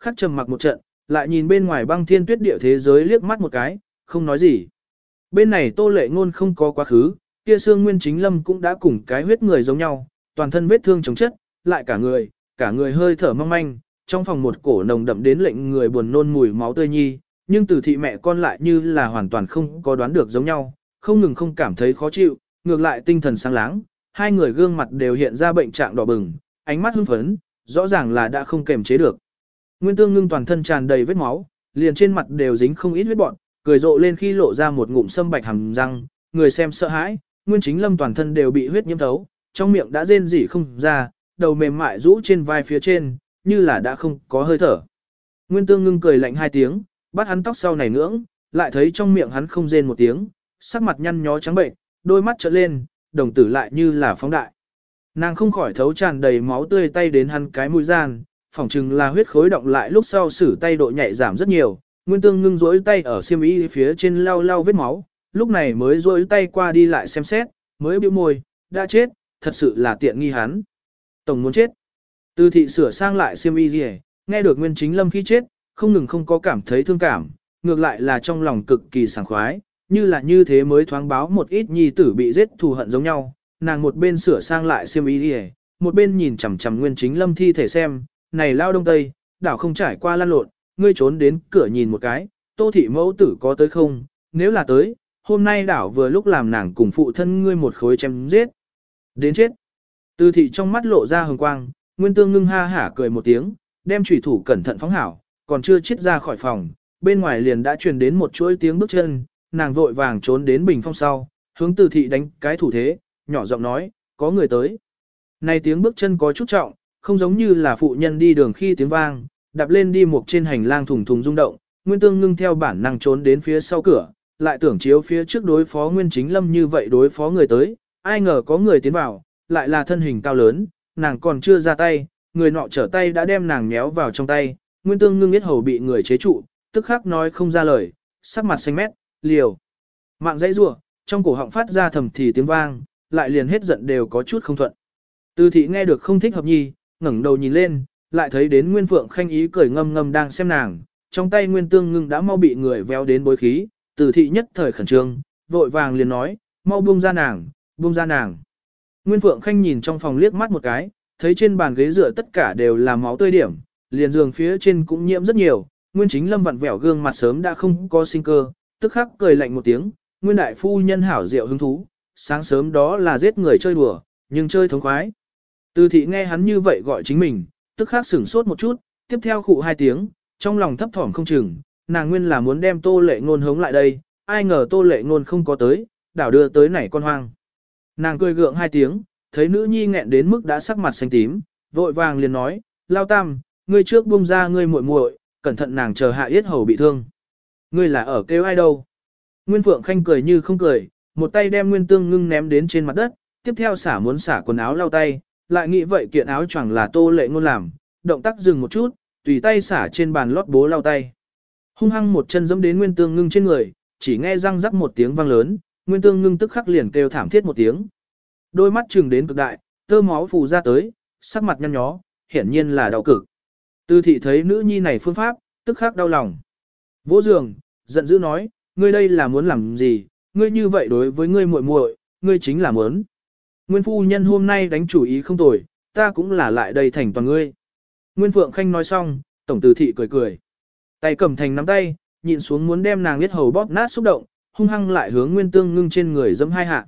Khắc trầm mặc một trận, lại nhìn bên ngoài băng thiên tuyết địa thế giới liếc mắt một cái, không nói gì. Bên này tô lệ ngôn không có quá khứ, kia xương nguyên chính lâm cũng đã cùng cái huyết người giống nhau, toàn thân vết thương chống chất, lại cả người, cả người hơi thở mong manh, trong phòng một cổ nồng đậm đến lệnh người buồn nôn mùi máu tươi nhi, nhưng từ thị mẹ con lại như là hoàn toàn không có đoán được giống nhau, không ngừng không cảm thấy khó chịu, ngược lại tinh thần sáng láng, hai người gương mặt đều hiện ra bệnh trạng đỏ bừng, ánh mắt hưng phấn, rõ ràng là đã không kềm chế được. Nguyên tương ngưng toàn thân tràn đầy vết máu, liền trên mặt đều dính không ít huyết bọn, cười rộ lên khi lộ ra một ngụm sâm bạch hàm răng, người xem sợ hãi, Nguyên Chính Lâm toàn thân đều bị huyết nhiễm thấu, trong miệng đã rên rỉ không ra, đầu mềm mại rũ trên vai phía trên, như là đã không có hơi thở. Nguyên Tương ngưng cười lạnh hai tiếng, bắt hắn tóc sau này ngưỡng, lại thấy trong miệng hắn không rên một tiếng, sắc mặt nhăn nhó trắng bệnh, đôi mắt trợn lên, đồng tử lại như là phóng đại. Nàng không khỏi thấu tràn đầy máu tươi tay đến hắn cái mũi gian, phỏng chừng là huyết khối động lại lúc sau sử tay độ nhạy giảm rất nhiều, Nguyên Tương ngưng rỗi tay ở xiêm y phía trên lau lau vết máu, lúc này mới rỗi tay qua đi lại xem xét, mới bĩu môi, đã chết, thật sự là tiện nghi hắn. Tổng muốn chết. Từ thị sửa sang lại xiêm y gì, nghe được Nguyên Chính Lâm khi chết, không ngừng không có cảm thấy thương cảm, ngược lại là trong lòng cực kỳ sảng khoái, như là như thế mới thoáng báo một ít nhi tử bị giết thù hận giống nhau, nàng một bên sửa sang lại xiêm y gì, một bên nhìn chằm chằm Nguyên Chính Lâm thi thể xem, này lao đông tây, đảo không trải qua lan lộn, ngươi trốn đến cửa nhìn một cái, tô thị mẫu tử có tới không, nếu là tới, hôm nay đảo vừa lúc làm nàng cùng phụ thân ngươi một khối chém giết. Đến chết. Từ thị trong mắt lộ ra hồng quang, nguyên tương ngưng ha hả cười một tiếng, đem trùy thủ cẩn thận phóng hảo, còn chưa chết ra khỏi phòng, bên ngoài liền đã truyền đến một chuỗi tiếng bước chân, nàng vội vàng trốn đến bình phong sau, hướng từ thị đánh cái thủ thế, nhỏ giọng nói, có người tới. Này tiếng bước chân có chút trọng, không giống như là phụ nhân đi đường khi tiếng vang, đạp lên đi một trên hành lang thùng thùng rung động, Nguyên Tương ngưng theo bản năng trốn đến phía sau cửa, lại tưởng chiếu phía trước đối phó Nguyên Chính Lâm như vậy đối phó người tới, ai ngờ có người tiến vào, lại là thân hình cao lớn, nàng còn chưa ra tay, người nọ trở tay đã đem nàng méo vào trong tay, Nguyên Tương ngưng biết hầu bị người chế trụ, tức khắc nói không ra lời, sắc mặt xanh mét, liều. Mạng dãy rủa, trong cổ họng phát ra thầm thì tiếng vang, lại liền hết giận đều có chút không thuận. Từ thị nghe được không thích hợp nhi, ngẩng đầu nhìn lên, lại thấy đến Nguyên Phượng Khanh ý cười ngâm ngâm đang xem nàng, trong tay Nguyên Tương Ngưng đã mau bị người véo đến bối khí, từ thị nhất thời khẩn trương, vội vàng liền nói, mau buông ra nàng, buông ra nàng. Nguyên Phượng Khanh nhìn trong phòng liếc mắt một cái, thấy trên bàn ghế dựa tất cả đều là máu tươi điểm, liền giường phía trên cũng nhiễm rất nhiều, Nguyên Chính Lâm vặn vẹo gương mặt sớm đã không có sinh cơ, tức khắc cười lạnh một tiếng, Nguyên đại phu nhân hảo diệu hứng thú, sáng sớm đó là giết người chơi đùa, nhưng chơi thống khoái. Từ thị nghe hắn như vậy gọi chính mình, tức khắc sửng sốt một chút, tiếp theo khụ hai tiếng, trong lòng thấp thỏm không chừng, nàng nguyên là muốn đem tô lệ ngôn hống lại đây, ai ngờ tô lệ ngôn không có tới, đảo đưa tới nảy con hoang. Nàng cười gượng hai tiếng, thấy nữ nhi nghẹn đến mức đã sắc mặt xanh tím, vội vàng liền nói, lao tam, ngươi trước buông ra ngươi muội muội, cẩn thận nàng chờ hạ yết hầu bị thương. Ngươi là ở kêu ai đâu? Nguyên Phượng Khanh cười như không cười, một tay đem Nguyên Tương ngưng ném đến trên mặt đất, tiếp theo xả muốn xả quần áo lau tay, lại nghĩ vậy kiện áo choàng là tô lệ ngôn làm, động tác dừng một chút, tùy tay xả trên bàn lót bố lau tay. Hung hăng một chân giẫm đến Nguyên Tương Ngưng trên người, chỉ nghe răng rắc một tiếng vang lớn, Nguyên Tương Ngưng tức khắc liền kêu thảm thiết một tiếng. Đôi mắt trừng đến cực đại, tơ máu phù ra tới, sắc mặt nhăn nhó, hiển nhiên là đau cực. Tư thị thấy nữ nhi này phương pháp, tức khắc đau lòng. Vỗ giường, giận dữ nói, ngươi đây là muốn làm gì, ngươi như vậy đối với ngươi muội muội, ngươi chính là muốn. Nguyên phu nhân hôm nay đánh chủ ý không tồi, ta cũng là lại đây thành toàn ngươi. Nguyên Phượng Khanh nói xong, tổng từ thị cười cười. Tay cầm thành nắm tay, nhịn xuống muốn đem nàng biết hầu bóp nát xúc động, hung hăng lại hướng Nguyên Tương Ngưng trên người dẫm hai hạ.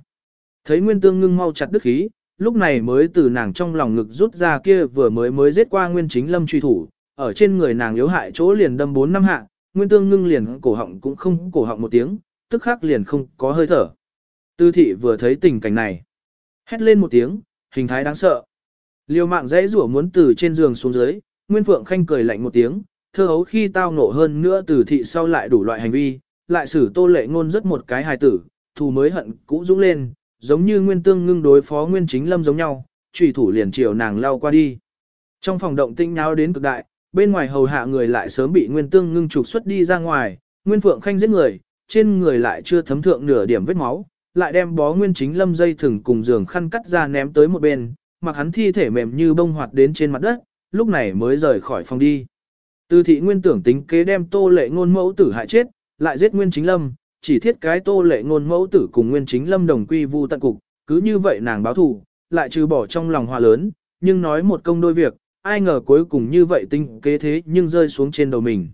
Thấy Nguyên Tương Ngưng mau chặt đứt khí, lúc này mới từ nàng trong lòng ngực rút ra kia vừa mới mới giết qua Nguyên Chính Lâm truy thủ, ở trên người nàng yếu hại chỗ liền đâm bốn năm hạ, Nguyên Tương Ngưng liền cổ họng cũng không cổ họng một tiếng, tức khắc liền không có hơi thở. Tư thị vừa thấy tình cảnh này, hét lên một tiếng, hình thái đáng sợ. liều mạng dãy rủa muốn từ trên giường xuống dưới, Nguyên Phượng Khanh cười lạnh một tiếng, thơ hấu khi tao nộ hơn nữa từ thị sau lại đủ loại hành vi, lại xử tô lệ ngôn rất một cái hài tử, thù mới hận cũ dũng lên, giống như Nguyên Tương ngưng đối phó Nguyên Chính Lâm giống nhau, trùy thủ liền chiều nàng lao qua đi. Trong phòng động tinh nháo đến cực đại, bên ngoài hầu hạ người lại sớm bị Nguyên Tương ngưng trục xuất đi ra ngoài, Nguyên Phượng Khanh giết người, trên người lại chưa thấm thượng nửa điểm vết máu, lại đem bó Nguyên Chính Lâm dây thừng cùng giường khăn cắt ra ném tới một bên, mặc hắn thi thể mềm như bông hoạt đến trên mặt đất, lúc này mới rời khỏi phòng đi. Từ thị nguyên tưởng tính kế đem tô lệ ngôn mẫu tử hại chết, lại giết nguyên chính lâm, chỉ thiết cái tô lệ ngôn mẫu tử cùng nguyên chính lâm đồng quy vu tận cục, cứ như vậy nàng báo thù, lại trừ bỏ trong lòng hòa lớn, nhưng nói một công đôi việc, ai ngờ cuối cùng như vậy tinh kế thế nhưng rơi xuống trên đầu mình.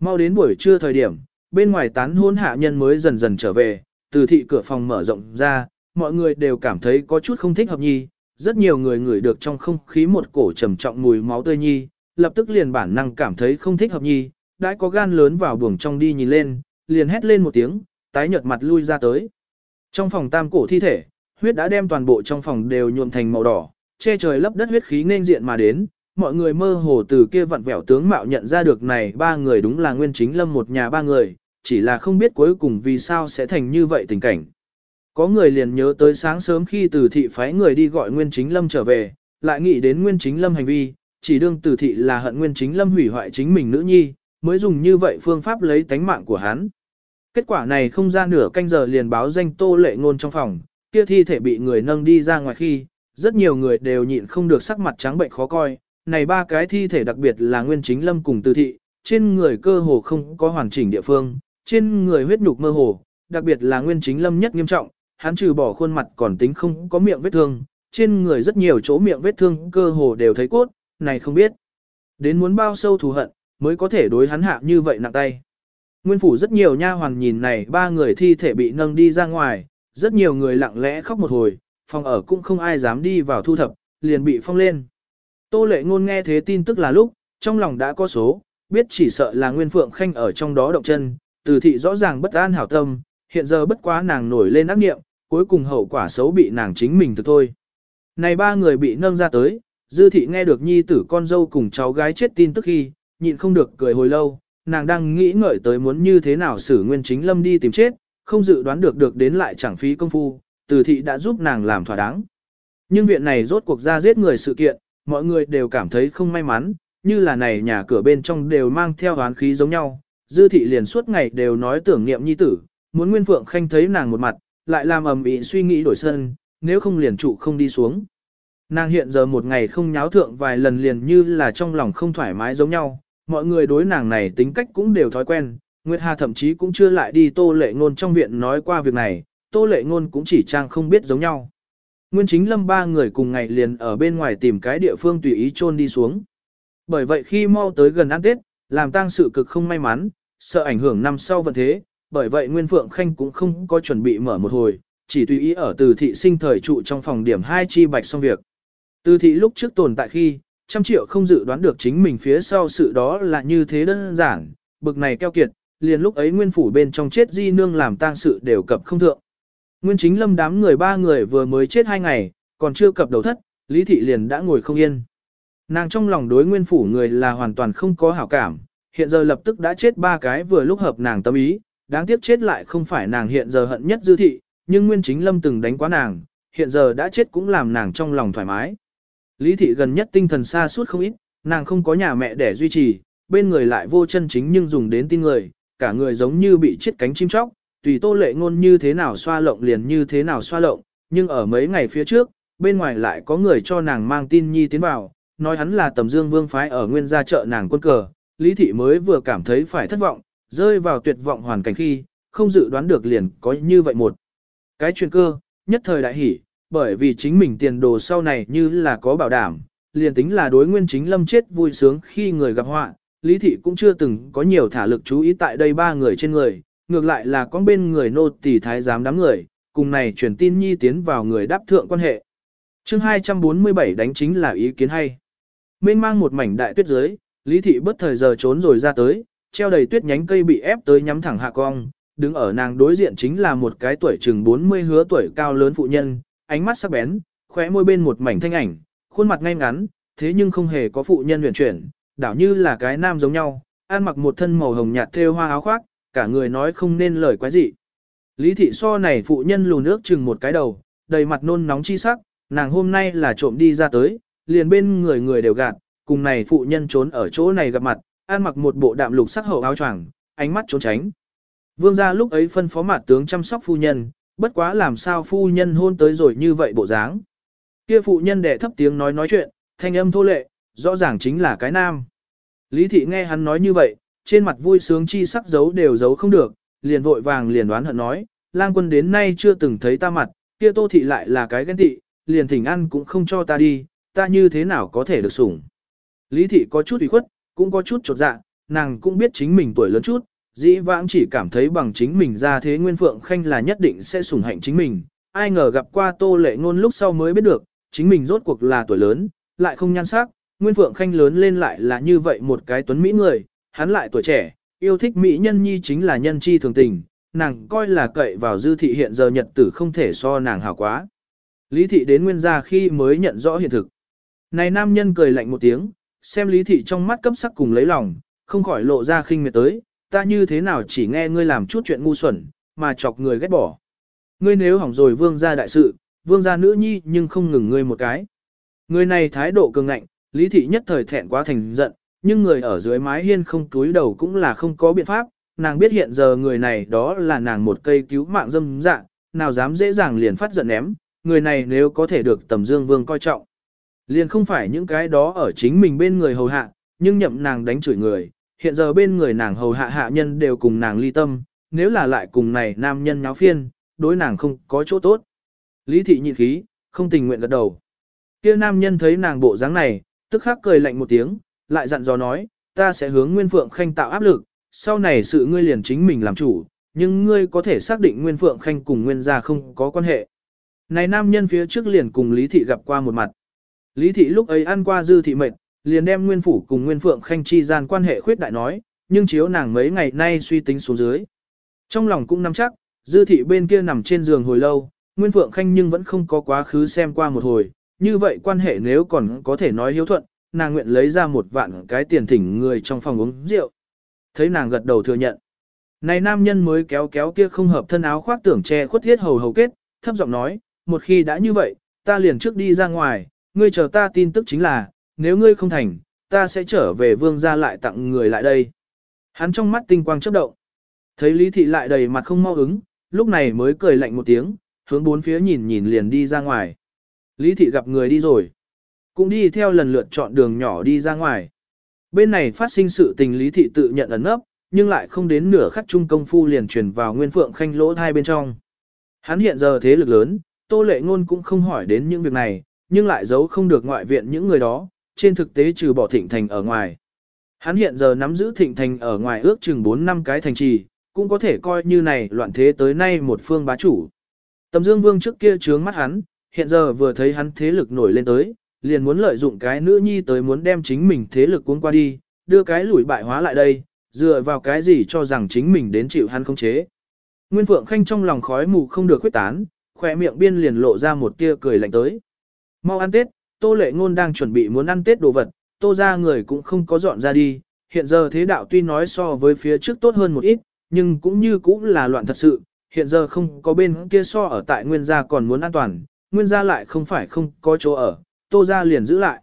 Mau đến buổi trưa thời điểm, bên ngoài tán hôn hạ nhân mới dần dần trở về, từ thị cửa phòng mở rộng ra, mọi người đều cảm thấy có chút không thích hợp nhi, rất nhiều người ngửi được trong không khí một cổ trầm trọng mùi máu tươi nhi, lập tức liền bản năng cảm thấy không thích hợp nhi, đã có gan lớn vào buồng trong đi nhìn lên, liền hét lên một tiếng, tái nhợt mặt lui ra tới. Trong phòng tam cổ thi thể, huyết đã đem toàn bộ trong phòng đều nhuộm thành màu đỏ, che trời lấp đất huyết khí nên diện mà đến, mọi người mơ hồ từ kia vặn vẹo tướng mạo nhận ra được này ba người đúng là nguyên chính lâm một nhà ba người, chỉ là không biết cuối cùng vì sao sẽ thành như vậy tình cảnh. Có người liền nhớ tới sáng sớm khi từ thị phái người đi gọi nguyên chính lâm trở về, lại nghĩ đến nguyên chính lâm hành vi, chỉ đương từ thị là hận nguyên chính lâm hủy hoại chính mình nữ nhi, mới dùng như vậy phương pháp lấy tánh mạng của hắn. Kết quả này không ra nửa canh giờ liền báo danh tô lệ ngôn trong phòng, kia thi thể bị người nâng đi ra ngoài khi, rất nhiều người đều nhịn không được sắc mặt trắng bệnh khó coi, này ba cái thi thể đặc biệt là nguyên chính lâm cùng từ thị, trên người cơ hồ không có hoàn chỉnh địa phương, trên người huyết nhục mơ hồ, đặc biệt là nguyên chính lâm nhất nghiêm trọng, hắn trừ bỏ khuôn mặt còn tính không có miệng vết thương, trên người rất nhiều chỗ miệng vết thương cơ hồ đều thấy cốt, này không biết. Đến muốn bao sâu thù hận, mới có thể đối hắn hạ như vậy nặng tay. Nguyên phủ rất nhiều nha hoàn nhìn này ba người thi thể bị nâng đi ra ngoài, rất nhiều người lặng lẽ khóc một hồi, phòng ở cũng không ai dám đi vào thu thập, liền bị phong lên. Tô lệ ngôn nghe thế tin tức là lúc, trong lòng đã có số, biết chỉ sợ là Nguyên Phượng Khanh ở trong đó động chân, từ thị rõ ràng bất an hảo tâm, hiện giờ bất quá nàng nổi lên ác nghiệm, cuối cùng hậu quả xấu bị nàng chính mình thực thôi. Này ba người bị nâng ra tới, dư thị nghe được nhi tử con dâu cùng cháu gái chết tin tức khi, nhịn không được cười hồi lâu, nàng đang nghĩ ngợi tới muốn như thế nào xử nguyên chính lâm đi tìm chết, không dự đoán được được đến lại chẳng phí công phu, từ thị đã giúp nàng làm thỏa đáng. Nhưng viện này rốt cuộc ra giết người sự kiện, mọi người đều cảm thấy không may mắn, như là này nhà cửa bên trong đều mang theo oán khí giống nhau. Dư thị liền suốt ngày đều nói tưởng niệm nhi tử, muốn Nguyên Phượng Khanh thấy nàng một mặt, lại làm ầm ĩ suy nghĩ đổi sân, nếu không liền trụ không đi xuống. Nàng hiện giờ một ngày không nháo thượng vài lần liền như là trong lòng không thoải mái giống nhau, mọi người đối nàng này tính cách cũng đều thói quen, Nguyệt Hà thậm chí cũng chưa lại đi tô lệ ngôn trong viện nói qua việc này, tô lệ ngôn cũng chỉ trang không biết giống nhau. Nguyên chính lâm ba người cùng ngày liền ở bên ngoài tìm cái địa phương tùy ý chôn đi xuống. Bởi vậy khi mau tới gần ăn Tết, làm tang sự cực không may mắn, sợ ảnh hưởng năm sau vận thế, bởi vậy Nguyên Phượng Khanh cũng không có chuẩn bị mở một hồi, chỉ tùy ý ở từ thị sinh thời trụ trong phòng điểm hai chi bạch xong việc. Từ thị lúc trước tồn tại khi, trăm triệu không dự đoán được chính mình phía sau sự đó là như thế đơn giản, bực này keo kiệt, liền lúc ấy nguyên phủ bên trong chết di nương làm tang sự đều cập không thượng. Nguyên chính lâm đám người ba người vừa mới chết hai ngày, còn chưa cập đầu thất, Lý Thị liền đã ngồi không yên. Nàng trong lòng đối nguyên phủ người là hoàn toàn không có hảo cảm, hiện giờ lập tức đã chết ba cái vừa lúc hợp nàng tâm ý, đáng tiếc chết lại không phải nàng hiện giờ hận nhất dư thị, nhưng nguyên chính lâm từng đánh quá nàng, hiện giờ đã chết cũng làm nàng trong lòng thoải mái. Lý thị gần nhất tinh thần xa suốt không ít, nàng không có nhà mẹ để duy trì, bên người lại vô chân chính nhưng dùng đến tin người, cả người giống như bị chết cánh chim chóc, tùy tô lệ ngôn như thế nào xoa lộng liền như thế nào xoa lộng, nhưng ở mấy ngày phía trước, bên ngoài lại có người cho nàng mang tin nhi tiến vào, nói hắn là tầm dương vương phái ở nguyên gia chợ nàng quân cờ, lý thị mới vừa cảm thấy phải thất vọng, rơi vào tuyệt vọng hoàn cảnh khi, không dự đoán được liền có như vậy một. Cái chuyện cơ, nhất thời đại hỉ, bởi vì chính mình tiền đồ sau này như là có bảo đảm, liền tính là đối nguyên chính lâm chết vui sướng khi người gặp họa, Lý Thị cũng chưa từng có nhiều thả lực chú ý tại đây ba người trên người, ngược lại là con bên người nô tỳ thái giám đám người, cùng này truyền tin nhi tiến vào người đáp thượng quan hệ. chương 247 đánh chính là ý kiến hay. Mênh mang một mảnh đại tuyết dưới, Lý Thị bất thời giờ trốn rồi ra tới, treo đầy tuyết nhánh cây bị ép tới nhắm thẳng hạ cong, đứng ở nàng đối diện chính là một cái tuổi chừng 40 hứa tuổi cao lớn phụ nhân, ánh mắt sắc bén, khóe môi bên một mảnh thanh ảnh, khuôn mặt ngay ngắn, thế nhưng không hề có phụ nhân huyền chuyển, đảo như là cái nam giống nhau, ăn mặc một thân màu hồng nhạt thêu hoa áo khoác, cả người nói không nên lời quái gì. Lý thị so này phụ nhân lùn nước chừng một cái đầu, đầy mặt nôn nóng chi sắc, nàng hôm nay là trộm đi ra tới, liền bên người người đều gạt, cùng này phụ nhân trốn ở chỗ này gặp mặt, ăn mặc một bộ đạm lục sắc hậu áo choàng, ánh mắt trốn tránh. Vương gia lúc ấy phân phó mặt tướng chăm sóc phu nhân, bất quá làm sao phu nhân hôn tới rồi như vậy bộ dáng. Kia phụ nhân đẻ thấp tiếng nói nói chuyện, thanh âm thô lệ, rõ ràng chính là cái nam. Lý thị nghe hắn nói như vậy, trên mặt vui sướng chi sắc giấu đều giấu không được, liền vội vàng liền đoán hận nói, lang quân đến nay chưa từng thấy ta mặt, kia tô thị lại là cái ghen thị, liền thỉnh ăn cũng không cho ta đi, ta như thế nào có thể được sủng. Lý thị có chút ủy khuất, cũng có chút chột dạ, nàng cũng biết chính mình tuổi lớn chút, dĩ vãng chỉ cảm thấy bằng chính mình ra thế Nguyên Phượng Khanh là nhất định sẽ sủng hạnh chính mình, ai ngờ gặp qua tô lệ ngôn lúc sau mới biết được, chính mình rốt cuộc là tuổi lớn, lại không nhan sắc, Nguyên Phượng Khanh lớn lên lại là như vậy một cái tuấn mỹ người, hắn lại tuổi trẻ, yêu thích mỹ nhân nhi chính là nhân chi thường tình, nàng coi là cậy vào dư thị hiện giờ nhật tử không thể so nàng hảo quá. Lý thị đến nguyên gia khi mới nhận rõ hiện thực. Này nam nhân cười lạnh một tiếng, xem lý thị trong mắt cấp sắc cùng lấy lòng, không khỏi lộ ra khinh miệt tới, ta như thế nào chỉ nghe ngươi làm chút chuyện ngu xuẩn, mà chọc người ghét bỏ. Ngươi nếu hỏng rồi vương gia đại sự, vương gia nữ nhi nhưng không ngừng ngươi một cái. Người này thái độ cường ngạnh, lý thị nhất thời thẹn quá thành giận, nhưng người ở dưới mái hiên không túi đầu cũng là không có biện pháp, nàng biết hiện giờ người này đó là nàng một cây cứu mạng dâm dạng, nào dám dễ dàng liền phát giận ném, người này nếu có thể được tầm dương vương coi trọng. Liền không phải những cái đó ở chính mình bên người hầu hạ, nhưng nhậm nàng đánh chửi người, hiện giờ bên người nàng hầu hạ hạ nhân đều cùng nàng ly tâm, nếu là lại cùng này nam nhân nháo phiên, đối nàng không có chỗ tốt. Lý thị nhịn khí, không tình nguyện gật đầu. Kia nam nhân thấy nàng bộ dáng này, tức khắc cười lạnh một tiếng, lại dặn dò nói, ta sẽ hướng Nguyên Phượng Khanh tạo áp lực, sau này sự ngươi liền chính mình làm chủ, nhưng ngươi có thể xác định Nguyên Phượng Khanh cùng Nguyên gia không có quan hệ. Này nam nhân phía trước liền cùng Lý Thị gặp qua một mặt. Lý Thị lúc ấy ăn qua dư thị mệt, liền đem Nguyên Phủ cùng Nguyên Phượng Khanh chi gian quan hệ khuyết đại nói, nhưng chiếu nàng mấy ngày nay suy tính xuống dưới. Trong lòng cũng nắm chắc, dư thị bên kia nằm trên giường hồi lâu, Nguyên Phượng Khanh nhưng vẫn không có quá khứ xem qua một hồi, như vậy quan hệ nếu còn có thể nói hiếu thuận, nàng nguyện lấy ra một vạn cái tiền thỉnh người trong phòng uống rượu. Thấy nàng gật đầu thừa nhận. Này nam nhân mới kéo kéo kia không hợp thân áo khoác tưởng che khuất thiết hầu hầu kết, thấp giọng nói, một khi đã như vậy, ta liền trước đi ra ngoài, ngươi chờ ta tin tức chính là, nếu ngươi không thành, ta sẽ trở về vương gia lại tặng người lại đây. Hắn trong mắt tinh quang chớp động. Thấy Lý Thị lại đầy mặt không mau ứng, lúc này mới cười lạnh một tiếng, hướng bốn phía nhìn nhìn liền đi ra ngoài. Lý Thị gặp người đi rồi. Cũng đi theo lần lượt chọn đường nhỏ đi ra ngoài. Bên này phát sinh sự tình Lý Thị tự nhận ẩn ấp, nhưng lại không đến nửa khắc trung công phu liền truyền vào Nguyên Phượng Khanh lỗ thai bên trong. Hắn hiện giờ thế lực lớn, Tô Lệ Ngôn cũng không hỏi đến những việc này, nhưng lại giấu không được ngoại viện những người đó, trên thực tế trừ bỏ Thịnh Thành ở ngoài. Hắn hiện giờ nắm giữ Thịnh Thành ở ngoài ước chừng 4 năm cái thành trì, cũng có thể coi như này loạn thế tới nay một phương bá chủ. Tầm Dương Vương trước kia trướng mắt hắn, hiện giờ vừa thấy hắn thế lực nổi lên tới, liền muốn lợi dụng cái nữ nhi tới muốn đem chính mình thế lực cuốn qua đi, đưa cái lùi bại hóa lại đây, dựa vào cái gì cho rằng chính mình đến chịu hắn không chế. Nguyên Phượng Khanh trong lòng khói mù không được khuyết tán, khỏe miệng biên liền lộ ra một tia cười lạnh tới. Mau ăn Tết, Tô Lệ Ngôn đang chuẩn bị muốn ăn Tết đồ vật, Tô ra người cũng không có dọn ra đi, hiện giờ thế đạo tuy nói so với phía trước tốt hơn một ít, nhưng cũng như cũng là loạn thật sự, hiện giờ không có bên kia so ở tại Nguyên gia còn muốn an toàn, Nguyên gia lại không phải không có chỗ ở, Tô gia liền giữ lại.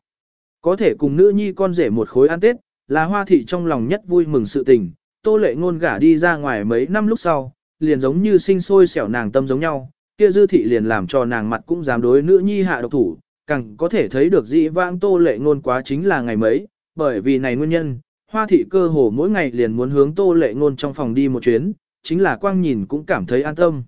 Có thể cùng nữ nhi con rể một khối ăn Tết, là hoa thị trong lòng nhất vui mừng sự tình, Tô lệ ngôn gả đi ra ngoài mấy năm lúc sau, liền giống như sinh sôi xẻo nàng tâm giống nhau, kia dư thị liền làm cho nàng mặt cũng dám đối nữ nhi hạ độc thủ, càng có thể thấy được dĩ vãng Tô lệ ngôn quá chính là ngày mấy, bởi vì này nguyên nhân, hoa thị cơ hồ mỗi ngày liền muốn hướng Tô lệ ngôn trong phòng đi một chuyến, chính là quang nhìn cũng cảm thấy an tâm.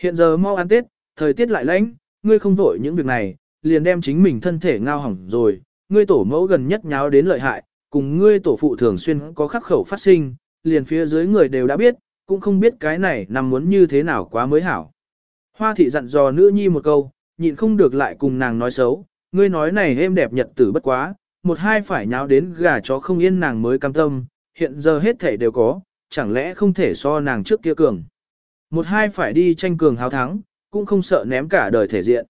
Hiện giờ mau ăn Tết, thời tiết lại lạnh, ngươi không vội những việc này, liền đem chính mình thân thể ngao hỏng rồi, ngươi tổ mẫu gần nhất nháo đến lợi hại, cùng ngươi tổ phụ thường xuyên có khắc khẩu phát sinh, liền phía dưới người đều đã biết, cũng không biết cái này nằm muốn như thế nào quá mới hảo. Hoa thị dặn dò nữ nhi một câu, nhịn không được lại cùng nàng nói xấu, ngươi nói này êm đẹp nhật tử bất quá, một hai phải nháo đến gà chó không yên nàng mới cam tâm, hiện giờ hết thể đều có, chẳng lẽ không thể so nàng trước kia cường. Một hai phải đi tranh cường hào thắng, cũng không sợ ném cả đời thể diện.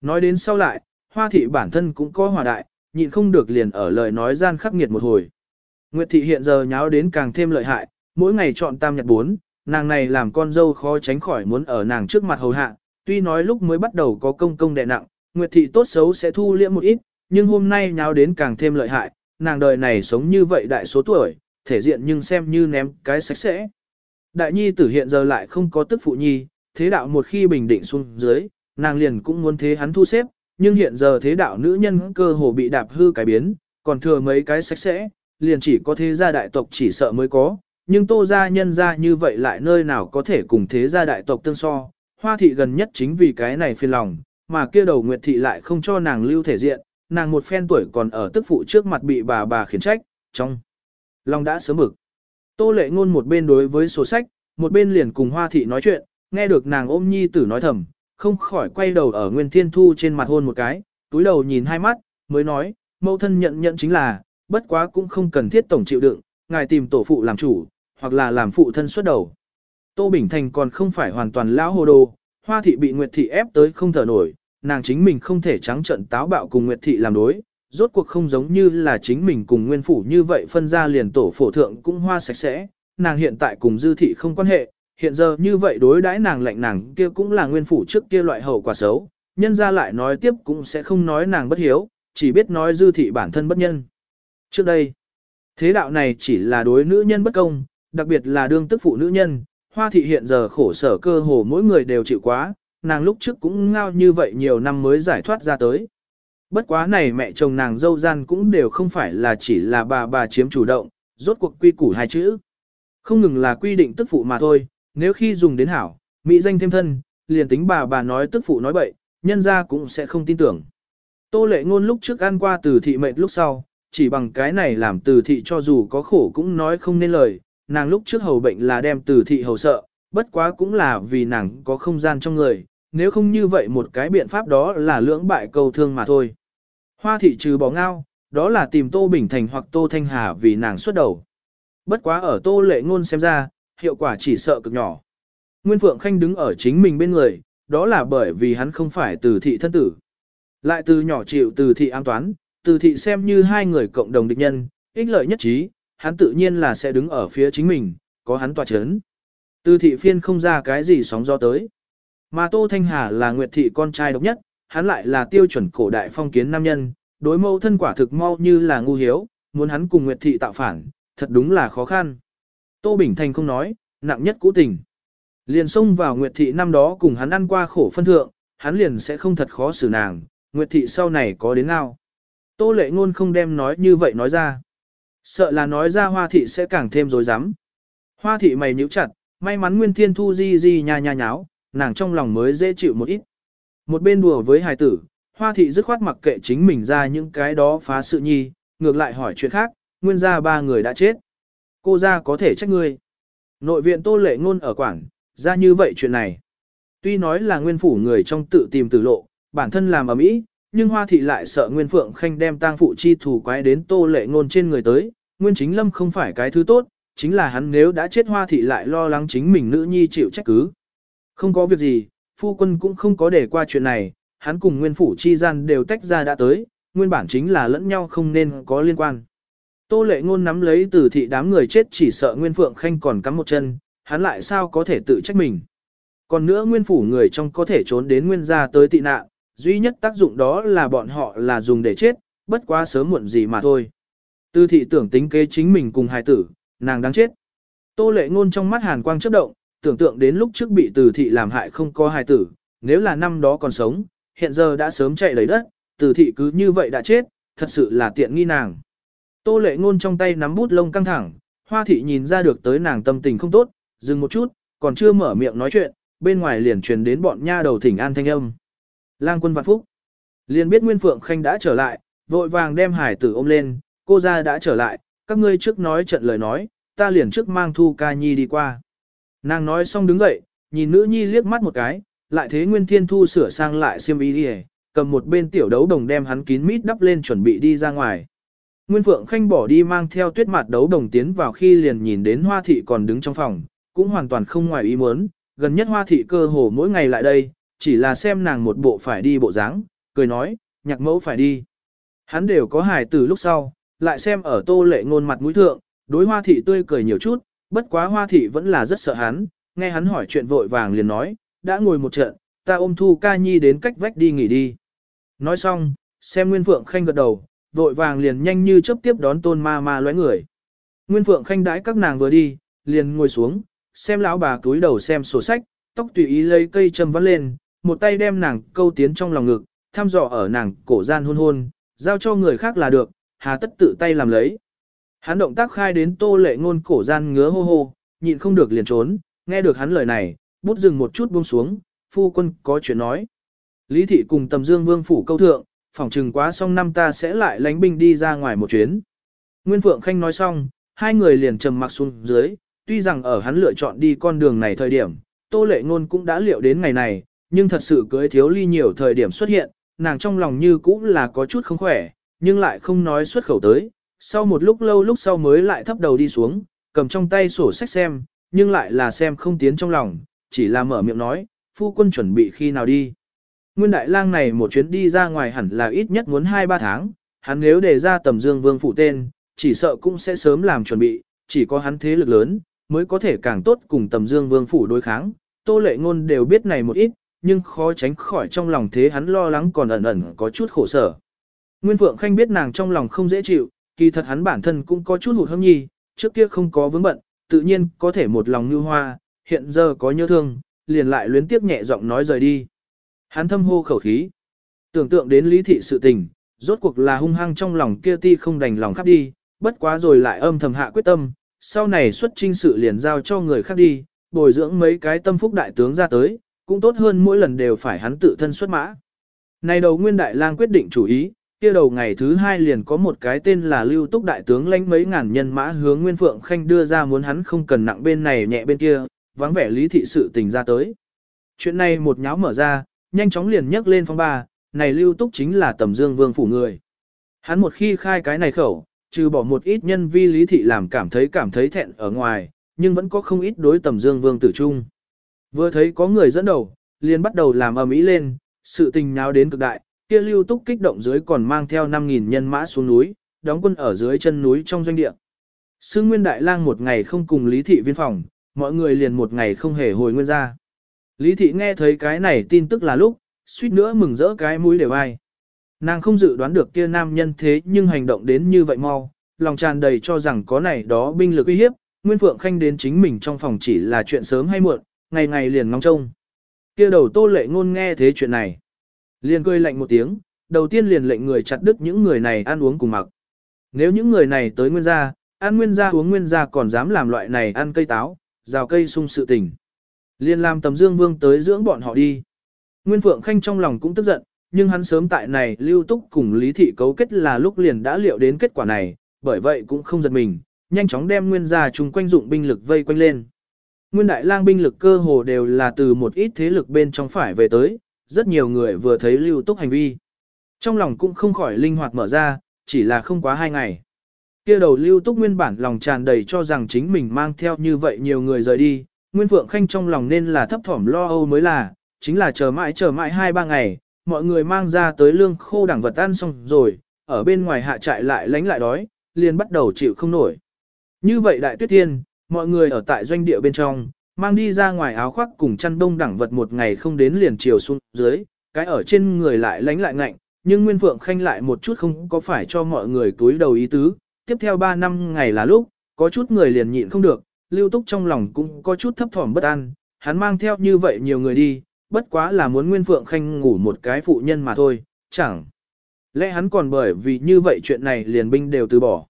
Nói đến sau lại, hoa thị bản thân cũng có hòa đại, nhịn không được liền ở lời nói gian khắc nghiệt một hồi. Nguyệt thị hiện giờ nháo đến càng thêm lợi hại, mỗi ngày chọn tam nhật bốn, nàng này làm con dâu khó tránh khỏi muốn ở nàng trước mặt hầu hạ, tuy nói lúc mới bắt đầu có công công đè nặng, Nguyệt thị tốt xấu sẽ thu liễm một ít, nhưng hôm nay nháo đến càng thêm lợi hại, nàng đời này sống như vậy đại số tuổi, thể diện nhưng xem như ném cái sạch sẽ. Đại nhi tử hiện giờ lại không có tức phụ nhi, thế đạo một khi bình định xuống dưới, nàng liền cũng muốn thế hắn thu xếp, nhưng hiện giờ thế đạo nữ nhân cơ hồ bị đạp hư cái biến, còn thừa mấy cái sạch sẽ, liền chỉ có thế gia đại tộc chỉ sợ mới có, nhưng tô gia nhân gia như vậy lại nơi nào có thể cùng thế gia đại tộc tương so, hoa thị gần nhất chính vì cái này phiền lòng, mà kia đầu nguyệt thị lại không cho nàng lưu thể diện, nàng một phen tuổi còn ở tức phụ trước mặt bị bà bà khiển trách, trong lòng đã sớm bực. Tô lệ ngôn một bên đối với sổ sách, một bên liền cùng hoa thị nói chuyện, nghe được nàng ôm nhi tử nói thầm, không khỏi quay đầu ở Nguyên Thiên Thu trên mặt hôn một cái, túi đầu nhìn hai mắt, mới nói, mẫu thân nhận nhận chính là, bất quá cũng không cần thiết tổng chịu đựng, ngài tìm tổ phụ làm chủ, hoặc là làm phụ thân xuất đầu. Tô Bình Thành còn không phải hoàn toàn lão hồ đồ, hoa thị bị Nguyệt thị ép tới không thở nổi, nàng chính mình không thể trắng trận táo bạo cùng Nguyệt thị làm đối, rốt cuộc không giống như là chính mình cùng nguyên phủ như vậy phân ra liền tổ phổ thượng cũng hoa sạch sẽ, nàng hiện tại cùng dư thị không quan hệ, hiện giờ như vậy đối đãi nàng lạnh nàng kia cũng là nguyên phủ trước kia loại hậu quả xấu, nhân ra lại nói tiếp cũng sẽ không nói nàng bất hiếu, chỉ biết nói dư thị bản thân bất nhân. Trước đây, thế đạo này chỉ là đối nữ nhân bất công, đặc biệt là đương tức phụ nữ nhân, hoa thị hiện giờ khổ sở cơ hồ mỗi người đều chịu quá, nàng lúc trước cũng ngao như vậy nhiều năm mới giải thoát ra tới. Bất quá này mẹ chồng nàng dâu gian cũng đều không phải là chỉ là bà bà chiếm chủ động, rốt cuộc quy củ hai chữ. Không ngừng là quy định tức phụ mà thôi, nếu khi dùng đến hảo, mỹ danh thêm thân, liền tính bà bà nói tức phụ nói bậy, nhân ra cũng sẽ không tin tưởng. Tô lệ ngôn lúc trước ăn qua từ thị mệnh lúc sau, chỉ bằng cái này làm từ thị cho dù có khổ cũng nói không nên lời, nàng lúc trước hầu bệnh là đem từ thị hầu sợ, bất quá cũng là vì nàng có không gian trong người, nếu không như vậy một cái biện pháp đó là lưỡng bại câu thương mà thôi. Hoa thị trừ bỏ ngao, đó là tìm Tô Bình Thành hoặc Tô Thanh Hà vì nàng xuất đầu. Bất quá ở Tô Lệ Ngôn xem ra, hiệu quả chỉ sợ cực nhỏ. Nguyên Phượng Khanh đứng ở chính mình bên người, đó là bởi vì hắn không phải từ thị thân tử. Lại từ nhỏ chịu từ thị an toán, từ thị xem như hai người cộng đồng địch nhân, ích lợi nhất trí, hắn tự nhiên là sẽ đứng ở phía chính mình, có hắn tòa chấn. Từ thị phiên không ra cái gì sóng gió tới. Mà Tô Thanh Hà là Nguyệt thị con trai độc nhất, hắn lại là tiêu chuẩn cổ đại phong kiến nam nhân, đối mẫu thân quả thực mau như là ngu hiếu, muốn hắn cùng Nguyệt thị tạo phản, thật đúng là khó khăn. Tô Bình Thành không nói, nặng nhất cũ tình. Liền xông vào Nguyệt thị năm đó cùng hắn ăn qua khổ phân thượng, hắn liền sẽ không thật khó xử nàng, Nguyệt thị sau này có đến nào. Tô lệ ngôn không đem nói như vậy nói ra. Sợ là nói ra hoa thị sẽ càng thêm dối rắm Hoa thị mày nhíu chặt, may mắn Nguyên Thiên Thu di di nha nha nháo, nàng trong lòng mới dễ chịu một ít. Một bên đùa với hài tử, hoa thị dứt khoát mặc kệ chính mình ra những cái đó phá sự nhi, ngược lại hỏi chuyện khác, nguyên gia ba người đã chết. Cô ra có thể trách ngươi. Nội viện tô lệ ngôn ở quảng, ra như vậy chuyện này. Tuy nói là nguyên phủ người trong tự tìm tử lộ, bản thân làm ở mỹ, nhưng hoa thị lại sợ nguyên phượng khanh đem tang phụ chi thủ quái đến tô lệ ngôn trên người tới. Nguyên chính lâm không phải cái thứ tốt, chính là hắn nếu đã chết hoa thị lại lo lắng chính mình nữ nhi chịu trách cứ. Không có việc gì, phu quân cũng không có để qua chuyện này, hắn cùng nguyên phủ chi gian đều tách ra đã tới, nguyên bản chính là lẫn nhau không nên có liên quan. Tô lệ ngôn nắm lấy từ thị đám người chết chỉ sợ nguyên phượng khanh còn cắm một chân, hắn lại sao có thể tự trách mình. Còn nữa nguyên phủ người trong có thể trốn đến nguyên gia tới tị nạn, duy nhất tác dụng đó là bọn họ là dùng để chết, bất quá sớm muộn gì mà thôi. Từ thị tưởng tính kế chính mình cùng hài tử, nàng đáng chết. Tô lệ ngôn trong mắt hàn quang chớp động, tưởng tượng đến lúc trước bị từ thị làm hại không có hài tử, nếu là năm đó còn sống, hiện giờ đã sớm chạy lấy đất, từ thị cứ như vậy đã chết, thật sự là tiện nghi nàng. Tô lệ ngôn trong tay nắm bút lông căng thẳng, hoa thị nhìn ra được tới nàng tâm tình không tốt, dừng một chút, còn chưa mở miệng nói chuyện, bên ngoài liền truyền đến bọn nha đầu thỉnh an thanh âm. Lang quân vạn phúc. Liền biết Nguyên Phượng Khanh đã trở lại, vội vàng đem hải tử ôm lên, cô ra đã trở lại, các ngươi trước nói trận lời nói, ta liền trước mang Thu Ca Nhi đi qua. Nàng nói xong đứng dậy, nhìn nữ nhi liếc mắt một cái, lại thế Nguyên Thiên Thu sửa sang lại xiêm y đi cầm một bên tiểu đấu đồng đem hắn kín mít đắp lên chuẩn bị đi ra ngoài. Nguyên Phượng Khanh bỏ đi mang theo tuyết mặt đấu đồng tiến vào khi liền nhìn đến Hoa Thị còn đứng trong phòng, cũng hoàn toàn không ngoài ý muốn, gần nhất Hoa Thị cơ hồ mỗi ngày lại đây, chỉ là xem nàng một bộ phải đi bộ dáng, cười nói, nhạc mẫu phải đi. Hắn đều có hài từ lúc sau, lại xem ở tô lệ ngôn mặt mũi thượng, đối Hoa Thị tươi cười nhiều chút, bất quá Hoa Thị vẫn là rất sợ hắn, nghe hắn hỏi chuyện vội vàng liền nói, đã ngồi một trận, ta ôm Thu Ca Nhi đến cách vách đi nghỉ đi. Nói xong, xem Nguyên Phượng Khanh gật đầu, vội vàng liền nhanh như chớp tiếp đón tôn ma ma lóe người. Nguyên Phượng Khanh đãi các nàng vừa đi, liền ngồi xuống, xem lão bà túi đầu xem sổ sách, tóc tùy ý lấy cây châm vắt lên, một tay đem nàng câu tiến trong lòng ngực, thăm dò ở nàng cổ gian hôn hôn, giao cho người khác là được, hà tất tự tay làm lấy. Hắn động tác khai đến tô lệ ngôn cổ gian ngứa hô hô, nhịn không được liền trốn, nghe được hắn lời này, bút dừng một chút buông xuống, phu quân có chuyện nói. Lý thị cùng tầm dương vương phủ câu thượng, phỏng trừng quá xong năm ta sẽ lại lánh binh đi ra ngoài một chuyến. Nguyên Phượng Khanh nói xong, hai người liền trầm mặc xuống dưới, tuy rằng ở hắn lựa chọn đi con đường này thời điểm, Tô Lệ Ngôn cũng đã liệu đến ngày này, nhưng thật sự cưới thiếu ly nhiều thời điểm xuất hiện, nàng trong lòng như cũng là có chút không khỏe, nhưng lại không nói xuất khẩu tới. Sau một lúc lâu lúc sau mới lại thấp đầu đi xuống, cầm trong tay sổ sách xem, nhưng lại là xem không tiến trong lòng, chỉ là mở miệng nói, phu quân chuẩn bị khi nào đi. Nguyên đại lang này một chuyến đi ra ngoài hẳn là ít nhất muốn 2-3 tháng, hắn nếu để ra tầm dương vương phụ tên, chỉ sợ cũng sẽ sớm làm chuẩn bị, chỉ có hắn thế lực lớn, mới có thể càng tốt cùng tầm dương vương phủ đối kháng. Tô lệ ngôn đều biết này một ít, nhưng khó tránh khỏi trong lòng thế hắn lo lắng còn ẩn ẩn có chút khổ sở. Nguyên Phượng Khanh biết nàng trong lòng không dễ chịu, kỳ thật hắn bản thân cũng có chút hụt hâm nhi, trước kia không có vướng bận, tự nhiên có thể một lòng như hoa, hiện giờ có nhớ thương, liền lại luyến tiếc nhẹ giọng nói rời đi. Hắn thâm hô khẩu khí, tưởng tượng đến lý thị sự tình, rốt cuộc là hung hăng trong lòng kia ti không đành lòng khắp đi, bất quá rồi lại âm thầm hạ quyết tâm, sau này xuất trinh sự liền giao cho người khác đi, bồi dưỡng mấy cái tâm phúc đại tướng ra tới, cũng tốt hơn mỗi lần đều phải hắn tự thân xuất mã. Này đầu nguyên đại lang quyết định chủ ý, kia đầu ngày thứ hai liền có một cái tên là lưu túc đại tướng lãnh mấy ngàn nhân mã hướng nguyên phượng khanh đưa ra muốn hắn không cần nặng bên này nhẹ bên kia, vắng vẻ lý thị sự tình ra tới. Chuyện này một nháo mở ra, nhanh chóng liền nhấc lên phong ba, này lưu túc chính là tầm dương vương phủ người. Hắn một khi khai cái này khẩu, trừ bỏ một ít nhân vi lý thị làm cảm thấy cảm thấy thẹn ở ngoài, nhưng vẫn có không ít đối tầm dương vương tử trung. Vừa thấy có người dẫn đầu, liền bắt đầu làm ầm ĩ lên, sự tình nháo đến cực đại, kia lưu túc kích động dưới còn mang theo 5.000 nhân mã xuống núi, đóng quân ở dưới chân núi trong doanh địa. Sư Nguyên Đại Lang một ngày không cùng Lý Thị viên phòng, mọi người liền một ngày không hề hồi nguyên ra. Lý Thị nghe thấy cái này tin tức là lúc, suýt nữa mừng rỡ cái mũi đều ai. Nàng không dự đoán được kia nam nhân thế nhưng hành động đến như vậy mau, lòng tràn đầy cho rằng có này đó binh lực uy hiếp, Nguyên Phượng Khanh đến chính mình trong phòng chỉ là chuyện sớm hay muộn, ngày ngày liền ngóng trông. Kia đầu tô lệ ngôn nghe thế chuyện này. Liền cười lạnh một tiếng, đầu tiên liền lệnh người chặt đứt những người này ăn uống cùng mặc. Nếu những người này tới nguyên gia, ăn nguyên gia uống nguyên gia còn dám làm loại này ăn cây táo, rào cây sung sự tình. Liền làm tầm dương vương tới dưỡng bọn họ đi. Nguyên Phượng Khanh trong lòng cũng tức giận, nhưng hắn sớm tại này lưu túc cùng Lý Thị cấu kết là lúc liền đã liệu đến kết quả này, bởi vậy cũng không giật mình, nhanh chóng đem nguyên gia chung quanh dụng binh lực vây quanh lên. Nguyên đại lang binh lực cơ hồ đều là từ một ít thế lực bên trong phải về tới, rất nhiều người vừa thấy lưu túc hành vi. Trong lòng cũng không khỏi linh hoạt mở ra, chỉ là không quá hai ngày. kia đầu lưu túc nguyên bản lòng tràn đầy cho rằng chính mình mang theo như vậy nhiều người rời đi, Nguyên Phượng Khanh trong lòng nên là thấp thỏm lo âu mới là, chính là chờ mãi chờ mãi hai ba ngày, mọi người mang ra tới lương khô đẳng vật ăn xong rồi, ở bên ngoài hạ trại lại lánh lại đói, liền bắt đầu chịu không nổi. Như vậy đại tuyết thiên, mọi người ở tại doanh địa bên trong, mang đi ra ngoài áo khoác cùng chăn đông đẳng vật một ngày không đến liền chiều xuống dưới, cái ở trên người lại lánh lại ngạnh, nhưng Nguyên Phượng Khanh lại một chút không có phải cho mọi người túi đầu ý tứ, tiếp theo 3 năm ngày là lúc, có chút người liền nhịn không được, lưu túc trong lòng cũng có chút thấp thỏm bất an, hắn mang theo như vậy nhiều người đi, bất quá là muốn Nguyên Phượng Khanh ngủ một cái phụ nhân mà thôi, chẳng. Lẽ hắn còn bởi vì như vậy chuyện này liền binh đều từ bỏ.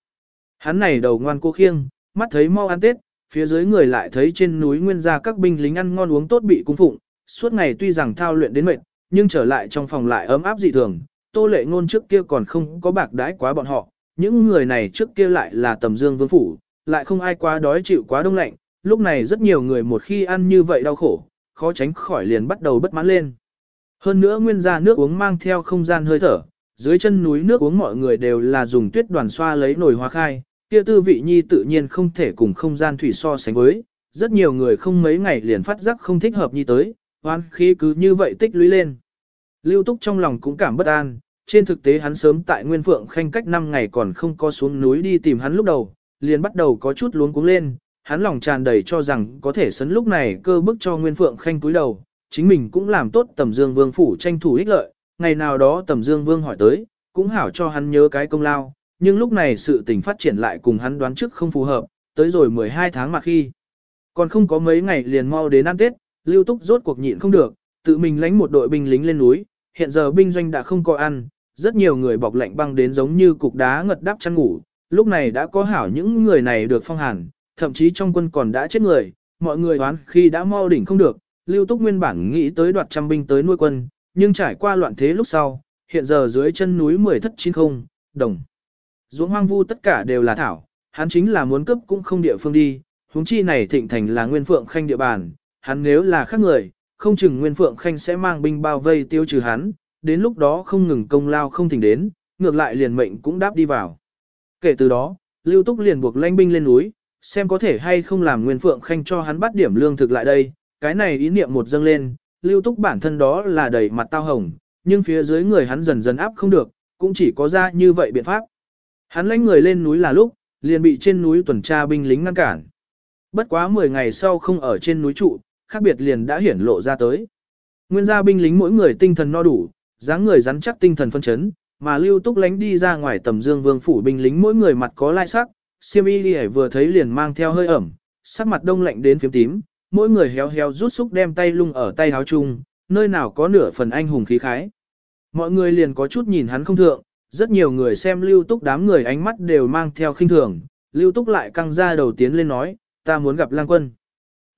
Hắn này đầu ngoan cô khiêng, mắt thấy mau ăn Tết, phía dưới người lại thấy trên núi nguyên gia các binh lính ăn ngon uống tốt bị cung phụng, suốt ngày tuy rằng thao luyện đến mệt, nhưng trở lại trong phòng lại ấm áp dị thường, tô lệ ngôn trước kia còn không có bạc đãi quá bọn họ, những người này trước kia lại là tầm dương vương phủ, lại không ai quá đói chịu quá đông lạnh, lúc này rất nhiều người một khi ăn như vậy đau khổ, khó tránh khỏi liền bắt đầu bất mãn lên. Hơn nữa nguyên gia nước uống mang theo không gian hơi thở, dưới chân núi nước uống mọi người đều là dùng tuyết đoàn xoa lấy nồi hoa khai, kia tư vị nhi tự nhiên không thể cùng không gian thủy so sánh với, rất nhiều người không mấy ngày liền phát giác không thích hợp nhi tới, hoan khí cứ như vậy tích lũy lên. Lưu Túc trong lòng cũng cảm bất an, trên thực tế hắn sớm tại Nguyên Phượng Khanh cách 5 ngày còn không có xuống núi đi tìm hắn lúc đầu, liền bắt đầu có chút luống cuống lên, hắn lòng tràn đầy cho rằng có thể sấn lúc này cơ bức cho Nguyên Phượng Khanh cúi đầu, chính mình cũng làm tốt tầm dương vương phủ tranh thủ ích lợi, ngày nào đó tầm dương vương hỏi tới, cũng hảo cho hắn nhớ cái công lao, nhưng lúc này sự tình phát triển lại cùng hắn đoán trước không phù hợp, tới rồi 12 tháng mà khi. Còn không có mấy ngày liền mau đến ăn Tết, Lưu Túc rốt cuộc nhịn không được, tự mình lánh một đội binh lính lên núi, hiện giờ binh doanh đã không có ăn, rất nhiều người bọc lạnh băng đến giống như cục đá ngật đắp chăn ngủ, lúc này đã có hảo những người này được phong hàn, thậm chí trong quân còn đã chết người, mọi người đoán khi đã mau đỉnh không được, Lưu Túc nguyên bản nghĩ tới đoạt trăm binh tới nuôi quân, nhưng trải qua loạn thế lúc sau, hiện giờ dưới chân núi mười thất chín không, đồng ruộng hoang vu tất cả đều là thảo, hắn chính là muốn cấp cũng không địa phương đi, huống chi này thịnh thành là nguyên phượng khanh địa bàn, hắn nếu là khác người, không chừng nguyên phượng khanh sẽ mang binh bao vây tiêu trừ hắn, đến lúc đó không ngừng công lao không thỉnh đến, ngược lại liền mệnh cũng đáp đi vào. Kể từ đó, Lưu Túc liền buộc lãnh binh lên núi, xem có thể hay không làm Nguyên Phượng Khanh cho hắn bắt điểm lương thực lại đây, cái này ý niệm một dâng lên, Lưu Túc bản thân đó là đầy mặt tao hồng, nhưng phía dưới người hắn dần dần áp không được, cũng chỉ có ra như vậy biện pháp. Hắn lãnh người lên núi là lúc, liền bị trên núi tuần tra binh lính ngăn cản. Bất quá 10 ngày sau không ở trên núi trụ, khác biệt liền đã hiển lộ ra tới. Nguyên gia binh lính mỗi người tinh thần no đủ, dáng người rắn chắc tinh thần phân chấn, mà lưu túc lánh đi ra ngoài tầm dương vương phủ binh lính mỗi người mặt có lai sắc, siêm y đi vừa thấy liền mang theo hơi ẩm, sắc mặt đông lạnh đến phiếm tím, mỗi người héo héo rút xúc đem tay lung ở tay háo chung, nơi nào có nửa phần anh hùng khí khái. Mọi người liền có chút nhìn hắn không thượng, rất nhiều người xem lưu túc đám người ánh mắt đều mang theo khinh thường, lưu túc lại căng ra đầu tiến lên nói, ta muốn gặp lang quân.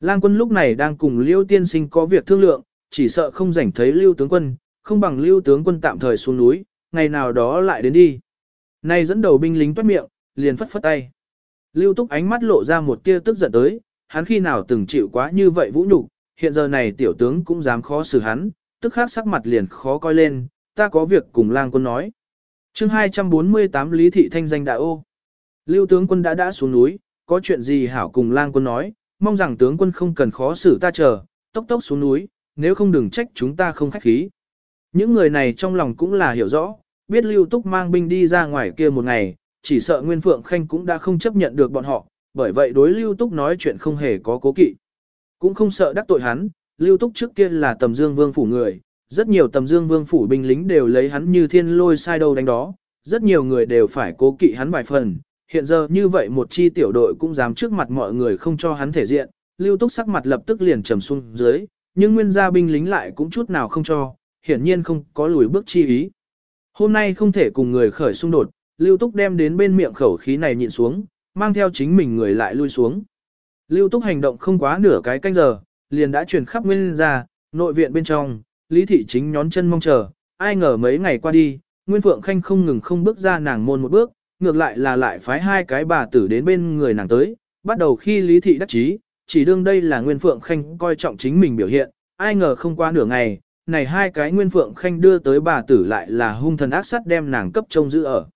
Lang quân lúc này đang cùng lưu tiên sinh có việc thương lượng, chỉ sợ không rảnh thấy lưu tướng quân, không bằng lưu tướng quân tạm thời xuống núi, ngày nào đó lại đến đi. Nay dẫn đầu binh lính toát miệng, liền phất phất tay. Lưu Túc ánh mắt lộ ra một tia tức giận tới, hắn khi nào từng chịu quá như vậy vũ nhục, hiện giờ này tiểu tướng cũng dám khó xử hắn, tức khắc sắc mặt liền khó coi lên, ta có việc cùng lang quân nói chương 248 Lý Thị Thanh danh đại ô. Lưu tướng quân đã đã xuống núi, có chuyện gì hảo cùng lang quân nói, mong rằng tướng quân không cần khó xử ta chờ, tốc tốc xuống núi, nếu không đừng trách chúng ta không khách khí. Những người này trong lòng cũng là hiểu rõ, biết Lưu Túc mang binh đi ra ngoài kia một ngày, chỉ sợ Nguyên Phượng Khanh cũng đã không chấp nhận được bọn họ, bởi vậy đối Lưu Túc nói chuyện không hề có cố kỵ. Cũng không sợ đắc tội hắn, Lưu Túc trước kia là tầm dương vương phủ người, rất nhiều tầm dương vương phủ binh lính đều lấy hắn như thiên lôi sai đâu đánh đó, rất nhiều người đều phải cố kỵ hắn vài phần. Hiện giờ như vậy một chi tiểu đội cũng dám trước mặt mọi người không cho hắn thể diện, Lưu Túc sắc mặt lập tức liền trầm xuống dưới, nhưng nguyên gia binh lính lại cũng chút nào không cho, hiển nhiên không có lùi bước chi ý. Hôm nay không thể cùng người khởi xung đột, Lưu Túc đem đến bên miệng khẩu khí này nhịn xuống, mang theo chính mình người lại lui xuống. Lưu Túc hành động không quá nửa cái canh giờ, liền đã truyền khắp nguyên gia nội viện bên trong, Lý Thị chính nhón chân mong chờ, ai ngờ mấy ngày qua đi, Nguyên Phượng Khanh không ngừng không bước ra nàng môn một bước, ngược lại là lại phái hai cái bà tử đến bên người nàng tới, bắt đầu khi Lý Thị đắc chí, chỉ đương đây là Nguyên Phượng Khanh coi trọng chính mình biểu hiện, ai ngờ không qua nửa ngày, này hai cái Nguyên Phượng Khanh đưa tới bà tử lại là hung thần ác sát đem nàng cấp trông giữ ở.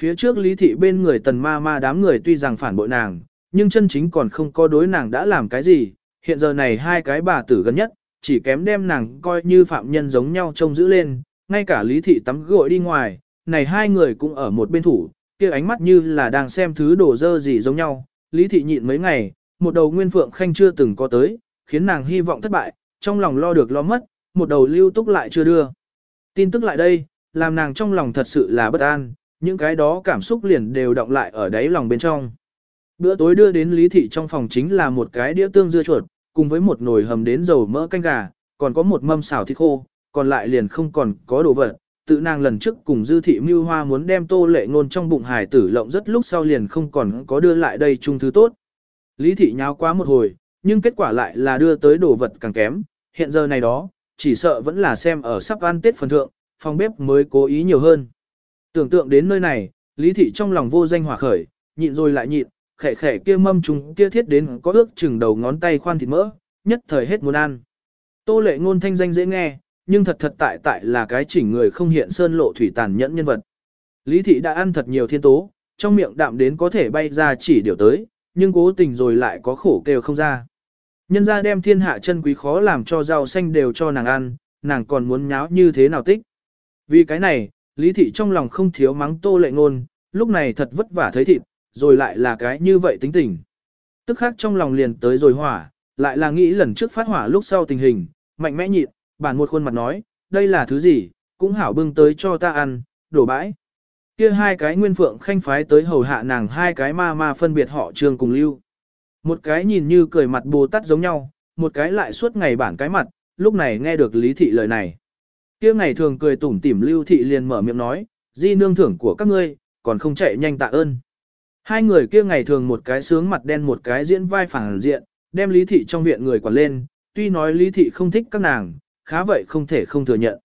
Phía trước Lý Thị bên người tần ma ma đám người tuy rằng phản bội nàng, nhưng chân chính còn không có đối nàng đã làm cái gì, hiện giờ này hai cái bà tử gần nhất, chỉ kém đem nàng coi như phạm nhân giống nhau trông giữ lên, ngay cả Lý Thị tắm gội đi ngoài, này hai người cũng ở một bên thủ, kia ánh mắt như là đang xem thứ đồ dơ gì giống nhau, Lý Thị nhịn mấy ngày, một đầu Nguyên Phượng Khanh chưa từng có tới, khiến nàng hy vọng thất bại, trong lòng lo được lo mất, một đầu lưu túc lại chưa đưa. Tin tức lại đây, làm nàng trong lòng thật sự là bất an, những cái đó cảm xúc liền đều động lại ở đáy lòng bên trong. Bữa tối đưa đến Lý Thị trong phòng chính là một cái đĩa tương dưa chuột, cùng với một nồi hầm đến dầu mỡ canh gà, còn có một mâm xào thịt khô, còn lại liền không còn có đồ vật. Tự nàng lần trước cùng Dư Thị Mưu Hoa muốn đem tô lệ ngôn trong bụng hải tử lộng rất lúc sau liền không còn có đưa lại đây chung thứ tốt. Lý Thị nháo quá một hồi, nhưng kết quả lại là đưa tới đồ vật càng kém, hiện giờ này đó, chỉ sợ vẫn là xem ở sắp ăn tết phần thượng, phòng bếp mới cố ý nhiều hơn. Tưởng tượng đến nơi này, Lý Thị trong lòng vô danh hỏa khởi, nhịn rồi lại nhịn, khẻ khẻ kia mâm trùng kia thiết đến có ước chừng đầu ngón tay khoan thịt mỡ, nhất thời hết muốn ăn. Tô lệ ngôn thanh danh dễ nghe, nhưng thật thật tại tại là cái chỉnh người không hiện sơn lộ thủy tàn nhẫn nhân vật. Lý Thị đã ăn thật nhiều thiên tố, trong miệng đạm đến có thể bay ra chỉ điều tới, nhưng cố tình rồi lại có khổ kêu không ra. Nhân gia đem thiên hạ chân quý khó làm cho rau xanh đều cho nàng ăn, nàng còn muốn nháo như thế nào tích. Vì cái này, Lý Thị trong lòng không thiếu mắng tô lệ ngôn, lúc này thật vất vả thấy thịt, rồi lại là cái như vậy tính tình. Tức khác trong lòng liền tới rồi hỏa, lại là nghĩ lần trước phát hỏa lúc sau tình hình, mạnh mẽ nhịn, bản một khuôn mặt nói, đây là thứ gì, cũng hảo bưng tới cho ta ăn, đổ bãi. Kia hai cái nguyên phượng khanh phái tới hầu hạ nàng hai cái ma ma phân biệt họ trương cùng lưu. Một cái nhìn như cười mặt bồ tát giống nhau, một cái lại suốt ngày bản cái mặt, lúc này nghe được lý thị lời này. kia ngày thường cười tủm tỉm lưu thị liền mở miệng nói, di nương thưởng của các ngươi, còn không chạy nhanh tạ ơn. Hai người kia ngày thường một cái sướng mặt đen một cái diễn vai phản diện, đem lý thị trong viện người quản lên, tuy nói lý thị không thích các nàng, khá vậy không thể không thừa nhận.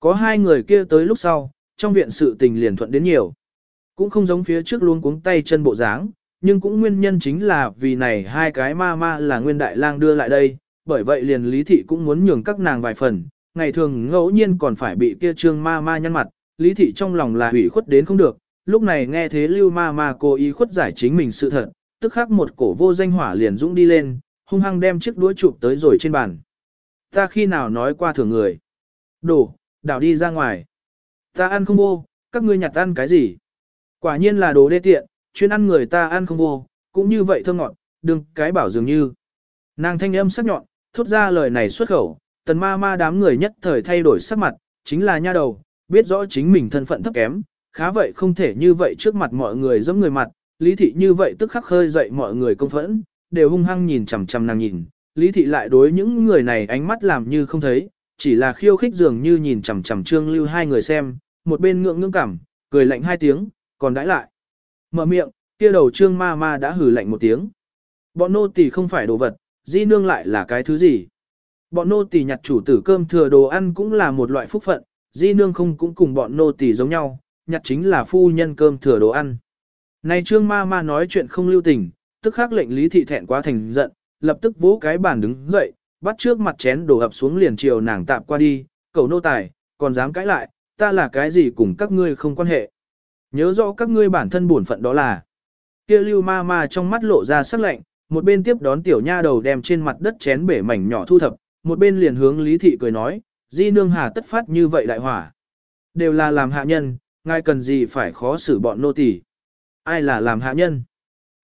Có hai người kia tới lúc sau, trong viện sự tình liền thuận đến nhiều. Cũng không giống phía trước luôn cuống tay chân bộ dáng, nhưng cũng nguyên nhân chính là vì này hai cái ma ma là nguyên đại lang đưa lại đây, bởi vậy liền lý thị cũng muốn nhường các nàng vài phần, ngày thường ngẫu nhiên còn phải bị kia trương ma ma nhăn mặt, lý thị trong lòng là hủy khuất đến không được, lúc này nghe thế lưu ma ma cố ý khuất giải chính mình sự thật, tức khắc một cổ vô danh hỏa liền dũng đi lên, hung hăng đem chiếc đũa chụp tới rồi trên bàn. Ta khi nào nói qua thưởng người? Đổ, đảo đi ra ngoài. Ta ăn không vô, các ngươi nhặt ăn cái gì? Quả nhiên là đồ đê tiện, chuyên ăn người ta ăn không vô, cũng như vậy thơm ngọt, đừng cái bảo dường như. Nàng thanh âm sắc nhọn, thốt ra lời này xuất khẩu, tần ma ma đám người nhất thời thay đổi sắc mặt, chính là nha đầu, biết rõ chính mình thân phận thấp kém, khá vậy không thể như vậy trước mặt mọi người giẫm người mặt, lý thị như vậy tức khắc khơi dậy mọi người công phẫn, đều hung hăng nhìn chằm chằm nàng nhìn, lý thị lại đối những người này ánh mắt làm như không thấy, chỉ là khiêu khích dường như nhìn chằm chằm trương lưu hai người xem, một bên ngượng ngưỡng cảm, cười lạnh hai tiếng, còn đãi lại. Mở miệng, kia đầu trương ma ma đã hử lạnh một tiếng. Bọn nô tỳ không phải đồ vật, di nương lại là cái thứ gì? Bọn nô tỳ nhặt chủ tử cơm thừa đồ ăn cũng là một loại phúc phận, di nương không cũng cùng bọn nô tỳ giống nhau, nhặt chính là phu nhân cơm thừa đồ ăn. Này trương ma ma nói chuyện không lưu tình, tức khắc lệnh lý thị thẹn quá thành giận, lập tức vỗ cái bàn đứng dậy, bắt trước mặt chén đổ ập xuống liền chiều nàng tạm qua đi, cầu nô tài, còn dám cãi lại, ta là cái gì cùng các ngươi không quan hệ. Nhớ rõ các ngươi bản thân bổn phận đó là. Kia lưu ma ma trong mắt lộ ra sắc lạnh, một bên tiếp đón tiểu nha đầu đem trên mặt đất chén bể mảnh nhỏ thu thập, một bên liền hướng lý thị cười nói, di nương hà tất phát như vậy đại hỏa. Đều là làm hạ nhân, ngài cần gì phải khó xử bọn nô tỳ. Ai là làm hạ nhân?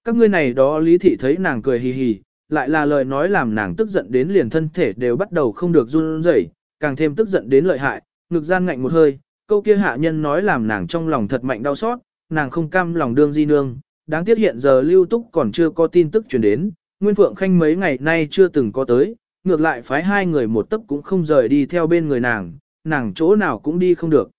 Các ngươi này đó lý thị thấy nàng cười hì hì, lại là lời nói làm nàng tức giận đến liền thân thể đều bắt đầu không được run rẩy, càng thêm tức giận đến lợi hại, ngực gian ngạnh một hơi, câu kia hạ nhân nói làm nàng trong lòng thật mạnh đau xót, nàng không cam lòng đương di nương, đáng tiếc hiện giờ lưu túc còn chưa có tin tức truyền đến, Nguyên Phượng Khanh mấy ngày nay chưa từng có tới, ngược lại phái hai người một tấc cũng không rời đi theo bên người nàng, nàng chỗ nào cũng đi không được.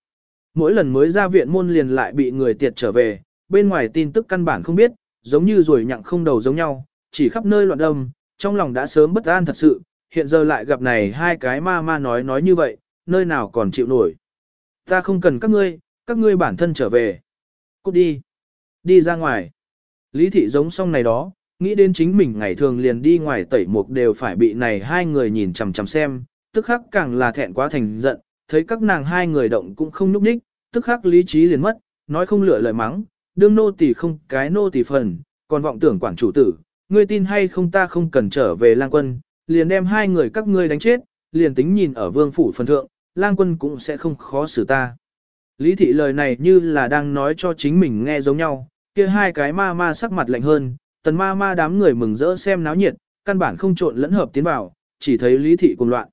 Mỗi lần mới ra viện môn liền lại bị người tiệt trở về, bên ngoài tin tức căn bản không biết, giống như rồi nhặng không đầu giống nhau, chỉ khắp nơi loạn đâm, trong lòng đã sớm bất an thật sự, hiện giờ lại gặp này hai cái ma ma nói nói như vậy, nơi nào còn chịu nổi. Ta không cần các ngươi, các ngươi bản thân trở về. Cút đi. Đi ra ngoài. Lý thị giống xong này đó, nghĩ đến chính mình ngày thường liền đi ngoài tẩy mục đều phải bị này hai người nhìn chằm chằm xem, tức khắc càng là thẹn quá thành giận, thấy các nàng hai người động cũng không nhúc nhích, tức khắc lý trí liền mất, nói không lựa lời mắng, đương nô tỳ không cái nô tỳ phần, còn vọng tưởng quản chủ tử, ngươi tin hay không ta không cần trở về lang quân, liền đem hai người các ngươi đánh chết, liền tính nhìn ở vương phủ phần thượng, lang quân cũng sẽ không khó xử ta. Lý thị lời này như là đang nói cho chính mình nghe giống nhau, kia hai cái ma ma sắc mặt lạnh hơn, tần ma ma đám người mừng rỡ xem náo nhiệt, căn bản không trộn lẫn hợp tiến vào, chỉ thấy lý thị cùng loạn.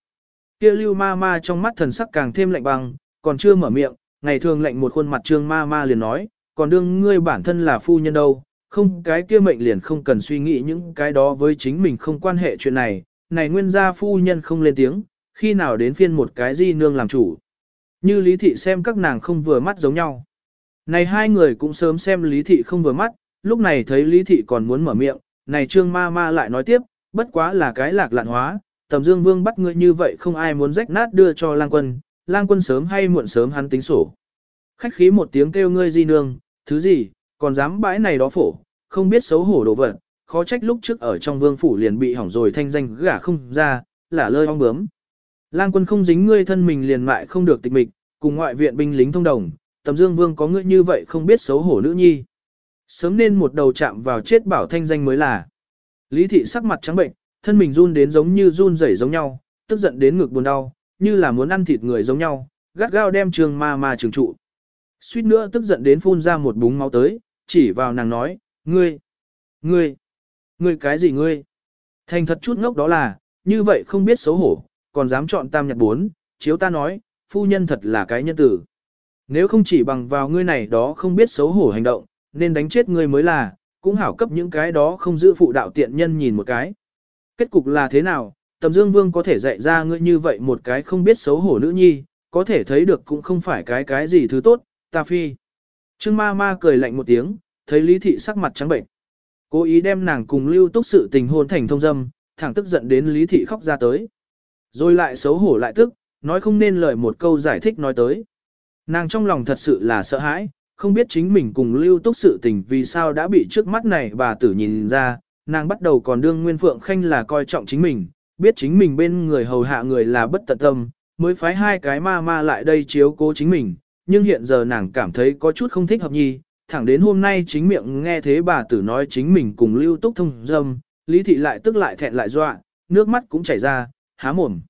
Kia lưu ma ma trong mắt thần sắc càng thêm lạnh băng, còn chưa mở miệng, ngày thường lạnh một khuôn mặt trương ma ma liền nói, còn đương ngươi bản thân là phu nhân đâu, không cái kia mệnh liền không cần suy nghĩ những cái đó với chính mình không quan hệ chuyện này, này nguyên gia phu nhân không lên tiếng, khi nào đến phiên một cái di nương làm chủ. Như lý thị xem các nàng không vừa mắt giống nhau. Này hai người cũng sớm xem lý thị không vừa mắt, lúc này thấy lý thị còn muốn mở miệng, này trương ma ma lại nói tiếp, bất quá là cái lạc lạn hóa, tầm dương vương bắt ngươi như vậy không ai muốn rách nát đưa cho lang quân, lang quân sớm hay muộn sớm hắn tính sổ. Khách khí một tiếng kêu ngươi di nương, thứ gì, còn dám bãi này đó phổ, không biết xấu hổ đồ vật, khó trách lúc trước ở trong vương phủ liền bị hỏng rồi thanh danh gả không ra, là lơi ong bướm. Lang quân không dính ngươi thân mình liền mại không được tịch mịch, cùng ngoại viện binh lính thông đồng, tầm dương vương có ngươi như vậy không biết xấu hổ nữ nhi. Sớm nên một đầu chạm vào chết bảo thanh danh mới là. Lý thị sắc mặt trắng bệnh, thân mình run đến giống như run rẩy giống nhau, tức giận đến ngực buồn đau, như là muốn ăn thịt người giống nhau, gắt gao đem trường ma ma trường trụ. Suýt nữa tức giận đến phun ra một búng máu tới, chỉ vào nàng nói, ngươi, ngươi, ngươi cái gì ngươi? Thành thật chút ngốc đó là, như vậy không biết xấu hổ, còn dám chọn tam nhật bốn, chiếu ta nói, phu nhân thật là cái nhân tử. Nếu không chỉ bằng vào ngươi này đó không biết xấu hổ hành động, nên đánh chết ngươi mới là, cũng hảo cấp những cái đó không giữ phụ đạo tiện nhân nhìn một cái. Kết cục là thế nào, tầm dương vương có thể dạy ra ngươi như vậy một cái không biết xấu hổ nữ nhi, có thể thấy được cũng không phải cái cái gì thứ tốt, ta phi. Trương ma ma cười lạnh một tiếng, thấy Lý Thị sắc mặt trắng bệnh. Cố ý đem nàng cùng lưu túc sự tình hôn thành thông dâm, thẳng tức giận đến Lý Thị khóc ra tới. Rồi lại xấu hổ lại tức, nói không nên lời một câu giải thích nói tới. Nàng trong lòng thật sự là sợ hãi, không biết chính mình cùng lưu túc sự tình vì sao đã bị trước mắt này bà tử nhìn ra, nàng bắt đầu còn đương Nguyên Phượng Khanh là coi trọng chính mình, biết chính mình bên người hầu hạ người là bất tận tâm, mới phái hai cái ma ma lại đây chiếu cố chính mình, nhưng hiện giờ nàng cảm thấy có chút không thích hợp nhi, thẳng đến hôm nay chính miệng nghe thế bà tử nói chính mình cùng lưu túc thông dâm, lý thị lại tức lại thẹn lại dọa, nước mắt cũng chảy ra, há mồm.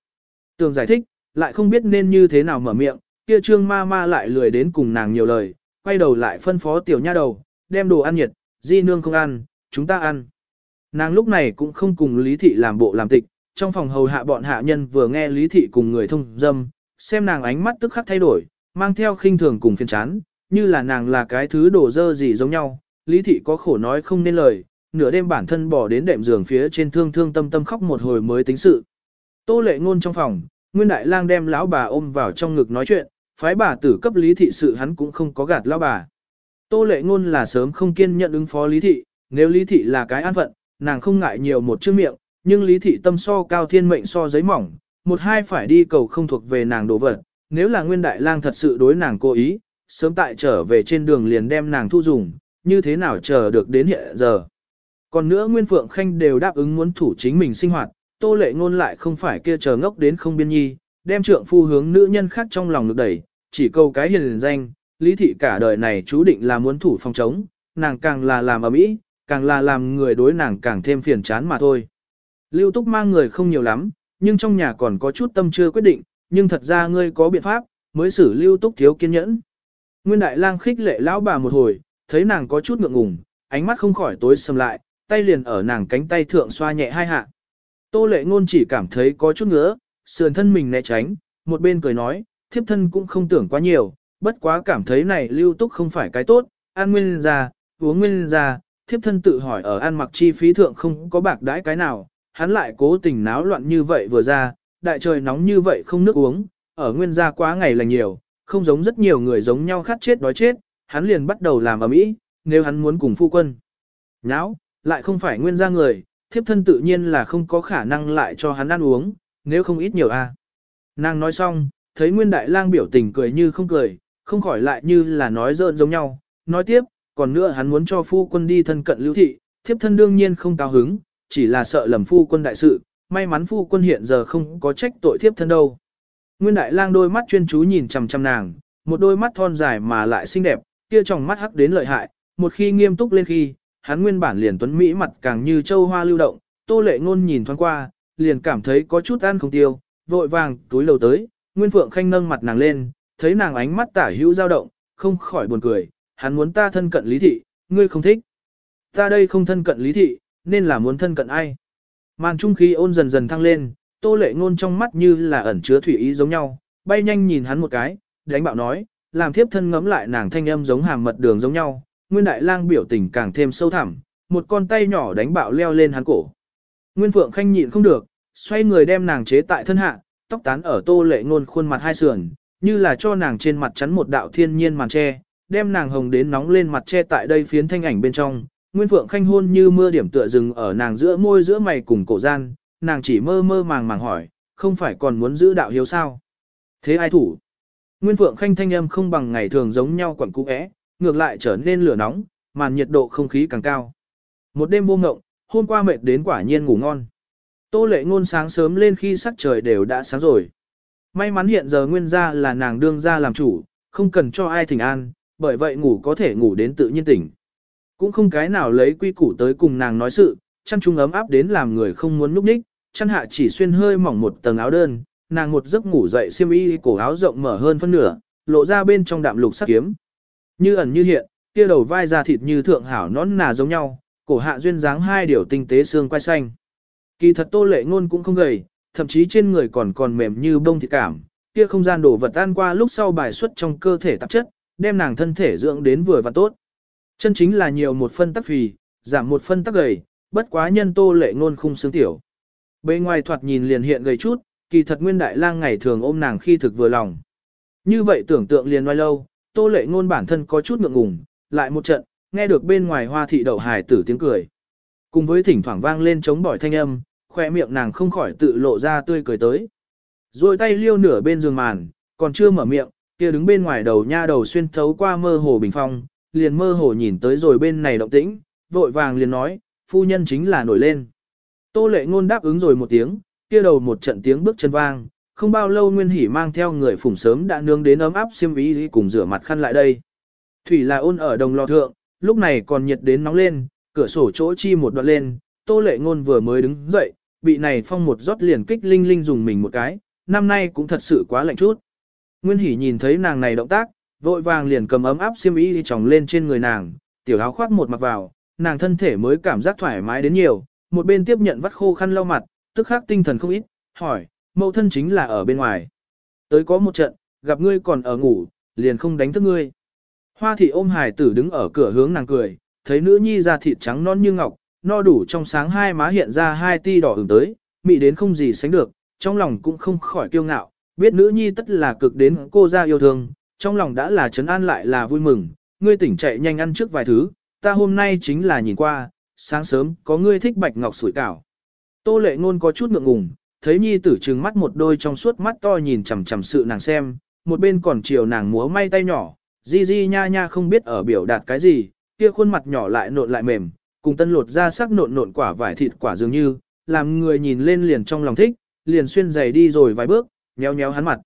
Tường giải thích, lại không biết nên như thế nào mở miệng, kia trương ma ma lại lười đến cùng nàng nhiều lời, quay đầu lại phân phó tiểu nha đầu, đem đồ ăn nhiệt, di nương không ăn, chúng ta ăn. Nàng lúc này cũng không cùng Lý Thị làm bộ làm tịch, trong phòng hầu hạ bọn hạ nhân vừa nghe Lý Thị cùng người thông dâm, xem nàng ánh mắt tức khắc thay đổi, mang theo khinh thường cùng phiền chán, như là nàng là cái thứ đổ dơ gì giống nhau. Lý Thị có khổ nói không nên lời, nửa đêm bản thân bỏ đến đệm giường phía trên thương thương tâm tâm khóc một hồi mới tính sự. Tô lệ ngôn trong phòng, Nguyên Đại Lang đem lão bà ôm vào trong ngực nói chuyện, phái bà tử cấp Lý Thị sự hắn cũng không có gạt lão bà. Tô lệ ngôn là sớm không kiên nhận ứng phó Lý Thị, nếu Lý Thị là cái an phận, nàng không ngại nhiều một chữ miệng, nhưng Lý Thị tâm so cao thiên mệnh so giấy mỏng, một hai phải đi cầu không thuộc về nàng đồ vật, nếu là Nguyên Đại Lang thật sự đối nàng cố ý, sớm tại trở về trên đường liền đem nàng thu dùng, như thế nào chờ được đến hiện giờ. Còn nữa Nguyên Phượng Khanh đều đáp ứng muốn thủ chính mình sinh hoạt, tô lệ ngôn lại không phải kia chờ ngốc đến không biên nhi, đem trượng phu hướng nữ nhân khác trong lòng lực đẩy, chỉ câu cái hiền danh, lý thị cả đời này chú định là muốn thủ phòng chống, nàng càng là làm ở mỹ, càng là làm người đối nàng càng thêm phiền chán mà thôi. Lưu Túc mang người không nhiều lắm, nhưng trong nhà còn có chút tâm chưa quyết định, nhưng thật ra ngươi có biện pháp, mới xử Lưu Túc thiếu kiên nhẫn. Nguyên Đại Lang khích lệ lão bà một hồi, thấy nàng có chút ngượng ngùng, ánh mắt không khỏi tối sầm lại, tay liền ở nàng cánh tay thượng xoa nhẹ hai hạ. Tô lệ ngôn chỉ cảm thấy có chút ngứa, sườn thân mình né tránh, một bên cười nói, thiếp thân cũng không tưởng quá nhiều, bất quá cảm thấy này lưu túc không phải cái tốt, ăn nguyên ra, uống nguyên ra, thiếp thân tự hỏi ở ăn mặc chi phí thượng không có bạc đãi cái nào, hắn lại cố tình náo loạn như vậy vừa ra, đại trời nóng như vậy không nước uống, ở nguyên gia quá ngày là nhiều, không giống rất nhiều người giống nhau khát chết đói chết, hắn liền bắt đầu làm ở mỹ, nếu hắn muốn cùng phu quân. náo lại không phải nguyên gia người, thiếp thân tự nhiên là không có khả năng lại cho hắn ăn uống, nếu không ít nhiều a. Nàng nói xong, thấy Nguyên Đại Lang biểu tình cười như không cười, không khỏi lại như là nói giỡn giống nhau, nói tiếp, còn nữa hắn muốn cho phu quân đi thân cận lưu thị, thiếp thân đương nhiên không cao hứng, chỉ là sợ lầm phu quân đại sự, may mắn phu quân hiện giờ không có trách tội thiếp thân đâu. Nguyên Đại Lang đôi mắt chuyên chú nhìn chằm chằm nàng, một đôi mắt thon dài mà lại xinh đẹp, kia tròng mắt hắc đến lợi hại, một khi nghiêm túc lên khi, hắn nguyên bản liền tuấn mỹ mặt càng như châu hoa lưu động, Tô Lệ Ngôn nhìn thoáng qua, liền cảm thấy có chút ăn không tiêu, vội vàng túi lầu tới, Nguyên Phượng Khanh nâng mặt nàng lên, thấy nàng ánh mắt tả hữu dao động, không khỏi buồn cười, hắn muốn ta thân cận Lý thị, ngươi không thích. Ta đây không thân cận Lý thị, nên là muốn thân cận ai? Màn trung khí ôn dần dần thăng lên, Tô Lệ Ngôn trong mắt như là ẩn chứa thủy ý giống nhau, bay nhanh nhìn hắn một cái, đánh bạo nói, làm thiếp thân ngấm lại nàng thanh âm giống hàm mật đường giống nhau, Nguyên Đại Lang biểu tình càng thêm sâu thẳm, một con tay nhỏ đánh bạo leo lên hắn cổ. Nguyên Phượng Khanh nhịn không được, xoay người đem nàng chế tại thân hạ, tóc tán ở tô lệ ngôn khuôn mặt hai sườn, như là cho nàng trên mặt chắn một đạo thiên nhiên màn che, đem nàng hồng đến nóng lên mặt che tại đây phiến thanh ảnh bên trong. Nguyên Phượng Khanh hôn như mưa điểm tựa rừng ở nàng giữa môi giữa mày cùng cổ gian, nàng chỉ mơ mơ màng màng hỏi, không phải còn muốn giữ đạo hiếu sao? Thế ai thủ? Nguyên Phượng Khanh thanh âm không bằng ngày thường giống nhau quẩn cũ é, ngược lại trở nên lửa nóng, màn nhiệt độ không khí càng cao. Một đêm vô ngộng, hôm qua mệt đến quả nhiên ngủ ngon. Tô lệ ngôn sáng sớm lên khi sắc trời đều đã sáng rồi. May mắn hiện giờ nguyên gia là nàng đương gia làm chủ, không cần cho ai thỉnh an, bởi vậy ngủ có thể ngủ đến tự nhiên tỉnh. Cũng không cái nào lấy quy củ tới cùng nàng nói sự, chăn trung ấm áp đến làm người không muốn núp ních, chăn hạ chỉ xuyên hơi mỏng một tầng áo đơn, nàng một giấc ngủ dậy xiêm y cổ áo rộng mở hơn phân nửa, lộ ra bên trong đạm lục sắc kiếm. Như ẩn như hiện, kia đầu vai da thịt như thượng hảo nón nà giống nhau, cổ hạ duyên dáng hai điều tinh tế xương quai xanh. Kỳ thật tô lệ ngôn cũng không gầy, thậm chí trên người còn còn mềm như bông thịt cảm, kia không gian đổ vật tan qua lúc sau bài xuất trong cơ thể tạp chất, đem nàng thân thể dưỡng đến vừa và tốt. Chân chính là nhiều một phân tắc phì, giảm một phân tắc gầy, bất quá nhân tô lệ ngôn khung xương tiểu. Bề ngoài thoạt nhìn liền hiện gầy chút, kỳ thật nguyên đại lang ngày thường ôm nàng khi thực vừa lòng. Như vậy tưởng tượng liền ngoài lâu, tô lệ ngôn bản thân có chút ngượng ngùng, lại một trận, nghe được bên ngoài hoa thị đậu hải tử tiếng cười. Cùng với thỉnh thoảng vang lên chống bỏi thanh âm, khoe miệng nàng không khỏi tự lộ ra tươi cười tới. Rồi tay liêu nửa bên giường màn, còn chưa mở miệng, kia đứng bên ngoài đầu nha đầu xuyên thấu qua mơ hồ bình phong, liền mơ hồ nhìn tới rồi bên này động tĩnh, vội vàng liền nói, phu nhân chính là nổi lên. Tô lệ ngôn đáp ứng rồi một tiếng, kia đầu một trận tiếng bước chân vang, không bao lâu Nguyên Hỷ mang theo người phụng sớm đã nương đến ấm áp xiêm ý cùng rửa mặt khăn lại đây. Thủy là ôn ở đồng lò thượng, lúc này còn nhiệt đến nóng lên, cửa sổ chỗ chi một đoạn lên, Tô Lệ Ngôn vừa mới đứng dậy, bị này phong một rót liền kích linh linh dùng mình một cái, năm nay cũng thật sự quá lạnh chút. Nguyên Hỷ nhìn thấy nàng này động tác, vội vàng liền cầm ấm áp xiêm y đi tròng lên trên người nàng, tiểu áo khoác một mặc vào, nàng thân thể mới cảm giác thoải mái đến nhiều, một bên tiếp nhận vắt khô khăn lau mặt, tức khắc tinh thần không ít, hỏi, mẫu thân chính là ở bên ngoài. Tới có một trận, gặp ngươi còn ở ngủ, liền không đánh thức ngươi. Hoa thị ôm hải tử đứng ở cửa hướng nàng cười, thấy nữ nhi da thịt trắng non như ngọc, no đủ trong sáng hai má hiện ra hai ti đỏ ửng tới, mị đến không gì sánh được, trong lòng cũng không khỏi kiêu ngạo, biết nữ nhi tất là cực đến cô ra yêu thương, trong lòng đã là trấn an lại là vui mừng, ngươi tỉnh chạy nhanh ăn trước vài thứ, ta hôm nay chính là nhìn qua, sáng sớm có ngươi thích bạch ngọc sủi cảo. Tô lệ ngôn có chút ngượng ngùng, thấy nhi tử trừng mắt một đôi trong suốt mắt to nhìn chằm chằm sự nàng xem, một bên còn chiều nàng múa may tay nhỏ, di di nha nha không biết ở biểu đạt cái gì, kia khuôn mặt nhỏ lại nộn lại mềm, cùng tân lột ra sắc nộn nộn quả vải thịt quả dường như, làm người nhìn lên liền trong lòng thích, liền xuyên giày đi rồi vài bước, nhéo nhéo hắn mặt.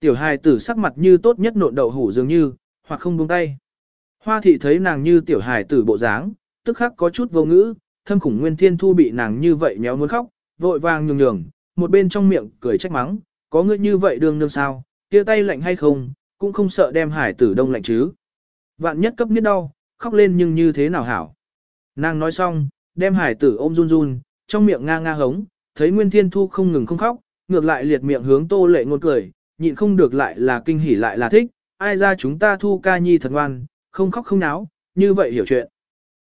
Tiểu hài tử sắc mặt như tốt nhất nộn đậu hủ dường như, hoặc không buông tay. Hoa thị thấy nàng như tiểu hài tử bộ dáng, tức khắc có chút vô ngữ, thâm khủng nguyên thiên thu bị nàng như vậy méo muốn khóc, vội vàng nhường nhường, một bên trong miệng cười trách mắng, có ngươi như vậy đương nương sao, kia tay lạnh hay không, cũng không sợ đem hải tử đông lạnh chứ. Vạn nhất cấp nhất đau, khóc lên nhưng như thế nào hảo. Nàng nói xong, đem hải tử ôm run run, trong miệng nga nga hống, thấy Nguyên Thiên Thu không ngừng không khóc, ngược lại liệt miệng hướng tô lệ ngôn cười, nhịn không được lại là kinh hỉ lại là thích, ai ra chúng ta thu ca nhi thật ngoan, không khóc không náo, như vậy hiểu chuyện.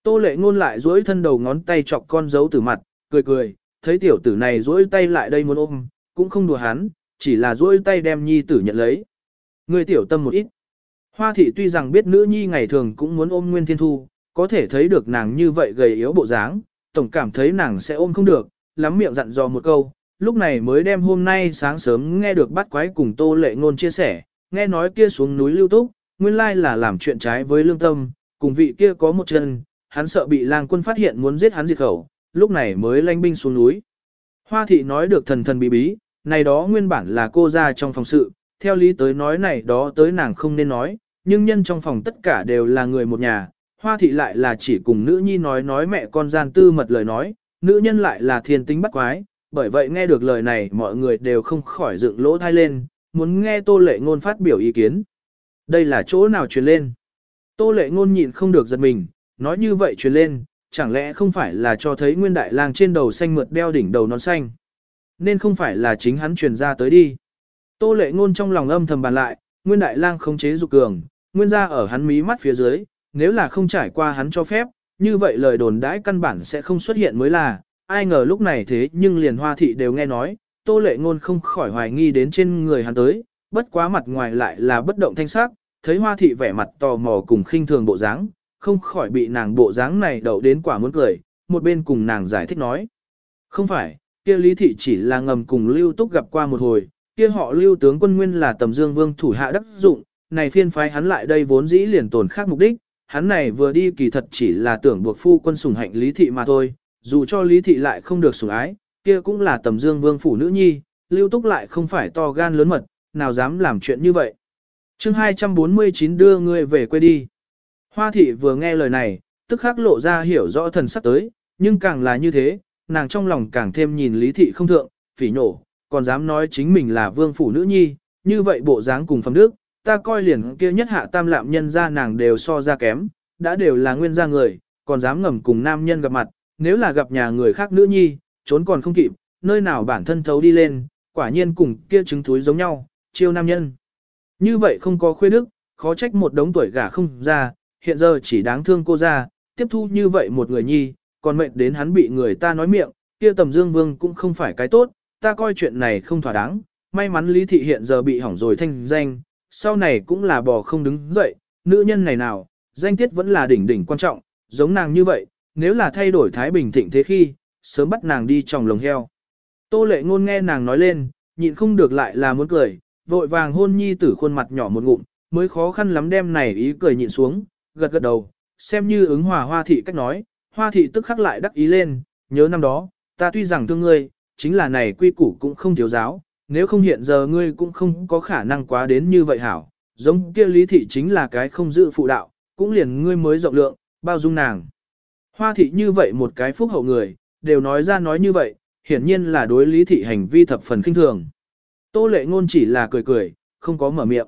Tô lệ ngôn lại duỗi thân đầu ngón tay chọc con dấu tử mặt, cười cười, thấy tiểu tử này duỗi tay lại đây muốn ôm, cũng không đùa hắn, chỉ là duỗi tay đem nhi tử nhận lấy. Người tiểu tâm một ít. Hoa thị tuy rằng biết nữ nhi ngày thường cũng muốn ôm Nguyên Thiên Thu, có thể thấy được nàng như vậy gầy yếu bộ dáng, tổng cảm thấy nàng sẽ ôm không được, lắm miệng dặn dò một câu, lúc này mới đem hôm nay sáng sớm nghe được bắt quái cùng tô lệ ngôn chia sẻ, nghe nói kia xuống núi lưu túc, nguyên lai là làm chuyện trái với lương tâm, cùng vị kia có một chân, hắn sợ bị lang quân phát hiện muốn giết hắn diệt khẩu, lúc này mới lanh binh xuống núi. Hoa thị nói được thần thần bí bí, này đó nguyên bản là cô ra trong phòng sự, theo lý tới nói này đó tới nàng không nên nói, nhưng nhân trong phòng tất cả đều là người một nhà, hoa thị lại là chỉ cùng nữ nhi nói nói mẹ con gian tư mật lời nói, nữ nhân lại là thiên tính bắt quái, bởi vậy nghe được lời này mọi người đều không khỏi dựng lỗ thai lên, muốn nghe tô lệ ngôn phát biểu ý kiến. Đây là chỗ nào truyền lên? Tô lệ ngôn nhịn không được giật mình, nói như vậy truyền lên, chẳng lẽ không phải là cho thấy nguyên đại lang trên đầu xanh mượt đeo đỉnh đầu nón xanh? Nên không phải là chính hắn truyền ra tới đi. Tô lệ ngôn trong lòng âm thầm bàn lại, nguyên đại lang không chế dục cường, nguyên gia ở hắn mí mắt phía dưới, nếu là không trải qua hắn cho phép, như vậy lời đồn đãi căn bản sẽ không xuất hiện mới là, ai ngờ lúc này thế nhưng liền hoa thị đều nghe nói, tô lệ ngôn không khỏi hoài nghi đến trên người hắn tới, bất quá mặt ngoài lại là bất động thanh sắc, thấy hoa thị vẻ mặt tò mò cùng khinh thường bộ dáng, không khỏi bị nàng bộ dáng này đậu đến quả muốn cười, một bên cùng nàng giải thích nói. Không phải, kia lý thị chỉ là ngầm cùng lưu túc gặp qua một hồi, kia họ lưu tướng quân nguyên là tầm dương vương thủ hạ đắc dụng, này phiên phái hắn lại đây vốn dĩ liền tồn khác mục đích, hắn này vừa đi kỳ thật chỉ là tưởng buộc phu quân sủng hạnh lý thị mà thôi, dù cho lý thị lại không được sủng ái, kia cũng là tầm dương vương phủ nữ nhi, lưu túc lại không phải to gan lớn mật, nào dám làm chuyện như vậy. chương 249 đưa ngươi về quê đi. Hoa thị vừa nghe lời này, tức khắc lộ ra hiểu rõ thần sắc tới, nhưng càng là như thế, nàng trong lòng càng thêm nhìn lý thị không thượng, phỉ nổ, còn dám nói chính mình là vương phủ nữ nhi, như vậy bộ dáng cùng phẩm đức, ta coi liền kia nhất hạ tam lạm nhân ra nàng đều so ra kém, đã đều là nguyên gia người, còn dám ngầm cùng nam nhân gặp mặt, nếu là gặp nhà người khác nữ nhi, trốn còn không kịp, nơi nào bản thân thấu đi lên, quả nhiên cùng kia trứng thúi giống nhau, chiêu nam nhân. Như vậy không có khuê đức, khó trách một đống tuổi gả không ra, hiện giờ chỉ đáng thương cô ra, tiếp thu như vậy một người nhi, còn mệnh đến hắn bị người ta nói miệng, kia tầm dương vương cũng không phải cái tốt, ta coi chuyện này không thỏa đáng, may mắn lý thị hiện giờ bị hỏng rồi thanh danh, sau này cũng là bò không đứng dậy, nữ nhân này nào, danh tiết vẫn là đỉnh đỉnh quan trọng, giống nàng như vậy, nếu là thay đổi Thái Bình thịnh thế khi, sớm bắt nàng đi trong lồng heo. Tô lệ ngôn nghe nàng nói lên, nhịn không được lại là muốn cười, vội vàng hôn nhi tử khuôn mặt nhỏ một ngụm, mới khó khăn lắm đem này ý cười nhịn xuống, gật gật đầu, xem như ứng hòa hoa thị cách nói, hoa thị tức khắc lại đắc ý lên, nhớ năm đó, ta tuy rằng thương ngươi, chính là này quy củ cũng không thiếu giáo, nếu không hiện giờ ngươi cũng không có khả năng quá đến như vậy hảo, giống kia lý thị chính là cái không giữ phụ đạo, cũng liền ngươi mới rộng lượng, bao dung nàng. Hoa thị như vậy một cái phúc hậu người, đều nói ra nói như vậy, hiển nhiên là đối lý thị hành vi thập phần kinh thường. Tô lệ ngôn chỉ là cười cười, không có mở miệng.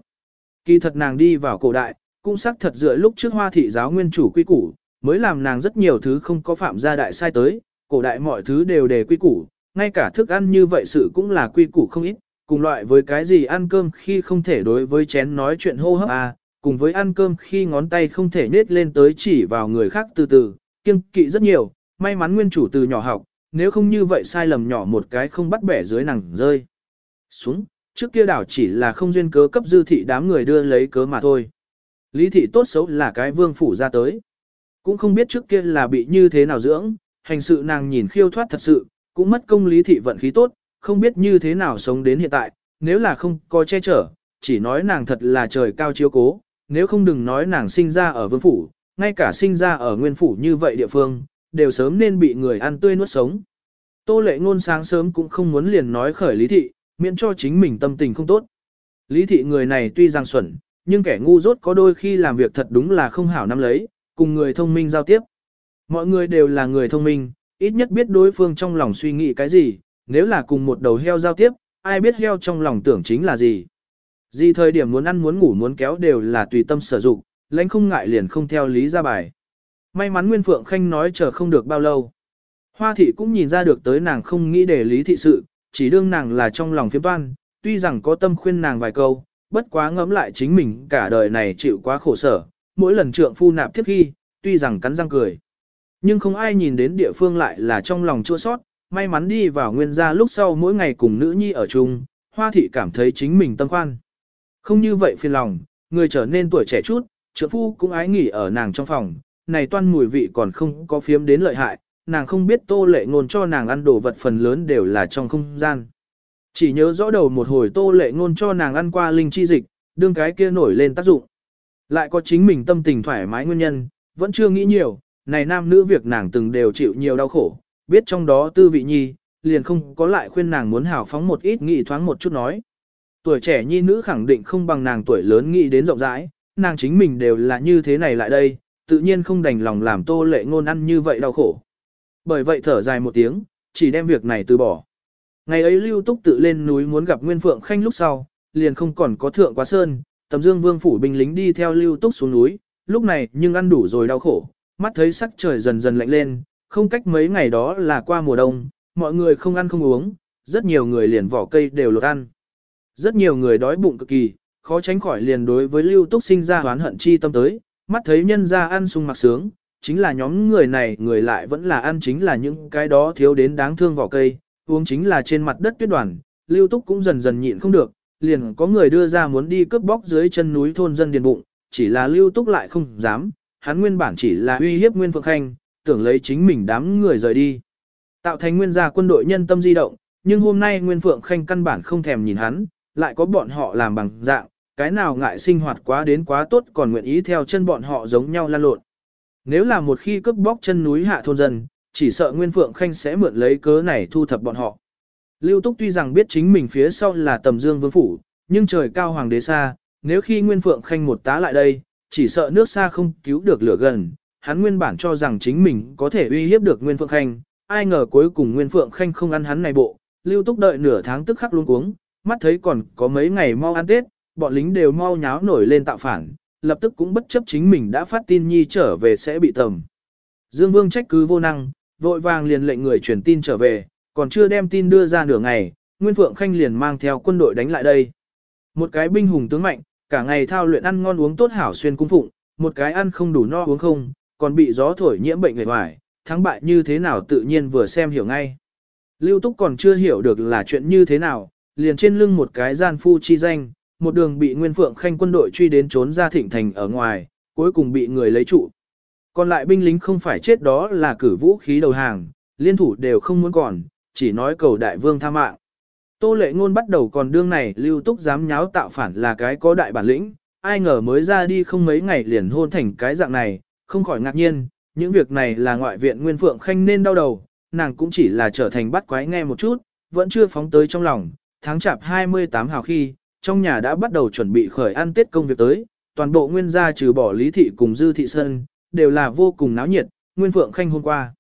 Kỳ thật nàng đi vào cổ đại, cũng xác thật dựa lúc trước hoa thị giáo nguyên chủ quy củ, mới làm nàng rất nhiều thứ không có phạm gia đại sai tới, cổ đại mọi thứ đều đề quy củ, ngay cả thức ăn như vậy sự cũng là quy củ không ít, cùng loại với cái gì ăn cơm khi không thể đối với chén nói chuyện hô hấp à, cùng với ăn cơm khi ngón tay không thể nết lên tới chỉ vào người khác từ từ, kiêng kỵ rất nhiều, may mắn nguyên chủ từ nhỏ học, nếu không như vậy sai lầm nhỏ một cái không bắt bẻ dưới nàng rơi. Xuống, trước kia đảo chỉ là không duyên cớ cấp dư thị đám người đưa lấy cớ mà thôi. Lý thị tốt xấu là cái vương phủ ra tới. Cũng không biết trước kia là bị như thế nào dưỡng, hành sự nàng nhìn khiêu thoát thật sự, cũng mất công lý thị vận khí tốt, không biết như thế nào sống đến hiện tại, nếu là không có che chở, chỉ nói nàng thật là trời cao chiếu cố, nếu không đừng nói nàng sinh ra ở vương phủ, ngay cả sinh ra ở nguyên phủ như vậy địa phương, đều sớm nên bị người ăn tươi nuốt sống. Tô lệ ngôn sáng sớm cũng không muốn liền nói khởi lý thị, miễn cho chính mình tâm tình không tốt. Lý thị người này tuy rằng xuẩn, nhưng kẻ ngu dốt có đôi khi làm việc thật đúng là không hảo nắm lấy, cùng người thông minh giao tiếp. Mọi người đều là người thông minh, ít nhất biết đối phương trong lòng suy nghĩ cái gì, nếu là cùng một đầu heo giao tiếp, ai biết heo trong lòng tưởng chính là gì. Gì thời điểm muốn ăn muốn ngủ muốn kéo đều là tùy tâm sở dụng, lãnh không ngại liền không theo lý ra bài. May mắn Nguyên Phượng Khanh nói chờ không được bao lâu. Hoa thị cũng nhìn ra được tới nàng không nghĩ để lý thị sự, chỉ đương nàng là trong lòng phiếm toan, tuy rằng có tâm khuyên nàng vài câu, bất quá ngẫm lại chính mình cả đời này chịu quá khổ sở, mỗi lần trượng phu nạp tiếp khi, tuy rằng cắn răng cười. Nhưng không ai nhìn đến địa phương lại là trong lòng chua sót, may mắn đi vào nguyên gia lúc sau mỗi ngày cùng nữ nhi ở chung, hoa thị cảm thấy chính mình tâm khoan. Không như vậy phiền lòng, người trở nên tuổi trẻ chút, trượng phu cũng ái nghỉ ở nàng trong phòng, này toan mùi vị còn không có phiếm đến lợi hại, nàng không biết tô lệ ngôn cho nàng ăn đồ vật phần lớn đều là trong không gian. Chỉ nhớ rõ đầu một hồi tô lệ ngôn cho nàng ăn qua linh chi dịch, đương cái kia nổi lên tác dụng. Lại có chính mình tâm tình thoải mái nguyên nhân, vẫn chưa nghĩ nhiều, này nam nữ việc nàng từng đều chịu nhiều đau khổ, biết trong đó tư vị nhi, liền không có lại khuyên nàng muốn hào phóng một ít nghĩ thoáng một chút nói. Tuổi trẻ nhi nữ khẳng định không bằng nàng tuổi lớn nghĩ đến rộng rãi, nàng chính mình đều là như thế này lại đây, tự nhiên không đành lòng làm tô lệ ngôn ăn như vậy đau khổ. Bởi vậy thở dài một tiếng, chỉ đem việc này từ bỏ. Ngày ấy lưu túc tự lên núi muốn gặp Nguyên Phượng Khanh lúc sau, liền không còn có thượng quá sơn, tầm dương vương phủ binh lính đi theo lưu túc xuống núi, lúc này nhưng ăn đủ rồi đau khổ, mắt thấy sắc trời dần dần lạnh lên, không cách mấy ngày đó là qua mùa đông, mọi người không ăn không uống, rất nhiều người liền vỏ cây đều lột ăn. Rất nhiều người đói bụng cực kỳ, khó tránh khỏi liền đối với lưu túc sinh ra hoán hận chi tâm tới, mắt thấy nhân ra ăn sung mặc sướng, chính là nhóm người này người lại vẫn là ăn chính là những cái đó thiếu đến đáng thương vỏ cây, uống chính là trên mặt đất tuyết đoàn, lưu túc cũng dần dần nhịn không được, liền có người đưa ra muốn đi cướp bóc dưới chân núi thôn dân điền bụng, chỉ là lưu túc lại không dám, hắn nguyên bản chỉ là uy hiếp Nguyên Phượng Khanh, tưởng lấy chính mình đám người rời đi. Tạo thành nguyên gia quân đội nhân tâm di động, nhưng hôm nay Nguyên Phượng Khanh căn bản không thèm nhìn hắn, lại có bọn họ làm bằng dạng, cái nào ngại sinh hoạt quá đến quá tốt còn nguyện ý theo chân bọn họ giống nhau lan lộn. Nếu là một khi cướp bóc chân núi hạ thôn dân, chỉ sợ Nguyên Phượng Khanh sẽ mượn lấy cớ này thu thập bọn họ. Lưu Túc tuy rằng biết chính mình phía sau là tầm dương vương phủ, nhưng trời cao hoàng đế xa, nếu khi Nguyên Phượng Khanh một tá lại đây, chỉ sợ nước xa không cứu được lửa gần, hắn nguyên bản cho rằng chính mình có thể uy hiếp được Nguyên Phượng Khanh, ai ngờ cuối cùng Nguyên Phượng Khanh không ăn hắn này bộ, Lưu Túc đợi nửa tháng tức khắc luôn cuống, mắt thấy còn có mấy ngày mau ăn Tết, bọn lính đều mau nháo nổi lên tạo phản, lập tức cũng bất chấp chính mình đã phát tin nhi trở về sẽ bị tầm. Dương Vương trách cứ vô năng, vội vàng liền lệnh người truyền tin trở về, còn chưa đem tin đưa ra nửa ngày, Nguyên Phượng Khanh liền mang theo quân đội đánh lại đây. Một cái binh hùng tướng mạnh, cả ngày thao luyện ăn ngon uống tốt hảo xuyên cung phụng, một cái ăn không đủ no uống không, còn bị gió thổi nhiễm bệnh người hoài, thắng bại như thế nào tự nhiên vừa xem hiểu ngay. Lưu Túc còn chưa hiểu được là chuyện như thế nào, liền trên lưng một cái gian phu chi danh, một đường bị Nguyên Phượng Khanh quân đội truy đến trốn ra thịnh thành ở ngoài, cuối cùng bị người lấy trụ. Còn lại binh lính không phải chết đó là cử vũ khí đầu hàng, liên thủ đều không muốn còn, chỉ nói cầu đại vương tha mạng. Tô lệ ngôn bắt đầu còn đương này lưu túc dám nháo tạo phản là cái có đại bản lĩnh, ai ngờ mới ra đi không mấy ngày liền hôn thành cái dạng này, không khỏi ngạc nhiên, những việc này là ngoại viện Nguyên Phượng Khanh nên đau đầu, nàng cũng chỉ là trở thành bắt quái nghe một chút, vẫn chưa phóng tới trong lòng, tháng chạp 28 hào khi, trong nhà đã bắt đầu chuẩn bị khởi ăn tết công việc tới, toàn bộ nguyên gia trừ bỏ lý thị cùng dư thị sơn, đều là vô cùng náo nhiệt, Nguyên Phượng Khanh hôm qua.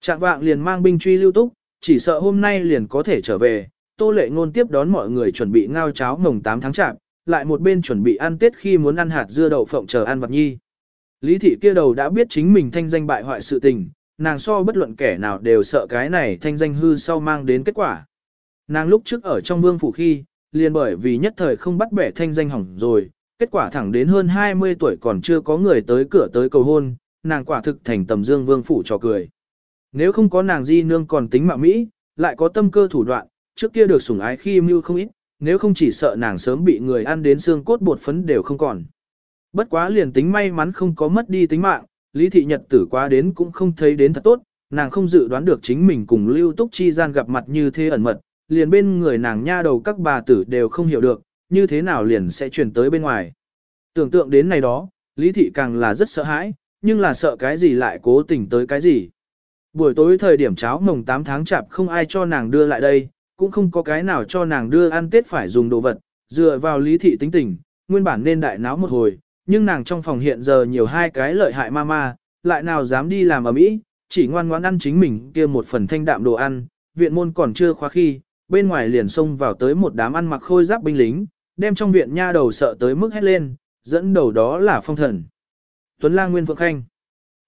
Trạng vạng liền mang binh truy lưu túc, chỉ sợ hôm nay liền có thể trở về, tô lệ ngôn tiếp đón mọi người chuẩn bị ngao cháo mồng 8 tháng chạp, lại một bên chuẩn bị ăn tết khi muốn ăn hạt dưa đậu phộng chờ ăn vật nhi. Lý thị kia đầu đã biết chính mình thanh danh bại hoại sự tình, nàng so bất luận kẻ nào đều sợ cái này thanh danh hư sau mang đến kết quả. Nàng lúc trước ở trong vương phủ khi, liền bởi vì nhất thời không bắt bẻ thanh danh hỏng rồi, kết quả thẳng đến hơn 20 tuổi còn chưa có người tới cửa tới cầu hôn, nàng quả thực thành tầm dương vương phủ cho cười. Nếu không có nàng di nương còn tính mạo Mỹ, lại có tâm cơ thủ đoạn, trước kia được sủng ái khi mưu không ít, nếu không chỉ sợ nàng sớm bị người ăn đến xương cốt bột phấn đều không còn. Bất quá liền tính may mắn không có mất đi tính mạng, Lý Thị Nhật tử quá đến cũng không thấy đến thật tốt, nàng không dự đoán được chính mình cùng Lưu Túc Chi gian gặp mặt như thế ẩn mật, liền bên người nàng nha đầu các bà tử đều không hiểu được, như thế nào liền sẽ chuyển tới bên ngoài. Tưởng tượng đến này đó, Lý Thị càng là rất sợ hãi, nhưng là sợ cái gì lại cố tình tới cái gì. Buổi tối thời điểm cháo mồng 8 tháng chạp không ai cho nàng đưa lại đây, cũng không có cái nào cho nàng đưa ăn tết phải dùng đồ vật, dựa vào Lý Thị tính tình, nguyên bản nên đại náo một hồi, nhưng nàng trong phòng hiện giờ nhiều hai cái lợi hại ma ma, lại nào dám đi làm ở mỹ, chỉ ngoan ngoãn ăn chính mình kia một phần thanh đạm đồ ăn, viện môn còn chưa khóa khi, bên ngoài liền xông vào tới một đám ăn mặc khôi giáp binh lính, đem trong viện nha đầu sợ tới mức hét lên, dẫn đầu đó là phong thần. Tuấn Lang Nguyên Phượng Khanh.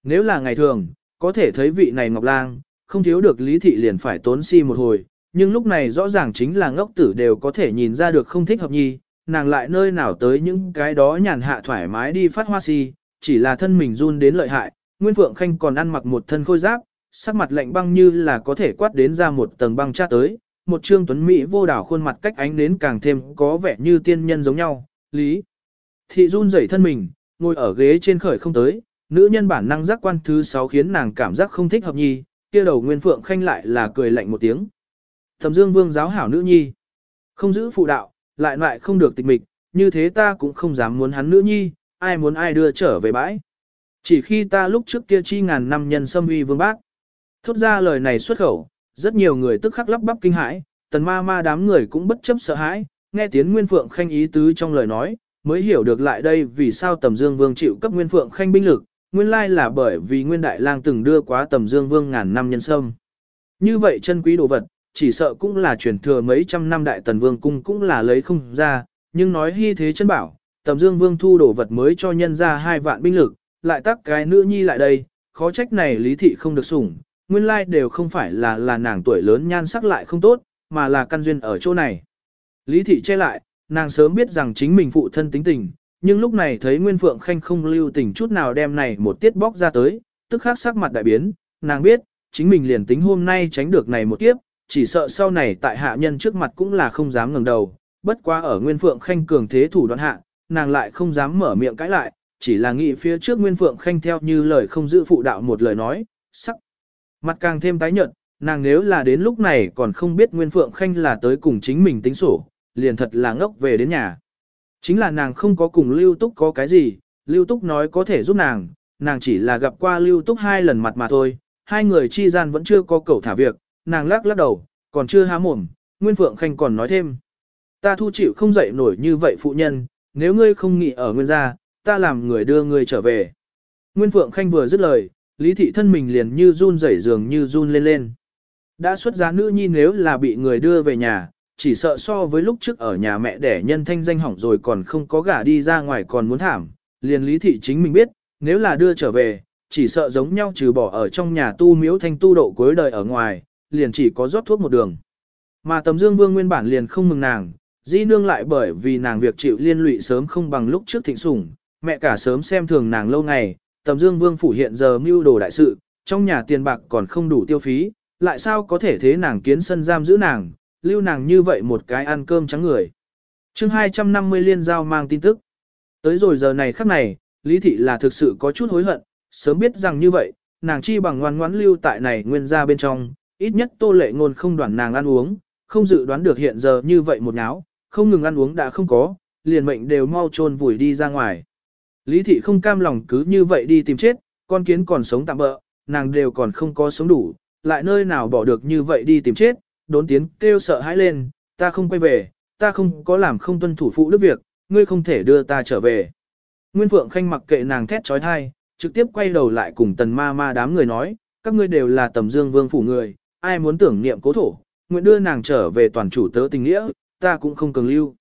Nếu là ngày thường, có thể thấy vị này Ngọc Lang, không thiếu được lý thị liền phải tốn si một hồi, nhưng lúc này rõ ràng chính là ngốc tử đều có thể nhìn ra được không thích hợp nhi, nàng lại nơi nào tới những cái đó nhàn hạ thoải mái đi phát hoa si, chỉ là thân mình run đến lợi hại, Nguyên Phượng Khanh còn ăn mặc một thân khôi giáp, sắc mặt lạnh băng như là có thể quát đến ra một tầng băng cha tới, một trương tuấn mỹ vô đảo khuôn mặt cách ánh đến càng thêm có vẻ như tiên nhân giống nhau, lý. Thị run rẩy thân mình, ngồi ở ghế trên khởi không tới, nữ nhân bản năng giác quan thứ sáu khiến nàng cảm giác không thích hợp nhi, kia đầu Nguyên Phượng Khanh lại là cười lạnh một tiếng. Thẩm Dương Vương giáo hảo nữ nhi, không giữ phụ đạo, lại lại không được tịch mịch, như thế ta cũng không dám muốn hắn nữ nhi, ai muốn ai đưa trở về bãi. Chỉ khi ta lúc trước kia chi ngàn năm nhân xâm uy vương bác. Thốt ra lời này xuất khẩu, rất nhiều người tức khắc lắp bắp kinh hãi, tần ma ma đám người cũng bất chấp sợ hãi, nghe tiếng Nguyên Phượng Khanh ý tứ trong lời nói, mới hiểu được lại đây vì sao tầm dương vương chịu cấp Nguyên Phượng Khanh binh lực, nguyên lai là bởi vì Nguyên Đại Lang từng đưa quá tầm dương vương ngàn năm nhân sâm. Như vậy chân quý đồ vật, chỉ sợ cũng là truyền thừa mấy trăm năm đại tần vương cung cũng là lấy không ra, nhưng nói hy thế chân bảo, tầm dương vương thu đồ vật mới cho nhân ra hai vạn binh lực, lại tắc cái nữ nhi lại đây, khó trách này lý thị không được sủng, nguyên lai đều không phải là là nàng tuổi lớn nhan sắc lại không tốt, mà là căn duyên ở chỗ này. Lý thị che lại, nàng sớm biết rằng chính mình phụ thân tính tình, nhưng lúc này thấy Nguyên Phượng Khanh không lưu tình chút nào đem này một tiết bóc ra tới, tức khắc sắc mặt đại biến, nàng biết, chính mình liền tính hôm nay tránh được này một kiếp, chỉ sợ sau này tại hạ nhân trước mặt cũng là không dám ngẩng đầu, bất quá ở Nguyên Phượng Khanh cường thế thủ đoạn hạ, nàng lại không dám mở miệng cãi lại, chỉ là nghĩ phía trước Nguyên Phượng Khanh theo như lời không giữ phụ đạo một lời nói, sắc. Mặt càng thêm tái nhợt, nàng nếu là đến lúc này còn không biết Nguyên Phượng Khanh là tới cùng chính mình tính sổ, liền thật là ngốc về đến nhà. Chính là nàng không có cùng Lưu Túc có cái gì, Lưu Túc nói có thể giúp nàng, nàng chỉ là gặp qua Lưu Túc hai lần mặt mà thôi, hai người chi gian vẫn chưa có cầu thả việc, nàng lắc lắc đầu, còn chưa há mồm, Nguyên Phượng Khanh còn nói thêm. Ta thu chịu không dậy nổi như vậy phụ nhân, nếu ngươi không nghỉ ở nguyên gia, ta làm người đưa ngươi trở về. Nguyên Phượng Khanh vừa dứt lời, Lý Thị thân mình liền như run rẩy dường như run lên lên. Đã xuất giá nữ nhi nếu là bị người đưa về nhà, chỉ sợ so với lúc trước ở nhà mẹ đẻ nhân thanh danh hỏng rồi còn không có gả đi ra ngoài còn muốn thảm. Liền Lý Thị chính mình biết, nếu là đưa trở về, chỉ sợ giống nhau trừ bỏ ở trong nhà tu miếu thanh tu độ cuối đời ở ngoài, liền chỉ có rót thuốc một đường. Mà tầm dương vương nguyên bản liền không mừng nàng, di nương lại bởi vì nàng việc chịu liên lụy sớm không bằng lúc trước thịnh sủng, mẹ cả sớm xem thường nàng lâu ngày, tầm dương vương phủ hiện giờ mưu đồ đại sự, trong nhà tiền bạc còn không đủ tiêu phí, lại sao có thể thế nàng kiến sân giam giữ nàng, lưu nàng như vậy một cái ăn cơm trắng người. chương 250 liên giao mang tin tức. Tới rồi giờ này khắc này, Lý thị là thực sự có chút hối hận, sớm biết rằng như vậy, nàng chi bằng ngoan ngoãn lưu tại này nguyên ra bên trong, ít nhất tô lệ ngôn không đoản nàng ăn uống, không dự đoán được hiện giờ như vậy một nháo, không ngừng ăn uống đã không có, liền mệnh đều mau trôn vùi đi ra ngoài. Lý thị không cam lòng cứ như vậy đi tìm chết, con kiến còn sống tạm bỡ, nàng đều còn không có sống đủ, lại nơi nào bỏ được như vậy đi tìm chết, đốn tiến kêu sợ hãi lên, ta không quay về, ta không có làm không tuân thủ phụ đức việc, ngươi không thể đưa ta trở về. Nguyên Phượng Khanh mặc kệ nàng thét trói thai, trực tiếp quay đầu lại cùng tần ma ma đám người nói, các ngươi đều là tầm dương vương phủ người, ai muốn tưởng niệm cố thổ, nguyện đưa nàng trở về toàn chủ tớ tình nghĩa, ta cũng không cần lưu.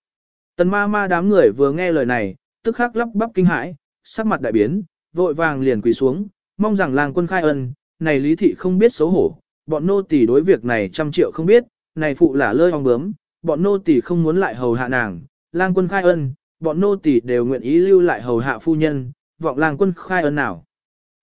Tần ma ma đám người vừa nghe lời này, tức khắc lắp bắp kinh hãi, sắc mặt đại biến, vội vàng liền quỳ xuống, mong rằng làng quân khai ân, này lý thị không biết xấu hổ, bọn nô tỳ đối việc này trăm triệu không biết, này phụ là lơi ong bướm, bọn nô tỳ không muốn lại hầu hạ nàng, lang quân khai ân, bọn nô tỳ đều nguyện ý lưu lại hầu hạ phu nhân, vọng lang quân khai ân nào.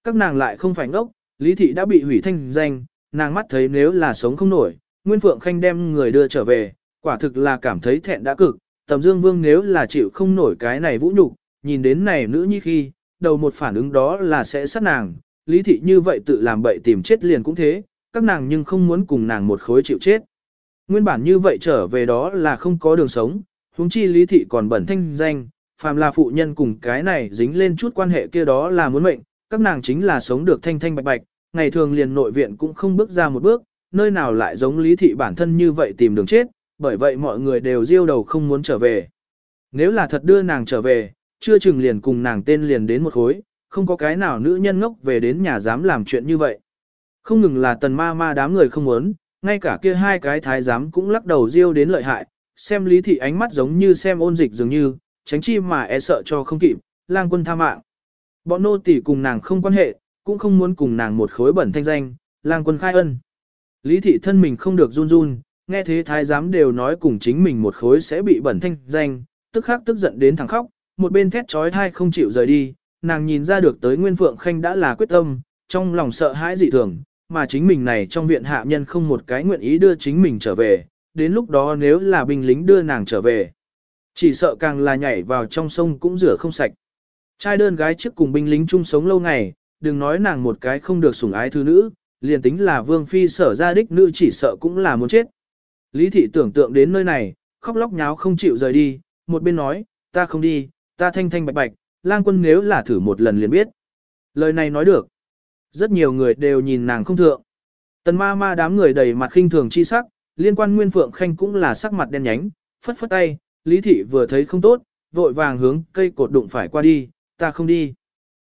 Các nàng lại không phải ngốc, lý thị đã bị hủy thanh danh, nàng mắt thấy nếu là sống không nổi, Nguyên Phượng Khanh đem người đưa trở về, quả thực là cảm thấy thẹn đã cực, tầm dương vương nếu là chịu không nổi cái này vũ nhục, nhìn đến này nữ nhi khi, đầu một phản ứng đó là sẽ sát nàng, lý thị như vậy tự làm bậy tìm chết liền cũng thế, các nàng nhưng không muốn cùng nàng một khối chịu chết. Nguyên bản như vậy trở về đó là không có đường sống, huống chi lý thị còn bẩn thanh danh, phàm là phụ nhân cùng cái này dính lên chút quan hệ kia đó là muốn mệnh, các nàng chính là sống được thanh thanh bạch bạch, ngày thường liền nội viện cũng không bước ra một bước, nơi nào lại giống lý thị bản thân như vậy tìm đường chết, bởi vậy mọi người đều diêu đầu không muốn trở về. Nếu là thật đưa nàng trở về, chưa chừng liền cùng nàng tên liền đến một khối, không có cái nào nữ nhân ngốc về đến nhà dám làm chuyện như vậy. Không ngừng là tần ma ma đám người không muốn, ngay cả kia hai cái thái giám cũng lắc đầu riêu đến lợi hại, xem lý thị ánh mắt giống như xem ôn dịch dường như, tránh chi mà e sợ cho không kịp, lang quân tha mạng. Bọn nô tỳ cùng nàng không quan hệ, cũng không muốn cùng nàng một khối bẩn thanh danh, lang quân khai ân. Lý thị thân mình không được run run, nghe thế thái giám đều nói cùng chính mình một khối sẽ bị bẩn thanh danh, tức khắc tức giận đến thẳng khóc, một bên thét trói thai không chịu rời đi, nàng nhìn ra được tới Nguyên Phượng Khanh đã là quyết tâm, trong lòng sợ hãi dị thường, mà chính mình này trong viện hạ nhân không một cái nguyện ý đưa chính mình trở về, đến lúc đó nếu là binh lính đưa nàng trở về. Chỉ sợ càng là nhảy vào trong sông cũng rửa không sạch. Trai đơn gái trước cùng binh lính chung sống lâu ngày, đừng nói nàng một cái không được sủng ái thứ nữ, liền tính là vương phi sở ra đích nữ chỉ sợ cũng là muốn chết. Lý thị tưởng tượng đến nơi này, khóc lóc nháo không chịu rời đi, một bên nói, ta không đi, ta thanh thanh bạch bạch, lang quân nếu là thử một lần liền biết. Lời này nói được. Rất nhiều người đều nhìn nàng không thượng. Tần ma ma đám người đầy mặt khinh thường chi sắc, liên quan Nguyên Phượng Khanh cũng là sắc mặt đen nhánh, phất phất tay, Lý Thị vừa thấy không tốt, vội vàng hướng cây cột đụng phải qua đi, ta không đi.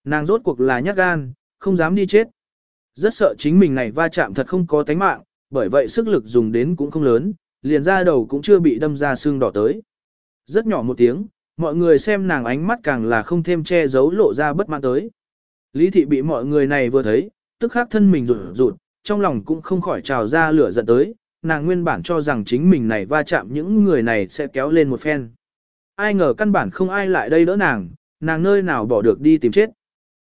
Nàng rốt cuộc là nhát gan, không dám đi chết. Rất sợ chính mình này va chạm thật không có tánh mạng, bởi vậy sức lực dùng đến cũng không lớn, liền ra đầu cũng chưa bị đâm ra xương đỏ tới. Rất nhỏ một tiếng, mọi người xem nàng ánh mắt càng là không thêm che giấu lộ ra bất mãn tới. Lý thị bị mọi người này vừa thấy, tức khắc thân mình rụt rụt, trong lòng cũng không khỏi trào ra lửa giận tới, nàng nguyên bản cho rằng chính mình này va chạm những người này sẽ kéo lên một phen. Ai ngờ căn bản không ai lại đây đỡ nàng, nàng nơi nào bỏ được đi tìm chết.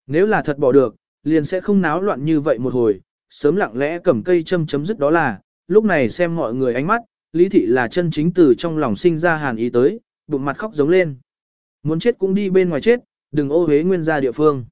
Nếu là thật bỏ được, liền sẽ không náo loạn như vậy một hồi, sớm lặng lẽ cầm cây châm chấm dứt đó là, lúc này xem mọi người ánh mắt, lý thị là chân chính từ trong lòng sinh ra hàn ý tới, bụng mặt khóc giống lên. Muốn chết cũng đi bên ngoài chết, đừng ô hế nguyên gia địa phương.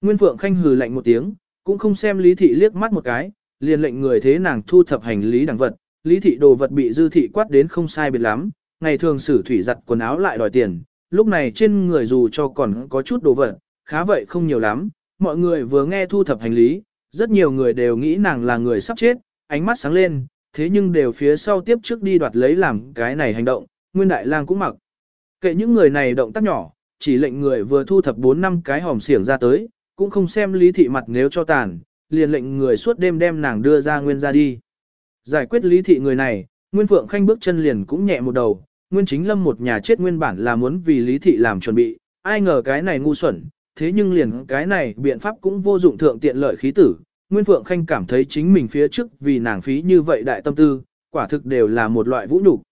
Nguyên Phượng Khanh hừ lạnh một tiếng, cũng không xem Lý Thị liếc mắt một cái, liền lệnh người thế nàng thu thập hành lý đẳng vật. Lý Thị đồ vật bị Dư Thị quát đến không sai biệt lắm, ngày thường xử thủy giặt quần áo lại đòi tiền, lúc này trên người dù cho còn có chút đồ vật, khá vậy không nhiều lắm. Mọi người vừa nghe thu thập hành lý, rất nhiều người đều nghĩ nàng là người sắp chết, ánh mắt sáng lên, thế nhưng đều phía sau tiếp trước đi đoạt lấy làm cái này hành động, Nguyên Đại Lang cũng mặc. Kệ những người này động tác nhỏ, chỉ lệnh người vừa thu thập 4 năm cái hòm xiển ra tới, cũng không xem lý thị mặt nếu cho tàn, liền lệnh người suốt đêm đem nàng đưa ra nguyên ra đi. Giải quyết lý thị người này, Nguyên Phượng Khanh bước chân liền cũng nhẹ một đầu, Nguyên Chính Lâm một nhà chết nguyên bản là muốn vì lý thị làm chuẩn bị, ai ngờ cái này ngu xuẩn, thế nhưng liền cái này biện pháp cũng vô dụng thượng tiện lợi khí tử. Nguyên Phượng Khanh cảm thấy chính mình phía trước vì nàng phí như vậy đại tâm tư, quả thực đều là một loại vũ nhục.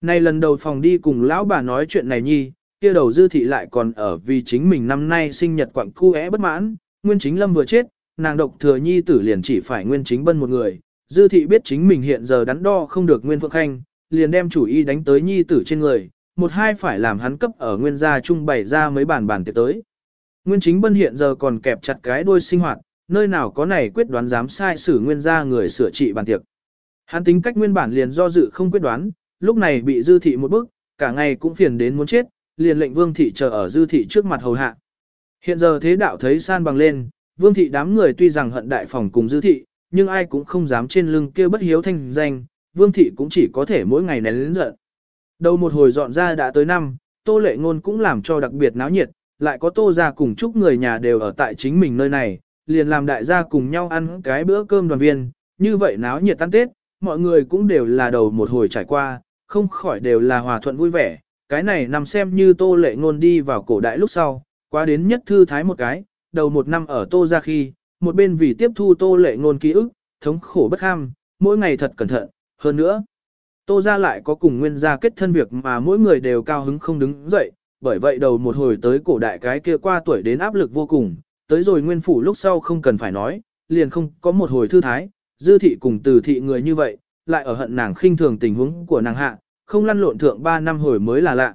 Này lần đầu phòng đi cùng lão bà nói chuyện này nhi, kia đầu dư thị lại còn ở vì chính mình năm nay sinh nhật quặng cu é bất mãn, nguyên chính lâm vừa chết, nàng độc thừa nhi tử liền chỉ phải nguyên chính bân một người, dư thị biết chính mình hiện giờ đắn đo không được nguyên phượng khanh, liền đem chủ ý đánh tới nhi tử trên người, một hai phải làm hắn cấp ở nguyên gia trung bày ra mấy bản bản tiệc tới. Nguyên chính bân hiện giờ còn kẹp chặt cái đuôi sinh hoạt, nơi nào có này quyết đoán dám sai xử nguyên gia người sửa trị bàn tiệc. Hắn tính cách nguyên bản liền do dự không quyết đoán, lúc này bị dư thị một bức, cả ngày cũng phiền đến muốn chết, liền lệnh vương thị chờ ở dư thị trước mặt hầu hạ. Hiện giờ thế đạo thấy san bằng lên, vương thị đám người tuy rằng hận đại phòng cùng dư thị, nhưng ai cũng không dám trên lưng kia bất hiếu thanh danh, vương thị cũng chỉ có thể mỗi ngày nén lớn giận. Đầu một hồi dọn ra đã tới năm, tô lệ ngôn cũng làm cho đặc biệt náo nhiệt, lại có tô ra cùng chúc người nhà đều ở tại chính mình nơi này, liền làm đại gia cùng nhau ăn cái bữa cơm đoàn viên, như vậy náo nhiệt tan Tết, mọi người cũng đều là đầu một hồi trải qua, không khỏi đều là hòa thuận vui vẻ, cái này nằm xem như tô lệ ngôn đi vào cổ đại lúc sau, qua đến nhất thư thái một cái, đầu một năm ở tô ra khi, một bên vì tiếp thu tô lệ ngôn ký ức, thống khổ bất ham, mỗi ngày thật cẩn thận, hơn nữa. Tô ra lại có cùng nguyên gia kết thân việc mà mỗi người đều cao hứng không đứng dậy, bởi vậy đầu một hồi tới cổ đại cái kia qua tuổi đến áp lực vô cùng, tới rồi nguyên phủ lúc sau không cần phải nói, liền không có một hồi thư thái, dư thị cùng từ thị người như vậy, lại ở hận nàng khinh thường tình huống của nàng hạ, không lăn lộn thượng 3 năm hồi mới là lạ.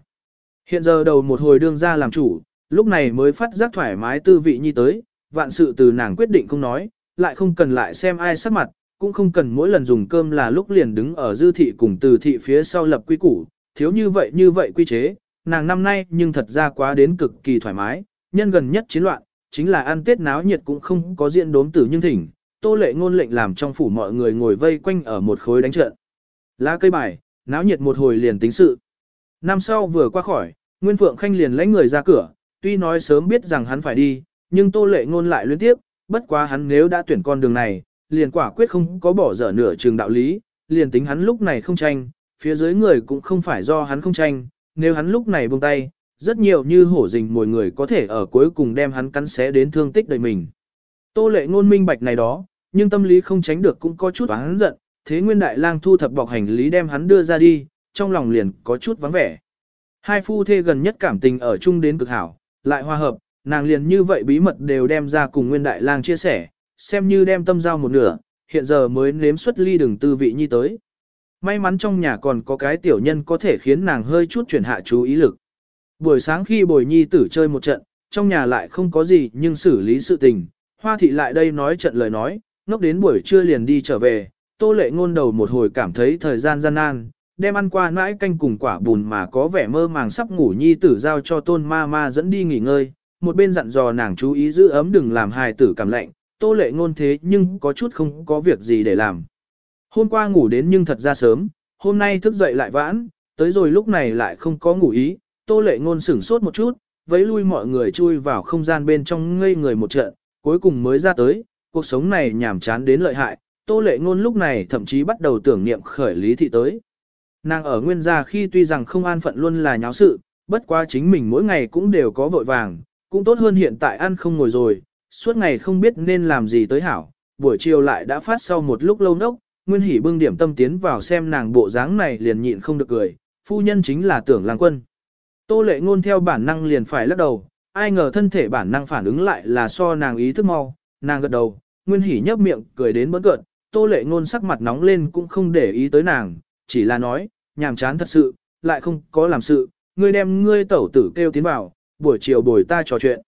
Hiện giờ đầu một hồi đương ra làm chủ, lúc này mới phát giác thoải mái tư vị nhi tới, vạn sự từ nàng quyết định không nói, lại không cần lại xem ai sắc mặt, cũng không cần mỗi lần dùng cơm là lúc liền đứng ở dư thị cùng từ thị phía sau lập quy củ, thiếu như vậy như vậy quy chế, nàng năm nay nhưng thật ra quá đến cực kỳ thoải mái, nhân gần nhất chiến loạn, chính là ăn tết náo nhiệt cũng không có diện đốm tử nhưng thỉnh, tô lệ ngôn lệnh làm trong phủ mọi người ngồi vây quanh ở một khối đánh trận. Lá cây bài, náo nhiệt một hồi liền tính sự. Năm sau vừa qua khỏi, Nguyên Phượng Khanh liền lãnh người ra cửa, tuy nói sớm biết rằng hắn phải đi, nhưng tô lệ ngôn lại liên tiếp, bất quá hắn nếu đã tuyển con đường này, liền quả quyết không có bỏ dở nửa trường đạo lý, liền tính hắn lúc này không tranh, phía dưới người cũng không phải do hắn không tranh, nếu hắn lúc này buông tay, rất nhiều như hổ rình mồi người có thể ở cuối cùng đem hắn cắn xé đến thương tích đời mình. Tô lệ ngôn minh bạch này đó, nhưng tâm lý không tránh được cũng có chút oán giận, thế nguyên đại lang thu thập bọc hành lý đem hắn đưa ra đi, trong lòng liền có chút vắng vẻ. Hai phu thê gần nhất cảm tình ở chung đến cực hảo, lại hòa hợp, nàng liền như vậy bí mật đều đem ra cùng nguyên đại lang chia sẻ, xem như đem tâm giao một nửa, hiện giờ mới nếm xuất ly đường tư vị nhi tới. May mắn trong nhà còn có cái tiểu nhân có thể khiến nàng hơi chút chuyển hạ chú ý lực. Buổi sáng khi bồi nhi tử chơi một trận, trong nhà lại không có gì nhưng xử lý sự tình, hoa thị lại đây nói trận lời nói, ngốc đến buổi trưa liền đi trở về, tô lệ ngôn đầu một hồi cảm thấy thời gian gian nan, đem ăn qua nãi canh cùng quả bùn mà có vẻ mơ màng sắp ngủ nhi tử giao cho tôn ma ma dẫn đi nghỉ ngơi, một bên dặn dò nàng chú ý giữ ấm đừng làm hài tử cảm lạnh, tô lệ ngôn thế nhưng có chút không có việc gì để làm. Hôm qua ngủ đến nhưng thật ra sớm, hôm nay thức dậy lại vãn, tới rồi lúc này lại không có ngủ ý, tô lệ ngôn sửng sốt một chút, vấy lui mọi người chui vào không gian bên trong ngây người một trận, cuối cùng mới ra tới, cuộc sống này nhảm chán đến lợi hại, tô lệ ngôn lúc này thậm chí bắt đầu tưởng niệm khởi lý thị tới. Nàng ở nguyên gia khi tuy rằng không an phận luôn là nháo sự, bất quá chính mình mỗi ngày cũng đều có vội vàng, cũng tốt hơn hiện tại ăn không ngồi rồi, suốt ngày không biết nên làm gì tới hảo, buổi chiều lại đã phát sau một lúc lâu nốc, Nguyên Hỷ bưng điểm tâm tiến vào xem nàng bộ dáng này liền nhịn không được cười, phu nhân chính là tưởng lang quân. Tô lệ ngôn theo bản năng liền phải lắc đầu, ai ngờ thân thể bản năng phản ứng lại là so nàng ý thức mau, nàng gật đầu, Nguyên Hỷ nhấp miệng cười đến bớt cợt, tô lệ ngôn sắc mặt nóng lên cũng không để ý tới nàng, chỉ là nói, nhàm chán thật sự, lại không có làm sự, ngươi đem ngươi tẩu tử kêu tiến vào, buổi chiều buổi ta trò chuyện.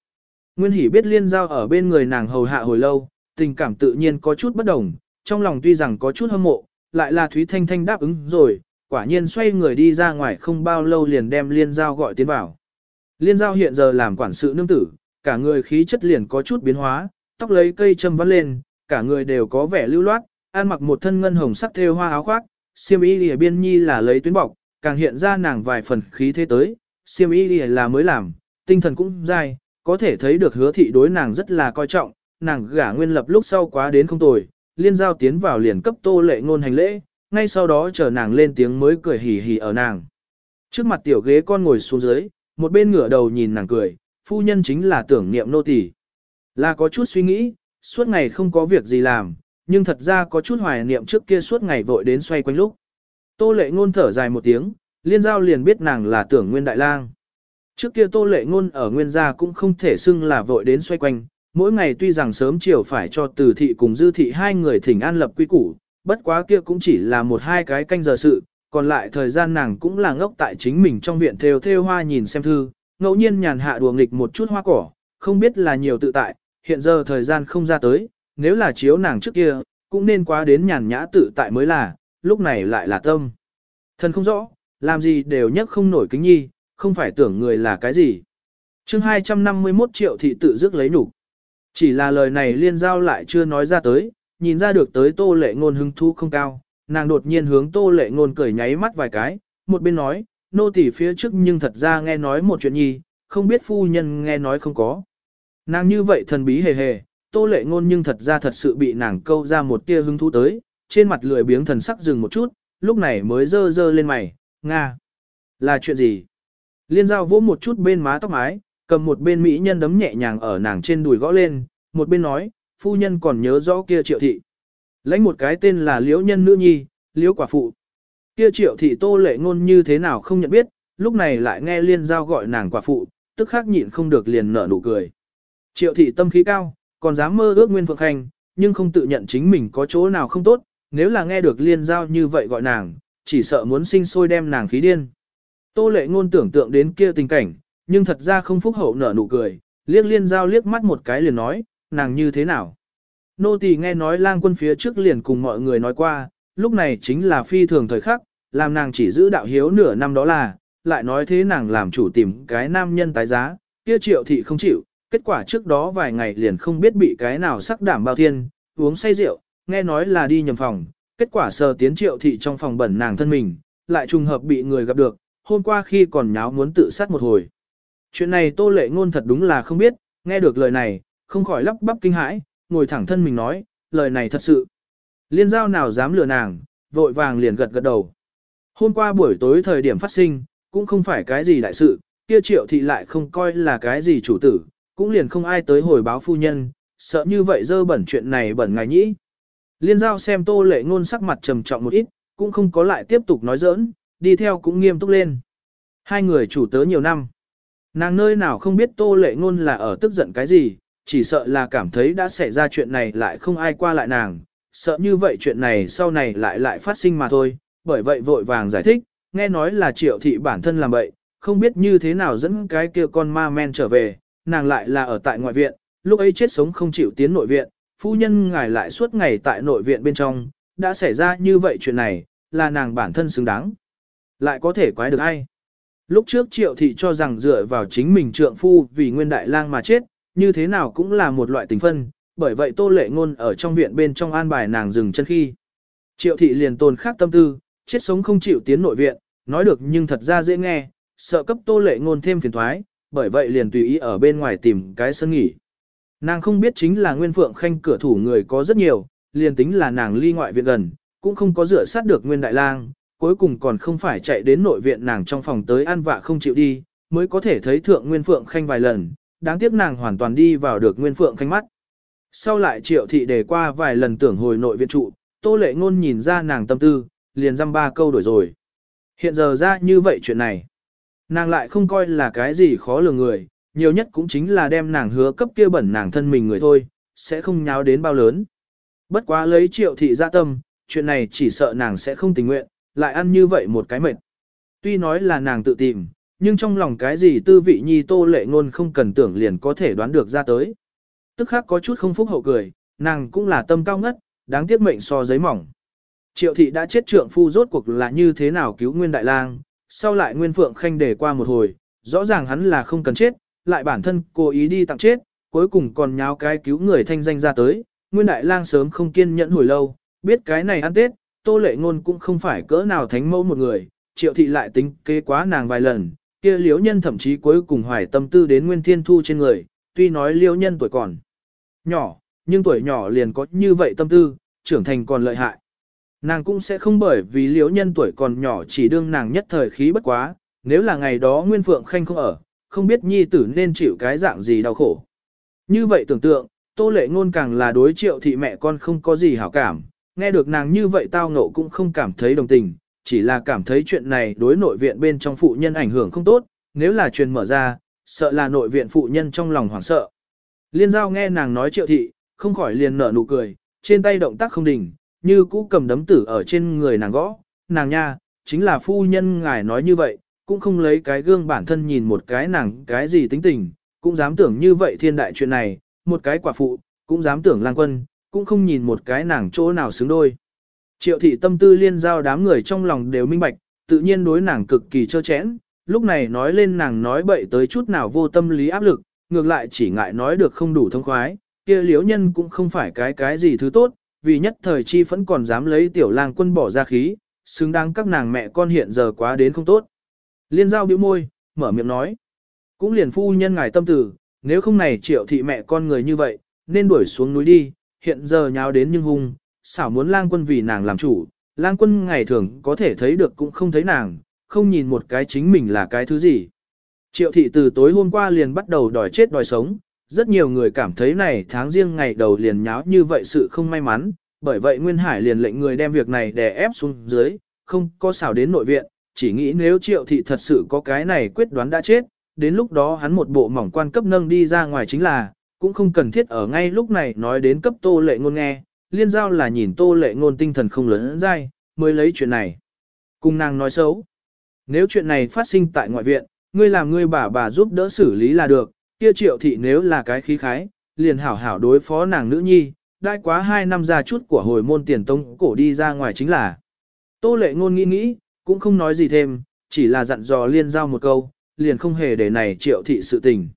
Nguyên Hỷ biết liên giao ở bên người nàng hầu hạ hồi lâu, tình cảm tự nhiên có chút bất đồng, trong lòng tuy rằng có chút hâm mộ, lại là Thúy Thanh Thanh đáp ứng rồi, quả nhiên xoay người đi ra ngoài không bao lâu liền đem liên giao gọi tiến vào. Liên giao hiện giờ làm quản sự nương tử, cả người khí chất liền có chút biến hóa, tóc lấy cây châm vắt lên, cả người đều có vẻ lưu loát, ăn mặc một thân ngân hồng sắc thêu hoa áo khoác, xiêm y lìa biên nhi là lấy tuyến bọc, càng hiện ra nàng vài phần khí thế tới, xiêm y lìa là mới làm, tinh thần cũng dai, có thể thấy được hứa thị đối nàng rất là coi trọng, nàng gả nguyên lập lúc sau quá đến không tồi, liên giao tiến vào liền cấp tô lệ ngôn hành lễ, ngay sau đó chờ nàng lên tiếng mới cười hì hì ở nàng. Trước mặt tiểu ghế con ngồi xuống dưới, một bên ngửa đầu nhìn nàng cười, phu nhân chính là tưởng niệm nô tỳ. Là có chút suy nghĩ, suốt ngày không có việc gì làm, nhưng thật ra có chút hoài niệm trước kia suốt ngày vội đến xoay quanh lúc. Tô lệ ngôn thở dài một tiếng, liên giao liền biết nàng là tưởng nguyên đại lang. Trước kia tô lệ ngôn ở nguyên gia cũng không thể xưng là vội đến xoay quanh, mỗi ngày tuy rằng sớm chiều phải cho từ thị cùng dư thị hai người thỉnh an lập quy củ, bất quá kia cũng chỉ là một hai cái canh giờ sự, còn lại thời gian nàng cũng là ngốc tại chính mình trong viện theo theo hoa nhìn xem thư, ngẫu nhiên nhàn hạ đùa nghịch một chút hoa cỏ, không biết là nhiều tự tại, hiện giờ thời gian không ra tới, nếu là chiếu nàng trước kia, cũng nên quá đến nhàn nhã tự tại mới là, lúc này lại là tâm. Thần không rõ, làm gì đều nhất không nổi kính nhi, không phải tưởng người là cái gì. chương 251 triệu thị tự dứt lấy nhục chỉ là lời này liên giao lại chưa nói ra tới, nhìn ra được tới tô lệ ngôn hứng thú không cao, nàng đột nhiên hướng tô lệ ngôn cười nháy mắt vài cái, một bên nói, nô tỳ phía trước nhưng thật ra nghe nói một chuyện nhi, không biết phu nhân nghe nói không có. Nàng như vậy thần bí hề hề, tô lệ ngôn nhưng thật ra thật sự bị nàng câu ra một tia hứng thú tới, trên mặt lười biếng thần sắc dừng một chút, lúc này mới dơ dơ lên mày, Nga. Là chuyện gì? Liên giao vỗ một chút bên má tóc mái, cầm một bên mỹ nhân đấm nhẹ nhàng ở nàng trên đùi gõ lên, một bên nói, phu nhân còn nhớ rõ kia triệu thị. lãnh một cái tên là liễu nhân nữ nhi, liễu quả phụ. Kia triệu thị tô lệ ngôn như thế nào không nhận biết, lúc này lại nghe liên giao gọi nàng quả phụ, tức khắc nhịn không được liền nở nụ cười. Triệu thị tâm khí cao, còn dám mơ ước Nguyên Phượng Khanh, nhưng không tự nhận chính mình có chỗ nào không tốt, nếu là nghe được liên giao như vậy gọi nàng, chỉ sợ muốn sinh sôi đem nàng khí điên. Tô lệ ngôn tưởng tượng đến kia tình cảnh, nhưng thật ra không phúc hậu nở nụ cười, liếc liên giao liếc mắt một cái liền nói, nàng như thế nào. Nô tỳ nghe nói lang quân phía trước liền cùng mọi người nói qua, lúc này chính là phi thường thời khắc, làm nàng chỉ giữ đạo hiếu nửa năm đó là, lại nói thế nàng làm chủ tìm cái nam nhân tái giá, kia triệu thị không chịu, kết quả trước đó vài ngày liền không biết bị cái nào sắc đảm bao thiên, uống say rượu, nghe nói là đi nhầm phòng, kết quả sờ tiến triệu thị trong phòng bẩn nàng thân mình, lại trùng hợp bị người gặp được, hôm qua khi còn nháo muốn tự sát một hồi. Chuyện này tô lệ ngôn thật đúng là không biết, nghe được lời này, không khỏi lắp bắp kinh hãi, ngồi thẳng thân mình nói, lời này thật sự. Liên giao nào dám lừa nàng, vội vàng liền gật gật đầu. Hôm qua buổi tối thời điểm phát sinh, cũng không phải cái gì đại sự, kia triệu thị lại không coi là cái gì chủ tử, cũng liền không ai tới hồi báo phu nhân, sợ như vậy dơ bẩn chuyện này bẩn ngài nhĩ. Liên giao xem tô lệ ngôn sắc mặt trầm trọng một ít, cũng không có lại tiếp tục nói giỡn, đi theo cũng nghiêm túc lên. Hai người chủ tớ nhiều năm. Nàng nơi nào không biết tô lệ ngôn là ở tức giận cái gì, chỉ sợ là cảm thấy đã xảy ra chuyện này lại không ai qua lại nàng, sợ như vậy chuyện này sau này lại lại phát sinh mà thôi, bởi vậy vội vàng giải thích, nghe nói là triệu thị bản thân làm vậy, không biết như thế nào dẫn cái kia con ma men trở về, nàng lại là ở tại ngoại viện, lúc ấy chết sống không chịu tiến nội viện, phu nhân ngài lại suốt ngày tại nội viện bên trong, đã xảy ra như vậy chuyện này, là nàng bản thân xứng đáng. Lại có thể quái được ai? Lúc trước triệu thị cho rằng dựa vào chính mình trượng phu vì nguyên đại lang mà chết, như thế nào cũng là một loại tình phân, bởi vậy tô lệ ngôn ở trong viện bên trong an bài nàng dừng chân khi. Triệu thị liền tồn khác tâm tư, chết sống không chịu tiến nội viện, nói được nhưng thật ra dễ nghe, sợ cấp tô lệ ngôn thêm phiền toái bởi vậy liền tùy ý ở bên ngoài tìm cái sân nghỉ. Nàng không biết chính là Nguyên Phượng Khanh cửa thủ người có rất nhiều, liền tính là nàng ly ngoại viện gần, cũng không có rửa sát được Nguyên Đại Lang, cuối cùng còn không phải chạy đến nội viện nàng trong phòng tới ăn vạ không chịu đi, mới có thể thấy thượng Nguyên Phượng Khanh vài lần, đáng tiếc nàng hoàn toàn đi vào được Nguyên Phượng Khanh mắt. Sau lại triệu thị đề qua vài lần tưởng hồi nội viện trụ, tô lệ ngôn nhìn ra nàng tâm tư, liền dăm ba câu đổi rồi. Hiện giờ ra như vậy chuyện này, nàng lại không coi là cái gì khó lường người, nhiều nhất cũng chính là đem nàng hứa cấp kia bẩn nàng thân mình người thôi, sẽ không nháo đến bao lớn. Bất quá lấy triệu thị ra tâm, chuyện này chỉ sợ nàng sẽ không tình nguyện, lại ăn như vậy một cái mệt. Tuy nói là nàng tự tìm, nhưng trong lòng cái gì tư vị nhi tô lệ ngôn không cần tưởng liền có thể đoán được ra tới. Tức khác có chút không phúc hậu cười, nàng cũng là tâm cao ngất, đáng tiếc mệnh so giấy mỏng. Triệu thị đã chết trượng phu rốt cuộc là như thế nào cứu Nguyên Đại Lang, sau lại Nguyên Phượng Khanh để qua một hồi, rõ ràng hắn là không cần chết, lại bản thân cố ý đi tặng chết, cuối cùng còn nháo cái cứu người thanh danh ra tới, Nguyên Đại Lang sớm không kiên nhẫn hồi lâu, biết cái này ăn Tết, Tô Lệ Ngôn cũng không phải cỡ nào thánh mẫu một người, Triệu thị lại tính kế quá nàng vài lần, kia Liễu Nhân thậm chí cuối cùng hoài tâm tư đến Nguyên Thiên Thu trên người, tuy nói Liễu Nhân tuổi còn nhỏ, nhưng tuổi nhỏ liền có như vậy tâm tư, trưởng thành còn lợi hại. Nàng cũng sẽ không bởi vì Liễu Nhân tuổi còn nhỏ chỉ đương nàng nhất thời khí bất quá, nếu là ngày đó Nguyên Phượng Khanh không ở, không biết nhi tử nên chịu cái dạng gì đau khổ. Như vậy tưởng tượng, tô lệ ngôn càng là đối triệu thị mẹ con không có gì hảo cảm, nghe được nàng như vậy tao ngộ cũng không cảm thấy đồng tình, chỉ là cảm thấy chuyện này đối nội viện bên trong phụ nhân ảnh hưởng không tốt, nếu là truyền mở ra, sợ là nội viện phụ nhân trong lòng hoảng sợ. Liên giao nghe nàng nói triệu thị, không khỏi liền nở nụ cười, trên tay động tác không đình, như cũ cầm đấm tử ở trên người nàng gõ, nàng nha, chính là phu nhân ngài nói như vậy, cũng không lấy cái gương bản thân nhìn một cái nàng cái gì tính tình, Cũng dám tưởng như vậy thiên đại chuyện này, một cái quả phụ, cũng dám tưởng lang quân, cũng không nhìn một cái nàng chỗ nào xứng đôi. Triệu thị tâm tư liên giao đám người trong lòng đều minh bạch, tự nhiên đối nàng cực kỳ trơ chẽn, lúc này nói lên nàng nói bậy tới chút nào vô tâm lý áp lực, ngược lại chỉ ngại nói được không đủ thông khoái, kia liếu nhân cũng không phải cái cái gì thứ tốt, vì nhất thời chi vẫn còn dám lấy tiểu lang quân bỏ ra khí, xứng đáng các nàng mẹ con hiện giờ quá đến không tốt. Liên giao bĩu môi, mở miệng nói, cũng liền phu nhân ngài tâm tử, nếu không này triệu thị mẹ con người như vậy, nên đuổi xuống núi đi, hiện giờ nháo đến nhưng hung, xảo muốn lang quân vì nàng làm chủ, lang quân ngày thường có thể thấy được cũng không thấy nàng, không nhìn một cái chính mình là cái thứ gì. Triệu thị từ tối hôm qua liền bắt đầu đòi chết đòi sống, rất nhiều người cảm thấy này tháng riêng ngày đầu liền nháo như vậy sự không may mắn, bởi vậy Nguyên Hải liền lệnh người đem việc này đè ép xuống dưới, không có xảo đến nội viện, chỉ nghĩ nếu triệu thị thật sự có cái này quyết đoán đã chết, đến lúc đó hắn một bộ mỏng quan cấp nâng đi ra ngoài chính là, cũng không cần thiết ở ngay lúc này nói đến cấp tô lệ ngôn nghe, liên giao là nhìn tô lệ ngôn tinh thần không lớn dai, mới lấy chuyện này. Cùng nàng nói xấu. Nếu chuyện này phát sinh tại ngoại viện, ngươi làm ngươi bà bà giúp đỡ xử lý là được, kia triệu thị nếu là cái khí khái, liền hảo hảo đối phó nàng nữ nhi, đại quá hai năm ra chút của hồi môn tiền tông cổ đi ra ngoài chính là. Tô lệ ngôn nghĩ nghĩ, cũng không nói gì thêm, chỉ là dặn dò liên giao một câu, liền không hề để này triệu thị sự tình.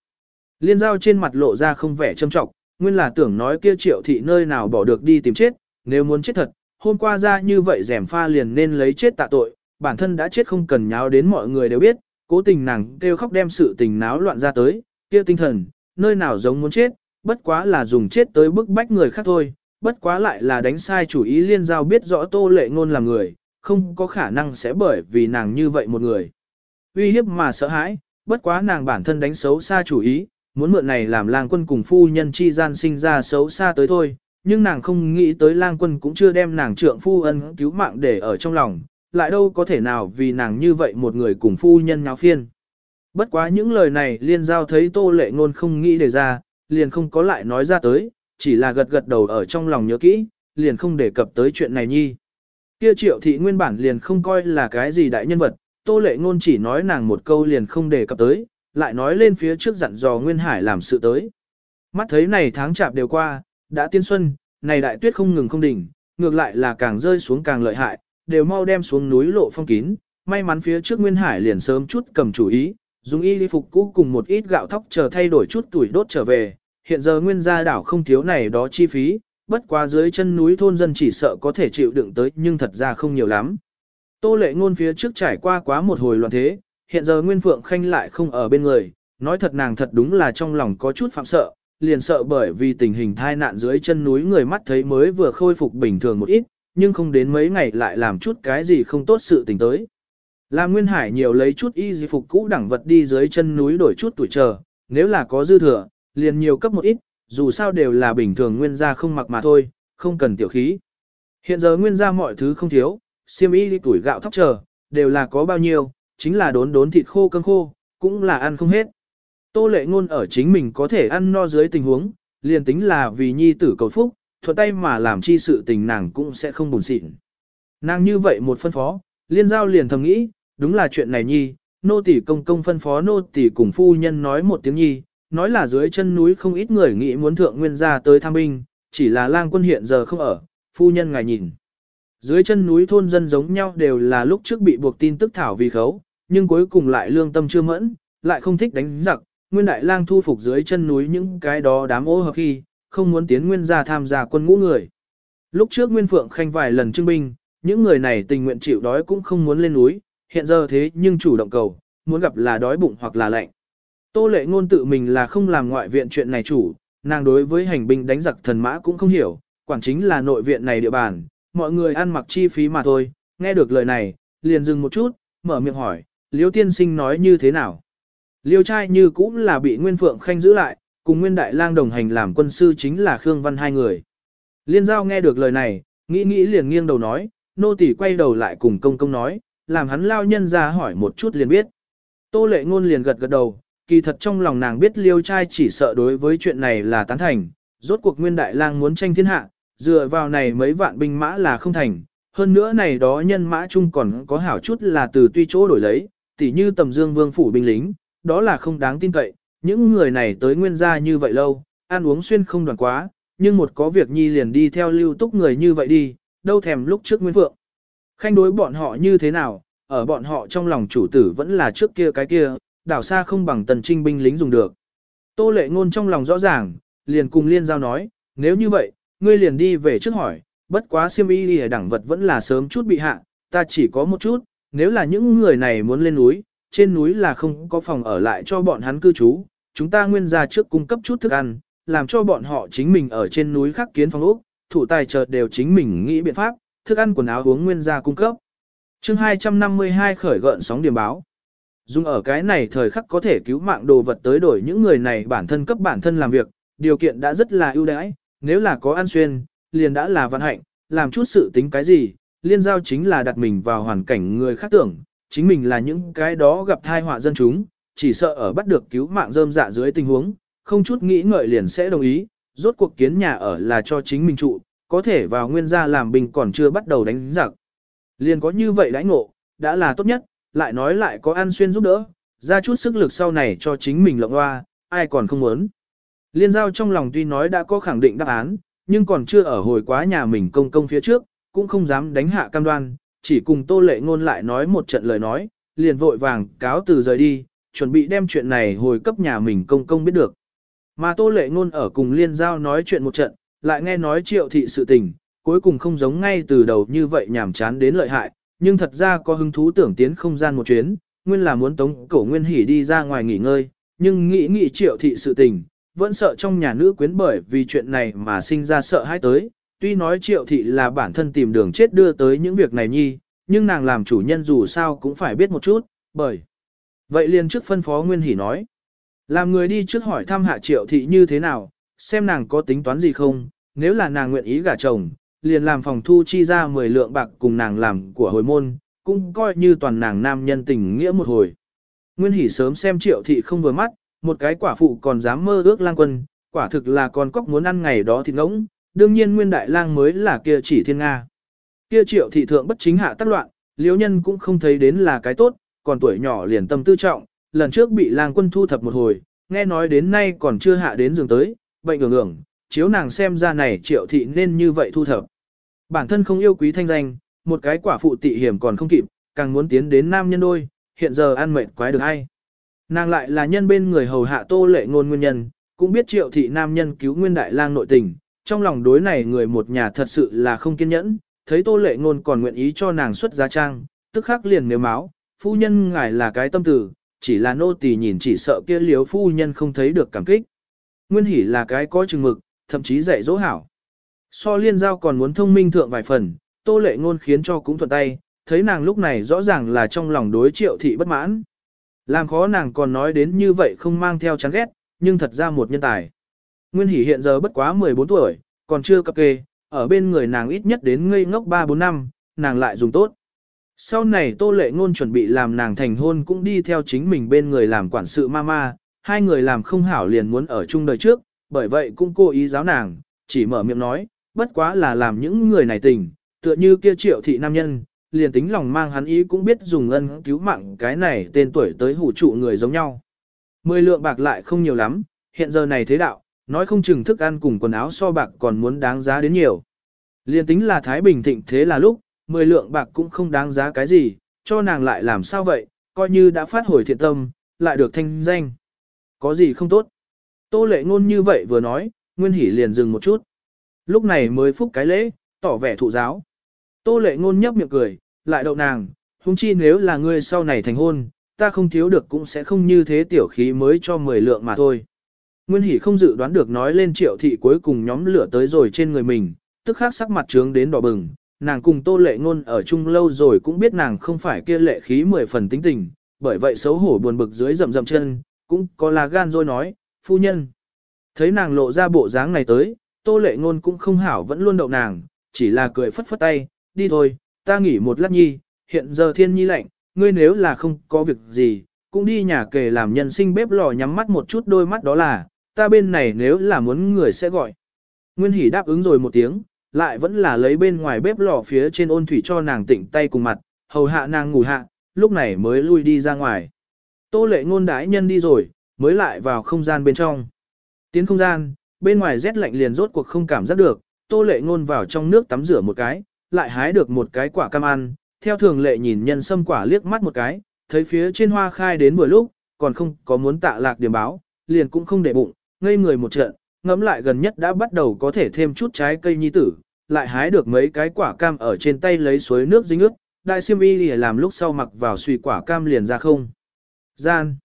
Liên giao trên mặt lộ ra không vẻ châm trọng, nguyên là tưởng nói kia triệu thị nơi nào bỏ được đi tìm chết, nếu muốn chết thật, hôm qua ra như vậy rèm pha liền nên lấy chết tạ tội, bản thân đã chết không cần nháo đến mọi người đều biết, cố tình nàng kêu khóc đem sự tình náo loạn ra tới, kia tinh thần, nơi nào giống muốn chết, bất quá là dùng chết tới bức bách người khác thôi, bất quá lại là đánh sai chủ ý liên giao biết rõ tô lệ ngôn là người, không có khả năng sẽ bởi vì nàng như vậy một người. Uy hiếp mà sợ hãi, bất quá nàng bản thân đánh xấu xa chủ ý, muốn mượn này làm lang quân cùng phu nhân chi gian sinh ra xấu xa tới thôi, nhưng nàng không nghĩ tới lang quân cũng chưa đem nàng trượng phu ân cứu mạng để ở trong lòng, lại đâu có thể nào vì nàng như vậy một người cùng phu nhân nháo phiên. Bất quá những lời này liên giao thấy tô lệ ngôn không nghĩ đề ra, liền không có lại nói ra tới, chỉ là gật gật đầu ở trong lòng nhớ kỹ, liền không đề cập tới chuyện này nhi. Kia triệu thị nguyên bản liền không coi là cái gì đại nhân vật, tô lệ ngôn chỉ nói nàng một câu liền không đề cập tới, lại nói lên phía trước dặn dò Nguyên Hải làm sự tới. Mắt thấy này tháng chạp đều qua, đã tiên xuân, này đại tuyết không ngừng không đỉnh, ngược lại là càng rơi xuống càng lợi hại, đều mau đem xuống núi lộ phong kín, may mắn phía trước Nguyên Hải liền sớm chút cầm chủ ý, dùng y đi phục cũ cùng một ít gạo thóc chờ thay đổi chút tuổi đốt trở về, hiện giờ Nguyên gia đảo không thiếu này đó chi phí, bất quá dưới chân núi thôn dân chỉ sợ có thể chịu đựng tới nhưng thật ra không nhiều lắm. Tô lệ ngôn phía trước trải qua quá một hồi loạn thế, hiện giờ Nguyên Phượng Khanh lại không ở bên người, nói thật nàng thật đúng là trong lòng có chút phạm sợ, liền sợ bởi vì tình hình thai nạn dưới chân núi người mắt thấy mới vừa khôi phục bình thường một ít, nhưng không đến mấy ngày lại làm chút cái gì không tốt sự tình tới. Làm Nguyên Hải nhiều lấy chút y di phục cũ đẳng vật đi dưới chân núi đổi chút tuổi chờ, nếu là có dư thừa, liền nhiều cấp một ít, dù sao đều là bình thường nguyên gia không mặc mà thôi, không cần tiểu khí. Hiện giờ nguyên gia mọi thứ không thiếu, xiêm y tuổi gạo thóc chờ, đều là có bao nhiêu, chính là đốn đốn thịt khô cơm khô, cũng là ăn không hết. Tô lệ ngôn ở chính mình có thể ăn no dưới tình huống, liền tính là vì nhi tử cầu phúc, thuận tay mà làm chi sự tình nàng cũng sẽ không buồn xịn. Nàng như vậy một phân phó, liên giao liền thầm nghĩ, đúng là chuyện này nhi, nô tỷ công công phân phó nô tỷ cùng phu nhân nói một tiếng nhi, nói là dưới chân núi không ít người nghĩ muốn thượng nguyên gia tới thăm binh, chỉ là lang quân hiện giờ không ở, phu nhân ngài nhìn. Dưới chân núi thôn dân giống nhau đều là lúc trước bị buộc tin tức thảo vì khấu, nhưng cuối cùng lại lương tâm chưa mẫn, lại không thích đánh giặc, nguyên đại lang thu phục dưới chân núi những cái đó đám ô hợp khi, không muốn tiến nguyên gia tham gia quân ngũ người. Lúc trước Nguyên Phượng Khanh vài lần trưng binh, những người này tình nguyện chịu đói cũng không muốn lên núi, hiện giờ thế nhưng chủ động cầu, muốn gặp là đói bụng hoặc là lạnh. Tô lệ ngôn tự mình là không làm ngoại viện chuyện này chủ, nàng đối với hành binh đánh giặc thần mã cũng không hiểu, quản chính là nội viện này địa bàn, mọi người ăn mặc chi phí mà thôi, nghe được lời này, liền dừng một chút, mở miệng hỏi, Liêu tiên sinh nói như thế nào? Liêu trai như cũng là bị Nguyên Phượng Khanh giữ lại, cùng Nguyên Đại Lang đồng hành làm quân sư chính là Khương Văn hai người. Liên giao nghe được lời này, nghĩ nghĩ liền nghiêng đầu nói, nô tỳ quay đầu lại cùng công công nói, làm hắn lao nhân ra hỏi một chút liền biết. Tô lệ ngôn liền gật gật đầu, kỳ thật trong lòng nàng biết liêu trai chỉ sợ đối với chuyện này là tán thành, rốt cuộc Nguyên Đại Lang muốn tranh thiên hạ, dựa vào này mấy vạn binh mã là không thành, hơn nữa này đó nhân mã chung còn có hảo chút là từ tuy chỗ đổi lấy, tỉ như tầm dương vương phủ binh lính, đó là không đáng tin cậy, những người này tới nguyên gia như vậy lâu, ăn uống xuyên không đoàn quá, nhưng một có việc nhi liền đi theo lưu túc người như vậy đi, đâu thèm lúc trước Nguyên Phượng. Khanh đối bọn họ như thế nào, ở bọn họ trong lòng chủ tử vẫn là trước kia cái kia, đảo xa không bằng tần trinh binh lính dùng được. Tô lệ ngôn trong lòng rõ ràng, liền cùng liên giao nói, nếu như vậy, ngươi liền đi về trước hỏi, bất quá siêm y lìa đẳng vật vẫn là sớm chút bị hạ, ta chỉ có một chút, nếu là những người này muốn lên núi, trên núi là không có phòng ở lại cho bọn hắn cư trú, chúng ta nguyên ra trước cung cấp chút thức ăn, làm cho bọn họ chính mình ở trên núi khắc kiến phòng ốc, thủ tài chợt đều chính mình nghĩ biện pháp, thức ăn quần áo uống nguyên gia cung cấp. chương 252 khởi gợn sóng điểm báo. Dùng ở cái này thời khắc có thể cứu mạng đồ vật tới đổi những người này bản thân cấp bản thân làm việc, điều kiện đã rất là ưu đãi, nếu là có ăn xuyên, liền đã là vận hạnh, làm chút sự tính cái gì, liên giao chính là đặt mình vào hoàn cảnh người khác tưởng, chính mình là những cái đó gặp thai họa dân chúng, chỉ sợ ở bắt được cứu mạng rơm dạ dưới tình huống, không chút nghĩ ngợi liền sẽ đồng ý, rốt cuộc kiến nhà ở là cho chính mình trụ, có thể vào nguyên gia làm bình còn chưa bắt đầu đánh giặc. Liền có như vậy đãi ngộ, đã là tốt nhất, lại nói lại có ăn xuyên giúp đỡ, ra chút sức lực sau này cho chính mình lộng hoa, ai còn không muốn. Liên giao trong lòng tuy nói đã có khẳng định đáp án, nhưng còn chưa ở hồi quá nhà mình công công phía trước, cũng không dám đánh hạ cam đoan, chỉ cùng tô lệ ngôn lại nói một trận lời nói, liền vội vàng cáo từ rời đi, chuẩn bị đem chuyện này hồi cấp nhà mình công công biết được. Mà tô lệ ngôn ở cùng liên giao nói chuyện một trận, lại nghe nói triệu thị sự tình, cuối cùng không giống ngay từ đầu như vậy nhảm chán đến lợi hại, nhưng thật ra có hứng thú tưởng tiến không gian một chuyến, nguyên là muốn tống cổ nguyên hỉ đi ra ngoài nghỉ ngơi, nhưng nghĩ nghĩ triệu thị sự tình, vẫn sợ trong nhà nữ quyến bởi vì chuyện này mà sinh ra sợ hãi tới, tuy nói triệu thị là bản thân tìm đường chết đưa tới những việc này nhi, nhưng nàng làm chủ nhân dù sao cũng phải biết một chút, bởi. Vậy liền trước phân phó Nguyên Hỷ nói, làm người đi trước hỏi thăm hạ triệu thị như thế nào, xem nàng có tính toán gì không, nếu là nàng nguyện ý gả chồng, liền làm phòng thu chi ra 10 lượng bạc cùng nàng làm của hồi môn, cũng coi như toàn nàng nam nhân tình nghĩa một hồi. Nguyên Hỷ sớm xem triệu thị không vừa mắt, một cái quả phụ còn dám mơ ước lang quân, quả thực là con cóc muốn ăn ngày đó thì ngỗng, đương nhiên nguyên đại lang mới là kia chỉ thiên Nga. Kia triệu thị thượng bất chính hạ tác loạn, liếu nhân cũng không thấy đến là cái tốt, còn tuổi nhỏ liền tâm tư trọng, lần trước bị lang quân thu thập một hồi, nghe nói đến nay còn chưa hạ đến giường tới, bệnh ngưỡng ngưỡng, chiếu nàng xem ra này triệu thị nên như vậy thu thập. Bản thân không yêu quý thanh danh, một cái quả phụ tị hiểm còn không kịp, càng muốn tiến đến nam nhân đôi, hiện giờ ăn mệt quái được hay. Nàng lại là nhân bên người hầu hạ tô lệ ngôn nguyên nhân, cũng biết triệu thị nam nhân cứu nguyên đại lang nội tình, trong lòng đối này người một nhà thật sự là không kiên nhẫn, thấy tô lệ ngôn còn nguyện ý cho nàng xuất giá trang, tức khắc liền nếu máu, phu nhân ngài là cái tâm tử, chỉ là nô tỳ nhìn chỉ sợ kia liếu phu nhân không thấy được cảm kích. Nguyên hỷ là cái có chừng mực, thậm chí dạy dỗ hảo. So liên giao còn muốn thông minh thượng vài phần, tô lệ ngôn khiến cho cũng thuận tay, thấy nàng lúc này rõ ràng là trong lòng đối triệu thị bất mãn. Làm khó nàng còn nói đến như vậy không mang theo chán ghét, nhưng thật ra một nhân tài. Nguyên Hỷ hiện giờ bất quá 14 tuổi, còn chưa cập kê, ở bên người nàng ít nhất đến ngây ngốc 3-4 năm, nàng lại dùng tốt. Sau này Tô Lệ Ngôn chuẩn bị làm nàng thành hôn cũng đi theo chính mình bên người làm quản sự mama, hai người làm không hảo liền muốn ở chung đời trước, bởi vậy cũng cố ý giáo nàng, chỉ mở miệng nói, bất quá là làm những người này tình, tựa như kia triệu thị nam nhân, liền tính lòng mang hắn ý cũng biết dùng ân cứu mạng cái này tên tuổi tới hủ trụ người giống nhau. Mười lượng bạc lại không nhiều lắm, hiện giờ này thế đạo, nói không chừng thức ăn cùng quần áo so bạc còn muốn đáng giá đến nhiều. Liên tính là Thái Bình thịnh thế là lúc, mười lượng bạc cũng không đáng giá cái gì, cho nàng lại làm sao vậy, coi như đã phát hồi thiện tâm, lại được thanh danh. Có gì không tốt? Tô lệ ngôn như vậy vừa nói, Nguyên Hỷ liền dừng một chút. Lúc này mới phúc cái lễ, tỏ vẻ thụ giáo. Tô lệ ngôn nhấp miệng cười, lại đậu nàng, huống chi nếu là ngươi sau này thành hôn, ta không thiếu được cũng sẽ không như thế tiểu khí mới cho mười lượng mà thôi. Nguyên Hỷ không dự đoán được nói lên triệu thị cuối cùng nhóm lửa tới rồi trên người mình, tức khắc sắc mặt trướng đến đỏ bừng, nàng cùng tô lệ ngôn ở chung lâu rồi cũng biết nàng không phải kia lệ khí mười phần tính tình, bởi vậy xấu hổ buồn bực dưới rậm rậm chân, cũng có là gan rồi nói, phu nhân. Thấy nàng lộ ra bộ dáng này tới, tô lệ ngôn cũng không hảo vẫn luôn đậu nàng, chỉ là cười phất phất tay, đi thôi, ta nghỉ một lát nhi, hiện giờ thiên nhi lạnh, ngươi nếu là không có việc gì, cũng đi nhà kề làm nhân sinh bếp lò nhắm mắt một chút đôi mắt đó là, ta bên này nếu là muốn người sẽ gọi. Nguyên Hỷ đáp ứng rồi một tiếng, lại vẫn là lấy bên ngoài bếp lò phía trên ôn thủy cho nàng tỉnh tay cùng mặt, hầu hạ nàng ngủ hạ, lúc này mới lui đi ra ngoài. Tô lệ ngôn đái nhân đi rồi, mới lại vào không gian bên trong. Tiến không gian, bên ngoài rét lạnh liền rốt cuộc không cảm giác được, tô lệ ngôn vào trong nước tắm rửa một cái, lại hái được một cái quả cam ăn, theo thường lệ nhìn nhân sâm quả liếc mắt một cái, thấy phía trên hoa khai đến vừa lúc, còn không có muốn tạ lạc điểm báo, liền cũng không để bụng, ngây người một trận, ngẫm lại gần nhất đã bắt đầu có thể thêm chút trái cây nhi tử, lại hái được mấy cái quả cam ở trên tay lấy suối nước dính ướt, đại siêm y lìa làm lúc sau mặc vào suy quả cam liền ra không. Gian.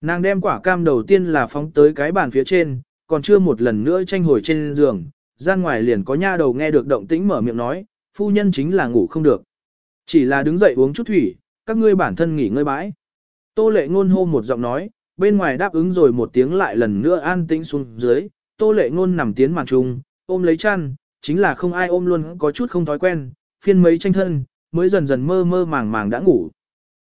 Nàng đem quả cam đầu tiên là phóng tới cái bàn phía trên, còn chưa một lần nữa tranh hồi trên giường, gian ngoài liền có nha đầu nghe được động tĩnh mở miệng nói, phu nhân chính là ngủ không được. Chỉ là đứng dậy uống chút thủy, các ngươi bản thân nghỉ ngơi bãi. Tô lệ ngôn hô một giọng nói, bên ngoài đáp ứng rồi một tiếng lại lần nữa an tĩnh xuống dưới, tô lệ ngôn nằm tiến màn trung, ôm lấy chăn, chính là không ai ôm luôn có chút không thói quen, phiên mấy tranh thân, mới dần dần mơ mơ màng màng đã ngủ.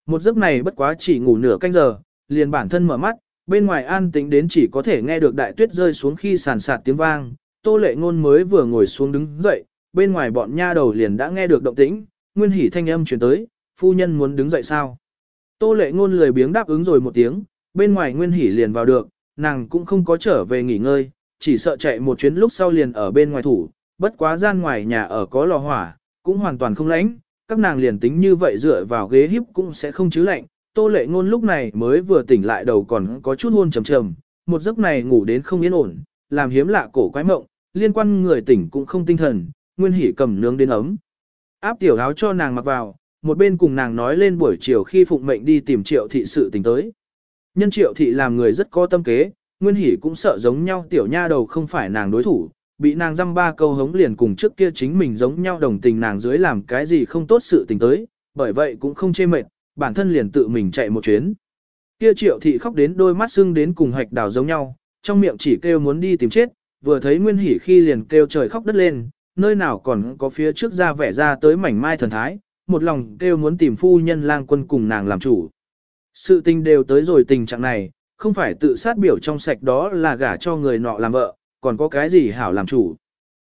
Một giấc này bất quá chỉ ngủ nửa canh giờ, liền bản thân mở mắt, bên ngoài an tĩnh đến chỉ có thể nghe được đại tuyết rơi xuống khi sàn sạt tiếng vang, tô lệ ngôn mới vừa ngồi xuống đứng dậy, bên ngoài bọn nha đầu liền đã nghe được động tĩnh, nguyên hỉ thanh âm truyền tới, phu nhân muốn đứng dậy sao? Tô lệ ngôn lười biếng đáp ứng rồi một tiếng, bên ngoài nguyên hỷ liền vào được, nàng cũng không có trở về nghỉ ngơi, chỉ sợ chạy một chuyến lúc sau liền ở bên ngoài thủ, bất quá gian ngoài nhà ở có lò hỏa, cũng hoàn toàn không lạnh, các nàng liền tính như vậy dựa vào ghế hiếp cũng sẽ không chứ lạnh. Tô lệ ngôn lúc này mới vừa tỉnh lại đầu còn có chút hôn trầm trầm, một giấc này ngủ đến không yên ổn, làm hiếm lạ cổ quái mộng, liên quan người tỉnh cũng không tinh thần, nguyên hỷ cầm nướng đến ấm. Áp tiểu áo cho nàng mặc vào, một bên cùng nàng nói lên buổi chiều khi phụng mệnh đi tìm triệu thị sự tình tới. Nhân triệu thị làm người rất có tâm kế, nguyên hỷ cũng sợ giống nhau tiểu nha đầu không phải nàng đối thủ, bị nàng dăm ba câu hống liền cùng trước kia chính mình giống nhau đồng tình nàng dưới làm cái gì không tốt sự tình tới, bởi vậy cũng không chê mệt, bản thân liền tự mình chạy một chuyến. Kia triệu thị khóc đến đôi mắt sưng đến cùng hạch đào giống nhau, trong miệng chỉ kêu muốn đi tìm chết, vừa thấy nguyên hỷ khi liền kêu trời khóc đất lên, nơi nào còn có phía trước ra vẻ ra tới mảnh mai thần thái, một lòng kêu muốn tìm phu nhân lang quân cùng nàng làm chủ. Sự tình đều tới rồi tình trạng này, không phải tự sát biểu trong sạch đó là gả cho người nọ làm vợ, còn có cái gì hảo làm chủ.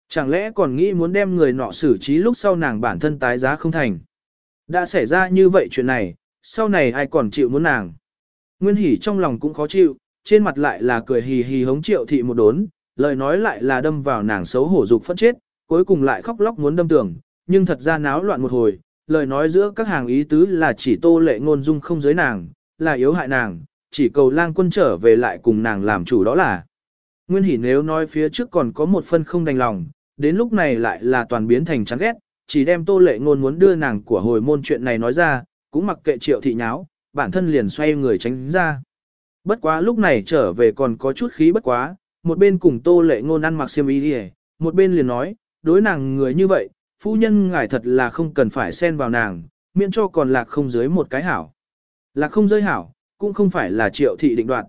Chẳng lẽ còn nghĩ muốn đem người nọ xử trí lúc sau nàng bản thân tái giá không thành. Đã xảy ra như vậy chuyện này, sau này ai còn chịu muốn nàng. Nguyên hỉ trong lòng cũng khó chịu, trên mặt lại là cười hì hì hống triệu thị một đốn, lời nói lại là đâm vào nàng xấu hổ dục phân chết, cuối cùng lại khóc lóc muốn đâm tưởng, nhưng thật ra náo loạn một hồi, lời nói giữa các hàng ý tứ là chỉ tô lệ ngôn dung không giới nàng, là yếu hại nàng, chỉ cầu lang quân trở về lại cùng nàng làm chủ đó là. Nguyên hỉ nếu nói phía trước còn có một phân không đành lòng, đến lúc này lại là toàn biến thành chán ghét, chỉ đem tô lệ ngôn muốn đưa nàng của hồi môn chuyện này nói ra, cũng mặc kệ triệu thị nháo, bản thân liền xoay người tránh ra. Bất quá lúc này trở về còn có chút khí bất quá, một bên cùng tô lệ ngôn ăn mặc xiêm y đi một bên liền nói, đối nàng người như vậy, phu nhân ngài thật là không cần phải xen vào nàng, miễn cho còn lạc không dưới một cái hảo là không rơi hảo, cũng không phải là triệu thị định đoạt.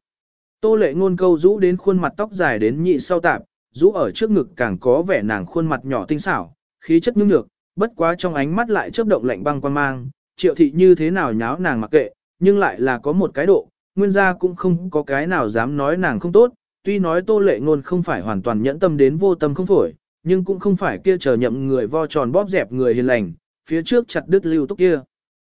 Tô lệ ngôn câu rũ đến khuôn mặt tóc dài đến nhị sau tạp, rũ ở trước ngực càng có vẻ nàng khuôn mặt nhỏ tinh xảo, khí chất nhương nhược, bất quá trong ánh mắt lại chớp động lạnh băng quan mang, triệu thị như thế nào nháo nàng mặc kệ, nhưng lại là có một cái độ, nguyên gia cũng không có cái nào dám nói nàng không tốt, tuy nói tô lệ ngôn không phải hoàn toàn nhẫn tâm đến vô tâm không phổi, nhưng cũng không phải kia chờ nhậm người vo tròn bóp dẹp người hiền lành, phía trước chặt đứt lưu túc kia.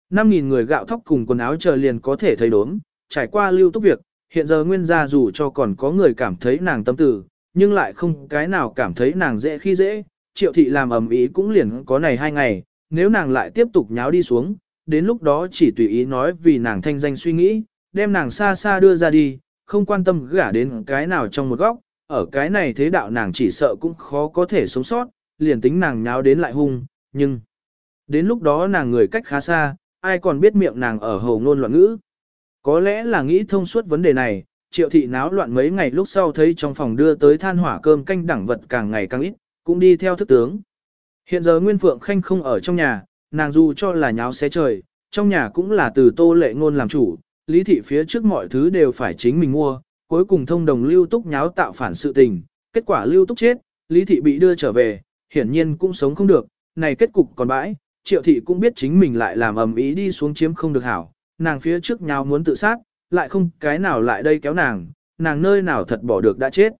5.000 người gạo thóc cùng quần áo chờ liền có thể thấy đốm, trải qua lưu túc việc, hiện giờ nguyên gia dù cho còn có người cảm thấy nàng tâm tử, nhưng lại không cái nào cảm thấy nàng dễ khi dễ, triệu thị làm ầm ý cũng liền có này hai ngày, nếu nàng lại tiếp tục nháo đi xuống, đến lúc đó chỉ tùy ý nói vì nàng thanh danh suy nghĩ, đem nàng xa xa đưa ra đi, không quan tâm gả đến cái nào trong một góc, ở cái này thế đạo nàng chỉ sợ cũng khó có thể sống sót, liền tính nàng nháo đến lại hung, nhưng đến lúc đó nàng người cách khá xa, ai còn biết miệng nàng ở hầu ngôn loạn ngữ. Có lẽ là nghĩ thông suốt vấn đề này, triệu thị náo loạn mấy ngày lúc sau thấy trong phòng đưa tới than hỏa cơm canh đẳng vật càng ngày càng ít, cũng đi theo thức tướng. Hiện giờ Nguyên Phượng Khanh không ở trong nhà, nàng dù cho là nháo xé trời, trong nhà cũng là từ tô lệ ngôn làm chủ, lý thị phía trước mọi thứ đều phải chính mình mua, cuối cùng thông đồng lưu túc nháo tạo phản sự tình, kết quả lưu túc chết, lý thị bị đưa trở về, hiển nhiên cũng sống không được, này kết cục còn bãi, triệu thị cũng biết chính mình lại làm ầm ý đi xuống chiếm không được hảo, nàng phía trước nhau muốn tự sát, lại không cái nào lại đây kéo nàng, nàng nơi nào thật bỏ được đã chết.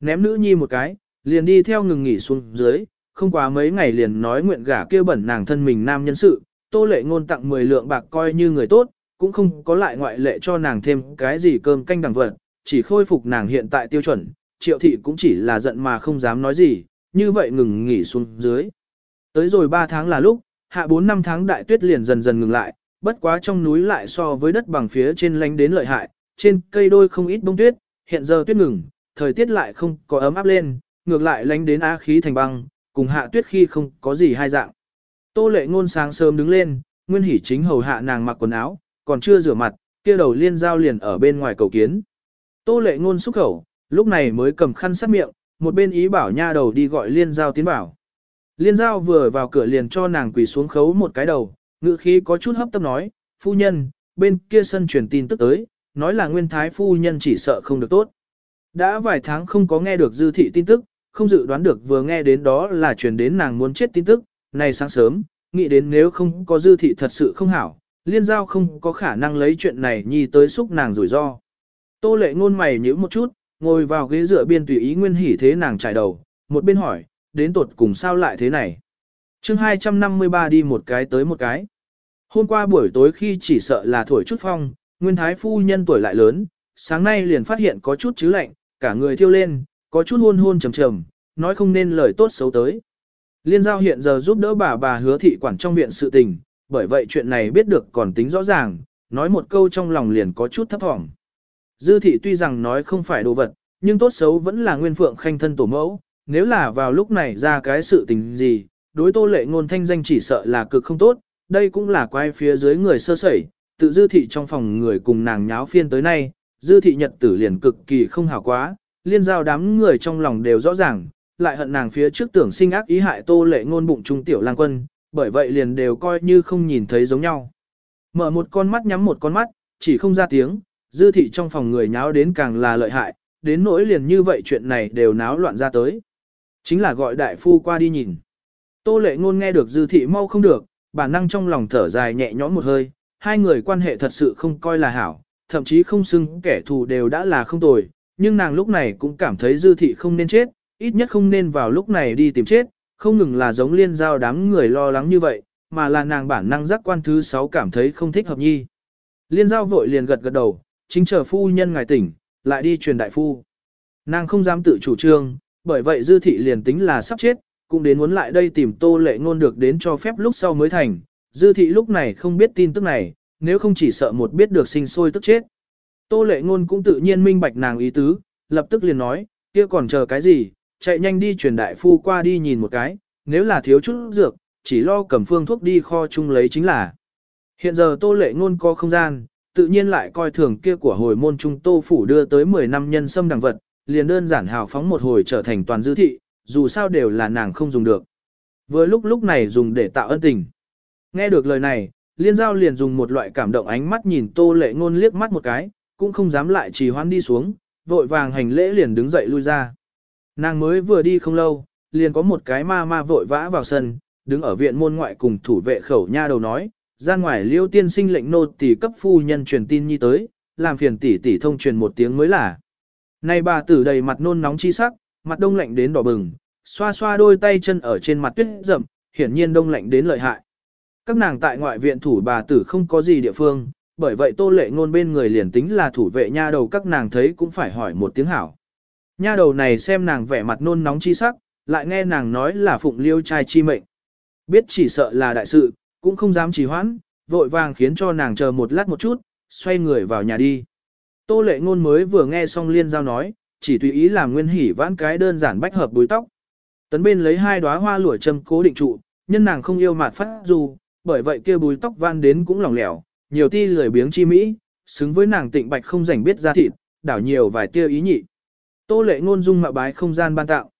Ném nữ nhi một cái, liền đi theo ngừng nghỉ xuống dưới, không quá mấy ngày liền nói nguyện gả kia bẩn nàng thân mình nam nhân sự, tô lệ ngôn tặng 10 lượng bạc coi như người tốt, cũng không có lại ngoại lệ cho nàng thêm cái gì cơm canh đằng vật, chỉ khôi phục nàng hiện tại tiêu chuẩn, triệu thị cũng chỉ là giận mà không dám nói gì, như vậy ngừng nghỉ xuống dưới. Tới rồi 3 tháng là lúc, hạ 4 năm tháng đại tuyết liền dần dần ngừng lại, bất quá trong núi lại so với đất bằng phía trên lánh đến lợi hại, trên cây đôi không ít bông tuyết, hiện giờ tuyết ngừng, thời tiết lại không có ấm áp lên, ngược lại lánh đến á khí thành băng, cùng hạ tuyết khi không có gì hai dạng. Tô lệ ngôn sáng sớm đứng lên, nguyên hỉ chính hầu hạ nàng mặc quần áo, còn chưa rửa mặt, kia đầu liên giao liền ở bên ngoài cầu kiến. Tô lệ ngôn xúc khẩu, lúc này mới cầm khăn sát miệng, một bên ý bảo nha đầu đi gọi liên giao tiến bảo. Liên giao vừa vào cửa liền cho nàng quỳ xuống khấu một cái đầu, ngữ khí có chút hấp tấp nói, phu nhân, bên kia sân truyền tin tức tới, nói là nguyên thái phu nhân chỉ sợ không được tốt. Đã vài tháng không có nghe được dư thị tin tức, không dự đoán được vừa nghe đến đó là truyền đến nàng muốn chết tin tức, này sáng sớm, nghĩ đến nếu không có dư thị thật sự không hảo, liên giao không có khả năng lấy chuyện này nhi tới xúc nàng rủi ro. Tô lệ ngôn mày nhíu một chút, ngồi vào ghế dựa biên tùy ý nguyên hỉ thế nàng trải đầu, một bên hỏi, đến tột cùng sao lại thế này. chương 253 đi một cái tới một cái. Hôm qua buổi tối khi chỉ sợ là thổi chút phong, nguyên thái phu nhân tuổi lại lớn, sáng nay liền phát hiện có chút chứ lạnh, cả người thiêu lên, có chút hôn hôn trầm trầm, nói không nên lời tốt xấu tới. Liên giao hiện giờ giúp đỡ bà bà hứa thị quản trong viện sự tình, bởi vậy chuyện này biết được còn tính rõ ràng, nói một câu trong lòng liền có chút thấp thỏm. Dư thị tuy rằng nói không phải đồ vật, nhưng tốt xấu vẫn là nguyên phượng khanh thân tổ mẫu, nếu là vào lúc này ra cái sự tình gì, đối tô lệ ngôn thanh danh chỉ sợ là cực không tốt, đây cũng là quay phía dưới người sơ sẩy, tự dư thị trong phòng người cùng nàng nháo phiên tới nay, dư thị nhật tử liền cực kỳ không hảo quá, liên giao đám người trong lòng đều rõ ràng, lại hận nàng phía trước tưởng sinh ác ý hại tô lệ ngôn bụng trung tiểu lang quân, bởi vậy liền đều coi như không nhìn thấy giống nhau. Mở một con mắt nhắm một con mắt, chỉ không ra tiếng, dư thị trong phòng người nháo đến càng là lợi hại, đến nỗi liền như vậy chuyện này đều náo loạn ra tới. Chính là gọi đại phu qua đi nhìn. Tô lệ ngôn nghe được dư thị mau không được, bản năng trong lòng thở dài nhẹ nhõm một hơi, hai người quan hệ thật sự không coi là hảo, thậm chí không xưng kẻ thù đều đã là không tồi, nhưng nàng lúc này cũng cảm thấy dư thị không nên chết, ít nhất không nên vào lúc này đi tìm chết, không ngừng là giống liên giao đám người lo lắng như vậy, mà là nàng bản năng giác quan thứ sáu cảm thấy không thích hợp nhi. Liên giao vội liền gật gật đầu, chính chờ phu nhân ngài tỉnh, lại đi truyền đại phu. Nàng không dám tự chủ trương, bởi vậy dư thị liền tính là sắp chết, cũng đến muốn lại đây tìm tô lệ ngôn được đến cho phép lúc sau mới thành. Dư thị lúc này không biết tin tức này, nếu không chỉ sợ một biết được sinh sôi tức chết. Tô lệ ngôn cũng tự nhiên minh bạch nàng ý tứ, lập tức liền nói, kia còn chờ cái gì, chạy nhanh đi truyền đại phu qua đi nhìn một cái, nếu là thiếu chút dược, chỉ lo cầm phương thuốc đi kho chung lấy chính là. Hiện giờ tô lệ ngôn có không gian, tự nhiên lại coi thường kia của hồi môn trung tô phủ đưa tới 10 năm nhân sâm đằng vật, liền đơn giản hào phóng một hồi trở thành toàn dư thị, dù sao đều là nàng không dùng được. Vừa lúc lúc này dùng để tạo ân tình. Nghe được lời này, liên giao liền dùng một loại cảm động ánh mắt nhìn tô lệ ngôn liếc mắt một cái, cũng không dám lại trì hoãn đi xuống, vội vàng hành lễ liền đứng dậy lui ra. Nàng mới vừa đi không lâu, liền có một cái ma ma vội vã vào sân, đứng ở viện môn ngoại cùng thủ vệ khẩu nha đầu nói, ra ngoài liêu tiên sinh lệnh nô tỷ cấp phu nhân truyền tin nhi tới, làm phiền tỷ tỷ thông truyền một tiếng mới là. Này bà tử đầy mặt nôn nóng chi sắc, mặt đông lạnh đến đỏ bừng, xoa xoa đôi tay chân ở trên mặt tuyết rậm, hiển nhiên đông lạnh đến lợi hại. Các nàng tại ngoại viện thủ bà tử không có gì địa phương, bởi vậy tô lệ ngôn bên người liền tính là thủ vệ nha đầu các nàng thấy cũng phải hỏi một tiếng hảo. Nha đầu này xem nàng vẻ mặt nôn nóng chi sắc, lại nghe nàng nói là phụng liêu trai chi mệnh. Biết chỉ sợ là đại sự, cũng không dám trì hoãn, vội vàng khiến cho nàng chờ một lát một chút, xoay người vào nhà đi. Tô lệ ngôn mới vừa nghe xong liên giao nói, chỉ tùy ý làm nguyên hỉ vãn cái đơn giản bách hợp búi tóc. Tấn bên lấy hai đóa hoa lụa châm cố định trụ, nhân nàng không yêu mạt phát dù, bởi vậy kia búi tóc van đến cũng lỏng lẻo, nhiều ti lười biếng chi mỹ, xứng với nàng tịnh bạch không rảnh biết ra thịt, đảo nhiều vài tia ý nhị. Tô lệ ngôn dung mạo bái không gian ban tạo.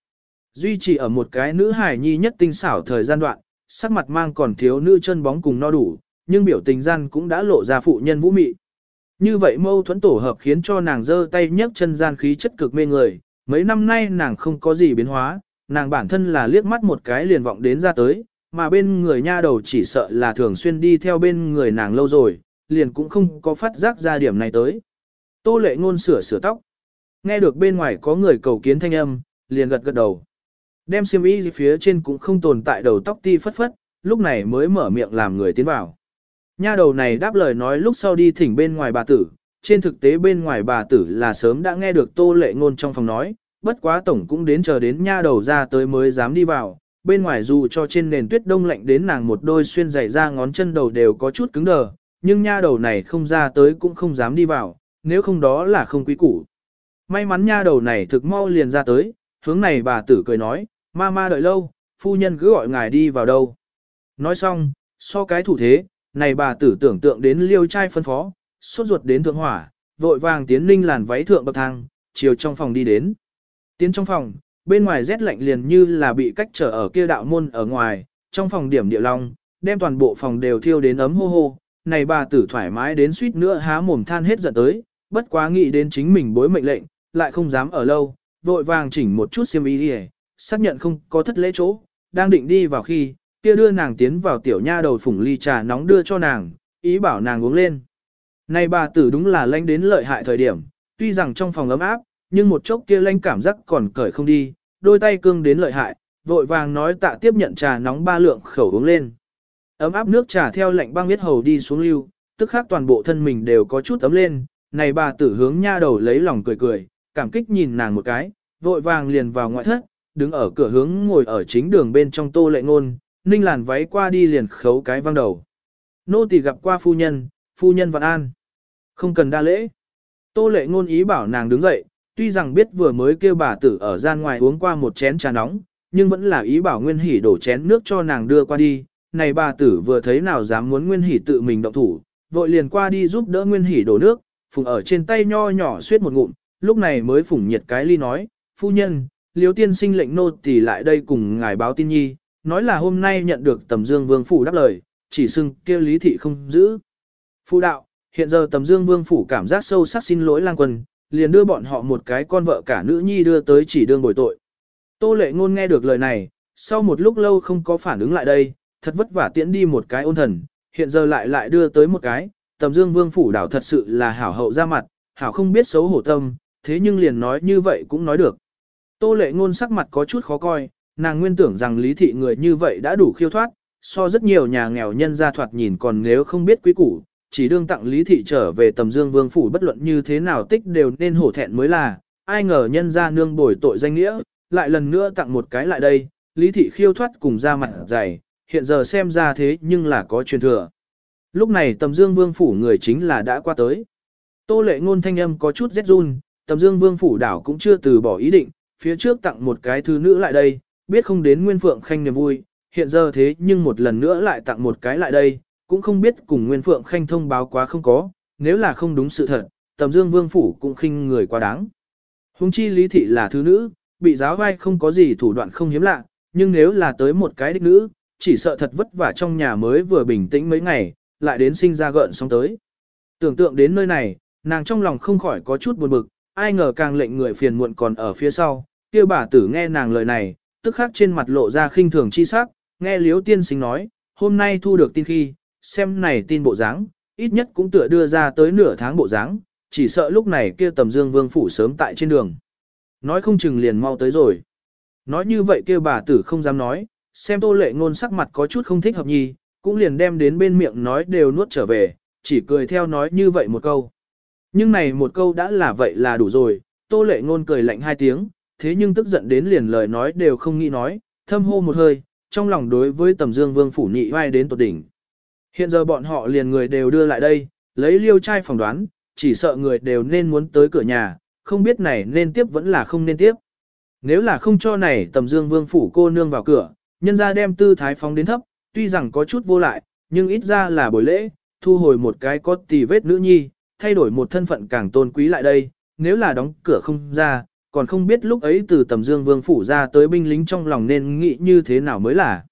Duy trì ở một cái nữ hài nhi nhất tinh xảo thời gian đoạn, sắc mặt mang còn thiếu nữ chân bóng cùng no đủ, nhưng biểu tình gian cũng đã lộ ra phụ nhân vũ mị. Như vậy mâu thuẫn tổ hợp khiến cho nàng giơ tay nhấc chân gian khí chất cực mê người, mấy năm nay nàng không có gì biến hóa, nàng bản thân là liếc mắt một cái liền vọng đến ra tới, mà bên người nha đầu chỉ sợ là thường xuyên đi theo bên người nàng lâu rồi, liền cũng không có phát giác ra điểm này tới. Tô lệ ngôn sửa sửa tóc. Nghe được bên ngoài có người cầu kiến thanh âm, liền gật gật đầu. Đem xiêm y phía trên cũng không tồn tại đầu tóc ti phất phất, lúc này mới mở miệng làm người tiến vào. Nha đầu này đáp lời nói lúc sau đi thỉnh bên ngoài bà tử, trên thực tế bên ngoài bà tử là sớm đã nghe được tô lệ ngôn trong phòng nói, bất quá tổng cũng đến chờ đến nha đầu ra tới mới dám đi vào, bên ngoài dù cho trên nền tuyết đông lạnh đến nàng một đôi xuyên giày ra ngón chân đầu đều có chút cứng đờ, nhưng nha đầu này không ra tới cũng không dám đi vào, nếu không đó là không quý củ. May mắn nha đầu này thực mau liền ra tới, hướng này bà tử cười nói, ma ma đợi lâu, phu nhân cứ gọi ngài đi vào đâu. Nói xong, so cái thủ thế, này bà tử tưởng tượng đến liêu trai phân phó, sốt ruột đến thượng hỏa, vội vàng tiến ninh làn váy thượng bậc thang, chiều trong phòng đi đến. Tiến trong phòng, bên ngoài rét lạnh liền như là bị cách trở ở kia đạo môn ở ngoài, trong phòng điểm địa long, đem toàn bộ phòng đều thiêu đến ấm hô hô, này bà tử thoải mái đến suýt nữa há mồm than hết giận tới, bất quá nghĩ đến chính mình bối mệnh lệnh, lại không dám ở lâu, vội vàng chỉnh một chút xiêm y đi xác nhận không có thất lễ chỗ, đang định đi vào khi, kia đưa nàng tiến vào tiểu nha đầu phủng ly trà nóng đưa cho nàng, ý bảo nàng uống lên. Này bà tử đúng là lanh đến lợi hại thời điểm, tuy rằng trong phòng ấm áp, nhưng một chốc kia lanh cảm giác còn cởi không đi, đôi tay cương đến lợi hại, vội vàng nói tạ tiếp nhận trà nóng ba lượng khẩu uống lên. Ấm áp nước trà theo lạnh băng biết hầu đi xuống lưu, tức khác toàn bộ thân mình đều có chút ấm lên, này bà tử hướng nha đầu lấy lòng cười cười, cảm kích nhìn nàng một cái, vội vàng liền vào ngoại thất, đứng ở cửa hướng ngồi ở chính đường bên trong tô lệ ngôn, ninh làn váy qua đi liền khấu cái văng đầu. Nô tỳ gặp qua phu nhân, phu nhân vạn an. Không cần đa lễ. Tô lệ ngôn ý bảo nàng đứng dậy, tuy rằng biết vừa mới kêu bà tử ở gian ngoài uống qua một chén trà nóng, nhưng vẫn là ý bảo Nguyên Hỷ đổ chén nước cho nàng đưa qua đi. Này bà tử vừa thấy nào dám muốn Nguyên Hỷ tự mình động thủ, vội liền qua đi giúp đỡ Nguyên Hỷ đổ nước, phùng ở trên tay nho nhỏ suyết một ngụm, lúc này mới phủng nhiệt cái ly nói, phu nhân, liếu tiên sinh lệnh nô tỳ lại đây cùng ngài báo tin nhi, nói là hôm nay nhận được tầm dương vương phủ đáp lời, chỉ xưng kêu lý thị không giữ. Phu đạo, hiện giờ tầm dương vương phủ cảm giác sâu sắc xin lỗi lang quân, liền đưa bọn họ một cái con vợ cả nữ nhi đưa tới chỉ đương bồi tội. Tô lệ ngôn nghe được lời này, sau một lúc lâu không có phản ứng lại đây, thật vất vả tiễn đi một cái ôn thần, hiện giờ lại lại đưa tới một cái, tầm dương vương phủ đảo thật sự là hảo hậu ra mặt, hảo không biết xấu hổ tâm, thế nhưng liền nói như vậy cũng nói được. Tô lệ ngôn sắc mặt có chút khó coi, nàng nguyên tưởng rằng lý thị người như vậy đã đủ khiêu thoát, so rất nhiều nhà nghèo nhân gia thoạt nhìn còn nếu không biết quý củ, chỉ đương tặng lý thị trở về tầm dương vương phủ bất luận như thế nào tích đều nên hổ thẹn mới là, ai ngờ nhân gia nương bồi tội danh nghĩa, lại lần nữa tặng một cái lại đây, lý thị khiêu thoát cùng ra mặt dày, hiện giờ xem ra thế nhưng là có truyền thừa. Lúc này tầm dương vương phủ người chính là đã qua tới. Tô lệ ngôn thanh âm có chút rét run, tầm dương vương phủ đảo cũng chưa từ bỏ ý định, phía trước tặng một cái thư nữ lại đây, biết không đến Nguyên Phượng Khanh niềm vui, hiện giờ thế nhưng một lần nữa lại tặng một cái lại đây, cũng không biết cùng Nguyên Phượng Khanh thông báo quá không có, nếu là không đúng sự thật, tầm dương vương phủ cũng khinh người quá đáng. Hùng chi lý thị là thứ nữ, bị giáo vai không có gì thủ đoạn không hiếm lạ, nhưng nếu là tới một cái đích nữ, chỉ sợ thật vất vả trong nhà mới vừa bình tĩnh mấy ngày, lại đến sinh ra gợn xong tới. Tưởng tượng đến nơi này, nàng trong lòng không khỏi có chút buồn bực, ai ngờ càng lệnh người phiền muộn còn ở phía sau, kia bà tử nghe nàng lời này, tức khắc trên mặt lộ ra khinh thường chi sắc, nghe liếu tiên sinh nói, hôm nay thu được tin khi, xem này tin bộ dáng, ít nhất cũng tựa đưa ra tới nửa tháng bộ dáng, chỉ sợ lúc này kia tầm dương vương phủ sớm tại trên đường. Nói không chừng liền mau tới rồi. Nói như vậy kia bà tử không dám nói, xem tô lệ ngôn sắc mặt có chút không thích hợp nhì, cũng liền đem đến bên miệng nói đều nuốt trở về, chỉ cười theo nói như vậy một câu. Nhưng này một câu đã là vậy là đủ rồi, tô lệ ngôn cười lạnh hai tiếng, thế nhưng tức giận đến liền lời nói đều không nghĩ nói, thâm hô một hơi, trong lòng đối với tầm dương vương phủ nhị vai đến tột đỉnh. Hiện giờ bọn họ liền người đều đưa lại đây, lấy liêu trai phỏng đoán, chỉ sợ người đều nên muốn tới cửa nhà, không biết này nên tiếp vẫn là không nên tiếp. Nếu là không cho này tầm dương vương phủ cô nương vào cửa, nhân ra đem tư thái phóng đến thấp, tuy rằng có chút vô lại, nhưng ít ra là buổi lễ, thu hồi một cái có tì vết nữ nhi, thay đổi một thân phận càng tôn quý lại đây, nếu là đóng cửa không ra, còn không biết lúc ấy từ tầm dương vương phủ ra tới binh lính trong lòng nên nghĩ như thế nào mới là.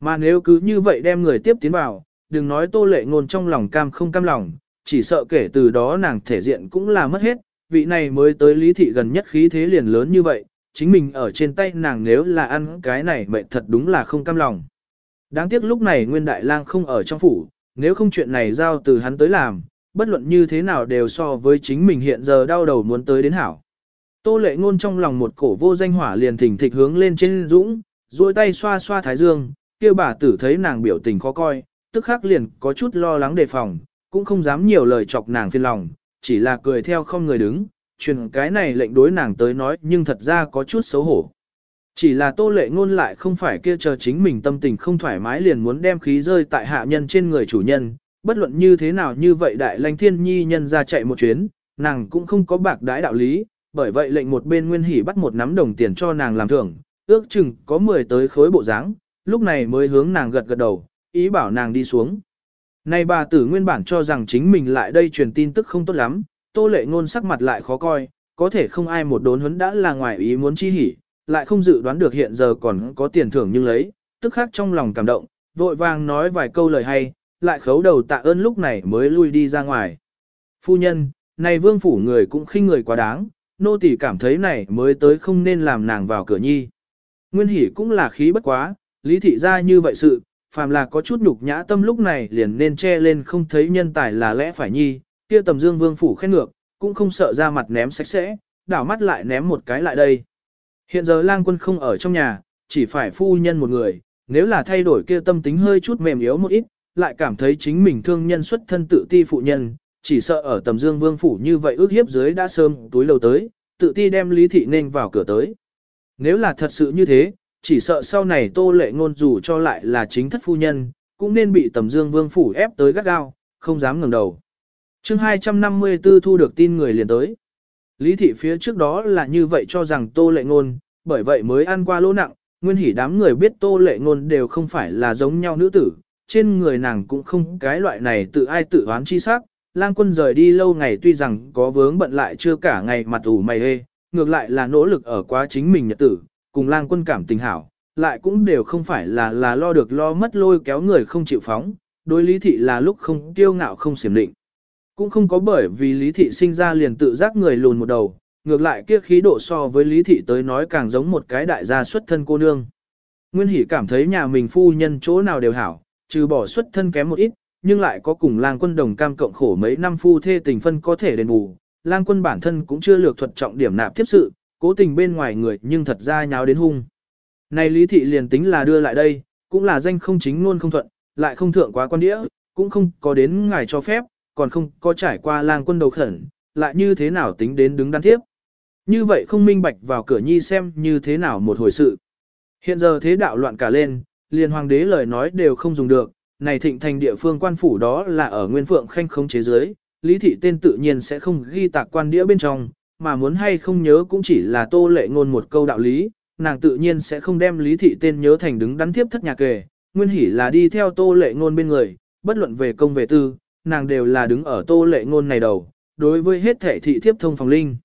Mà nếu cứ như vậy đem người tiếp tiến vào, đừng nói tô lệ ngôn trong lòng cam không cam lòng, chỉ sợ kể từ đó nàng thể diện cũng là mất hết, vị này mới tới lý thị gần nhất khí thế liền lớn như vậy, chính mình ở trên tay nàng nếu là ăn cái này mệnh thật đúng là không cam lòng. Đáng tiếc lúc này Nguyên Đại Lang không ở trong phủ, nếu không chuyện này giao từ hắn tới làm, bất luận như thế nào đều so với chính mình hiện giờ đau đầu muốn tới đến hảo. Tô lệ ngôn trong lòng một cổ vô danh hỏa liền thỉnh thịch hướng lên trên dũng, duỗi tay xoa xoa thái dương, kia bà tử thấy nàng biểu tình khó coi, tức khắc liền có chút lo lắng đề phòng, cũng không dám nhiều lời chọc nàng phiền lòng, chỉ là cười theo không người đứng, truyền cái này lệnh đối nàng tới nói nhưng thật ra có chút xấu hổ. Chỉ là tô lệ ngôn lại không phải kia chờ chính mình tâm tình không thoải mái liền muốn đem khí rơi tại hạ nhân trên người chủ nhân, bất luận như thế nào như vậy đại lãnh thiên nhi nhân ra chạy một chuyến, nàng cũng không có bạc đái đạo lý, bởi vậy lệnh một bên nguyên hỷ bắt một nắm đồng tiền cho nàng làm thưởng, ước chừng có 10 tới khối bộ dáng, lúc này mới hướng nàng gật gật đầu, ý bảo nàng đi xuống. Này bà tử nguyên bản cho rằng chính mình lại đây truyền tin tức không tốt lắm, tô lệ ngôn sắc mặt lại khó coi, có thể không ai một đốn huấn đã là ngoài ý muốn chi hỉ, lại không dự đoán được hiện giờ còn có tiền thưởng nhưng lấy, tức khắc trong lòng cảm động, vội vàng nói vài câu lời hay, lại khấu đầu tạ ơn lúc này mới lui đi ra ngoài. Phu nhân, này vương phủ người cũng khinh người quá đáng, nô tỳ cảm thấy này mới tới không nên làm nàng vào cửa nhi. Nguyên hỷ cũng là khí bất quá, lý thị ra như vậy sự, phàm là có chút nhục nhã tâm lúc này liền nên che lên không thấy nhân tài là lẽ phải nhi, kia tầm dương vương phủ khen ngược, cũng không sợ ra mặt ném sạch sẽ, đảo mắt lại ném một cái lại đây. Hiện giờ lang quân không ở trong nhà, chỉ phải phu nhân một người, nếu là thay đổi kia tâm tính hơi chút mềm yếu một ít, lại cảm thấy chính mình thương nhân xuất thân tự ti phụ nhân, chỉ sợ ở tầm dương vương phủ như vậy ước hiếp dưới đã sớm túi lâu tới, tự ti đem lý thị nên vào cửa tới. Nếu là thật sự như thế, chỉ sợ sau này tô lệ ngôn dù cho lại là chính thất phu nhân, cũng nên bị tầm dương vương phủ ép tới gắt gao, không dám ngẩng đầu. chương 254 thu được tin người liền tới. Lý thị phía trước đó là như vậy cho rằng tô lệ ngôn, bởi vậy mới ăn qua lỗ nặng, nguyên hỉ đám người biết tô lệ ngôn đều không phải là giống nhau nữ tử, trên người nàng cũng không cái loại này tự ai tự oán chi sắc. Lang quân rời đi lâu ngày tuy rằng có vướng bận lại chưa cả ngày mặt ủ mày hê, ngược lại là nỗ lực ở quá chính mình nhật tử, cùng lang quân cảm tình hảo, lại cũng đều không phải là là lo được lo mất lôi kéo người không chịu phóng, đối lý thị là lúc không tiêu ngạo không xiểm định. Cũng không có bởi vì lý thị sinh ra liền tự giác người lùn một đầu, ngược lại kia khí độ so với lý thị tới nói càng giống một cái đại gia xuất thân cô nương. Nguyên Hỷ cảm thấy nhà mình phu nhân chỗ nào đều hảo, trừ bỏ xuất thân kém một ít, nhưng lại có cùng lang quân đồng cam cộng khổ mấy năm phu thê tình phân có thể đền bù. Lang quân bản thân cũng chưa lược thuật trọng điểm nạp tiếp sự, cố tình bên ngoài người nhưng thật ra nháo đến hung. Này lý thị liền tính là đưa lại đây, cũng là danh không chính luôn không thuận, lại không thượng quá quan đĩa, cũng không có đến ngài cho phép, còn không có trải qua lang quân đầu khẩn, lại như thế nào tính đến đứng đắn tiếp. Như vậy không minh bạch vào cửa nhi xem như thế nào một hồi sự. Hiện giờ thế đạo loạn cả lên, liền hoàng đế lời nói đều không dùng được, này thịnh thành địa phương quan phủ đó là ở nguyên phượng khanh không chế giới, lý thị tên tự nhiên sẽ không ghi tạc quan đĩa bên trong, mà muốn hay không nhớ cũng chỉ là tô lệ ngôn một câu đạo lý, nàng tự nhiên sẽ không đem lý thị tên nhớ thành đứng đắn tiếp thất nhà kề, nguyên hỉ là đi theo tô lệ ngôn bên người, bất luận về công về tư, nàng đều là đứng ở tô lệ ngôn này đầu, đối với hết thể thị thiếp thông phòng linh.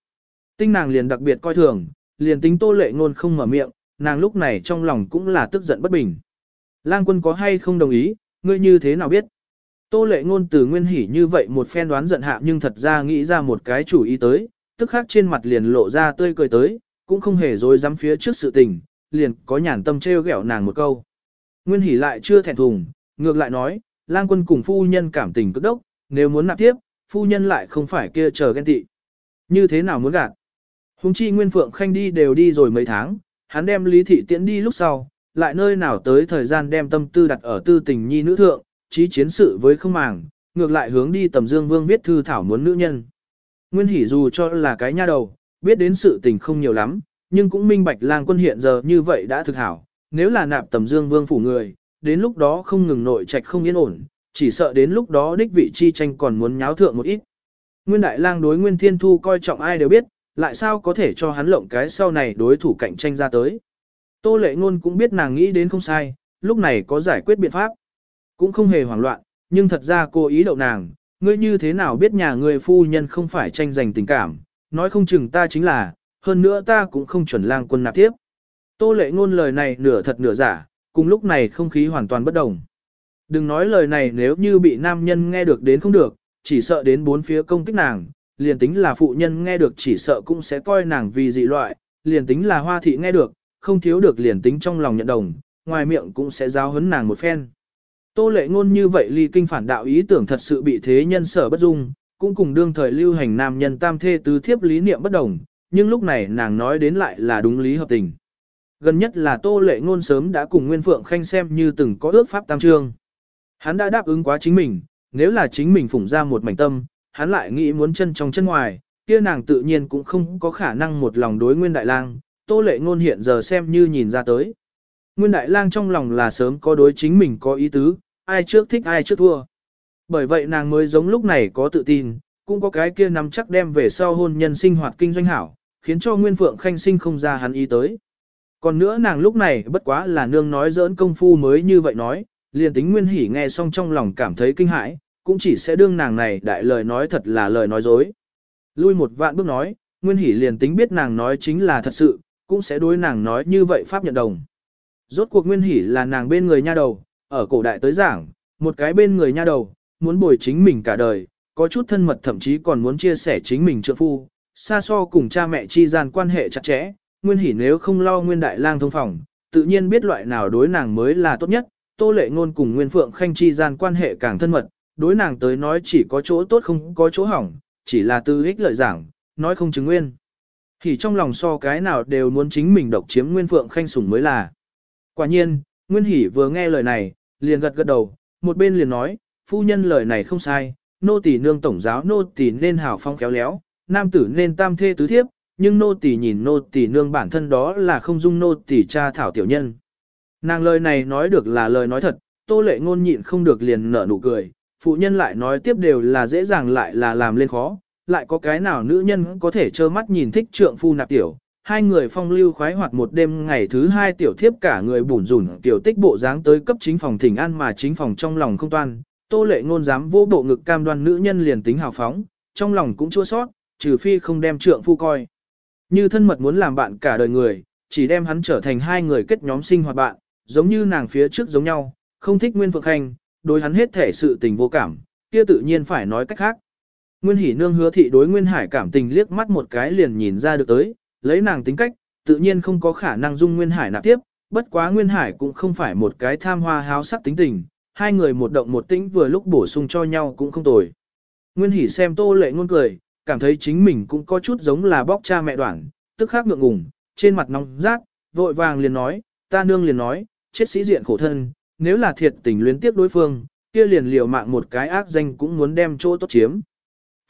Tinh nàng liền đặc biệt coi thường, liền tính tô lệ ngôn không mở miệng, nàng lúc này trong lòng cũng là tức giận bất bình. Lang quân có hay không đồng ý, ngươi như thế nào biết? Tô lệ ngôn từ nguyên hỉ như vậy một phen đoán giận hạ nhưng thật ra nghĩ ra một cái chủ ý tới, tức khắc trên mặt liền lộ ra tươi cười tới, cũng không hề dối dám phía trước sự tình, liền có nhàn tâm treo gẹo nàng một câu. Nguyên hỉ lại chưa thẹn thùng, ngược lại nói, lang quân cùng phu nhân cảm tình cực đốc, nếu muốn nạp tiếp, phu nhân lại không phải kia chờ ghen tị. Như thế nào muốn gạt? Hùng chi Nguyên Phượng Khanh đi đều đi rồi mấy tháng, hắn đem Lý Thị tiễn đi lúc sau, lại nơi nào tới thời gian đem tâm tư đặt ở tư tình nhi nữ thượng, trí chiến sự với không màng, ngược lại hướng đi tầm dương vương viết thư thảo muốn nữ nhân. Nguyên Hỷ dù cho là cái nha đầu, biết đến sự tình không nhiều lắm, nhưng cũng minh bạch lang quân hiện giờ như vậy đã thực hảo, nếu là nạp tầm dương vương phủ người, đến lúc đó không ngừng nội trạch không yên ổn, chỉ sợ đến lúc đó đích vị chi tranh còn muốn nháo thượng một ít. Nguyên Đại Lang đối Nguyên Thiên Thu coi trọng ai đều biết, lại sao có thể cho hắn lộng cái sau này đối thủ cạnh tranh ra tới. Tô lệ ngôn cũng biết nàng nghĩ đến không sai, lúc này có giải quyết biện pháp. Cũng không hề hoảng loạn, nhưng thật ra cô ý đậu nàng, ngươi như thế nào biết nhà ngươi phu nhân không phải tranh giành tình cảm, nói không chừng ta chính là, hơn nữa ta cũng không chuẩn lang quân nạp tiếp. Tô lệ ngôn lời này nửa thật nửa giả, cùng lúc này không khí hoàn toàn bất đồng. Đừng nói lời này nếu như bị nam nhân nghe được đến không được, chỉ sợ đến bốn phía công kích nàng, liền tính là phụ nhân nghe được chỉ sợ cũng sẽ coi nàng vì dị loại, liền tính là hoa thị nghe được, không thiếu được liền tính trong lòng nhận đồng, ngoài miệng cũng sẽ giáo huấn nàng một phen. Tô lệ ngôn như vậy ly kinh phản đạo ý tưởng thật sự bị thế nhân sở bất dung, cũng cùng đương thời lưu hành nam nhân tam thê tứ thiếp lý niệm bất đồng, nhưng lúc này nàng nói đến lại là đúng lý hợp tình. Gần nhất là tô lệ ngôn sớm đã cùng Nguyên Phượng Khanh xem như từng có ước pháp tam trương. Hắn đã đáp ứng quá chính mình, nếu là chính mình phủng ra một mảnh tâm, hắn lại nghĩ muốn chân trong chân ngoài, kia nàng tự nhiên cũng không có khả năng một lòng đối Nguyên Đại Lang, Tô Lệ Ngôn hiện giờ xem như nhìn ra tới. Nguyên Đại Lang trong lòng là sớm có đối chính mình có ý tứ, ai trước thích ai trước thua. Bởi vậy nàng mới giống lúc này có tự tin, cũng có cái kia nắm chắc đem về sau hôn nhân sinh hoạt kinh doanh hảo, khiến cho Nguyên Phượng Khanh sinh không ra hắn ý tới. Còn nữa nàng lúc này bất quá là nương nói giỡn công phu mới như vậy nói, liền tính Nguyên Hỷ nghe xong trong lòng cảm thấy kinh hãi, cũng chỉ sẽ đương nàng này đại lời nói thật là lời nói dối. Lui một vạn bước nói, Nguyên Hỷ liền tính biết nàng nói chính là thật sự, cũng sẽ đối nàng nói như vậy pháp nhận đồng. Rốt cuộc Nguyên Hỷ là nàng bên người nha đầu, ở cổ đại tới giảng, một cái bên người nha đầu, muốn bồi chính mình cả đời, có chút thân mật thậm chí còn muốn chia sẻ chính mình trợ phu, xa so cùng cha mẹ chi gian quan hệ chặt chẽ, Nguyên Hỷ nếu không lo Nguyên Đại Lang thông phòng, tự nhiên biết loại nào đối nàng mới là tốt nhất, Tô Lệ Ngôn cùng Nguyên Phượng Khanh chi gian quan hệ càng thân mật, đối nàng tới nói chỉ có chỗ tốt không có chỗ hỏng, chỉ là tư ích lợi giảng, nói không chứng nguyên. Thì trong lòng so cái nào đều muốn chính mình độc chiếm Nguyên Phượng Khanh sủng mới là. Quả nhiên, Nguyên Hỷ vừa nghe lời này, liền gật gật đầu, một bên liền nói, phu nhân lời này không sai, nô tỳ nương tổng giáo nô tỳ nên hào phong khéo léo, nam tử nên tam thê tứ thiếp, nhưng nô tỳ nhìn nô tỳ nương bản thân đó là không dung nô tỳ cha thảo tiểu nhân. Nàng lời này nói được là lời nói thật, tô lệ ngôn nhịn không được liền nở nụ cười, phụ nhân lại nói tiếp đều là dễ dàng lại là làm lên khó, lại có cái nào nữ nhân có thể trơ mắt nhìn thích trượng phu nạp tiểu. Hai người phong lưu khoái hoạt một đêm ngày thứ hai tiểu thiếp cả người bủn rủn tiểu tích bộ dáng tới cấp chính phòng thỉnh an mà chính phòng trong lòng không toan, tô lệ ngôn dám vô bộ ngực cam đoan nữ nhân liền tính hào phóng, trong lòng cũng chua sót, trừ phi không đem trượng phu coi. Như thân mật muốn làm bạn cả đời người, chỉ đem hắn trở thành hai người kết nhóm sinh hoạt bạn, giống như nàng phía trước giống nhau, không thích Nguyên Phượng Khanh, đối hắn hết thể sự tình vô cảm, kia tự nhiên phải nói cách khác. Nguyên Hỷ Nương hứa thị đối Nguyên Hải cảm tình liếc mắt một cái liền nhìn ra được tới, lấy nàng tính cách, tự nhiên không có khả năng dung Nguyên Hải nạp tiếp, bất quá Nguyên Hải cũng không phải một cái tham hoa háo sắc tính tình, hai người một động một tĩnh vừa lúc bổ sung cho nhau cũng không tồi. Nguyên Hỷ xem Tô Lệ ngôn cười, cảm thấy chính mình cũng có chút giống là bóc cha mẹ đoạn, tức khắc ngượng ngùng, trên mặt nóng rát, vội vàng liền nói, ta nương liền nói, chết sĩ diện khổ thân, nếu là thiệt tình luyến tiếc đối phương, kia liền liều mạng một cái ác danh cũng muốn đem chỗ tốt chiếm.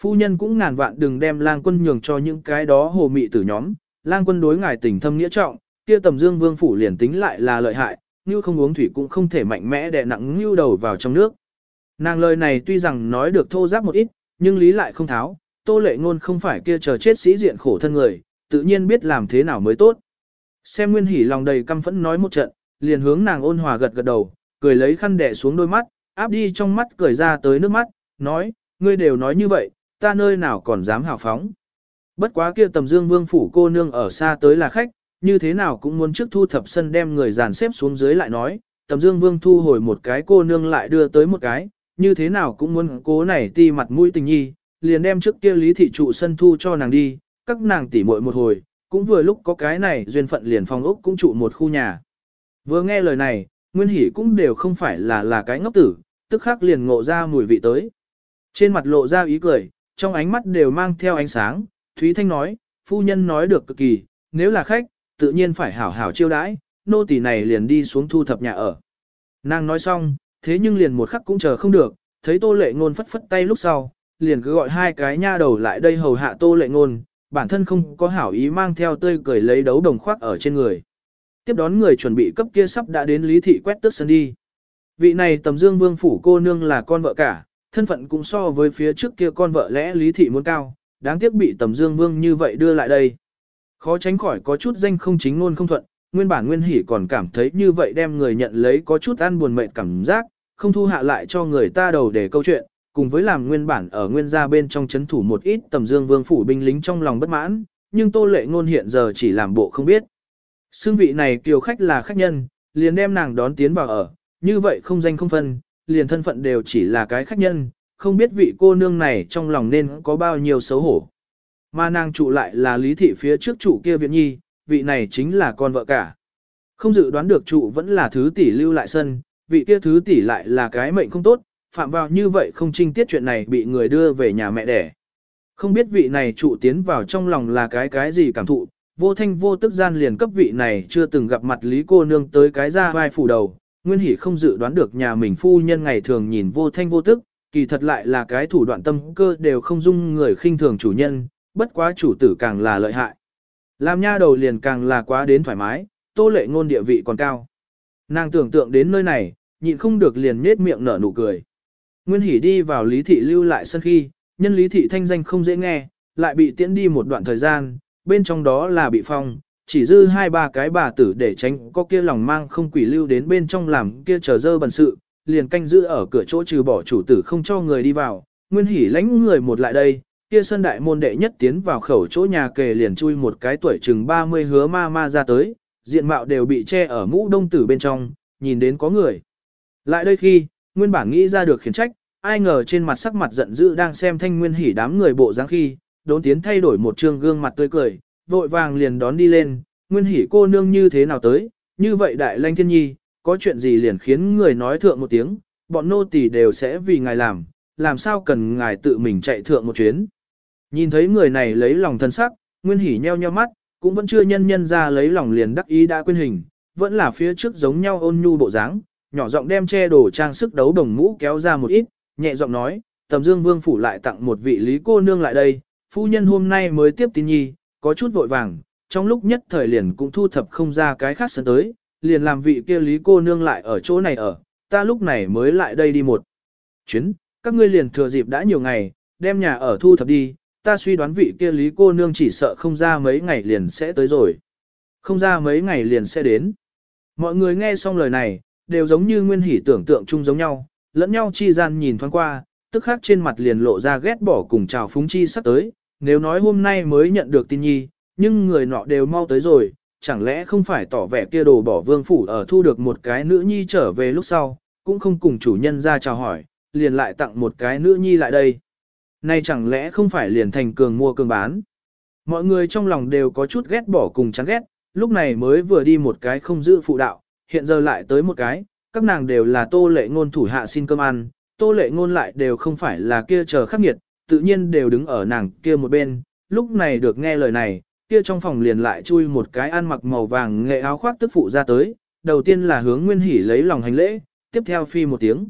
Phu nhân cũng ngàn vạn đừng đem lang quân nhường cho những cái đó hồ mị tử nhóm, lang quân đối ngài tình thâm nghĩa trọng, kia tầm dương vương phủ liền tính lại là lợi hại, như không uống thủy cũng không thể mạnh mẽ đè nặng như đầu vào trong nước. Nàng lời này tuy rằng nói được thô giáp một ít, nhưng lý lại không tháo, tô lệ ngôn không phải kia chờ chết sĩ diện khổ thân người, tự nhiên biết làm thế nào mới tốt. Xem Nguyên Hỷ lòng đầy căm phẫn nói một trận, liền hướng nàng ôn hòa gật gật đầu, cười lấy khăn đè xuống đôi mắt, áp đi trong mắt cười ra tới nước mắt, nói, ngươi đều nói như vậy, ta nơi nào còn dám hào phóng. Bất quá kia tầm dương vương phủ cô nương ở xa tới là khách, như thế nào cũng muốn trước thu thập sân đem người dàn xếp xuống dưới lại nói, tầm dương vương thu hồi một cái cô nương lại đưa tới một cái, như thế nào cũng muốn cố này ti mặt mũi tình nhi, liền đem trước kia lý thị trụ sân thu cho nàng đi, các nàng tỉ muội một hồi, cũng vừa lúc có cái này duyên phận liền phòng ốc cũng trụ một khu nhà. Vừa nghe lời này, Nguyên Hỷ cũng đều không phải là là cái ngốc tử, tức khắc liền ngộ ra mùi vị tới. Trên mặt lộ ra ý cười, trong ánh mắt đều mang theo ánh sáng, Thúy Thanh nói, phu nhân nói được cực kỳ, nếu là khách, tự nhiên phải hảo hảo chiêu đãi, nô tỳ này liền đi xuống thu thập nhà ở. Nàng nói xong, thế nhưng liền một khắc cũng chờ không được, thấy tô lệ ngôn phất phất tay lúc sau, liền cứ gọi hai cái nha đầu lại đây hầu hạ tô lệ ngôn, bản thân không có hảo ý mang theo tươi cười lấy đấu đồng khoác ở trên người. Tiếp đón người chuẩn bị cấp kia sắp đã đến lý thị quét tước sân đi. Vị này tầm dương vương phủ cô nương là con vợ cả, thân phận cũng so với phía trước kia con vợ lẽ lý thị muốn cao, đáng tiếc bị tầm dương vương như vậy đưa lại đây. Khó tránh khỏi có chút danh không chính ngôn không thuận, nguyên bản nguyên hỉ còn cảm thấy như vậy đem người nhận lấy có chút ăn buồn mệt cảm giác, không thu hạ lại cho người ta đầu để câu chuyện, cùng với làm nguyên bản ở nguyên gia bên trong chấn thủ một ít tầm dương vương phủ binh lính trong lòng bất mãn, nhưng tô lệ ngôn hiện giờ chỉ làm bộ không biết. Xương vị này kiều khách là khách nhân, liền đem nàng đón tiến vào ở, như vậy không danh không phân, liền thân phận đều chỉ là cái khách nhân, không biết vị cô nương này trong lòng nên có bao nhiêu xấu hổ. Mà nàng trụ lại là lý thị phía trước trụ kia viện nhi, vị này chính là con vợ cả. Không dự đoán được trụ vẫn là thứ tỷ lưu lại sân, vị kia thứ tỷ lại là cái mệnh không tốt, phạm vào như vậy không trinh tiết chuyện này bị người đưa về nhà mẹ đẻ. Không biết vị này trụ tiến vào trong lòng là cái cái gì cảm thụ, vô thanh vô tức gian liền cấp vị này chưa từng gặp mặt lý cô nương tới cái ra vai phủ đầu, Nguyên Hỷ không dự đoán được nhà mình phu nhân ngày thường nhìn vô thanh vô tức, kỳ thật lại là cái thủ đoạn tâm cơ đều không dung người khinh thường chủ nhân, bất quá chủ tử càng là lợi hại. Làm nha đầu liền càng là quá đến thoải mái, tô lệ ngôn địa vị còn cao. Nàng tưởng tượng đến nơi này, nhịn không được liền nết miệng nở nụ cười. Nguyên Hỷ đi vào Lý Thị lưu lại sân khi, nhân Lý Thị thanh danh không dễ nghe, lại bị tiễn đi một đoạn thời gian, bên trong đó là bị phong, chỉ dư hai ba cái bà tử để tránh có kia lòng mang không quỷ lưu đến bên trong làm kia chờ dơ bẩn sự, liền canh giữ ở cửa chỗ trừ bỏ chủ tử không cho người đi vào, Nguyên Hỷ lãnh người một lại đây, kia sân đại môn đệ nhất tiến vào khẩu chỗ nhà kề liền chui một cái tuổi chừng 30 hứa ma ma ra tới, diện mạo đều bị che ở mũ đông tử bên trong, nhìn đến có người. Lại đây khi, nguyên bản nghĩ ra được khiển trách, ai ngờ trên mặt sắc mặt giận dữ đang xem thanh nguyên hỉ đám người bộ dáng khi, đốn tiến thay đổi một trương gương mặt tươi cười, vội vàng liền đón đi lên, nguyên hỉ cô nương như thế nào tới, như vậy đại lanh thiên nhi, có chuyện gì liền khiến người nói thượng một tiếng, bọn nô tỳ đều sẽ vì ngài làm, làm sao cần ngài tự mình chạy thượng một chuyến. Nhìn thấy người này lấy lòng thân sắc, nguyên hỉ nheo nheo mắt, cũng vẫn chưa nhân nhân ra lấy lòng liền đắc ý đã quên hình, vẫn là phía trước giống nhau ôn nhu bộ dáng, nhỏ giọng đem che đồ trang sức đấu đồng mũ kéo ra một ít, nhẹ giọng nói, tầm dương vương phủ lại tặng một vị lý cô nương lại đây, phu nhân hôm nay mới tiếp tin nhi, có chút vội vàng, trong lúc nhất thời liền cũng thu thập không ra cái khác sân tới, liền làm vị kia lý cô nương lại ở chỗ này ở, ta lúc này mới lại đây đi một chuyến, các ngươi liền thừa dịp đã nhiều ngày, đem nhà ở thu thập đi, ta suy đoán vị kia lý cô nương chỉ sợ không ra mấy ngày liền sẽ tới rồi. Không ra mấy ngày liền sẽ đến. Mọi người nghe xong lời này, đều giống như nguyên hỉ tưởng tượng chung giống nhau, lẫn nhau chi gian nhìn thoáng qua, tức khắc trên mặt liền lộ ra ghét bỏ cùng chào phúng chi sắp tới, nếu nói hôm nay mới nhận được tin nhi, nhưng người nọ đều mau tới rồi, chẳng lẽ không phải tỏ vẻ kia đồ bỏ vương phủ ở thu được một cái nữ nhi trở về lúc sau, cũng không cùng chủ nhân ra chào hỏi, liền lại tặng một cái nữ nhi lại đây. nay chẳng lẽ không phải liền thành cường mua cường bán. Mọi người trong lòng đều có chút ghét bỏ cùng chán ghét, lúc này mới vừa đi một cái không giữ phụ đạo, hiện giờ lại tới một cái, các nàng đều là tô lệ ngôn thủ hạ xin cơm ăn, tô lệ ngôn lại đều không phải là kia chờ khắc nghiệt, tự nhiên đều đứng ở nàng kia một bên, lúc này được nghe lời này, kia trong phòng liền lại chui một cái ăn mặc màu vàng nghệ áo khoác tức phụ ra tới, đầu tiên là hướng nguyên hỷ lấy lòng hành lễ, tiếp theo phi một tiếng.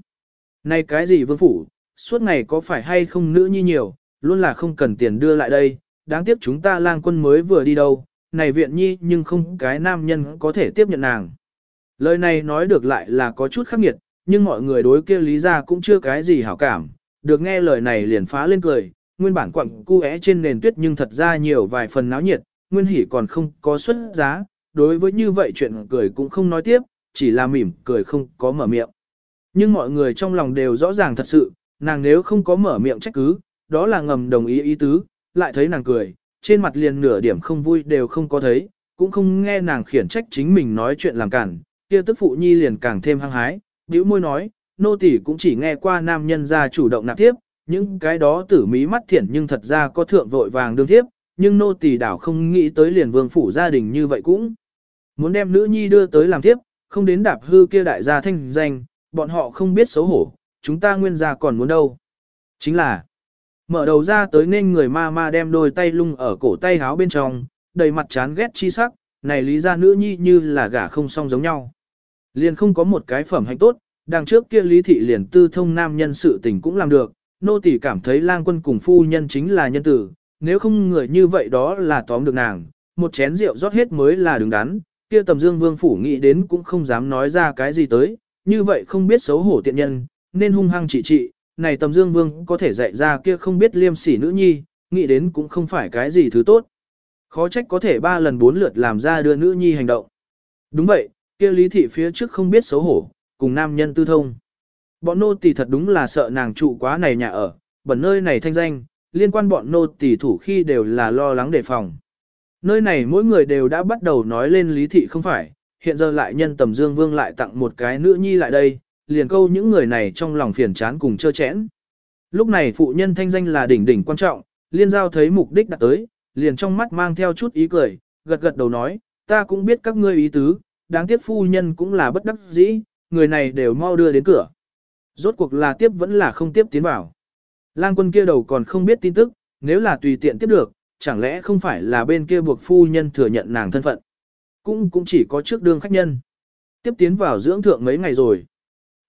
Này cái gì vương phủ, suốt ngày có phải hay không nữ nhi nhiều, luôn là không cần tiền đưa lại đây, đáng tiếc chúng ta lang quân mới vừa đi đâu, này viện nhi nhưng không cái nam nhân có thể tiếp nhận nàng. Lời này nói được lại là có chút khắc nghiệt, nhưng mọi người đối kia lý ra cũng chưa cái gì hảo cảm, được nghe lời này liền phá lên cười, nguyên bản quặng cu é trên nền tuyết nhưng thật ra nhiều vài phần náo nhiệt, nguyên hỉ còn không có xuất giá, đối với như vậy chuyện cười cũng không nói tiếp, chỉ là mỉm cười không có mở miệng. Nhưng mọi người trong lòng đều rõ ràng thật sự, nàng nếu không có mở miệng trách cứ, đó là ngầm đồng ý ý tứ, lại thấy nàng cười, trên mặt liền nửa điểm không vui đều không có thấy, cũng không nghe nàng khiển trách chính mình nói chuyện làm cản, kia tức phụ nhi liền càng thêm hăng hái, bĩu môi nói, nô tỳ cũng chỉ nghe qua nam nhân gia chủ động nạp tiếp, những cái đó tử mí mắt thiện nhưng thật ra có thượng vội vàng đương tiếp, nhưng nô tỳ đảo không nghĩ tới liền vương phủ gia đình như vậy cũng. Muốn đem nữ nhi đưa tới làm tiếp, không đến đạp hư kia đại gia thanh danh, bọn họ không biết xấu hổ, chúng ta nguyên gia còn muốn đâu. Chính là, mở đầu ra tới nên người ma ma đem đôi tay lung ở cổ tay háo bên trong, đầy mặt chán ghét chi sắc, này lý ra nữ nhi như là gả không song giống nhau. Liền không có một cái phẩm hạnh tốt, đằng trước kia lý thị liền tư thông nam nhân sự tình cũng làm được, nô tỳ cảm thấy lang quân cùng phu nhân chính là nhân tử, nếu không người như vậy đó là tóm được nàng, một chén rượu rót hết mới là đứng đắn, kia tầm dương vương phủ nghĩ đến cũng không dám nói ra cái gì tới, như vậy không biết xấu hổ tiện nhân, nên hung hăng trị trị, này tầm dương vương có thể dạy ra kia không biết liêm sỉ nữ nhi, nghĩ đến cũng không phải cái gì thứ tốt. Khó trách có thể ba lần bốn lượt làm ra đưa nữ nhi hành động. Đúng vậy, kia lý thị phía trước không biết xấu hổ, cùng nam nhân tư thông. Bọn nô tỳ thật đúng là sợ nàng trụ quá này nhà ở, bẩn nơi này thanh danh, liên quan bọn nô tỳ thủ khi đều là lo lắng đề phòng. Nơi này mỗi người đều đã bắt đầu nói lên lý thị không phải, hiện giờ lại nhân tầm dương vương lại tặng một cái nữ nhi lại đây, liền câu những người này trong lòng phiền chán cùng chơ chẽn. Lúc này phụ nhân thanh danh là đỉnh đỉnh quan trọng, liên giao thấy mục đích đặt tới, liền trong mắt mang theo chút ý cười, gật gật đầu nói, ta cũng biết các ngươi ý tứ, đáng tiếc phu nhân cũng là bất đắc dĩ, người này đều mau đưa đến cửa. Rốt cuộc là tiếp vẫn là không tiếp tiến vào. Lang quân kia đầu còn không biết tin tức, nếu là tùy tiện tiếp được, chẳng lẽ không phải là bên kia buộc phu nhân thừa nhận nàng thân phận. Cũng cũng chỉ có trước đương khách nhân. Tiếp tiến vào dưỡng thượng mấy ngày rồi.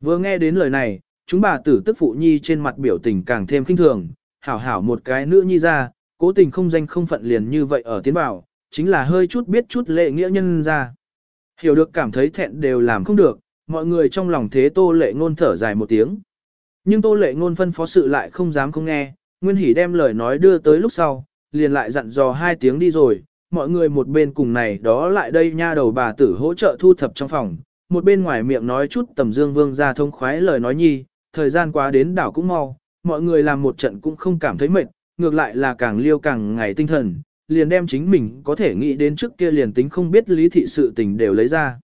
Vừa nghe đến lời này, chúng bà tử tức phụ nhi trên mặt biểu tình càng thêm kinh thường, hảo hảo một cái nữ nhi ra, cố tình không danh không phận liền như vậy ở tiến bảo, chính là hơi chút biết chút lệ nghĩa nhân ra. Hiểu được cảm thấy thẹn đều làm không được, mọi người trong lòng thế tô lệ ngôn thở dài một tiếng. Nhưng tô lệ ngôn phân phó sự lại không dám không nghe, Nguyên Hỷ đem lời nói đưa tới lúc sau, liền lại dặn dò hai tiếng đi rồi, mọi người một bên cùng này đó lại đây nha đầu bà tử hỗ trợ thu thập trong phòng, một bên ngoài miệng nói chút tầm dương vương ra thông khoái lời nói nhi, thời gian quá đến đảo cũng mau, mọi người làm một trận cũng không cảm thấy mệt, ngược lại là càng liêu càng ngày tinh thần, liền đem chính mình có thể nghĩ đến trước kia liền tính không biết lý thị sự tình đều lấy ra.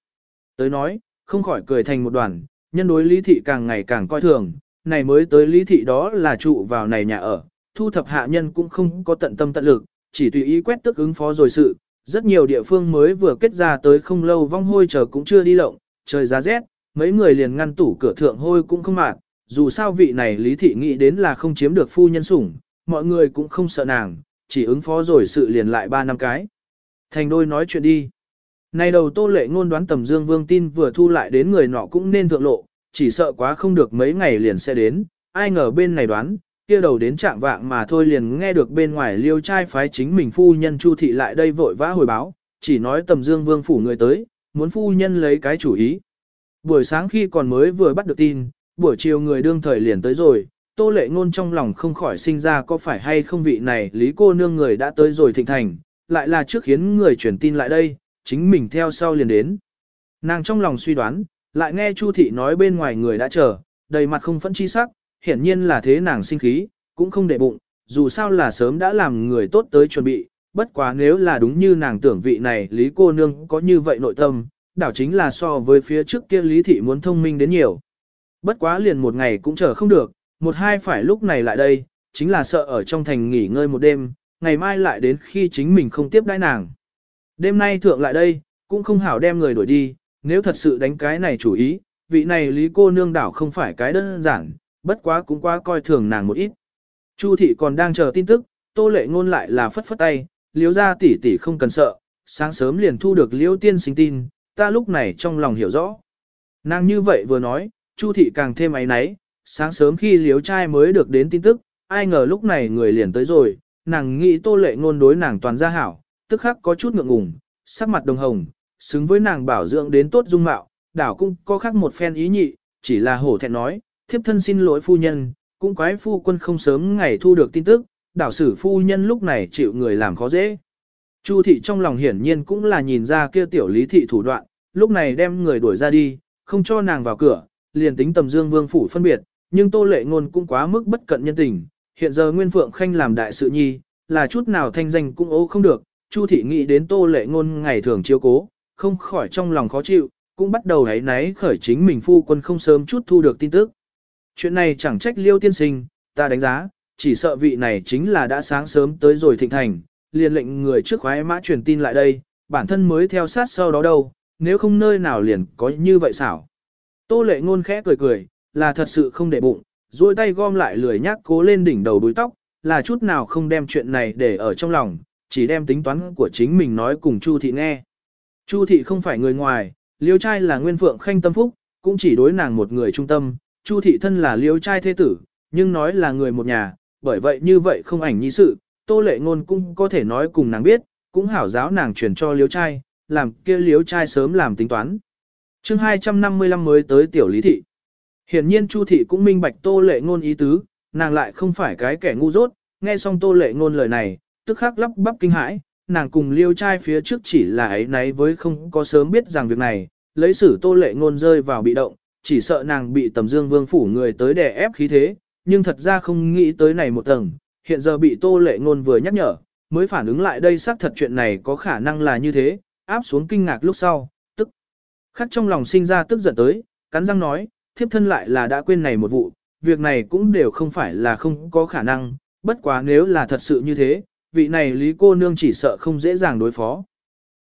Tới nói, không khỏi cười thành một đoàn, nhân đối lý thị càng ngày càng coi thường, này mới tới lý thị đó là trụ vào này nhà ở, thu thập hạ nhân cũng không có tận tâm tận lực, chỉ tùy ý quét tức ứng phó rồi sự, rất nhiều địa phương mới vừa kết ra tới không lâu vong hôi chờ cũng chưa đi lộng, trời giá rét, mấy người liền ngăn tủ cửa thượng hôi cũng không mạn, dù sao vị này lý thị nghĩ đến là không chiếm được phu nhân sủng, mọi người cũng không sợ nàng, chỉ ứng phó rồi sự liền lại ba năm cái. Thành đôi nói chuyện đi. Này đầu tô lệ ngôn đoán tầm dương vương tin vừa thu lại đến người nọ cũng nên thượng lộ, chỉ sợ quá không được mấy ngày liền sẽ đến, ai ngờ bên này đoán, kia đầu đến trạng vạng mà thôi liền nghe được bên ngoài liêu trai phái chính mình phu nhân chu thị lại đây vội vã hồi báo, chỉ nói tầm dương vương phủ người tới, muốn phu nhân lấy cái chủ ý. Buổi sáng khi còn mới vừa bắt được tin, buổi chiều người đương thời liền tới rồi, tô lệ ngôn trong lòng không khỏi sinh ra có phải hay không vị này lý cô nương người đã tới rồi thịnh thành, lại là trước khiến người truyền tin lại đây, chính mình theo sau liền đến. Nàng trong lòng suy đoán, lại nghe Chu thị nói bên ngoài người đã chờ, đầy mặt không phẫn chi sắc, hiển nhiên là thế nàng sinh khí, cũng không để bụng, dù sao là sớm đã làm người tốt tới chuẩn bị, bất quá nếu là đúng như nàng tưởng vị này Lý cô nương có như vậy nội tâm, đảo chính là so với phía trước kia Lý thị muốn thông minh đến nhiều. Bất quá liền một ngày cũng chờ không được, một hai phải lúc này lại đây, chính là sợ ở trong thành nghỉ ngơi một đêm, ngày mai lại đến khi chính mình không tiếp đãi nàng. Đêm nay thượng lại đây, cũng không hảo đem người đuổi đi, nếu thật sự đánh cái này chủ ý, vị này lý cô nương đảo không phải cái đơn giản, bất quá cũng quá coi thường nàng một ít. Chu thị còn đang chờ tin tức, tô lệ ngôn lại là phất phất tay, liếu ra tỷ tỷ không cần sợ, sáng sớm liền thu được Liễu tiên sinh tin, ta lúc này trong lòng hiểu rõ. Nàng như vậy vừa nói, Chu thị càng thêm ấy náy, sáng sớm khi liếu trai mới được đến tin tức, ai ngờ lúc này người liền tới rồi, nàng nghĩ tô lệ ngôn đối nàng toàn gia hảo, tức khắc có chút ngượng ngùng, sắc mặt đồng hồng, xứng với nàng bảo dưỡng đến tốt dung mạo, đảo cũng có khác một phen ý nhị, chỉ là hổ thẹn nói, thiếp thân xin lỗi phu nhân, cũng quái phu quân không sớm ngày thu được tin tức, đảo sử phu nhân lúc này chịu người làm khó dễ. Chu thị trong lòng hiển nhiên cũng là nhìn ra kia tiểu lý thị thủ đoạn, lúc này đem người đuổi ra đi, không cho nàng vào cửa, liền tính tầm dương vương phủ phân biệt, nhưng tô lệ ngôn cũng quá mức bất cận nhân tình, hiện giờ Nguyên Phượng Khanh làm đại sự nhi, là chút nào thanh danh cũng ố không được, Chu thị nghĩ đến tô lệ ngôn ngày thường chiếu cố, không khỏi trong lòng khó chịu, cũng bắt đầu hãy náy khởi chính mình phu quân không sớm chút thu được tin tức. Chuyện này chẳng trách liêu tiên sinh, ta đánh giá, chỉ sợ vị này chính là đã sáng sớm tới rồi thịnh thành, liền lệnh người trước khoái mã truyền tin lại đây, bản thân mới theo sát sau đó đâu, nếu không nơi nào liền có như vậy xảo. Tô lệ ngôn khẽ cười cười, là thật sự không để bụng, duỗi tay gom lại lười nhác cố lên đỉnh đầu đuôi tóc, là chút nào không đem chuyện này để ở trong lòng, chỉ đem tính toán của chính mình nói cùng Chu thị nghe. Chu thị không phải người ngoài, liêu trai là nguyên phượng khanh tâm phúc, cũng chỉ đối nàng một người trung tâm, Chu thị thân là liêu trai thế tử, nhưng nói là người một nhà, bởi vậy như vậy không ảnh nhi sự, tô lệ ngôn cũng có thể nói cùng nàng biết, cũng hảo giáo nàng truyền cho liêu trai, làm kia liêu trai sớm làm tính toán. chương 255 mới tới tiểu lý thị. Hiển nhiên Chu thị cũng minh bạch tô lệ ngôn ý tứ, nàng lại không phải cái kẻ ngu dốt, nghe xong tô lệ ngôn lời này, tức khắc lắp bắp kinh hãi, nàng cùng liêu trai phía trước chỉ là ấy nấy với không có sớm biết rằng việc này, lấy sử tô lệ ngôn rơi vào bị động, chỉ sợ nàng bị tầm dương vương phủ người tới đè ép khí thế, nhưng thật ra không nghĩ tới này một tầng, hiện giờ bị tô lệ ngôn vừa nhắc nhở, mới phản ứng lại đây xác thật chuyện này có khả năng là như thế, áp xuống kinh ngạc lúc sau, tức khắc trong lòng sinh ra tức giận tới, cắn răng nói, thiếp thân lại là đã quên này một vụ, việc này cũng đều không phải là không có khả năng, bất quá nếu là thật sự như thế, vị này lý cô nương chỉ sợ không dễ dàng đối phó.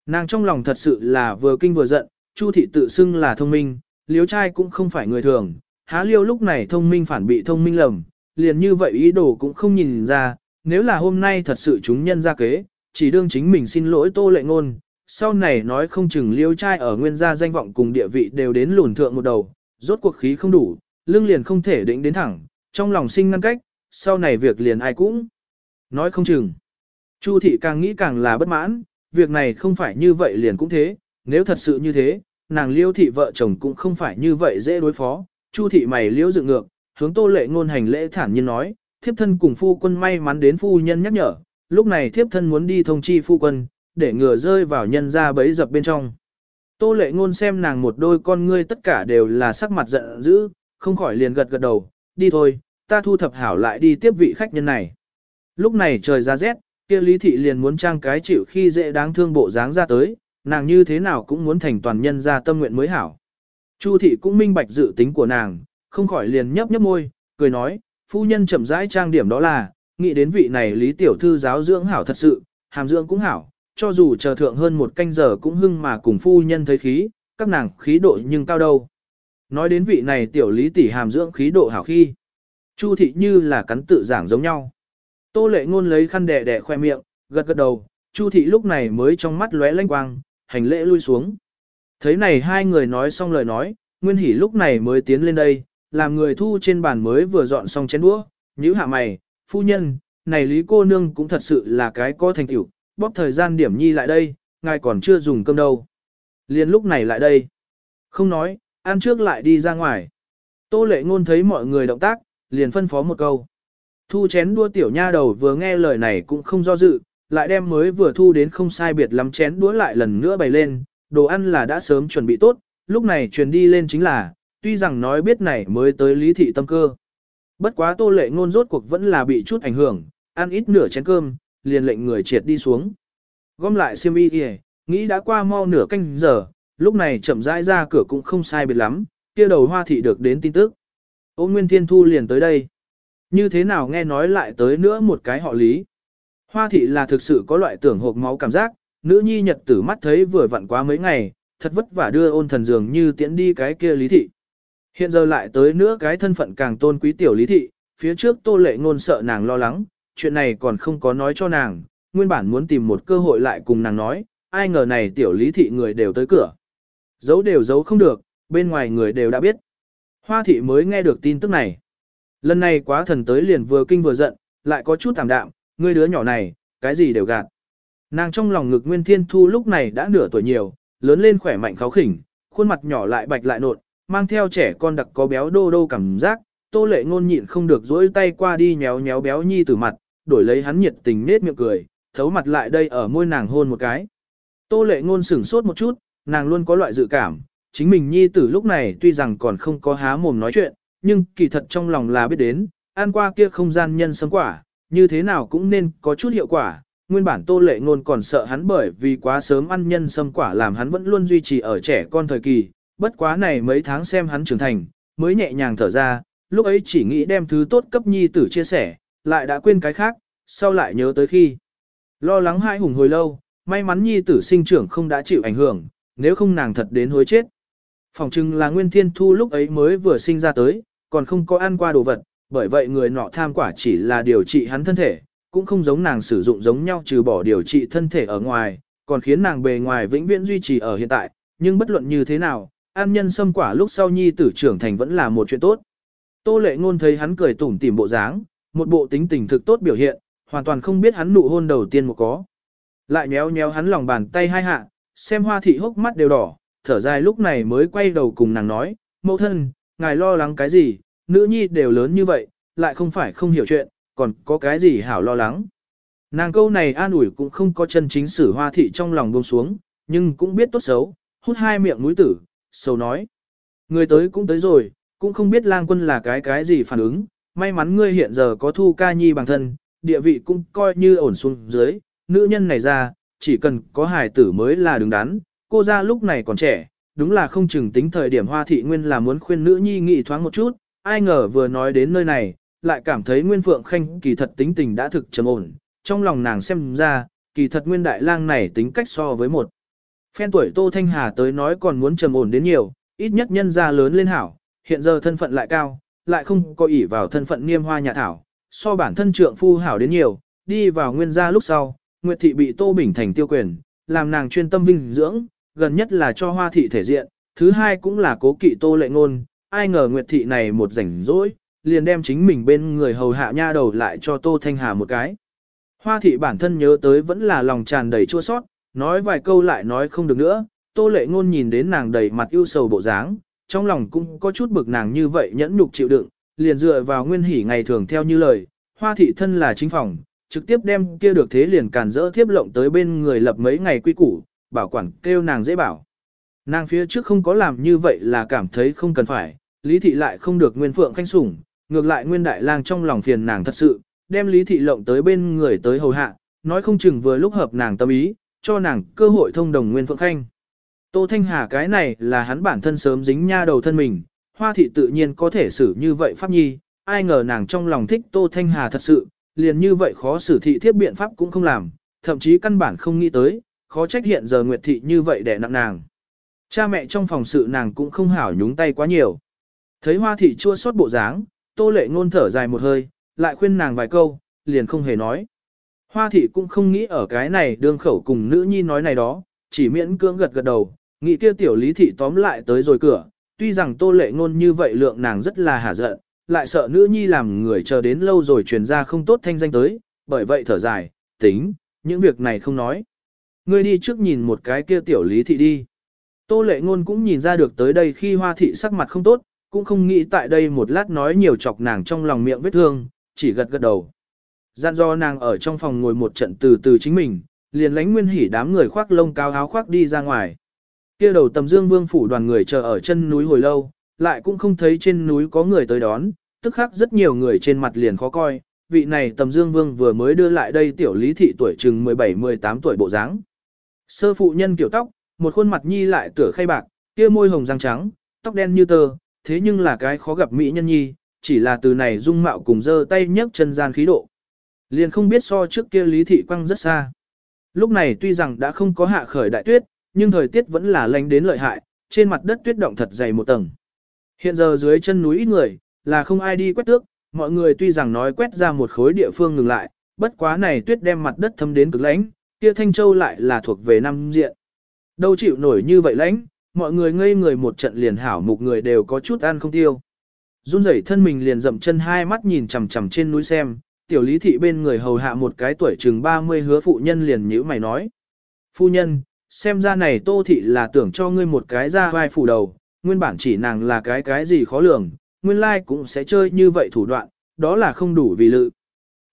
Nàng trong lòng thật sự là vừa kinh vừa giận, Chu thị tự xưng là thông minh, liếu trai cũng không phải người thường, há liêu lúc này thông minh phản bị thông minh lầm, liền như vậy ý đồ cũng không nhìn ra, nếu là hôm nay thật sự chúng nhân ra kế, chỉ đương chính mình xin lỗi tô lệ ngôn, sau này nói không chừng liêu trai ở nguyên gia danh vọng cùng địa vị đều đến lùn thượng một đầu, rốt cuộc khí không đủ, lưng liền không thể định đến thẳng, trong lòng sinh ngăn cách, sau này việc liền ai cũng nói không chừng. Chu thị càng nghĩ càng là bất mãn, việc này không phải như vậy liền cũng thế, nếu thật sự như thế, nàng liêu thị vợ chồng cũng không phải như vậy dễ đối phó, chu thị mày liêu dựng ngược, hướng tô lệ ngôn hành lễ thản nhiên nói, thiếp thân cùng phu quân may mắn đến phu nhân nhắc nhở, lúc này thiếp thân muốn đi thông chi phu quân, để ngừa rơi vào nhân ra bấy dập bên trong. Tô lệ ngôn xem nàng một đôi con ngươi tất cả đều là sắc mặt giận dữ, không khỏi liền gật gật đầu, đi thôi, ta thu thập hảo lại đi tiếp vị khách nhân này. Lúc này trời ra rét, kia lý thị liền muốn trang cái chịu khi dễ đáng thương bộ dáng ra tới, nàng như thế nào cũng muốn thành toàn nhân ra tâm nguyện mới hảo. Chu thị cũng minh bạch dự tính của nàng, không khỏi liền nhấp nhấp môi, cười nói, phu nhân chậm rãi trang điểm đó là, nghĩ đến vị này lý tiểu thư giáo dưỡng hảo thật sự, hàm dưỡng cũng hảo, cho dù chờ thượng hơn một canh giờ cũng hưng mà cùng phu nhân thấy khí, các nàng khí độ nhưng cao đâu. Nói đến vị này tiểu lý tỷ hàm dưỡng khí độ hảo khi. Chu thị như là cắn tự giảng giống nhau. Tô lệ ngôn lấy khăn đẻ đẻ khoe miệng, gật gật đầu, Chu thị lúc này mới trong mắt lóe lanh quang, hành lễ lui xuống. Thấy này hai người nói xong lời nói, Nguyên Hỷ lúc này mới tiến lên đây, làm người thu trên bàn mới vừa dọn xong chén đũa, nhíu hạ mày, phu nhân, này lý cô nương cũng thật sự là cái có thành tựu, bóp thời gian điểm nhi lại đây, ngài còn chưa dùng cơm đâu. Liên lúc này lại đây. Không nói, ăn trước lại đi ra ngoài. Tô lệ ngôn thấy mọi người động tác, liền phân phó một câu. Thu chén đua tiểu nha đầu vừa nghe lời này cũng không do dự, lại đem mới vừa thu đến không sai biệt lắm chén đũa lại lần nữa bày lên, đồ ăn là đã sớm chuẩn bị tốt, lúc này truyền đi lên chính là, tuy rằng nói biết này mới tới lý thị tâm cơ. Bất quá tô lệ ngôn rốt cuộc vẫn là bị chút ảnh hưởng, ăn ít nửa chén cơm, liền lệnh người triệt đi xuống. Gom lại xiêm y kìa, nghĩ đã qua mau nửa canh giờ, lúc này chậm rãi ra cửa cũng không sai biệt lắm, kia đầu hoa thị được đến tin tức. Ô Nguyên Thiên Thu liền tới đây. Như thế nào nghe nói lại tới nữa một cái họ lý. Hoa thị là thực sự có loại tưởng hộp máu cảm giác, nữ nhi nhật tử mắt thấy vừa vặn quá mấy ngày, thật vất vả đưa ôn thần dường như tiễn đi cái kia lý thị. Hiện giờ lại tới nữa cái thân phận càng tôn quý tiểu lý thị, phía trước tô lệ ngôn sợ nàng lo lắng, chuyện này còn không có nói cho nàng, nguyên bản muốn tìm một cơ hội lại cùng nàng nói, ai ngờ này tiểu lý thị người đều tới cửa. Giấu đều giấu không được, bên ngoài người đều đã biết. Hoa thị mới nghe được tin tức này. Lần này quá thần tới liền vừa kinh vừa giận, lại có chút thảm đạm, ngươi đứa nhỏ này, cái gì đều gạt. Nàng trong lòng ngực Nguyên Thiên Thu lúc này đã nửa tuổi nhiều, lớn lên khỏe mạnh kháo khỉnh, khuôn mặt nhỏ lại bạch lại nộn, mang theo trẻ con đặc có béo đô đô cảm giác, tô lệ ngôn nhịn không được dỗi tay qua đi nhéo nhéo béo nhi từ mặt, đổi lấy hắn nhiệt tình nết miệng cười, thấu mặt lại đây ở môi nàng hôn một cái. Tô lệ ngôn sửng sốt một chút, nàng luôn có loại dự cảm, chính mình nhi tử lúc này tuy rằng còn không có há mồm nói chuyện, nhưng kỳ thật trong lòng là biết đến, ăn qua kia không gian nhân sấm quả, như thế nào cũng nên có chút hiệu quả. Nguyên bản tô lệ ngôn còn sợ hắn bởi vì quá sớm ăn nhân sâm quả làm hắn vẫn luôn duy trì ở trẻ con thời kỳ, bất quá này mấy tháng xem hắn trưởng thành, mới nhẹ nhàng thở ra, lúc ấy chỉ nghĩ đem thứ tốt cấp nhi tử chia sẻ, lại đã quên cái khác, sau lại nhớ tới khi. Lo lắng hai hùng hồi lâu, may mắn nhi tử sinh trưởng không đã chịu ảnh hưởng, nếu không nàng thật đến hối chết. Phòng trưng là Nguyên Thiên Thu lúc ấy mới vừa sinh ra tới, còn không có ăn qua đồ vật, bởi vậy người nọ tham quả chỉ là điều trị hắn thân thể, cũng không giống nàng sử dụng giống nhau trừ bỏ điều trị thân thể ở ngoài, còn khiến nàng bề ngoài vĩnh viễn duy trì ở hiện tại, nhưng bất luận như thế nào, ăn nhân sâm quả lúc sau nhi tử trưởng thành vẫn là một chuyện tốt. Tô lệ ngôn thấy hắn cười tủm tỉm bộ dáng, một bộ tính tình thực tốt biểu hiện, hoàn toàn không biết hắn nụ hôn đầu tiên một có. Lại nhéo nhéo hắn lòng bàn tay hai hạ, xem hoa thị hốc mắt đều đỏ, thở dài lúc này mới quay đầu cùng nàng nói, mẫu thân, ngài lo lắng cái gì, nữ nhi đều lớn như vậy, lại không phải không hiểu chuyện, còn có cái gì hảo lo lắng. Nàng câu này an ủi cũng không có chân chính sử hoa thị trong lòng buông xuống, nhưng cũng biết tốt xấu, hút hai miệng mũi tử, sầu nói. Người tới cũng tới rồi, cũng không biết lang quân là cái cái gì phản ứng, may mắn ngươi hiện giờ có thu ca nhi bằng thân, địa vị cũng coi như ổn xuống dưới, nữ nhân này ra, chỉ cần có hài tử mới là đứng đắn, cô ra lúc này còn trẻ, đúng là không chừng tính thời điểm hoa thị nguyên là muốn khuyên nữ nhi nghị thoáng một chút, ai ngờ vừa nói đến nơi này, lại cảm thấy nguyên phượng khanh kỳ thật tính tình đã thực trầm ổn, trong lòng nàng xem ra, kỳ thật nguyên đại lang này tính cách so với một. Phen tuổi Tô Thanh Hà tới nói còn muốn trầm ổn đến nhiều, ít nhất nhân gia lớn lên hảo, hiện giờ thân phận lại cao, lại không có ỷ vào thân phận niêm hoa nhà thảo, so bản thân trượng phu hảo đến nhiều, đi vào nguyên gia lúc sau, Nguyệt thị bị Tô Bình Thành tiêu quyền, làm nàng chuyên tâm vinh dưỡng, gần nhất là cho hoa thị thể diện, thứ hai cũng là cố kỵ tô lệ ngôn, ai ngờ Nguyệt thị này một rảnh rỗi, liền đem chính mình bên người hầu hạ nha đầu lại cho Tô Thanh Hà một cái. Hoa thị bản thân nhớ tới vẫn là lòng tràn đầy chua sót, nói vài câu lại nói không được nữa, Tô Lệ Ngôn nhìn đến nàng đầy mặt ưu sầu bộ dáng, trong lòng cũng có chút bực nàng như vậy nhẫn nhục chịu đựng, liền dựa vào nguyên hỉ ngày thường theo như lời, Hoa thị thân là chính phòng, trực tiếp đem kia được thế liền càn rỡ thiếp lộng tới bên người lập mấy ngày quy củ, bảo quản kêu nàng dễ bảo. Nàng phía trước không có làm như vậy là cảm thấy không cần phải, Lý thị lại không được Nguyên Phượng khanh sủng, ngược lại Nguyên Đại Lang trong lòng phiền nàng thật sự, đem Lý thị lộng tới bên người tới hầu hạ, nói không chừng vừa lúc hợp nàng tâm ý, cho nàng cơ hội thông đồng Nguyên Phượng khanh. Tô Thanh Hà cái này là hắn bản thân sớm dính nha đầu thân mình, hoa thị tự nhiên có thể xử như vậy pháp nhi, ai ngờ nàng trong lòng thích Tô Thanh Hà thật sự, liền như vậy khó xử thị thiếp biện pháp cũng không làm, thậm chí căn bản không nghĩ tới, khó trách hiện giờ Nguyệt thị như vậy để nặng nàng. Cha mẹ trong phòng sự nàng cũng không hảo nhúng tay quá nhiều. Thấy hoa thị chua xót bộ dáng, tô lệ ngôn thở dài một hơi, lại khuyên nàng vài câu, liền không hề nói. Hoa thị cũng không nghĩ ở cái này đương khẩu cùng nữ nhi nói này đó, chỉ miễn cưỡng gật gật đầu, nghĩ kia tiểu lý thị tóm lại tới rồi cửa, tuy rằng tô lệ ngôn như vậy lượng nàng rất là hả giận, lại sợ nữ nhi làm người chờ đến lâu rồi truyền ra không tốt thanh danh tới, bởi vậy thở dài, tính, những việc này không nói. Ngươi đi trước nhìn một cái kia tiểu lý thị đi. Tô lệ ngôn cũng nhìn ra được tới đây khi hoa thị sắc mặt không tốt, cũng không nghĩ tại đây một lát nói nhiều chọc nàng trong lòng miệng vết thương, chỉ gật gật đầu. Gian do nàng ở trong phòng ngồi một trận từ từ chính mình, liền lánh nguyên hỉ đám người khoác lông cao áo khoác đi ra ngoài. kia đầu tầm dương vương phủ đoàn người chờ ở chân núi hồi lâu, lại cũng không thấy trên núi có người tới đón, tức khắc rất nhiều người trên mặt liền khó coi, vị này tầm dương vương vừa mới đưa lại đây tiểu lý thị tuổi chừng 17-18 tuổi bộ dáng. Sơ phụ nhân kiểu tóc, một khuôn mặt nhi lại tựa khay bạc, kia môi hồng răng trắng, tóc đen như tơ, thế nhưng là cái khó gặp mỹ nhân nhi, chỉ là từ này dung mạo cùng dơ tay nhấc chân gian khí độ. Liền không biết so trước kia lý thị quăng rất xa. Lúc này tuy rằng đã không có hạ khởi đại tuyết, nhưng thời tiết vẫn là lạnh đến lợi hại, trên mặt đất tuyết động thật dày một tầng. Hiện giờ dưới chân núi ít người, là không ai đi quét tước, mọi người tuy rằng nói quét ra một khối địa phương ngừng lại, bất quá này tuyết đem mặt đất thâm đến cực lãnh, kia Thanh Châu lại là thuộc về năm diện. Đâu chịu nổi như vậy lãnh, mọi người ngây người một trận liền hảo mục người đều có chút ăn không tiêu. Run rẩy thân mình liền dậm chân hai mắt nhìn chằm chằm trên núi xem, tiểu lý thị bên người hầu hạ một cái tuổi chừng 30 hứa phụ nhân liền nhíu mày nói. Phu nhân, xem ra này tô thị là tưởng cho ngươi một cái ra vai phủ đầu, nguyên bản chỉ nàng là cái cái gì khó lường, nguyên lai cũng sẽ chơi như vậy thủ đoạn, đó là không đủ vì lự.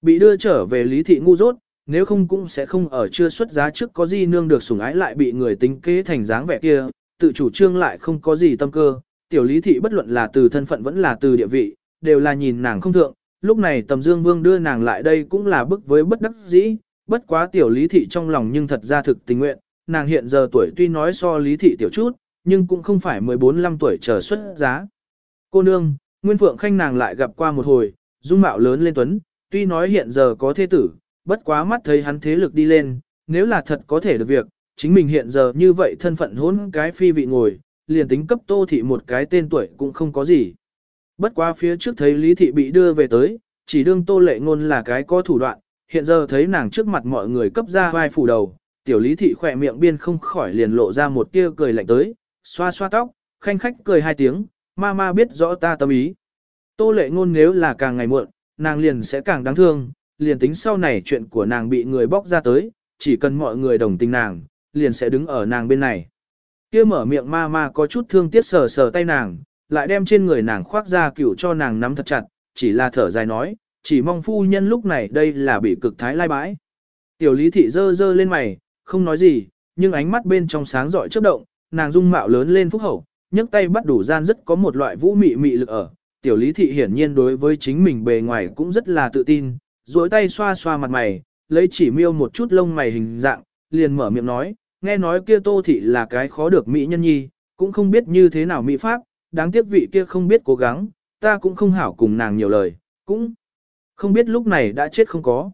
Bị đưa trở về lý thị ngu dốt, nếu không cũng sẽ không ở chưa xuất giá trước có gì nương được sủng ái lại bị người tính kế thành dáng vẻ kia, tự chủ trương lại không có gì tâm cơ, tiểu lý thị bất luận là từ thân phận vẫn là từ địa vị, đều là nhìn nàng không thượng, lúc này tầm dương vương đưa nàng lại đây cũng là bức với bất đắc dĩ, bất quá tiểu lý thị trong lòng nhưng thật ra thực tình nguyện, nàng hiện giờ tuổi tuy nói so lý thị tiểu chút, nhưng cũng không phải 14-15 tuổi chờ xuất giá. Cô nương, Nguyên Phượng Khanh nàng lại gặp qua một hồi, dung mạo lớn lên tuấn, tuy nói hiện giờ có thế tử, bất quá mắt thấy hắn thế lực đi lên, nếu là thật có thể được việc, chính mình hiện giờ như vậy thân phận hôn cái phi vị ngồi, liền tính cấp tô thị một cái tên tuổi cũng không có gì. Bất quá phía trước thấy Lý Thị bị đưa về tới, chỉ đương tô lệ ngôn là cái có thủ đoạn, hiện giờ thấy nàng trước mặt mọi người cấp ra vai phủ đầu, tiểu Lý Thị khỏe miệng biên không khỏi liền lộ ra một tia cười lạnh tới, xoa xoa tóc, khanh khách cười hai tiếng, ma ma biết rõ ta tâm ý. Tô lệ ngôn nếu là càng ngày muộn, nàng liền sẽ càng đáng thương, liền tính sau này chuyện của nàng bị người bóc ra tới, chỉ cần mọi người đồng tình nàng, liền sẽ đứng ở nàng bên này. Kia mở miệng ma ma có chút thương tiếc sờ sờ tay nàng, lại đem trên người nàng khoác ra cửu cho nàng nắm thật chặt, chỉ là thở dài nói, chỉ mong phu nhân lúc này đây là bị cực thái lai bãi. Tiểu lý thị dơ dơ lên mày, không nói gì, nhưng ánh mắt bên trong sáng rọi chớp động, nàng dung mạo lớn lên phúc hậu, nhấc tay bắt đủ gian rất có một loại vũ mị mị lực ở. Tiểu lý thị hiển nhiên đối với chính mình bề ngoài cũng rất là tự tin, duỗi tay xoa xoa mặt mày, lấy chỉ miêu một chút lông mày hình dạng, liền mở miệng nói, nghe nói kia tô thị là cái khó được mỹ nhân nhi, cũng không biết như thế nào mỹ pháp, đáng tiếc vị kia không biết cố gắng, ta cũng không hảo cùng nàng nhiều lời, cũng không biết lúc này đã chết không có.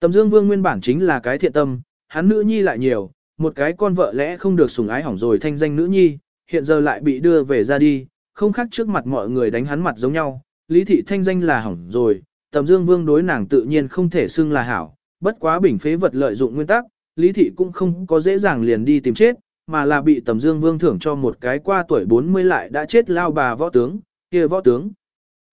Tầm Dương Vương nguyên bản chính là cái thiện tâm, hắn nữ nhi lại nhiều, một cái con vợ lẽ không được sủng ái hỏng rồi thanh danh nữ nhi, hiện giờ lại bị đưa về ra đi, không khác trước mặt mọi người đánh hắn mặt giống nhau, lý thị thanh danh là hỏng rồi, Tầm Dương Vương đối nàng tự nhiên không thể xưng là hảo, bất quá bình phế vật lợi dụng nguyên tắc, Lý Thị cũng không có dễ dàng liền đi tìm chết, mà là bị Tầm Dương Vương thưởng cho một cái qua tuổi 40 lại đã chết lao bà võ tướng, kia võ tướng.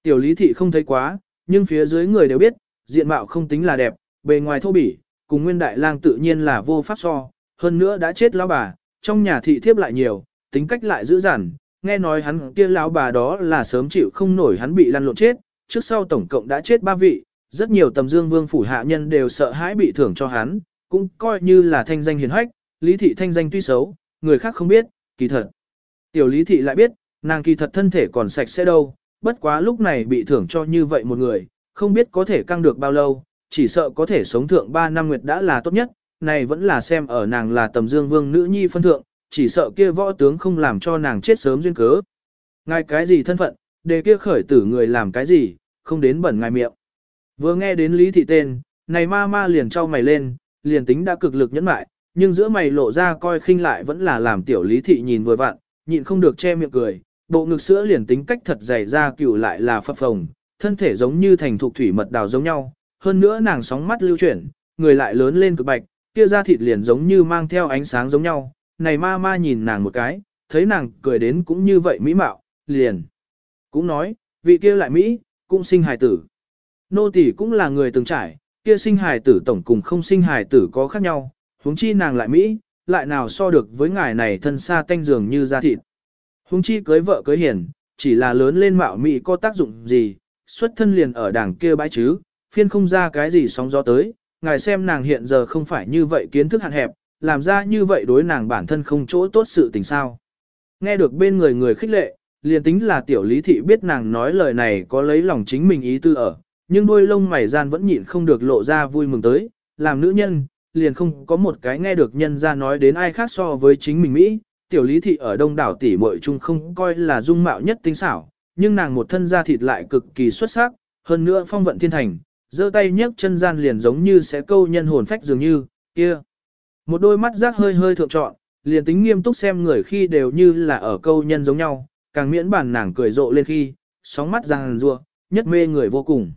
Tiểu Lý Thị không thấy quá, nhưng phía dưới người đều biết, diện mạo không tính là đẹp, bề ngoài thô bỉ, cùng Nguyên Đại Lang tự nhiên là vô pháp so, hơn nữa đã chết lao bà, trong nhà thị thiếp lại nhiều, tính cách lại dữ dằn, nghe nói hắn kia lão bà đó là sớm chịu không nổi hắn bị lăn lộn chết, trước sau tổng cộng đã chết ba vị, rất nhiều tầm dương vương phủ hạ nhân đều sợ hãi bị thưởng cho hắn, cũng coi như là thanh danh hiền hách, lý thị thanh danh tuy xấu, người khác không biết, kỳ thật. Tiểu lý thị lại biết, nàng kỳ thật thân thể còn sạch sẽ đâu, bất quá lúc này bị thưởng cho như vậy một người, không biết có thể căng được bao lâu, chỉ sợ có thể sống thượng 3 năm nguyệt đã là tốt nhất, này vẫn là xem ở nàng là tầm dương vương nữ nhi phân thượng, chỉ sợ kia võ tướng không làm cho nàng chết sớm duyên cớ. Ngài cái gì thân phận, đề kia khởi tử người làm cái gì, không đến bẩn ngài miệng. Vừa nghe đến lý thị tên, này ma ma liền trao mày lên, liền tính đã cực lực nhẫn mại, nhưng giữa mày lộ ra coi khinh lại vẫn là làm tiểu lý thị nhìn vừa vặn, nhịn không được che miệng cười, bộ ngực sữa liền tính cách thật dày ra cựu lại là phập phồng, thân thể giống như thành thục thủy mật đào giống nhau, hơn nữa nàng sóng mắt lưu chuyển, người lại lớn lên cực bạch, kia da thịt liền giống như mang theo ánh sáng giống nhau, này ma ma nhìn nàng một cái, thấy nàng cười đến cũng như vậy mỹ mạo, liền. Cũng nói, vị kia lại Mỹ, cũng sinh hài tử. Nô tỷ cũng là người từng trải, kia sinh hài tử tổng cùng không sinh hài tử có khác nhau, huống chi nàng lại Mỹ, lại nào so được với ngài này thân xa tanh dường như da thịt. Huống chi cưới vợ cưới hiền, chỉ là lớn lên mạo Mỹ có tác dụng gì, xuất thân liền ở đảng kia bãi chứ, phiên không ra cái gì sóng gió tới, ngài xem nàng hiện giờ không phải như vậy kiến thức hạn hẹp, làm ra như vậy đối nàng bản thân không chỗ tốt sự tình sao. Nghe được bên người người khích lệ, liền tính là tiểu lý thị biết nàng nói lời này có lấy lòng chính mình ý tư ở, nhưng đôi lông mày gian vẫn nhịn không được lộ ra vui mừng tới, làm nữ nhân, liền không có một cái nghe được nhân ra nói đến ai khác so với chính mình Mỹ, tiểu lý thị ở đông đảo tỷ muội chung không coi là dung mạo nhất tinh xảo, nhưng nàng một thân da thịt lại cực kỳ xuất sắc, hơn nữa phong vận thiên thành, giơ tay nhấc chân gian liền giống như sẽ câu nhân hồn phách dường như, kia. Một đôi mắt rác hơi hơi thượng trọn, liền tính nghiêm túc xem người khi đều như là ở câu nhân giống nhau, càng miễn bản nàng cười rộ lên khi, sóng mắt ràng rua, nhất mê người vô cùng.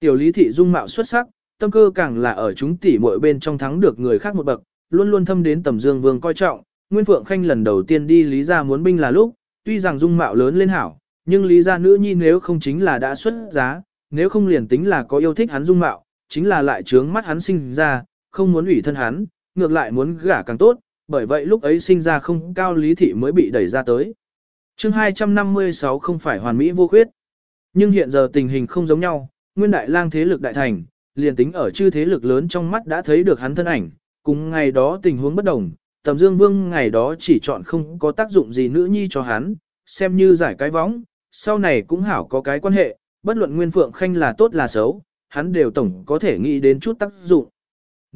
Tiểu lý thị dung mạo xuất sắc, tâm cơ càng là ở chúng tỷ muội bên trong thắng được người khác một bậc, luôn luôn thâm đến tầm dương vương coi trọng. Nguyên Phượng Khanh lần đầu tiên đi lý gia muốn binh là lúc, tuy rằng dung mạo lớn lên hảo, nhưng lý gia nữ nhi nếu không chính là đã xuất giá, nếu không liền tính là có yêu thích hắn dung mạo, chính là lại trướng mắt hắn sinh ra, không muốn ủy thân hắn, ngược lại muốn gả càng tốt, bởi vậy lúc ấy sinh ra không cao lý thị mới bị đẩy ra tới chương 256 không phải hoàn mỹ vô khuyết. Nhưng hiện giờ tình hình không giống nhau, nguyên đại lang thế lực đại thành, liền tính ở chư thế lực lớn trong mắt đã thấy được hắn thân ảnh, cùng ngày đó tình huống bất đồng, tầm dương vương ngày đó chỉ chọn không có tác dụng gì nữ nhi cho hắn, xem như giải cái võng, sau này cũng hảo có cái quan hệ, bất luận nguyên phượng khanh là tốt là xấu, hắn đều tổng có thể nghĩ đến chút tác dụng.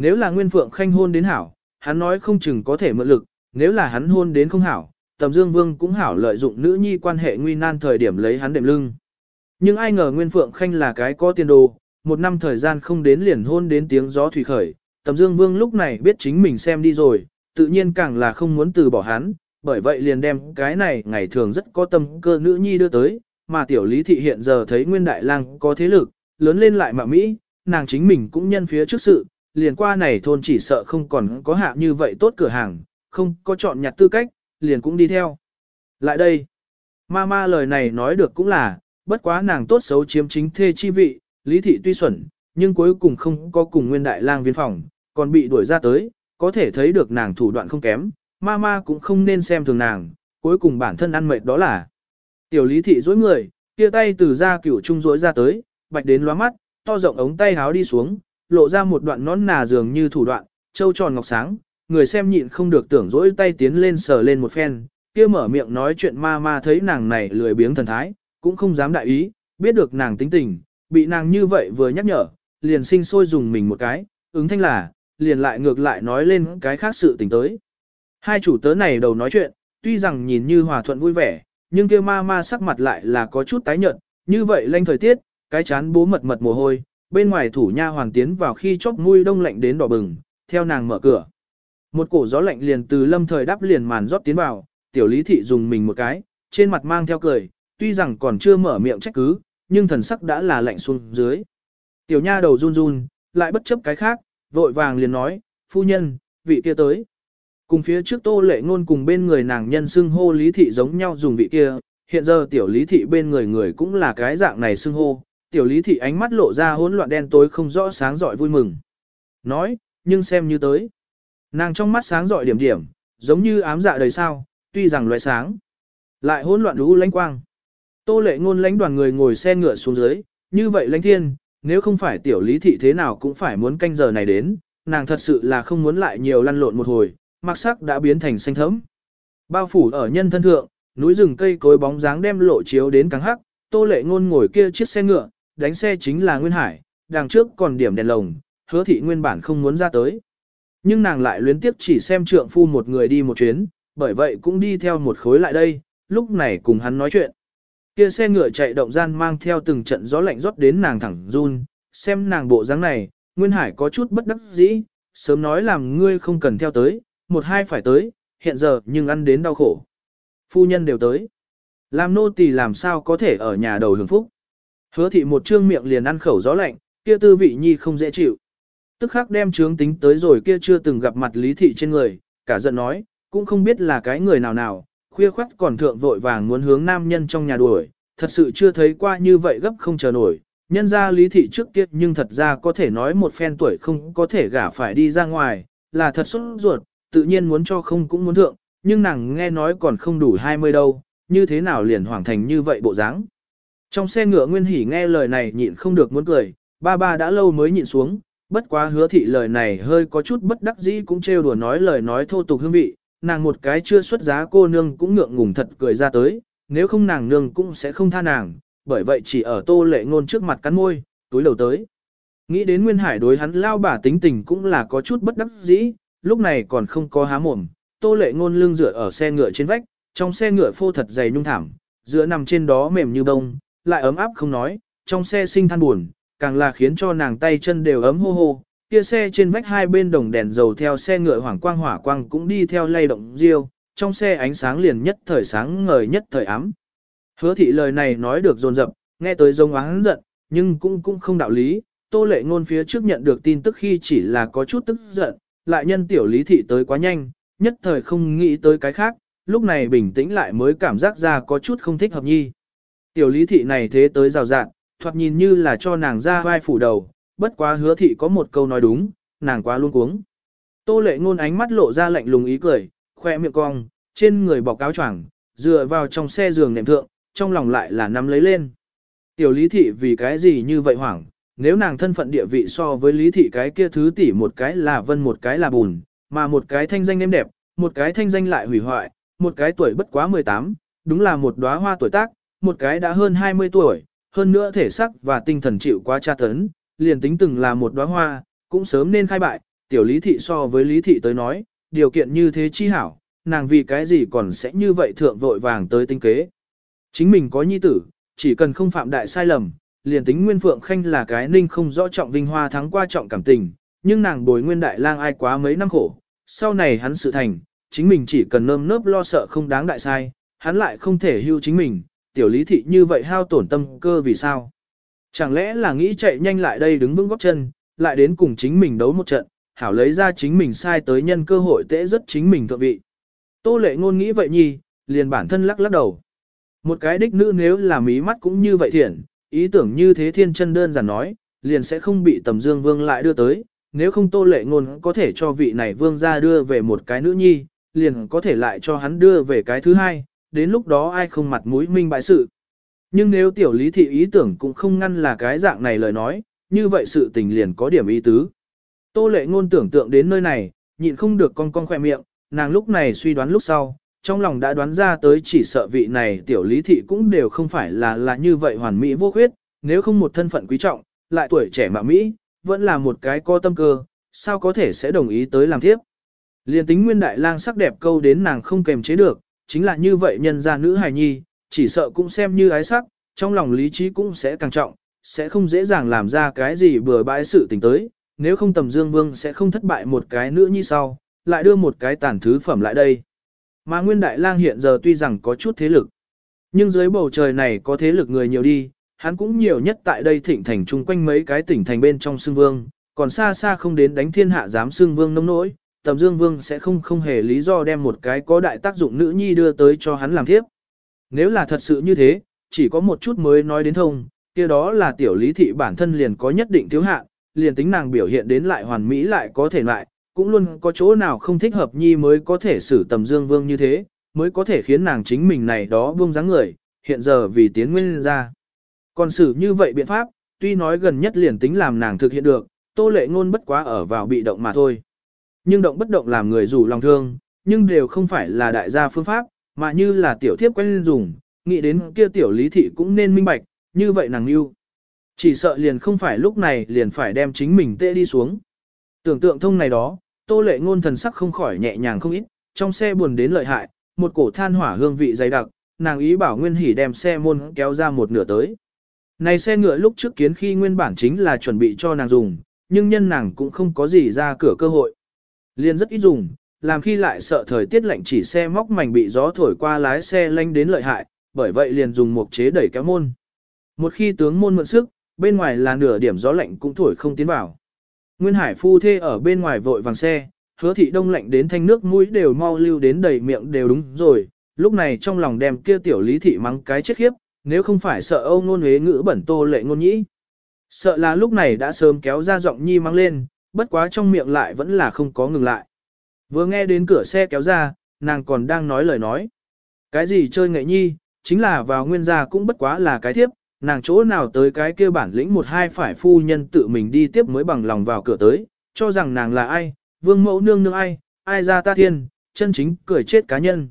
Nếu là Nguyên Phượng Khanh hôn đến hảo, hắn nói không chừng có thể mượn lực, nếu là hắn hôn đến không hảo, Tầm Dương Vương cũng hảo lợi dụng nữ nhi quan hệ nguy nan thời điểm lấy hắn đệm lưng. Nhưng ai ngờ Nguyên Phượng Khanh là cái có tiền đồ, một năm thời gian không đến liền hôn đến tiếng gió thủy khởi, Tầm Dương Vương lúc này biết chính mình xem đi rồi, tự nhiên càng là không muốn từ bỏ hắn, bởi vậy liền đem cái này ngày thường rất có tâm cơ nữ nhi đưa tới, mà tiểu lý thị hiện giờ thấy Nguyên Đại Lang có thế lực, lớn lên lại mà Mỹ, nàng chính mình cũng nhân phía trước sự, liền qua này thôn chỉ sợ không còn có hạ như vậy tốt cửa hàng, không có chọn nhặt tư cách, liền cũng đi theo. Lại đây, ma ma lời này nói được cũng là, bất quá nàng tốt xấu chiếm chính thê chi vị, lý thị tuy xuẩn, nhưng cuối cùng không có cùng nguyên đại lang viên phòng, còn bị đuổi ra tới, có thể thấy được nàng thủ đoạn không kém, ma ma cũng không nên xem thường nàng, cuối cùng bản thân ăn mệt đó là. Tiểu lý thị dối người, kia tay từ ra cửu trung dối ra tới, bạch đến lóa mắt, to rộng ống tay háo đi xuống, lộ ra một đoạn nón nà dường như thủ đoạn, trâu tròn ngọc sáng, người xem nhịn không được tưởng dỗi tay tiến lên sờ lên một phen, kia mở miệng nói chuyện ma ma thấy nàng này lười biếng thần thái, cũng không dám đại ý, biết được nàng tính tình, bị nàng như vậy vừa nhắc nhở, liền sinh sôi dùng mình một cái, ứng thanh là, liền lại ngược lại nói lên cái khác sự tình tới. Hai chủ tớ này đầu nói chuyện, tuy rằng nhìn như hòa thuận vui vẻ, nhưng kia ma ma sắc mặt lại là có chút tái nhợt, như vậy lanh thời tiết, cái chán bố mật mật mồ hôi, bên ngoài thủ nha hoàng tiến vào khi chóc mũi đông lạnh đến đỏ bừng, theo nàng mở cửa. Một cổ gió lạnh liền từ lâm thời đắp liền màn rót tiến vào, tiểu lý thị dùng mình một cái, trên mặt mang theo cười, tuy rằng còn chưa mở miệng trách cứ, nhưng thần sắc đã là lạnh xuống dưới. Tiểu nha đầu run run, lại bất chấp cái khác, vội vàng liền nói, phu nhân, vị kia tới. Cùng phía trước tô lệ ngôn cùng bên người nàng nhân xưng hô lý thị giống nhau dùng vị kia, hiện giờ tiểu lý thị bên người người cũng là cái dạng này xưng hô, tiểu lý thị ánh mắt lộ ra hỗn loạn đen tối không rõ sáng giỏi vui mừng. Nói, nhưng xem như tới. Nàng trong mắt sáng rọi điểm điểm, giống như ám dạ đời sao, tuy rằng loại sáng. Lại hỗn loạn lũ lánh quang. Tô lệ ngôn lãnh đoàn người ngồi xe ngựa xuống dưới, như vậy lãnh thiên, nếu không phải tiểu lý thị thế nào cũng phải muốn canh giờ này đến, nàng thật sự là không muốn lại nhiều lăn lộn một hồi, mặc sắc đã biến thành xanh thẫm. Bao phủ ở nhân thân thượng, núi rừng cây cối bóng dáng đem lộ chiếu đến căng hắc, tô lệ ngôn ngồi kia chiếc xe ngựa, đánh xe chính là Nguyên Hải, đằng trước còn điểm đèn lồng, hứa thị nguyên bản không muốn ra tới. Nhưng nàng lại luyến tiếp chỉ xem trượng phu một người đi một chuyến, bởi vậy cũng đi theo một khối lại đây, lúc này cùng hắn nói chuyện. Kia xe ngựa chạy động gian mang theo từng trận gió lạnh rót đến nàng thẳng run, xem nàng bộ dáng này, Nguyên Hải có chút bất đắc dĩ, sớm nói làm ngươi không cần theo tới, một hai phải tới, hiện giờ nhưng ăn đến đau khổ. Phu nhân đều tới. Làm nô tỳ làm sao có thể ở nhà đầu hưởng phúc. Hứa thị một trương miệng liền ăn khẩu gió lạnh, kia tư vị nhi không dễ chịu. Tức khắc đem trướng tính tới rồi kia chưa từng gặp mặt lý thị trên người, cả giận nói, cũng không biết là cái người nào nào, khuya khoắt còn thượng vội vàng muốn hướng nam nhân trong nhà đuổi, thật sự chưa thấy qua như vậy gấp không chờ nổi. Nhân ra lý thị trước kia nhưng thật ra có thể nói một phen tuổi không có thể gả phải đi ra ngoài, là thật xuất ruột, tự nhiên muốn cho không cũng muốn thượng, nhưng nàng nghe nói còn không đủ 20 đâu, như thế nào liền hoàng thành như vậy bộ dáng. Trong xe ngựa Nguyên Hỷ nghe lời này nhịn không được muốn cười, ba ba đã lâu mới nhịn xuống, bất quá hứa thị lời này hơi có chút bất đắc dĩ cũng trêu đùa nói lời nói thô tục hương vị, nàng một cái chưa xuất giá cô nương cũng ngượng ngùng thật cười ra tới, nếu không nàng nương cũng sẽ không tha nàng, bởi vậy chỉ ở tô lệ ngôn trước mặt cắn môi, túi đầu tới. Nghĩ đến Nguyên Hải đối hắn lao bà tính tình cũng là có chút bất đắc dĩ, lúc này còn không có há mồm, tô lệ ngôn lưng dựa ở xe ngựa trên vách, trong xe ngựa phô thật dày nhung thảm, giữa nằm trên đó mềm như bông, lại ấm áp không nói, trong xe sinh than buồn, càng là khiến cho nàng tay chân đều ấm hô hô. Kia xe trên vách hai bên đồng đèn dầu theo xe ngựa hoàng quang hỏa quang cũng đi theo lay động riêu, trong xe ánh sáng liền nhất thời sáng ngời nhất thời ám. Hứa thị lời này nói được dồn dập, nghe tới giống oán giận, nhưng cũng cũng không đạo lý, tô lệ ngôn phía trước nhận được tin tức khi chỉ là có chút tức giận, lại nhân tiểu lý thị tới quá nhanh, nhất thời không nghĩ tới cái khác, lúc này bình tĩnh lại mới cảm giác ra có chút không thích hợp nhi. Tiểu lý thị này thế tới rào rạn, thoạt nhìn như là cho nàng ra vai phủ đầu, bất quá hứa thị có một câu nói đúng, nàng quá luôn cuống. Tô lệ ngôn ánh mắt lộ ra lạnh lùng ý cười, khoe miệng cong, trên người bọc áo choàng, dựa vào trong xe giường nệm thượng, trong lòng lại là nắm lấy lên. Tiểu lý thị vì cái gì như vậy hoảng, nếu nàng thân phận địa vị so với lý thị cái kia thứ tỷ một cái là vân một cái là bùn, mà một cái thanh danh nêm đẹp, một cái thanh danh lại hủy hoại, một cái tuổi bất quá 18, đúng là một đóa hoa tuổi tác, một cái đã hơn 20 tuổi, hơn nữa thể sắc và tinh thần chịu quá tra tấn, liền tính từng là một đóa hoa, cũng sớm nên khai bại, tiểu lý thị so với lý thị tới nói, điều kiện như thế chi hảo, nàng vì cái gì còn sẽ như vậy thượng vội vàng tới tinh kế. Chính mình có nhi tử, chỉ cần không phạm đại sai lầm, liền tính Nguyên Phượng Khanh là cái ninh không rõ trọng vinh hoa thắng qua trọng cảm tình, nhưng nàng bồi Nguyên Đại lang ai quá mấy năm khổ, sau này hắn sự thành, chính mình chỉ cần nơm nớp lo sợ không đáng đại sai, hắn lại không thể hưu chính mình, tiểu lý thị như vậy hao tổn tâm cơ vì sao? Chẳng lẽ là nghĩ chạy nhanh lại đây đứng vững góc chân, lại đến cùng chính mình đấu một trận, hảo lấy ra chính mình sai tới nhân cơ hội tễ rất chính mình thượng vị. Tô lệ ngôn nghĩ vậy nhi, liền bản thân lắc lắc đầu. Một cái đích nữ nếu là mí mắt cũng như vậy thiện, ý tưởng như thế thiên chân đơn giản nói, liền sẽ không bị tầm dương vương lại đưa tới, nếu không tô lệ ngôn có thể cho vị này vương gia đưa về một cái nữ nhi, liền có thể lại cho hắn đưa về cái thứ hai, đến lúc đó ai không mặt mũi minh bại sự. Nhưng nếu tiểu lý thị ý tưởng cũng không ngăn là cái dạng này lời nói, như vậy sự tình liền có điểm ý tứ. Tô lệ ngôn tưởng tượng đến nơi này, nhịn không được con con khỏe miệng, nàng lúc này suy đoán lúc sau, trong lòng đã đoán ra tới chỉ sợ vị này tiểu lý thị cũng đều không phải là là như vậy hoàn mỹ vô khuyết, nếu không một thân phận quý trọng, lại tuổi trẻ mà Mỹ, vẫn là một cái co tâm cơ, sao có thể sẽ đồng ý tới làm tiếp. Liên tính nguyên đại lang sắc đẹp câu đến nàng không kềm chế được, chính là như vậy nhân gia nữ hài nhi, chỉ sợ cũng xem như ái sắc, trong lòng lý trí cũng sẽ càng trọng, sẽ không dễ dàng làm ra cái gì bừa bãi sự tình tới, nếu không tầm dương vương sẽ không thất bại một cái nữa như sau, lại đưa một cái tàn thứ phẩm lại đây. Mà Nguyên Đại Lang hiện giờ tuy rằng có chút thế lực, nhưng dưới bầu trời này có thế lực người nhiều đi, hắn cũng nhiều nhất tại đây thịnh thành chung quanh mấy cái tỉnh thành bên trong xương vương, còn xa xa không đến đánh thiên hạ dám xương vương nông nỗi, Tầm Dương Vương sẽ không không hề lý do đem một cái có đại tác dụng nữ nhi đưa tới cho hắn làm thiếp. Nếu là thật sự như thế, chỉ có một chút mới nói đến thông, kia đó là tiểu lý thị bản thân liền có nhất định thiếu hạn, liền tính nàng biểu hiện đến lại hoàn mỹ lại có thể lại, cũng luôn có chỗ nào không thích hợp nhi mới có thể xử tầm dương vương như thế, mới có thể khiến nàng chính mình này đó buông dáng người, hiện giờ vì tiến nguyên ra. Còn xử như vậy biện pháp, tuy nói gần nhất liền tính làm nàng thực hiện được, tô lệ ngôn bất quá ở vào bị động mà thôi. Nhưng động bất động làm người rủ lòng thương, nhưng đều không phải là đại gia phương pháp, mà như là tiểu thiếp quen dùng, nghĩ đến kia tiểu lý thị cũng nên minh bạch, như vậy nàng yêu. Chỉ sợ liền không phải lúc này liền phải đem chính mình tê đi xuống. Tưởng tượng thông này đó, tô lệ ngôn thần sắc không khỏi nhẹ nhàng không ít, trong xe buồn đến lợi hại, một cổ than hỏa hương vị dày đặc, nàng ý bảo Nguyên Hỷ đem xe môn kéo ra một nửa tới. Này xe ngựa lúc trước kiến khi nguyên bản chính là chuẩn bị cho nàng dùng, nhưng nhân nàng cũng không có gì ra cửa cơ hội. Liên rất ít dùng, làm khi lại sợ thời tiết lạnh chỉ xe móc mảnh bị gió thổi qua lái xe lanh đến lợi hại, bởi vậy liền dùng một chế đẩy kéo môn. Một khi tướng môn mượn sức, bên ngoài là nửa điểm gió lạnh cũng thổi không tiến vào. Nguyên Hải phu thê ở bên ngoài vội vàng xe, hứa thị đông lạnh đến thanh nước mũi đều mau lưu đến đầy miệng đều đúng rồi, lúc này trong lòng đem kia tiểu lý thị mắng cái chết khiếp, nếu không phải sợ âu ngôn huế ngữ bẩn tô lệ ngôn nhĩ. Sợ là lúc này đã sớm kéo ra giọng nhi mắng lên, bất quá trong miệng lại vẫn là không có ngừng lại. Vừa nghe đến cửa xe kéo ra, nàng còn đang nói lời nói. Cái gì chơi nghệ nhi, chính là vào nguyên gia cũng bất quá là cái thiếp, nàng chỗ nào tới cái kia bản lĩnh một hai phải phu nhân tự mình đi tiếp mới bằng lòng vào cửa tới, cho rằng nàng là ai, vương mẫu nương nương ai, ai ra ta thiên, chân chính cười chết cá nhân.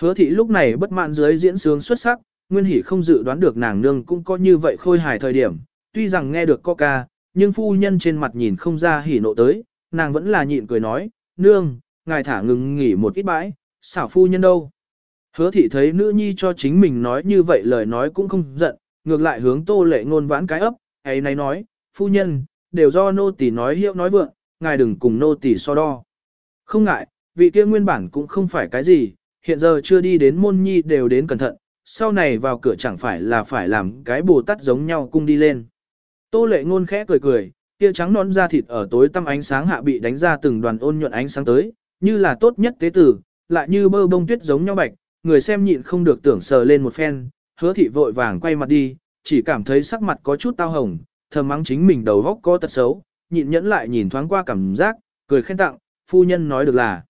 Hứa thị lúc này bất mãn dưới diễn sướng xuất sắc, nguyên hỷ không dự đoán được nàng nương cũng có như vậy khôi hài thời điểm, tuy rằng nghe được ca, nhưng phu nhân trên mặt nhìn không ra hỉ nộ tới, nàng vẫn là nhịn cười nói, nương, ngài thả ngừng nghỉ một ít bãi, xảo phu nhân đâu. Hứa thị thấy nữ nhi cho chính mình nói như vậy lời nói cũng không giận, ngược lại hướng tô lệ ngôn vãn cái ấp, ấy này nói, phu nhân, đều do nô tỳ nói hiệu nói vượng, ngài đừng cùng nô tỳ so đo. Không ngại, vị kia nguyên bản cũng không phải cái gì, hiện giờ chưa đi đến môn nhi đều đến cẩn thận, sau này vào cửa chẳng phải là phải làm cái bồ tát giống nhau cung đi lên. Tô lệ ngôn khẽ cười cười, kia trắng nón da thịt ở tối tăm ánh sáng hạ bị đánh ra từng đoàn ôn nhuận ánh sáng tới, như là tốt nhất tế tử, lại như bơ bông tuyết giống nhau bạch, người xem nhịn không được tưởng sờ lên một phen, hứa thị vội vàng quay mặt đi, chỉ cảm thấy sắc mặt có chút tao hồng, thầm mắng chính mình đầu góc có tật xấu, nhịn nhẫn lại nhìn thoáng qua cảm giác, cười khen tặng, phu nhân nói được là.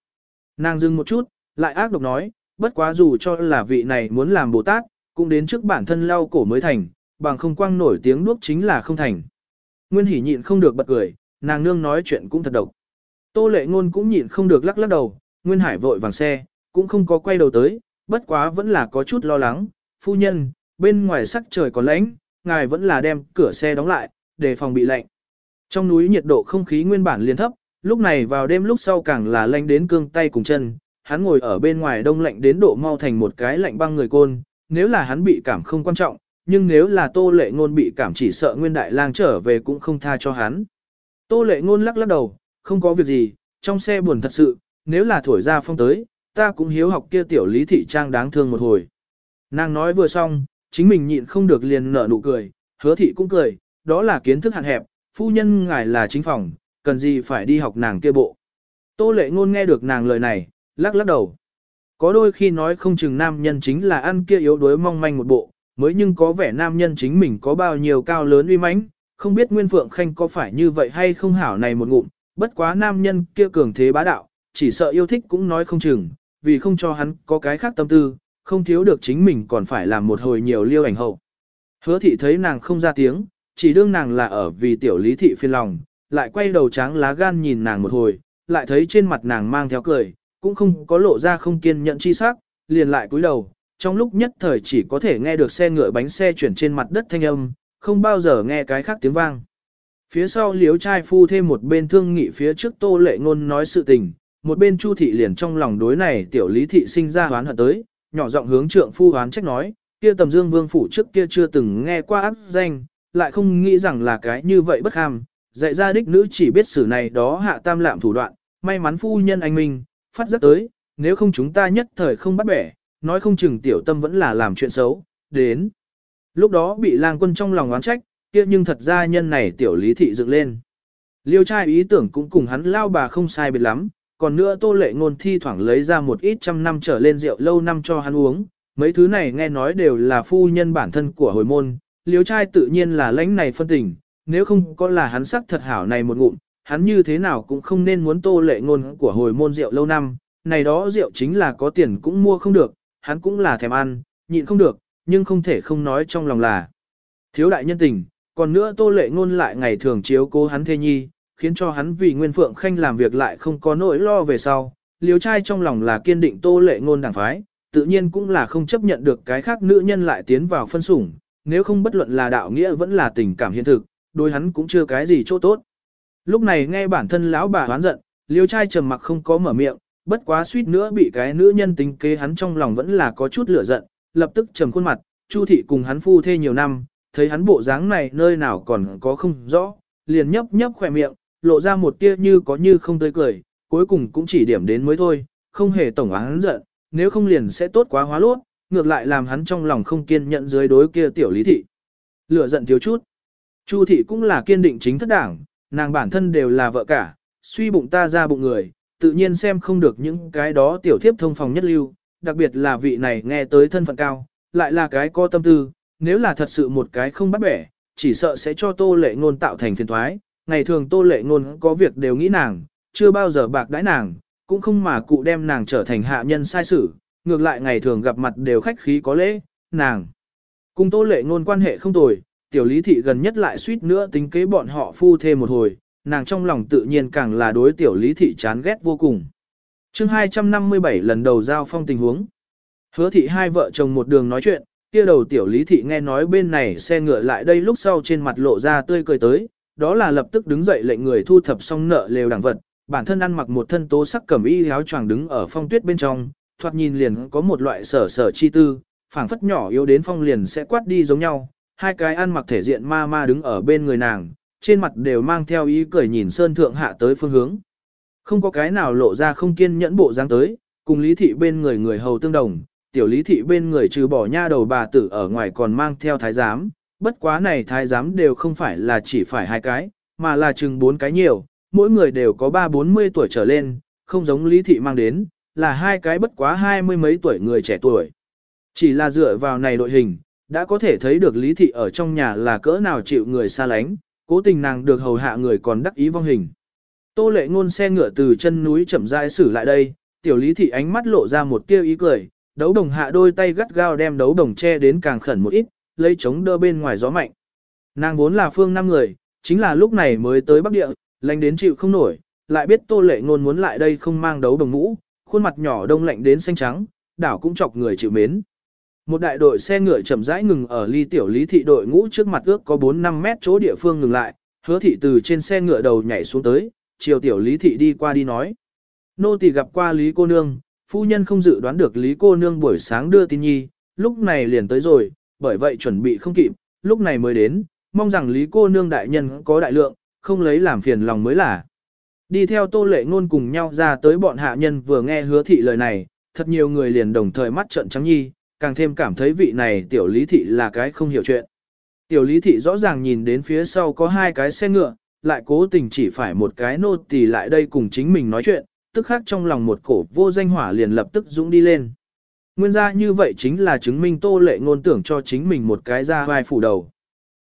Nàng dừng một chút, lại ác độc nói, bất quá dù cho là vị này muốn làm Bồ Tát, cũng đến trước bản thân lau cổ mới thành, bằng không quang nổi tiếng đuốc chính là không thành. Nguyên hỉ nhịn không được bật cười, nàng nương nói chuyện cũng thật độc. Tô lệ ngôn cũng nhịn không được lắc lắc đầu, Nguyên Hải vội vàng xe, cũng không có quay đầu tới, bất quá vẫn là có chút lo lắng, phu nhân, bên ngoài sắc trời còn lạnh, ngài vẫn là đem cửa xe đóng lại, để phòng bị lạnh. Trong núi nhiệt độ không khí nguyên bản liền thấp, lúc này vào đêm lúc sau càng là lạnh đến cương tay cùng chân, hắn ngồi ở bên ngoài đông lạnh đến độ mau thành một cái lạnh băng người côn, nếu là hắn bị cảm không quan trọng, nhưng nếu là tô lệ ngôn bị cảm chỉ sợ nguyên đại lang trở về cũng không tha cho hắn. Tô lệ ngôn lắc lắc đầu, không có việc gì, trong xe buồn thật sự, nếu là thổi ra phong tới, ta cũng hiếu học kia tiểu lý thị trang đáng thương một hồi. Nàng nói vừa xong, chính mình nhịn không được liền nở nụ cười, hứa thị cũng cười, đó là kiến thức hạn hẹp, phu nhân ngài là chính phòng, cần gì phải đi học nàng kia bộ. Tô lệ ngôn nghe được nàng lời này, lắc lắc đầu. Có đôi khi nói không chừng nam nhân chính là ăn kia yếu đuối mong manh một bộ, mới nhưng có vẻ nam nhân chính mình có bao nhiêu cao lớn uy mãnh, không biết Nguyên Phượng Khanh có phải như vậy hay không hảo này một ngụm, bất quá nam nhân kia cường thế bá đạo, chỉ sợ yêu thích cũng nói không chừng, vì không cho hắn có cái khác tâm tư, không thiếu được chính mình còn phải làm một hồi nhiều liêu ảnh hậu. Hứa thị thấy nàng không ra tiếng, chỉ đương nàng là ở vì tiểu lý thị phiền lòng, lại quay đầu trắng lá gan nhìn nàng một hồi, lại thấy trên mặt nàng mang theo cười, cũng không có lộ ra không kiên nhẫn chi sắc, liền lại cúi đầu, trong lúc nhất thời chỉ có thể nghe được xe ngựa bánh xe chuyển trên mặt đất thanh âm, không bao giờ nghe cái khác tiếng vang. Phía sau liếu trai phu thêm một bên thương nghị phía trước tô lệ ngôn nói sự tình, một bên chu thị liền trong lòng đối này tiểu lý thị sinh ra hoán hận tới, nhỏ giọng hướng trượng phu hoán trách nói, kia tầm dương vương phủ trước kia chưa từng nghe qua ác danh, lại không nghĩ rằng là cái như vậy bất ham, dạy ra đích nữ chỉ biết xử này đó hạ tam lạm thủ đoạn, may mắn phu nhân anh minh, phát giác tới, nếu không chúng ta nhất thời không bắt bẻ, nói không chừng tiểu tâm vẫn là làm chuyện xấu, đến. Lúc đó bị lang quân trong lòng oán trách, kia nhưng thật ra nhân này tiểu lý thị dựng lên. Liêu trai ý tưởng cũng cùng hắn lao bà không sai biệt lắm, còn nữa tô lệ ngôn thi thoảng lấy ra một ít trăm năm trở lên rượu lâu năm cho hắn uống, mấy thứ này nghe nói đều là phu nhân bản thân của hồi môn, liêu trai tự nhiên là lãnh này phân tình, nếu không có là hắn sắc thật hảo này một ngụm, hắn như thế nào cũng không nên muốn tô lệ ngôn của hồi môn rượu lâu năm, này đó rượu chính là có tiền cũng mua không được, hắn cũng là thèm ăn, nhịn không được, nhưng không thể không nói trong lòng là thiếu đại nhân tình, còn nữa tô lệ ngôn lại ngày thường chiếu cố hắn thê nhi, khiến cho hắn vì Nguyên Phượng Khanh làm việc lại không có nỗi lo về sau. Liêu trai trong lòng là kiên định tô lệ ngôn đảng phái, tự nhiên cũng là không chấp nhận được cái khác nữ nhân lại tiến vào phân sủng, nếu không bất luận là đạo nghĩa vẫn là tình cảm hiện thực, đối hắn cũng chưa cái gì chỗ tốt. Lúc này nghe bản thân lão bà hoán giận, liêu trai trầm mặc không có mở miệng, bất quá suýt nữa bị cái nữ nhân tính kế hắn trong lòng vẫn là có chút lửa giận, lập tức trầm khuôn mặt, Chu thị cùng hắn phu thê nhiều năm, thấy hắn bộ dáng này nơi nào còn có không rõ, liền nhấp nhấp khỏe miệng, lộ ra một tia như có như không tươi cười, cuối cùng cũng chỉ điểm đến mới thôi, không hề tổng hắn giận, nếu không liền sẽ tốt quá hóa lốt, ngược lại làm hắn trong lòng không kiên nhận dưới đối kia tiểu lý thị. Lửa giận thiếu chút. Chu thị cũng là kiên định chính thất đảng, nàng bản thân đều là vợ cả, suy bụng ta ra bụng người, tự nhiên xem không được những cái đó tiểu thiếp thông phòng nhất lưu, đặc biệt là vị này nghe tới thân phận cao, lại là cái có tâm tư, nếu là thật sự một cái không bắt bẻ, chỉ sợ sẽ cho tô lệ ngôn tạo thành phiền toái. ngày thường tô lệ ngôn có việc đều nghĩ nàng, chưa bao giờ bạc đãi nàng, cũng không mà cụ đem nàng trở thành hạ nhân sai sử, ngược lại ngày thường gặp mặt đều khách khí có lễ, nàng. Cùng tô lệ ngôn quan hệ không tồi, tiểu lý thị gần nhất lại suýt nữa tính kế bọn họ phu thêm một hồi, nàng trong lòng tự nhiên càng là đối tiểu lý thị chán ghét vô cùng. chương 257 lần đầu giao phong tình huống. Hứa thị hai vợ chồng một đường nói chuyện, kia đầu tiểu lý thị nghe nói bên này xe ngựa lại đây lúc sau trên mặt lộ ra tươi cười tới, đó là lập tức đứng dậy lệnh người thu thập xong nợ lều đảng vật, bản thân ăn mặc một thân tố sắc cẩm y áo choàng đứng ở phong tuyết bên trong, thoạt nhìn liền có một loại sở sở chi tư, phảng phất nhỏ yếu đến phong liền sẽ quát đi giống nhau, hai cái ăn mặc thể diện ma ma đứng ở bên người nàng, trên mặt đều mang theo ý cười nhìn sơn thượng hạ tới phương hướng. Không có cái nào lộ ra không kiên nhẫn bộ dáng tới, cùng lý thị bên người người hầu tương đồng, tiểu lý thị bên người trừ bỏ nha đầu bà tử ở ngoài còn mang theo thái giám, bất quá này thái giám đều không phải là chỉ phải hai cái, mà là chừng bốn cái nhiều, mỗi người đều có ba bốn mươi tuổi trở lên, không giống lý thị mang đến, là hai cái bất quá hai mươi mấy tuổi người trẻ tuổi. Chỉ là dựa vào này đội hình, đã có thể thấy được lý thị ở trong nhà là cỡ nào chịu người xa lánh, cố tình nàng được hầu hạ người còn đắc ý vong hình. Tô lệ ngôn xe ngựa từ chân núi chậm rãi xử lại đây, tiểu lý thị ánh mắt lộ ra một tia ý cười, đấu đồng hạ đôi tay gắt gao đem đấu đồng che đến càng khẩn một ít, lấy chống đỡ bên ngoài gió mạnh. Nàng vốn là phương năm người, chính là lúc này mới tới Bắc Địa, lạnh đến chịu không nổi, lại biết Tô Lệ Ngôn muốn lại đây không mang đấu đồng mũ, khuôn mặt nhỏ đông lạnh đến xanh trắng, đảo cũng chọc người chịu mến. Một đại đội xe ngựa chậm rãi ngừng ở ly tiểu lý thị đội ngũ trước mặt ước có 4-5 mét chỗ địa phương ngừng lại, hứa thị từ trên xe ngựa đầu nhảy xuống tới, chiều tiểu lý thị đi qua đi nói. Nô tỳ gặp qua lý cô nương, phu nhân không dự đoán được lý cô nương buổi sáng đưa tin nhi, lúc này liền tới rồi, bởi vậy chuẩn bị không kịp, lúc này mới đến, mong rằng lý cô nương đại nhân có đại lượng, không lấy làm phiền lòng mới là. Đi theo tô lệ ngôn cùng nhau ra tới bọn hạ nhân vừa nghe hứa thị lời này, thật nhiều người liền đồng thời mắt trợn trắng nhi, càng thêm cảm thấy vị này tiểu lý thị là cái không hiểu chuyện. Tiểu lý thị rõ ràng nhìn đến phía sau có hai cái xe ngựa, lại cố tình chỉ phải một cái nô tỳ lại đây cùng chính mình nói chuyện, tức khác trong lòng một cổ vô danh hỏa liền lập tức dũng đi lên. Nguyên ra như vậy chính là chứng minh tô lệ ngôn tưởng cho chính mình một cái ra vai phủ đầu.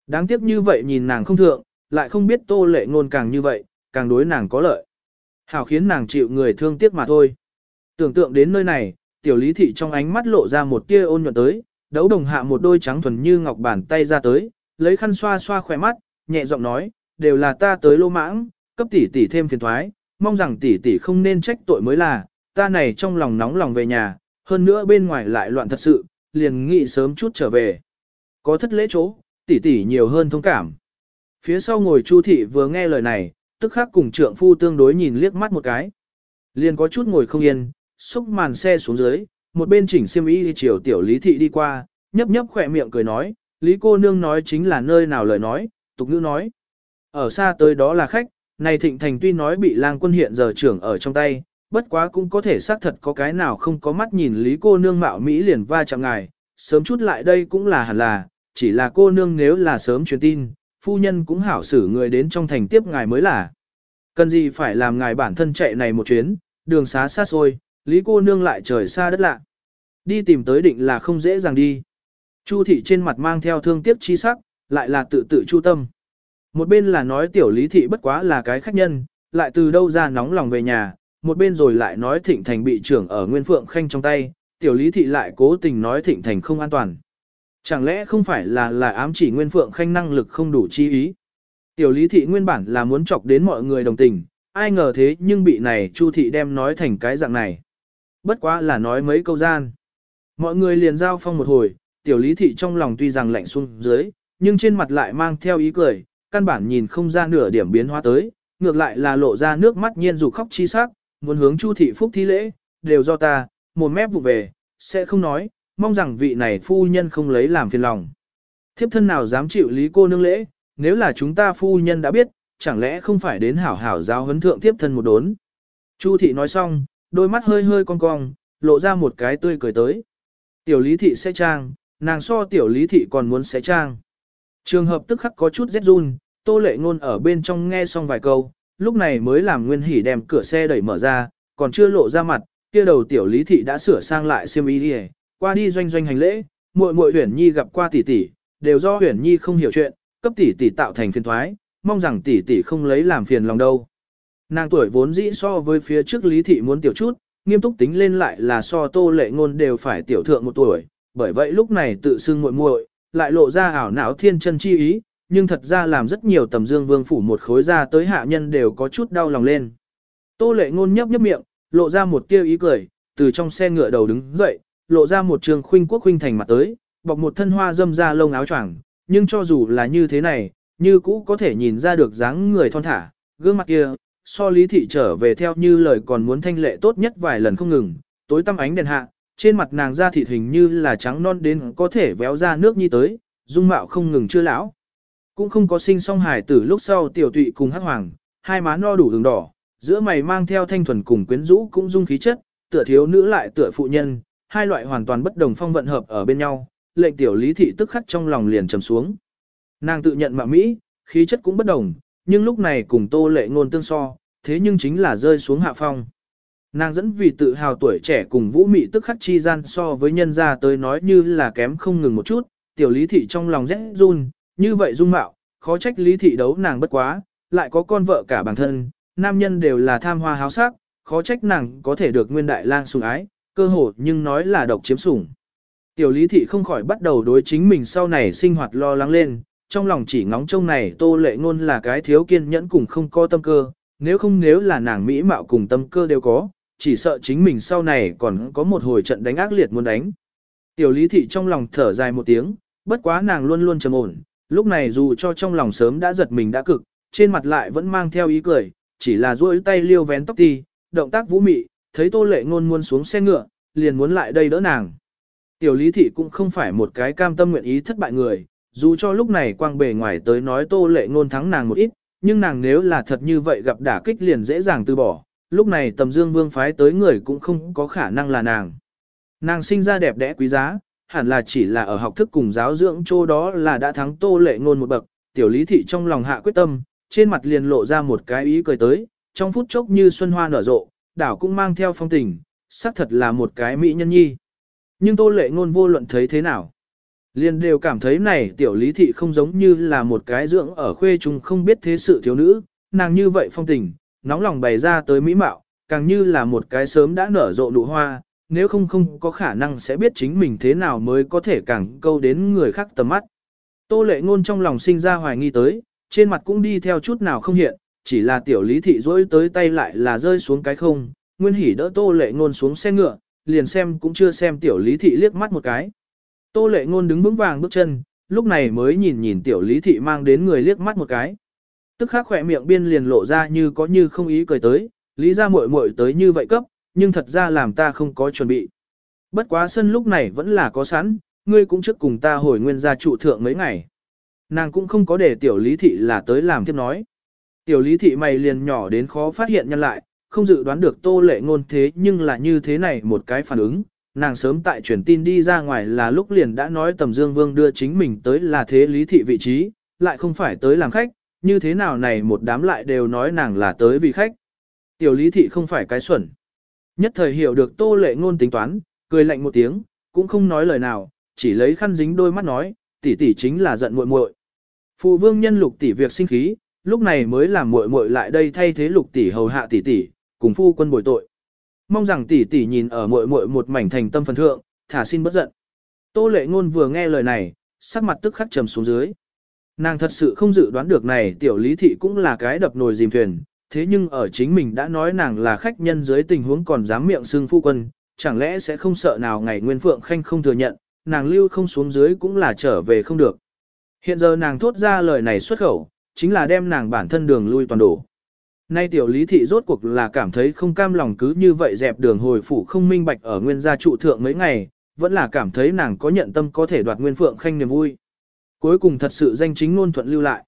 Đáng tiếc như vậy nhìn nàng không thượng, lại không biết tô lệ ngôn càng như vậy, càng đối nàng có lợi. Hảo khiến nàng chịu người thương tiếc mà thôi. Tưởng tượng đến nơi này, tiểu lý thị trong ánh mắt lộ ra một tia ôn nhuận tới, đấu đồng hạ một đôi trắng thuần như ngọc bàn tay ra tới, lấy khăn xoa xoa khỏe mắt, nhẹ giọng nói, đều là ta tới lô mãng, cấp tỷ tỷ thêm phiền thoái, mong rằng tỷ tỷ không nên trách tội mới là, ta này trong lòng nóng lòng về nhà, hơn nữa bên ngoài lại loạn thật sự, liền nghĩ sớm chút trở về. Có thất lễ chỗ, tỷ tỷ nhiều hơn thông cảm. Phía sau ngồi Chu thị vừa nghe lời này, tức khắc cùng trượng phu tương đối nhìn liếc mắt một cái. Liền có chút ngồi không yên, xúc màn xe xuống dưới, một bên chỉnh xiêm y chiều tiểu lý thị đi qua, nhấp nhấp khỏe miệng cười nói, lý cô nương nói chính là nơi nào lời nói, tục ngữ nói. Ở xa tới đó là khách, này thịnh thành tuy nói bị lang quân hiện giờ trưởng ở trong tay, bất quá cũng có thể xác thật có cái nào không có mắt nhìn lý cô nương mạo Mỹ liền va chạm ngài, sớm chút lại đây cũng là hẳn là, chỉ là cô nương nếu là sớm truyền tin, phu nhân cũng hảo xử người đến trong thành tiếp ngài mới là. Cần gì phải làm ngài bản thân chạy này một chuyến, đường xá xa xôi, Lý cô nương lại trời xa đất lạ. Đi tìm tới định là không dễ dàng đi. Chu thị trên mặt mang theo thương tiếc chi sắc, lại là tự tự chu tâm. Một bên là nói tiểu lý thị bất quá là cái khách nhân, lại từ đâu ra nóng lòng về nhà, một bên rồi lại nói thịnh thành bị trưởng ở Nguyên Phượng Khanh trong tay, tiểu lý thị lại cố tình nói thịnh thành không an toàn. Chẳng lẽ không phải là là ám chỉ Nguyên Phượng Khanh năng lực không đủ chi ý? Tiểu lý thị nguyên bản là muốn chọc đến mọi người đồng tình, ai ngờ thế nhưng bị này Chu thị đem nói thành cái dạng này. Bất quá là nói mấy câu gian. Mọi người liền giao phong một hồi, tiểu lý thị trong lòng tuy rằng lạnh xuống dưới, nhưng trên mặt lại mang theo ý cười, căn bản nhìn không ra nửa điểm biến hóa tới, ngược lại là lộ ra nước mắt nhiên dù khóc chi sắc, muốn hướng Chu thị phúc thi lễ, đều do ta, một mép vụ về, sẽ không nói, mong rằng vị này phu nhân không lấy làm phiền lòng. Thiếp thân nào dám chịu lý cô nương lễ, nếu là chúng ta phu nhân đã biết, chẳng lẽ không phải đến hảo hảo giáo huấn thượng thiếp thân một đốn. Chu thị nói xong, đôi mắt hơi hơi cong cong, lộ ra một cái tươi cười tới. Tiểu lý thị sẽ trang, nàng so tiểu lý thị còn muốn sẽ trang. Trường hợp tức khắc có chút rét run, tô lệ ngôn ở bên trong nghe xong vài câu, lúc này mới làm nguyên hỉ đem cửa xe đẩy mở ra, còn chưa lộ ra mặt, kia đầu tiểu lý thị đã sửa sang lại xiêm y đi qua đi doanh doanh hành lễ, muội muội huyền nhi gặp qua tỷ tỷ, đều do huyền nhi không hiểu chuyện, cấp tỷ tỷ tạo thành phiền thoái, mong rằng tỷ tỷ không lấy làm phiền lòng đâu. Nàng tuổi vốn dĩ so với phía trước lý thị muốn tiểu chút, nghiêm túc tính lên lại là so tô lệ ngôn đều phải tiểu thượng một tuổi, bởi vậy lúc này tự xưng muội muội, lại lộ ra ảo não thiên chân chi ý, nhưng thật ra làm rất nhiều tầm dương vương phủ một khối ra tới hạ nhân đều có chút đau lòng lên. Tô lệ ngôn nhấp nhấp miệng, lộ ra một tia ý cười, từ trong xe ngựa đầu đứng dậy, lộ ra một trường khuynh quốc khuynh thành mặt tới, bọc một thân hoa dâm ra lông áo choàng, nhưng cho dù là như thế này, như cũ có thể nhìn ra được dáng người thon thả, gương mặt kia, so lý thị trở về theo như lời còn muốn thanh lệ tốt nhất vài lần không ngừng, tối tăm ánh đèn hạ, trên mặt nàng da thịt hình như là trắng non đến có thể véo ra nước nhi tới, dung mạo không ngừng chưa lão. Cũng không có sinh song hài tử lúc sau tiểu tụy cùng hắc hoàng, hai má no đủ đường đỏ, giữa mày mang theo thanh thuần cùng quyến rũ cũng dung khí chất, tựa thiếu nữ lại tựa phụ nhân, hai loại hoàn toàn bất đồng phong vận hợp ở bên nhau, lệnh tiểu lý thị tức khắc trong lòng liền trầm xuống. Nàng tự nhận mạo Mỹ, khí chất cũng bất đồng, nhưng lúc này cùng tô lệ ngôn tương so, thế nhưng chính là rơi xuống hạ phong. Nàng dẫn vì tự hào tuổi trẻ cùng vũ mị tức khắc chi gian so với nhân gia tới nói như là kém không ngừng một chút, tiểu lý thị trong lòng rẽ run, như vậy dung mạo, khó trách lý thị đấu nàng bất quá, lại có con vợ cả bản thân, nam nhân đều là tham hoa háo sắc, khó trách nàng có thể được nguyên đại lang sủng ái, cơ hồ nhưng nói là độc chiếm sủng. Tiểu lý thị không khỏi bắt đầu đối chính mình sau này sinh hoạt lo lắng lên, trong lòng chỉ ngóng trông này tô lệ ngôn là cái thiếu kiên nhẫn cùng không có tâm cơ, nếu không nếu là nàng mỹ mạo cùng tâm cơ đều có, chỉ sợ chính mình sau này còn có một hồi trận đánh ác liệt muốn đánh. Tiểu lý thị trong lòng thở dài một tiếng, bất quá nàng luôn luôn trầm ổn, lúc này dù cho trong lòng sớm đã giật mình đã cực, trên mặt lại vẫn mang theo ý cười, chỉ là duỗi tay liêu vén tóc ti, động tác vũ mị, thấy tô lệ ngôn muốn xuống xe ngựa, liền muốn lại đây đỡ nàng. Tiểu lý thị cũng không phải một cái cam tâm nguyện ý thất bại người, dù cho lúc này quang bề ngoài tới nói tô lệ ngôn thắng nàng một ít, nhưng nàng nếu là thật như vậy gặp đả kích liền dễ dàng từ bỏ, lúc này tầm dương vương phái tới người cũng không có khả năng là nàng. Nàng sinh ra đẹp đẽ quý giá, hẳn là chỉ là ở học thức cùng giáo dưỡng chỗ đó là đã thắng tô lệ ngôn một bậc, tiểu lý thị trong lòng hạ quyết tâm, trên mặt liền lộ ra một cái ý cười tới, trong phút chốc như xuân hoa nở rộ, đảo cũng mang theo phong tình, xác thật là một cái mỹ nhân nhi. Nhưng tô lệ ngôn vô luận thấy thế nào? Liền đều cảm thấy này tiểu lý thị không giống như là một cái dưỡng ở khuê trung không biết thế sự thiếu nữ, nàng như vậy phong tình, nóng lòng bày ra tới mỹ mạo, càng như là một cái sớm đã nở rộ nụ hoa, nếu không không có khả năng sẽ biết chính mình thế nào mới có thể càng câu đến người khác tầm mắt. Tô lệ ngôn trong lòng sinh ra hoài nghi tới, trên mặt cũng đi theo chút nào không hiện, chỉ là tiểu lý thị rối tới tay lại là rơi xuống cái không, nguyên hỉ đỡ tô lệ ngôn xuống xe ngựa, liền xem cũng chưa xem tiểu lý thị liếc mắt một cái. Tô lệ ngôn đứng vững vàng bước chân, lúc này mới nhìn nhìn tiểu lý thị mang đến người liếc mắt một cái. Tức khắc khỏe miệng biên liền lộ ra như có như không ý cười tới, lý ra muội muội tới như vậy cấp, nhưng thật ra làm ta không có chuẩn bị. Bất quá sân lúc này vẫn là có sẵn, ngươi cũng trước cùng ta hồi nguyên gia trụ thượng mấy ngày. Nàng cũng không có để tiểu lý thị là tới làm tiếp nói. Tiểu lý thị mày liền nhỏ đến khó phát hiện nhân lại, không dự đoán được tô lệ ngôn thế nhưng là như thế này một cái phản ứng. Nàng sớm tại truyền tin đi ra ngoài là lúc liền đã nói tầm dương vương đưa chính mình tới là thế lý thị vị trí, lại không phải tới làm khách, như thế nào này một đám lại đều nói nàng là tới vì khách. Tiểu lý thị không phải cái xuẩn. Nhất thời hiểu được tô lệ ngôn tính toán, cười lạnh một tiếng, cũng không nói lời nào, chỉ lấy khăn dính đôi mắt nói, tỷ tỷ chính là giận muội muội. Phụ vương nhân lục tỷ việc sinh khí, lúc này mới làm muội muội lại đây thay thế lục tỷ hầu hạ tỷ tỷ, cùng phu quân bồi tội. Mong rằng tỷ tỷ nhìn ở muội muội một mảnh thành tâm phần thượng, thả xin bất giận. Tô lệ ngôn vừa nghe lời này, sắc mặt tức khắc trầm xuống dưới. Nàng thật sự không dự đoán được này tiểu lý thị cũng là cái đập nồi dìm thuyền, thế nhưng ở chính mình đã nói nàng là khách nhân dưới tình huống còn dám miệng xưng phu quân, chẳng lẽ sẽ không sợ nào ngày Nguyên Phượng Khanh không thừa nhận, nàng lưu không xuống dưới cũng là trở về không được. Hiện giờ nàng thốt ra lời này xuất khẩu, chính là đem nàng bản thân đường lui toàn đổ. Nay tiểu lý thị rốt cuộc là cảm thấy không cam lòng cứ như vậy dẹp đường hồi phủ không minh bạch ở nguyên gia trụ thượng mấy ngày, vẫn là cảm thấy nàng có nhận tâm có thể đoạt nguyên phượng khanh niềm vui. Cuối cùng thật sự danh chính ngôn thuận lưu lại.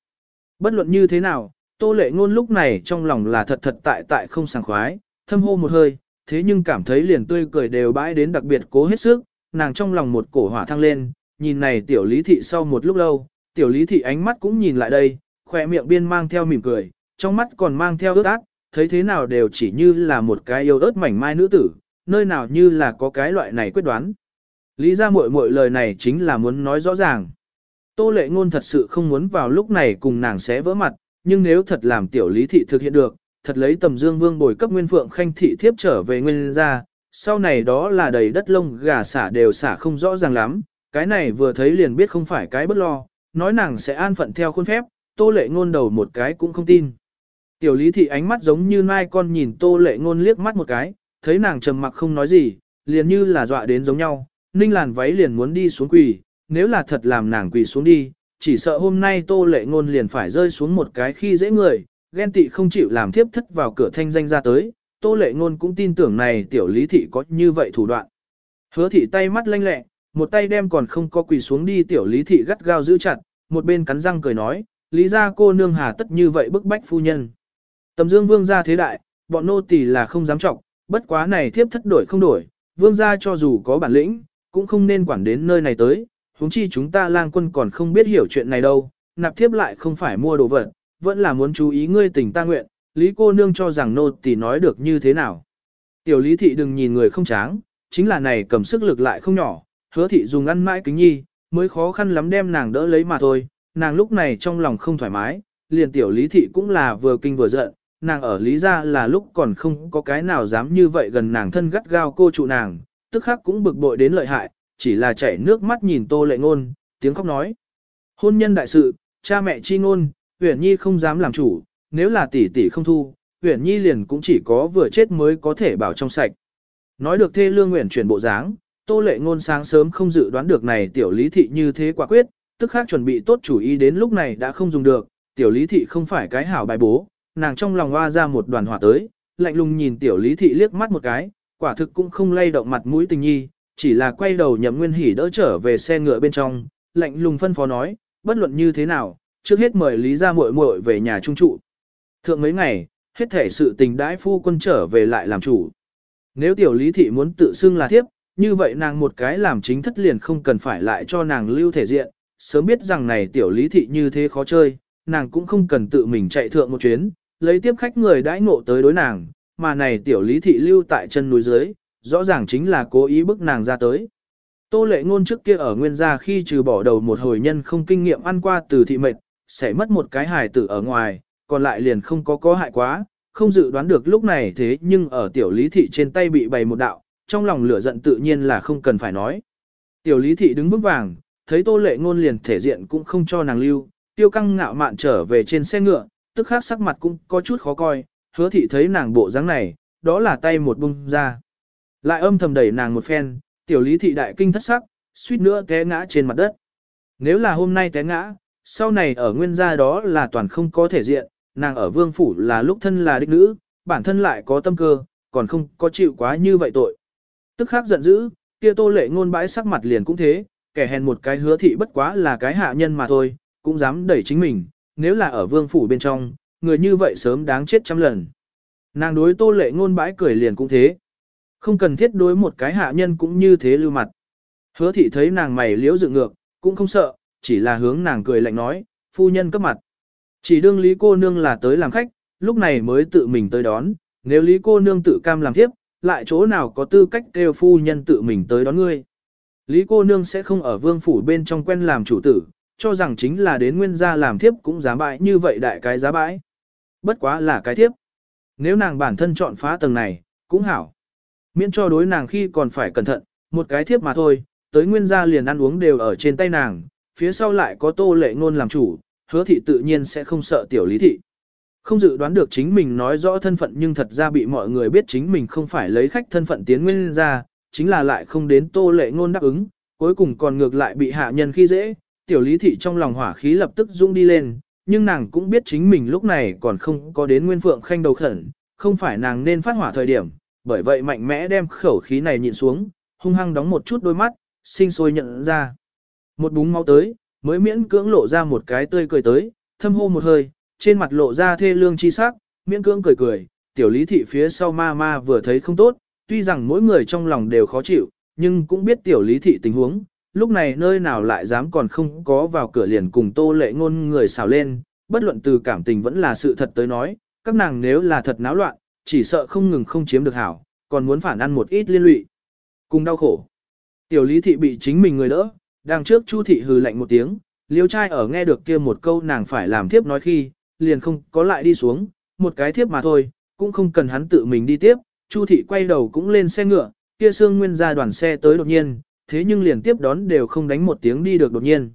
Bất luận như thế nào, tô lệ ngôn lúc này trong lòng là thật thật tại tại không sảng khoái, thâm hô một hơi, thế nhưng cảm thấy liền tươi cười đều bãi đến đặc biệt cố hết sức, nàng trong lòng một cổ hỏa thăng lên, nhìn này tiểu lý thị sau một lúc lâu, tiểu lý thị ánh mắt cũng nhìn lại đây, khỏe miệng biên mang theo mỉm cười, trong mắt còn mang theo ướt át, thấy thế nào đều chỉ như là một cái yêu ớt mảnh mai nữ tử, nơi nào như là có cái loại này quyết đoán. Lý ra muội muội lời này chính là muốn nói rõ ràng. Tô lệ ngôn thật sự không muốn vào lúc này cùng nàng sẽ vỡ mặt, nhưng nếu thật làm tiểu lý thị thực hiện được, thật lấy tầm dương vương bồi cấp nguyên phượng khanh thị thiếp trở về nguyên gia, sau này đó là đầy đất lông gà xả đều xả không rõ ràng lắm, cái này vừa thấy liền biết không phải cái bất lo, nói nàng sẽ an phận theo khuôn phép, tô lệ ngôn đầu một cái cũng không tin. Tiểu lý thị ánh mắt giống như mai con nhìn tô lệ ngôn liếc mắt một cái, thấy nàng trầm mặc không nói gì, liền như là dọa đến giống nhau, ninh làn váy liền muốn đi xuống quỳ, nếu là thật làm nàng quỳ xuống đi, chỉ sợ hôm nay tô lệ ngôn liền phải rơi xuống một cái khi dễ người, ghen tị không chịu làm thiếp thất vào cửa thanh danh ra tới, tô lệ ngôn cũng tin tưởng này tiểu lý thị có như vậy thủ đoạn. Hứa thị tay mắt lanh lẹ, một tay đem còn không có quỳ xuống đi tiểu lý thị gắt gao giữ chặt, một bên cắn răng cười nói, lý gia cô nương hà tất như vậy bức bách phu nhân. Tầm dương vương gia thế đại, bọn nô tỳ là không dám trọng, bất quá này thiếp thất đổi không đổi, vương gia cho dù có bản lĩnh, cũng không nên quản đến nơi này tới, huống chi chúng ta lang quân còn không biết hiểu chuyện này đâu, nạp thiếp lại không phải mua đồ vật, vẫn là muốn chú ý ngươi tình ta nguyện, lý cô nương cho rằng nô tỳ nói được như thế nào. Tiểu lý thị đừng nhìn người không tráng, chính là này cầm sức lực lại không nhỏ, hứa thị dùng ăn mãi kính nhi, mới khó khăn lắm đem nàng đỡ lấy mà thôi, nàng lúc này trong lòng không thoải mái, liền tiểu lý thị cũng là vừa kinh vừa giận, nàng ở lý gia là lúc còn không có cái nào dám như vậy gần nàng thân gắt gao cô trụ nàng, tức khắc cũng bực bội đến lợi hại, chỉ là chảy nước mắt nhìn tô lệ ngôn, tiếng khóc nói. Hôn nhân đại sự, cha mẹ chi ngôn, uyển nhi không dám làm chủ, nếu là tỷ tỷ không thu, uyển nhi liền cũng chỉ có vừa chết mới có thể bảo trong sạch. Nói được thê lương nguyện chuyển bộ dáng, tô lệ ngôn sáng sớm không dự đoán được này tiểu lý thị như thế quả quyết, tức khắc chuẩn bị tốt chủ ý đến lúc này đã không dùng được, tiểu lý thị không phải cái hảo bài bố, nàng trong lòng hoa ra một đoàn hỏa tới, lạnh lùng nhìn tiểu lý thị liếc mắt một cái, quả thực cũng không lay động mặt mũi tình nhi, chỉ là quay đầu nhậm nguyên hỉ đỡ trở về xe ngựa bên trong, lạnh lùng phân phó nói, bất luận như thế nào, trước hết mời lý ra muội muội về nhà trung trụ. Thượng mấy ngày, hết thể sự tình đãi phu quân trở về lại làm chủ. Nếu tiểu lý thị muốn tự xưng là thiếp, như vậy nàng một cái làm chính thất liền không cần phải lại cho nàng lưu thể diện, sớm biết rằng này tiểu lý thị như thế khó chơi, nàng cũng không cần tự mình chạy thượng một chuyến, lấy tiếp khách người đãi ngộ tới đối nàng, mà này tiểu lý thị lưu tại chân núi dưới, rõ ràng chính là cố ý bức nàng ra tới. Tô lệ ngôn trước kia ở nguyên gia khi trừ bỏ đầu một hồi nhân không kinh nghiệm ăn qua từ thị mệt, sẽ mất một cái hài tử ở ngoài, còn lại liền không có có hại quá, không dự đoán được lúc này thế nhưng ở tiểu lý thị trên tay bị bày một đạo, trong lòng lửa giận tự nhiên là không cần phải nói. Tiểu lý thị đứng vững vàng, thấy tô lệ ngôn liền thể diện cũng không cho nàng lưu, tiêu căng ngạo mạn trở về trên xe ngựa, tức khắc sắc mặt cũng có chút khó coi, hứa thị thấy nàng bộ dáng này, đó là tay một bung ra. Lại âm thầm đẩy nàng một phen, tiểu lý thị đại kinh thất sắc, suýt nữa té ngã trên mặt đất. Nếu là hôm nay té ngã, sau này ở nguyên gia đó là toàn không có thể diện, nàng ở vương phủ là lúc thân là đích nữ, bản thân lại có tâm cơ, còn không có chịu quá như vậy tội. Tức khắc giận dữ, kia tô lệ ngôn bãi sắc mặt liền cũng thế, kẻ hèn một cái hứa thị bất quá là cái hạ nhân mà thôi, cũng dám đẩy chính mình, nếu là ở vương phủ bên trong, người như vậy sớm đáng chết trăm lần. Nàng đối tô lệ ngôn bãi cười liền cũng thế. Không cần thiết đối một cái hạ nhân cũng như thế lưu mặt. Hứa thị thấy nàng mày liễu dựng ngược, cũng không sợ, chỉ là hướng nàng cười lạnh nói, phu nhân cấp mặt. Chỉ đương lý cô nương là tới làm khách, lúc này mới tự mình tới đón, nếu lý cô nương tự cam làm tiếp, lại chỗ nào có tư cách kêu phu nhân tự mình tới đón ngươi. Lý cô nương sẽ không ở vương phủ bên trong quen làm chủ tử, cho rằng chính là đến nguyên gia làm thiếp cũng giá bãi như vậy đại cái giá bãi. Bất quá là cái thiếp. Nếu nàng bản thân chọn phá tầng này, cũng hảo. Miễn cho đối nàng khi còn phải cẩn thận, một cái thiếp mà thôi, tới nguyên gia liền ăn uống đều ở trên tay nàng, phía sau lại có tô lệ ngôn làm chủ, hứa thị tự nhiên sẽ không sợ tiểu lý thị. Không dự đoán được chính mình nói rõ thân phận nhưng thật ra bị mọi người biết chính mình không phải lấy khách thân phận tiến nguyên gia, chính là lại không đến tô lệ ngôn đáp ứng, cuối cùng còn ngược lại bị hạ nhân khi dễ, tiểu lý thị trong lòng hỏa khí lập tức dũng đi lên, nhưng nàng cũng biết chính mình lúc này còn không có đến nguyên phượng khanh đầu khẩn, không phải nàng nên phát hỏa thời điểm, bởi vậy mạnh mẽ đem khẩu khí này nhịn xuống, hung hăng đóng một chút đôi mắt, sinh sôi nhận ra. Một búng máu tới, mới miễn cưỡng lộ ra một cái tươi cười tới, thâm hô một hơi, trên mặt lộ ra thê lương chi sắc, miễn cưỡng cười cười, tiểu lý thị phía sau ma ma vừa thấy không tốt, tuy rằng mỗi người trong lòng đều khó chịu, nhưng cũng biết tiểu lý thị tình huống, lúc này nơi nào lại dám còn không có vào cửa liền cùng tô lệ ngôn người xào lên, bất luận từ cảm tình vẫn là sự thật tới nói, các nàng nếu là thật náo loạn, chỉ sợ không ngừng không chiếm được hảo, còn muốn phản ăn một ít liên lụy. Cùng đau khổ. Tiểu lý thị bị chính mình người đỡ, đằng trước chu thị hừ lạnh một tiếng, liêu trai ở nghe được kia một câu nàng phải làm thiếp nói khi, liền không có lại đi xuống, một cái thiếp mà thôi, cũng không cần hắn tự mình đi tiếp, chu thị quay đầu cũng lên xe ngựa, kia xương nguyên ra đoàn xe tới đột nhiên, thế nhưng liền tiếp đón đều không đánh một tiếng đi được đột nhiên.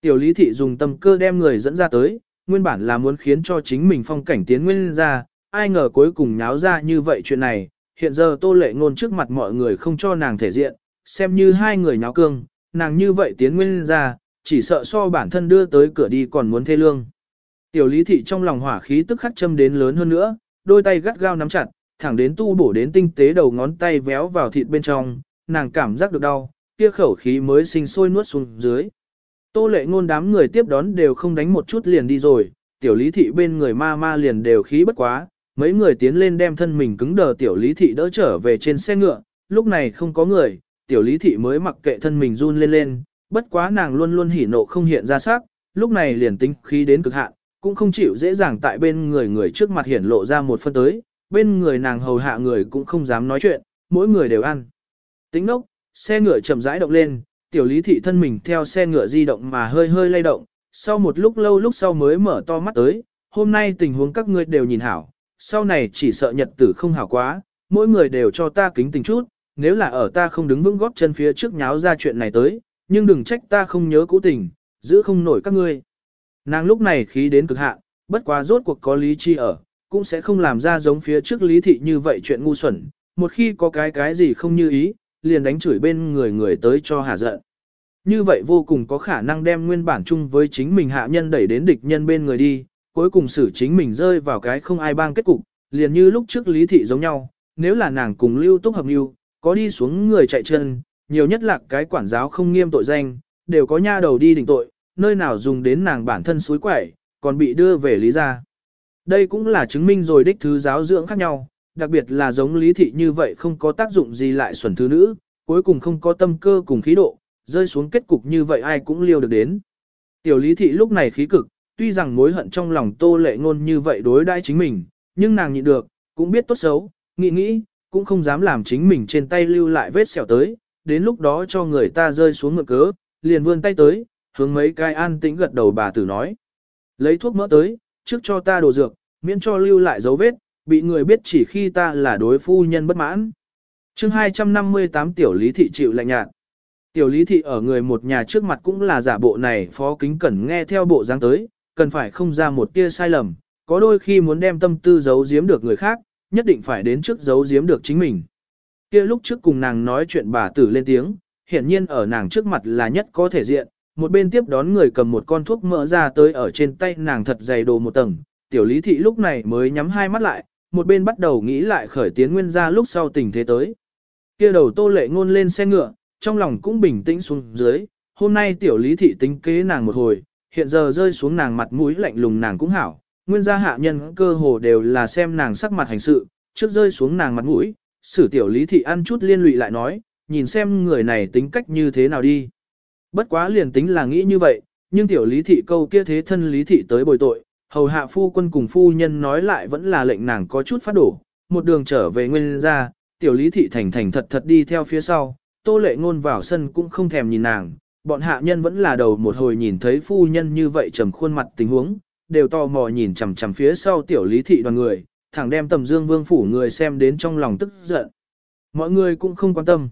Tiểu lý thị dùng tâm cơ đem người dẫn ra tới, nguyên bản là muốn khiến cho chính mình phong cảnh tiến nguyên ra, ai ngờ cuối cùng nháo ra như vậy chuyện này, hiện giờ tô lệ ngôn trước mặt mọi người không cho nàng thể diện, xem như hai người nháo cương, nàng như vậy tiến nguyên ra, chỉ sợ so bản thân đưa tới cửa đi còn muốn thê lương. Tiểu lý thị trong lòng hỏa khí tức khắc châm đến lớn hơn nữa, đôi tay gắt gao nắm chặt, thẳng đến tu bổ đến tinh tế đầu ngón tay véo vào thịt bên trong, nàng cảm giác được đau, kia khẩu khí mới sinh sôi nuốt xuống dưới. Tô lệ ngôn đám người tiếp đón đều không đánh một chút liền đi rồi, tiểu lý thị bên người ma ma liền đều khí bất quá, mấy người tiến lên đem thân mình cứng đờ tiểu lý thị đỡ trở về trên xe ngựa, lúc này không có người, tiểu lý thị mới mặc kệ thân mình run lên lên, bất quá nàng luôn luôn hỉ nộ không hiện ra sắc, lúc này liền tính khí đến cực hạn, cũng không chịu dễ dàng tại bên người người trước mặt hiển lộ ra một phân tới, bên người nàng hầu hạ người cũng không dám nói chuyện, mỗi người đều ăn. Tính nốc, xe ngựa chậm rãi động lên, tiểu lý thị thân mình theo xe ngựa di động mà hơi hơi lay động, sau một lúc lâu lúc sau mới mở to mắt tới, hôm nay tình huống các ngươi đều nhìn hảo, sau này chỉ sợ nhật tử không hảo quá, mỗi người đều cho ta kính tình chút, nếu là ở ta không đứng vững góp chân phía trước nháo ra chuyện này tới, nhưng đừng trách ta không nhớ cũ tình, giữ không nổi các ngươi. Nàng lúc này khí đến cực hạn, bất quá rốt cuộc có lý chi ở, cũng sẽ không làm ra giống phía trước lý thị như vậy chuyện ngu xuẩn, một khi có cái cái gì không như ý, liền đánh chửi bên người người tới cho hà giận. Như vậy vô cùng có khả năng đem nguyên bản chung với chính mình hạ nhân đẩy đến địch nhân bên người đi, cuối cùng xử chính mình rơi vào cái không ai bang kết cục, liền như lúc trước lý thị giống nhau, nếu là nàng cùng lưu túc hợp lưu, có đi xuống người chạy chân, nhiều nhất là cái quản giáo không nghiêm tội danh, đều có nha đầu đi đỉnh tội, nơi nào dùng đến nàng bản thân suối quẩy, còn bị đưa về lý ra Đây cũng là chứng minh rồi đích thứ giáo dưỡng khác nhau, đặc biệt là giống lý thị như vậy không có tác dụng gì lại xuẩn thứ nữ, cuối cùng không có tâm cơ cùng khí độ, rơi xuống kết cục như vậy ai cũng liêu được đến. Tiểu lý thị lúc này khí cực, tuy rằng mối hận trong lòng tô lệ ngôn như vậy đối đãi chính mình, nhưng nàng nhịn được, cũng biết tốt xấu, nghĩ nghĩ, cũng không dám làm chính mình trên tay lưu lại vết sẹo tới, đến lúc đó cho người ta rơi xuống ngựa cớ, liền vươn tay tới, hướng mấy cái an tĩnh gật đầu bà tử nói. Lấy thuốc mỡ tới, trước cho ta đồ dược, miễn cho lưu lại dấu vết, bị người biết chỉ khi ta là đối phu nhân bất mãn. chương 258 tiểu lý thị chịu lạnh nhạt. Tiểu lý thị ở người một nhà trước mặt cũng là giả bộ này phó kính cẩn nghe theo bộ dáng tới, cần phải không ra một tia sai lầm, có đôi khi muốn đem tâm tư giấu giếm được người khác, nhất định phải đến trước giấu giếm được chính mình. Kia lúc trước cùng nàng nói chuyện bà tử lên tiếng, hiển nhiên ở nàng trước mặt là nhất có thể diện, một bên tiếp đón người cầm một con thuốc mỡ ra tới ở trên tay nàng thật dày đồ một tầng, tiểu lý thị lúc này mới nhắm hai mắt lại, một bên bắt đầu nghĩ lại khởi tiến nguyên gia lúc sau tình thế tới. Kia đầu tô lệ ngôn lên xe ngựa, trong lòng cũng bình tĩnh xuống dưới, hôm nay tiểu lý thị tính kế nàng một hồi, hiện giờ rơi xuống nàng mặt mũi lạnh lùng nàng cũng hảo, nguyên gia hạ nhân cơ hồ đều là xem nàng sắc mặt hành sự, trước rơi xuống nàng mặt mũi, sử tiểu lý thị ăn chút liên lụy lại nói, nhìn xem người này tính cách như thế nào đi. Bất quá liền tính là nghĩ như vậy, nhưng tiểu lý thị câu kia thế thân lý thị tới bồi tội, hầu hạ phu quân cùng phu nhân nói lại vẫn là lệnh nàng có chút phát đổ, một đường trở về nguyên gia, tiểu lý thị thành thành thật thật đi theo phía sau, tô lệ ngôn vào sân cũng không thèm nhìn nàng, bọn hạ nhân vẫn là đầu một hồi nhìn thấy phu nhân như vậy trầm khuôn mặt tình huống, đều tò mò nhìn chằm chằm phía sau tiểu lý thị đoàn người, thẳng đem tầm dương vương phủ người xem đến trong lòng tức giận. Mọi người cũng không quan tâm.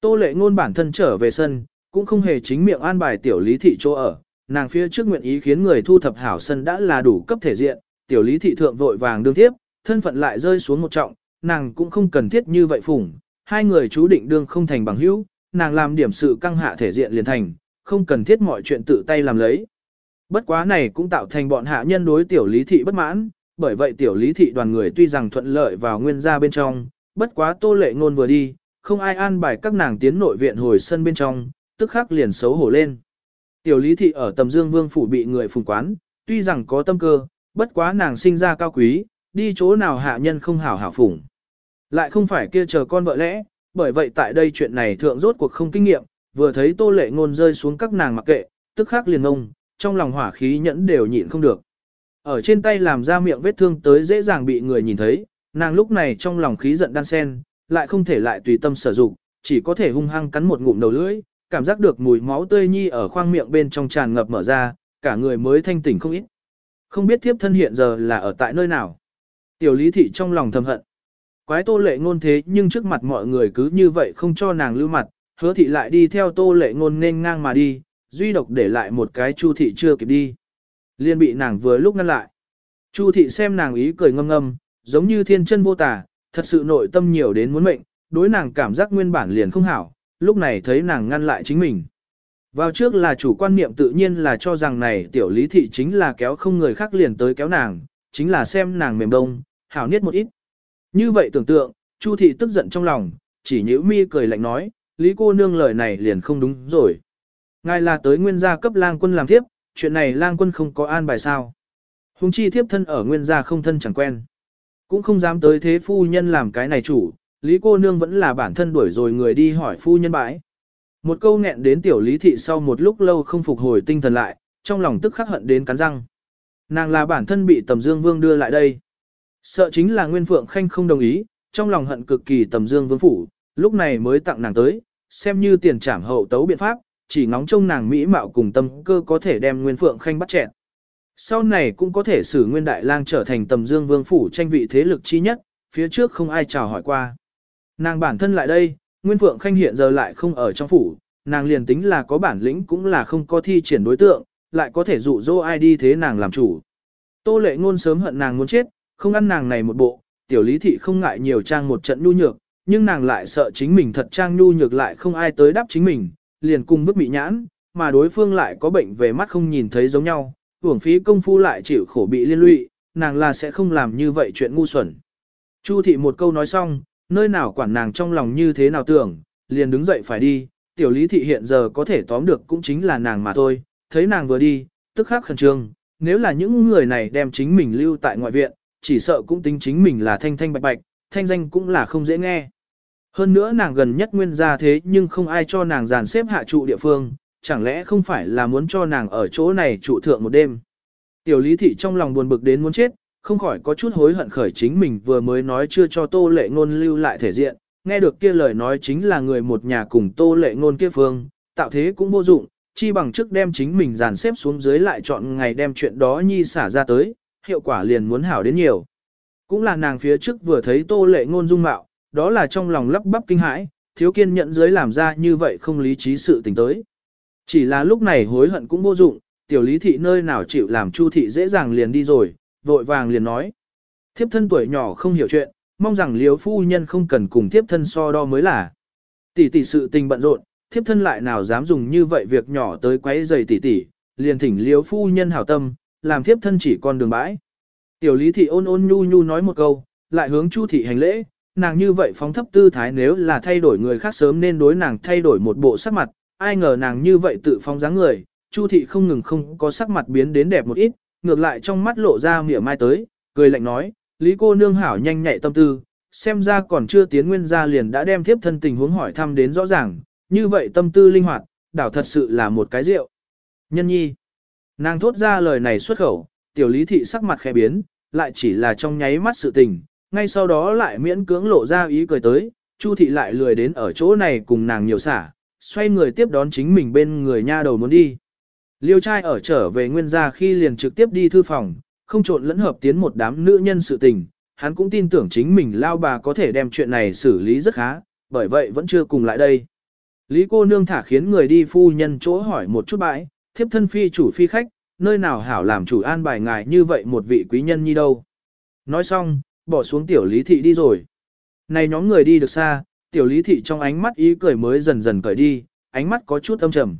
Tô lệ ngôn bản thân trở về sân, cũng không hề chính miệng an bài tiểu lý thị chỗ ở, nàng phía trước nguyện ý khiến người thu thập hảo sân đã là đủ cấp thể diện, tiểu lý thị thượng vội vàng đương tiếp, thân phận lại rơi xuống một trọng, nàng cũng không cần thiết như vậy phủng, hai người chú định đương không thành bằng hữu, nàng làm điểm sự căng hạ thể diện liền thành, không cần thiết mọi chuyện tự tay làm lấy. Bất quá này cũng tạo thành bọn hạ nhân đối tiểu lý thị bất mãn, bởi vậy tiểu lý thị đoàn người tuy rằng thuận lợi vào nguyên gia bên trong, bất quá tô lệ ngôn vừa đi, không ai an bài các nàng tiến nội viện hồi sân bên trong, tức khắc liền xấu hổ lên. Tiểu lý thị ở tầm dương vương phủ bị người phùng quán, tuy rằng có tâm cơ, bất quá nàng sinh ra cao quý, đi chỗ nào hạ nhân không hảo hảo phủng. Lại không phải kia chờ con vợ lẽ, bởi vậy tại đây chuyện này thượng rốt cuộc không kinh nghiệm, vừa thấy tô lệ ngôn rơi xuống các nàng mặc kệ, tức khắc liền ngông, trong lòng hỏa khí nhẫn đều nhịn không được. Ở trên tay làm ra miệng vết thương tới dễ dàng bị người nhìn thấy, nàng lúc này trong lòng khí giận đan sen, lại không thể lại tùy tâm sử dụng, chỉ có thể hung hăng cắn một ngụm đầu lưỡi, cảm giác được mùi máu tươi nhi ở khoang miệng bên trong tràn ngập mở ra, cả người mới thanh tỉnh không ít. Không biết thiếp thân hiện giờ là ở tại nơi nào. Tiểu lý thị trong lòng thầm hận. Quái tô lệ ngôn thế nhưng trước mặt mọi người cứ như vậy không cho nàng lưu mặt, hứa thị lại đi theo tô lệ ngôn nên ngang mà đi, duy độc để lại một cái chu thị chưa kịp đi. Liên bị nàng vừa lúc ngăn lại. Chu thị xem nàng ý cười ngâm ngâm, giống như thiên chân vô tả, thật sự nội tâm nhiều đến muốn mệnh, đối nàng cảm giác nguyên bản liền không hảo, lúc này thấy nàng ngăn lại chính mình. Vào trước là chủ quan niệm tự nhiên là cho rằng này tiểu lý thị chính là kéo không người khác liền tới kéo nàng, chính là xem nàng mềm đông, hảo niết một ít. Như vậy tưởng tượng, Chu thị tức giận trong lòng, chỉ nhíu mi cười lạnh nói, lý cô nương lời này liền không đúng rồi. Ngài là tới nguyên gia cấp lang quân làm thiếp, chuyện này lang quân không có an bài sao. Hùng chi thiếp thân ở nguyên gia không thân chẳng quen. Cũng không dám tới thế phu nhân làm cái này chủ, lý cô nương vẫn là bản thân đuổi rồi người đi hỏi phu nhân bãi. Một câu nghẹn đến tiểu lý thị sau một lúc lâu không phục hồi tinh thần lại, trong lòng tức khắc hận đến cắn răng. Nàng là bản thân bị tầm dương vương đưa lại đây. Sợ chính là Nguyên Phượng Khanh không đồng ý, trong lòng hận cực kỳ tầm dương vương phủ, lúc này mới tặng nàng tới, xem như tiền trảm hậu tấu biện pháp, chỉ ngóng trông nàng mỹ mạo cùng tâm cơ có thể đem Nguyên Phượng Khanh bắt chẹn. Sau này cũng có thể xử Nguyên Đại Lang trở thành tầm dương vương phủ tranh vị thế lực chi nhất, phía trước không ai chào hỏi qua. Nàng bản thân lại đây, Nguyên Phượng Khanh hiện giờ lại không ở trong phủ, nàng liền tính là có bản lĩnh cũng là không có thi triển đối tượng, lại có thể dụ dỗ ai đi thế nàng làm chủ. Tô lệ ngôn sớm hận nàng muốn chết, không ăn nàng này một bộ, tiểu lý thị không ngại nhiều trang một trận nhu nhược, nhưng nàng lại sợ chính mình thật trang nhu nhược lại không ai tới đáp chính mình, liền cùng bức bị nhãn, mà đối phương lại có bệnh về mắt không nhìn thấy giống nhau, hưởng phí công phu lại chịu khổ bị liên lụy, nàng là sẽ không làm như vậy chuyện ngu xuẩn. Chu thị một câu nói xong, nơi nào quản nàng trong lòng như thế nào tưởng, liền đứng dậy phải đi, tiểu lý thị hiện giờ có thể tóm được cũng chính là nàng mà thôi, thấy nàng vừa đi, tức khắc khẩn trương, nếu là những người này đem chính mình lưu tại ngoại viện, chỉ sợ cũng tính chính mình là thanh thanh bạch bạch, thanh danh cũng là không dễ nghe. Hơn nữa nàng gần nhất nguyên gia thế nhưng không ai cho nàng dàn xếp hạ trụ địa phương, chẳng lẽ không phải là muốn cho nàng ở chỗ này trụ thượng một đêm. Tiểu lý thị trong lòng buồn bực đến muốn chết, không khỏi có chút hối hận khởi chính mình vừa mới nói chưa cho tô lệ ngôn lưu lại thể diện, nghe được kia lời nói chính là người một nhà cùng tô lệ ngôn kia phương, tạo thế cũng vô dụng, chi bằng trước đem chính mình dàn xếp xuống dưới lại chọn ngày đem chuyện đó nhi xả ra tới, hiệu quả liền muốn hảo đến nhiều. Cũng là nàng phía trước vừa thấy tô lệ ngôn dung mạo, đó là trong lòng lắp bắp kinh hãi, thiếu kiên nhẫn dưới làm ra như vậy không lý trí sự tình tới. Chỉ là lúc này hối hận cũng vô dụng, tiểu lý thị nơi nào chịu làm chu thị dễ dàng liền đi rồi, vội vàng liền nói. Thiếp thân tuổi nhỏ không hiểu chuyện, mong rằng liếu phu nhân không cần cùng thiếp thân so đo mới là. Tỷ tỷ sự tình bận rộn, thiếp thân lại nào dám dùng như vậy việc nhỏ tới quấy giày tỷ tỷ, liền thỉnh liếu phu nhân hảo tâm, làm thiếp thân chỉ con đường bãi. Tiểu lý thị ôn ôn nhu nhu nói một câu, lại hướng chu thị hành lễ, nàng như vậy phóng thấp tư thái nếu là thay đổi người khác sớm nên đối nàng thay đổi một bộ sắc mặt, ai ngờ nàng như vậy tự phóng dáng người, chu thị không ngừng không có sắc mặt biến đến đẹp một ít, ngược lại trong mắt lộ ra mỉa mai tới, cười lạnh nói, lý cô nương hảo nhanh nhạy tâm tư, xem ra còn chưa tiến nguyên gia liền đã đem thiếp thân tình huống hỏi thăm đến rõ ràng, như vậy tâm tư linh hoạt, đảo thật sự là một cái rượu. Nhân nhi, nàng thốt ra lời này xuất khẩu, tiểu lý thị sắc mặt khẽ biến, lại chỉ là trong nháy mắt sự tình, ngay sau đó lại miễn cưỡng lộ ra ý cười tới, Chu thị lại lười đến ở chỗ này cùng nàng nhiều xả, xoay người tiếp đón chính mình bên người nha đầu muốn đi. Liêu trai ở trở về nguyên gia khi liền trực tiếp đi thư phòng, không trộn lẫn hợp tiến một đám nữ nhân sự tình, hắn cũng tin tưởng chính mình lao bà có thể đem chuyện này xử lý rất khá, bởi vậy vẫn chưa cùng lại đây. Lý cô nương thả khiến người đi phu nhân chỗ hỏi một chút bãi, thiếp thân phi chủ phi khách, nơi nào hảo làm chủ an bài ngài như vậy một vị quý nhân như đâu. Nói xong, bỏ xuống tiểu lý thị đi rồi. Này nhóm người đi được xa, tiểu lý thị trong ánh mắt ý cười mới dần dần cởi đi, ánh mắt có chút âm trầm.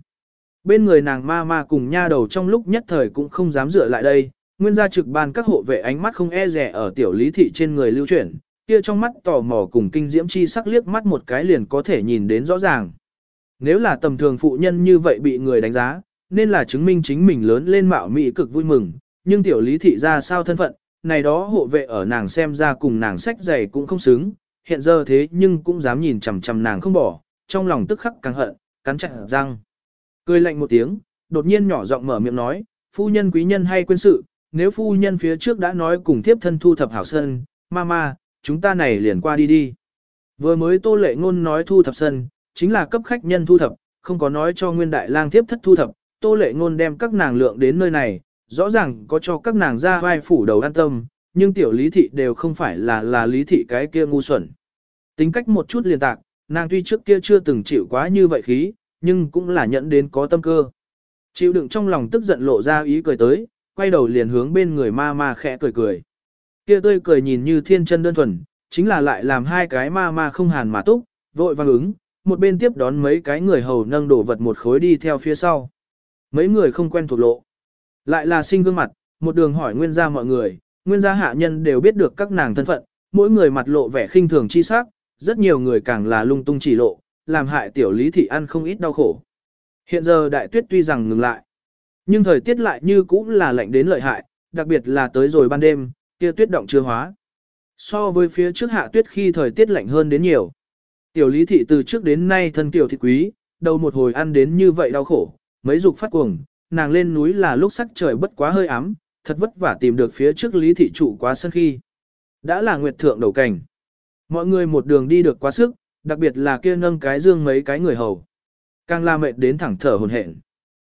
Bên người nàng ma ma cùng nha đầu trong lúc nhất thời cũng không dám dựa lại đây, nguyên gia trực ban các hộ vệ ánh mắt không e rẻ ở tiểu lý thị trên người lưu chuyển, kia trong mắt tò mò cùng kinh diễm chi sắc liếc mắt một cái liền có thể nhìn đến rõ ràng. Nếu là tầm thường phụ nhân như vậy bị người đánh giá, nên là chứng minh chính mình lớn lên mạo mỹ cực vui mừng, nhưng tiểu lý thị ra sao thân phận, này đó hộ vệ ở nàng xem ra cùng nàng sách giày cũng không xứng, hiện giờ thế nhưng cũng dám nhìn chằm chằm nàng không bỏ, trong lòng tức khắc càng hận, cắn chặt răng. Cười lạnh một tiếng, đột nhiên nhỏ giọng mở miệng nói, phu nhân quý nhân hay quên sự, nếu phu nhân phía trước đã nói cùng tiếp thân thu thập hảo sân, mama, chúng ta này liền qua đi đi. Vừa mới tô lệ ngôn nói thu thập sân, chính là cấp khách nhân thu thập, không có nói cho nguyên đại lang tiếp thất thu thập, tô lệ ngôn đem các nàng lượng đến nơi này, rõ ràng có cho các nàng ra vai phủ đầu an tâm, nhưng tiểu lý thị đều không phải là là lý thị cái kia ngu xuẩn. Tính cách một chút liền tạc, nàng tuy trước kia chưa từng chịu quá như vậy khí, nhưng cũng là nhận đến có tâm cơ. Chịu đựng trong lòng tức giận lộ ra ý cười tới, quay đầu liền hướng bên người ma ma khẽ cười cười. Kia tươi cười nhìn như thiên chân đơn thuần, chính là lại làm hai cái ma ma không hàn mà túc, vội vang ứng, một bên tiếp đón mấy cái người hầu nâng đổ vật một khối đi theo phía sau. Mấy người không quen thuộc lộ. Lại là sinh gương mặt, một đường hỏi nguyên gia mọi người, nguyên gia hạ nhân đều biết được các nàng thân phận, mỗi người mặt lộ vẻ khinh thường chi sắc, rất nhiều người càng là lung tung chỉ lộ, làm hại tiểu lý thị ăn không ít đau khổ. Hiện giờ đại tuyết tuy rằng ngừng lại, nhưng thời tiết lại như cũng là lạnh đến lợi hại, đặc biệt là tới rồi ban đêm, kia tuyết động chưa hóa. So với phía trước hạ tuyết khi thời tiết lạnh hơn đến nhiều. Tiểu lý thị từ trước đến nay thân tiểu thị quý, đầu một hồi ăn đến như vậy đau khổ, mấy dục phát cuồng, nàng lên núi là lúc sắc trời bất quá hơi ấm, thật vất vả tìm được phía trước lý thị trụ quá sân khi. Đã là nguyệt thượng đầu cảnh. Mọi người một đường đi được quá sức, đặc biệt là kia nâng cái dương mấy cái người hầu. Càng la mệt đến thẳng thở hồn hển.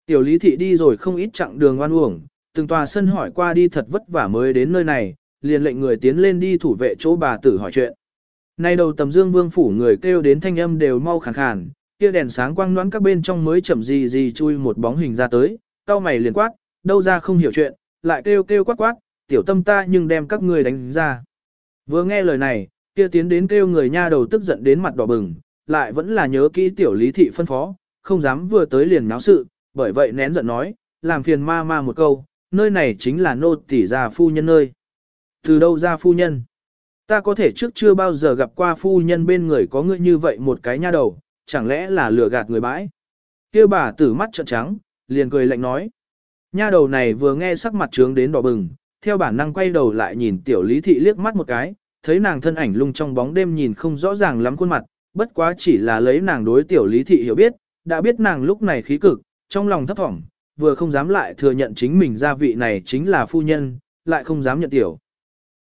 Tiểu lý thị đi rồi không ít chặng đường oan uổng, từng tòa sân hỏi qua đi thật vất vả mới đến nơi này, liền lệnh người tiến lên đi thủ vệ chỗ bà tử hỏi chuyện. Nay đầu tầm dương vương phủ người kêu đến thanh âm đều mau khàn khàn, kia đèn sáng quang đoán các bên trong mới chậm gì gì chui một bóng hình ra tới, cao mày liền quát, đâu ra không hiểu chuyện, lại kêu kêu quát quát, tiểu tâm ta nhưng đem các người đánh ra. Vừa nghe lời này, kia tiến đến kêu người nha đầu tức giận đến mặt đỏ bừng, lại vẫn là nhớ kỹ tiểu lý thị phân phó, không dám vừa tới liền náo sự, bởi vậy nén giận nói, làm phiền ma ma một câu, nơi này chính là nô tỷ già phu nhân nơi. Từ đâu ra phu nhân? Ta có thể trước chưa bao giờ gặp qua phu nhân bên người có người như vậy một cái nha đầu, chẳng lẽ là lừa gạt người bãi? Kêu bà tử mắt trợn trắng, liền cười lạnh nói. Nha đầu này vừa nghe sắc mặt trướng đến đỏ bừng, theo bản năng quay đầu lại nhìn tiểu lý thị liếc mắt một cái, thấy nàng thân ảnh lung trong bóng đêm nhìn không rõ ràng lắm khuôn mặt, bất quá chỉ là lấy nàng đối tiểu lý thị hiểu biết, đã biết nàng lúc này khí cực, trong lòng thấp thỏm, vừa không dám lại thừa nhận chính mình gia vị này chính là phu nhân, lại không dám nhận tiểu.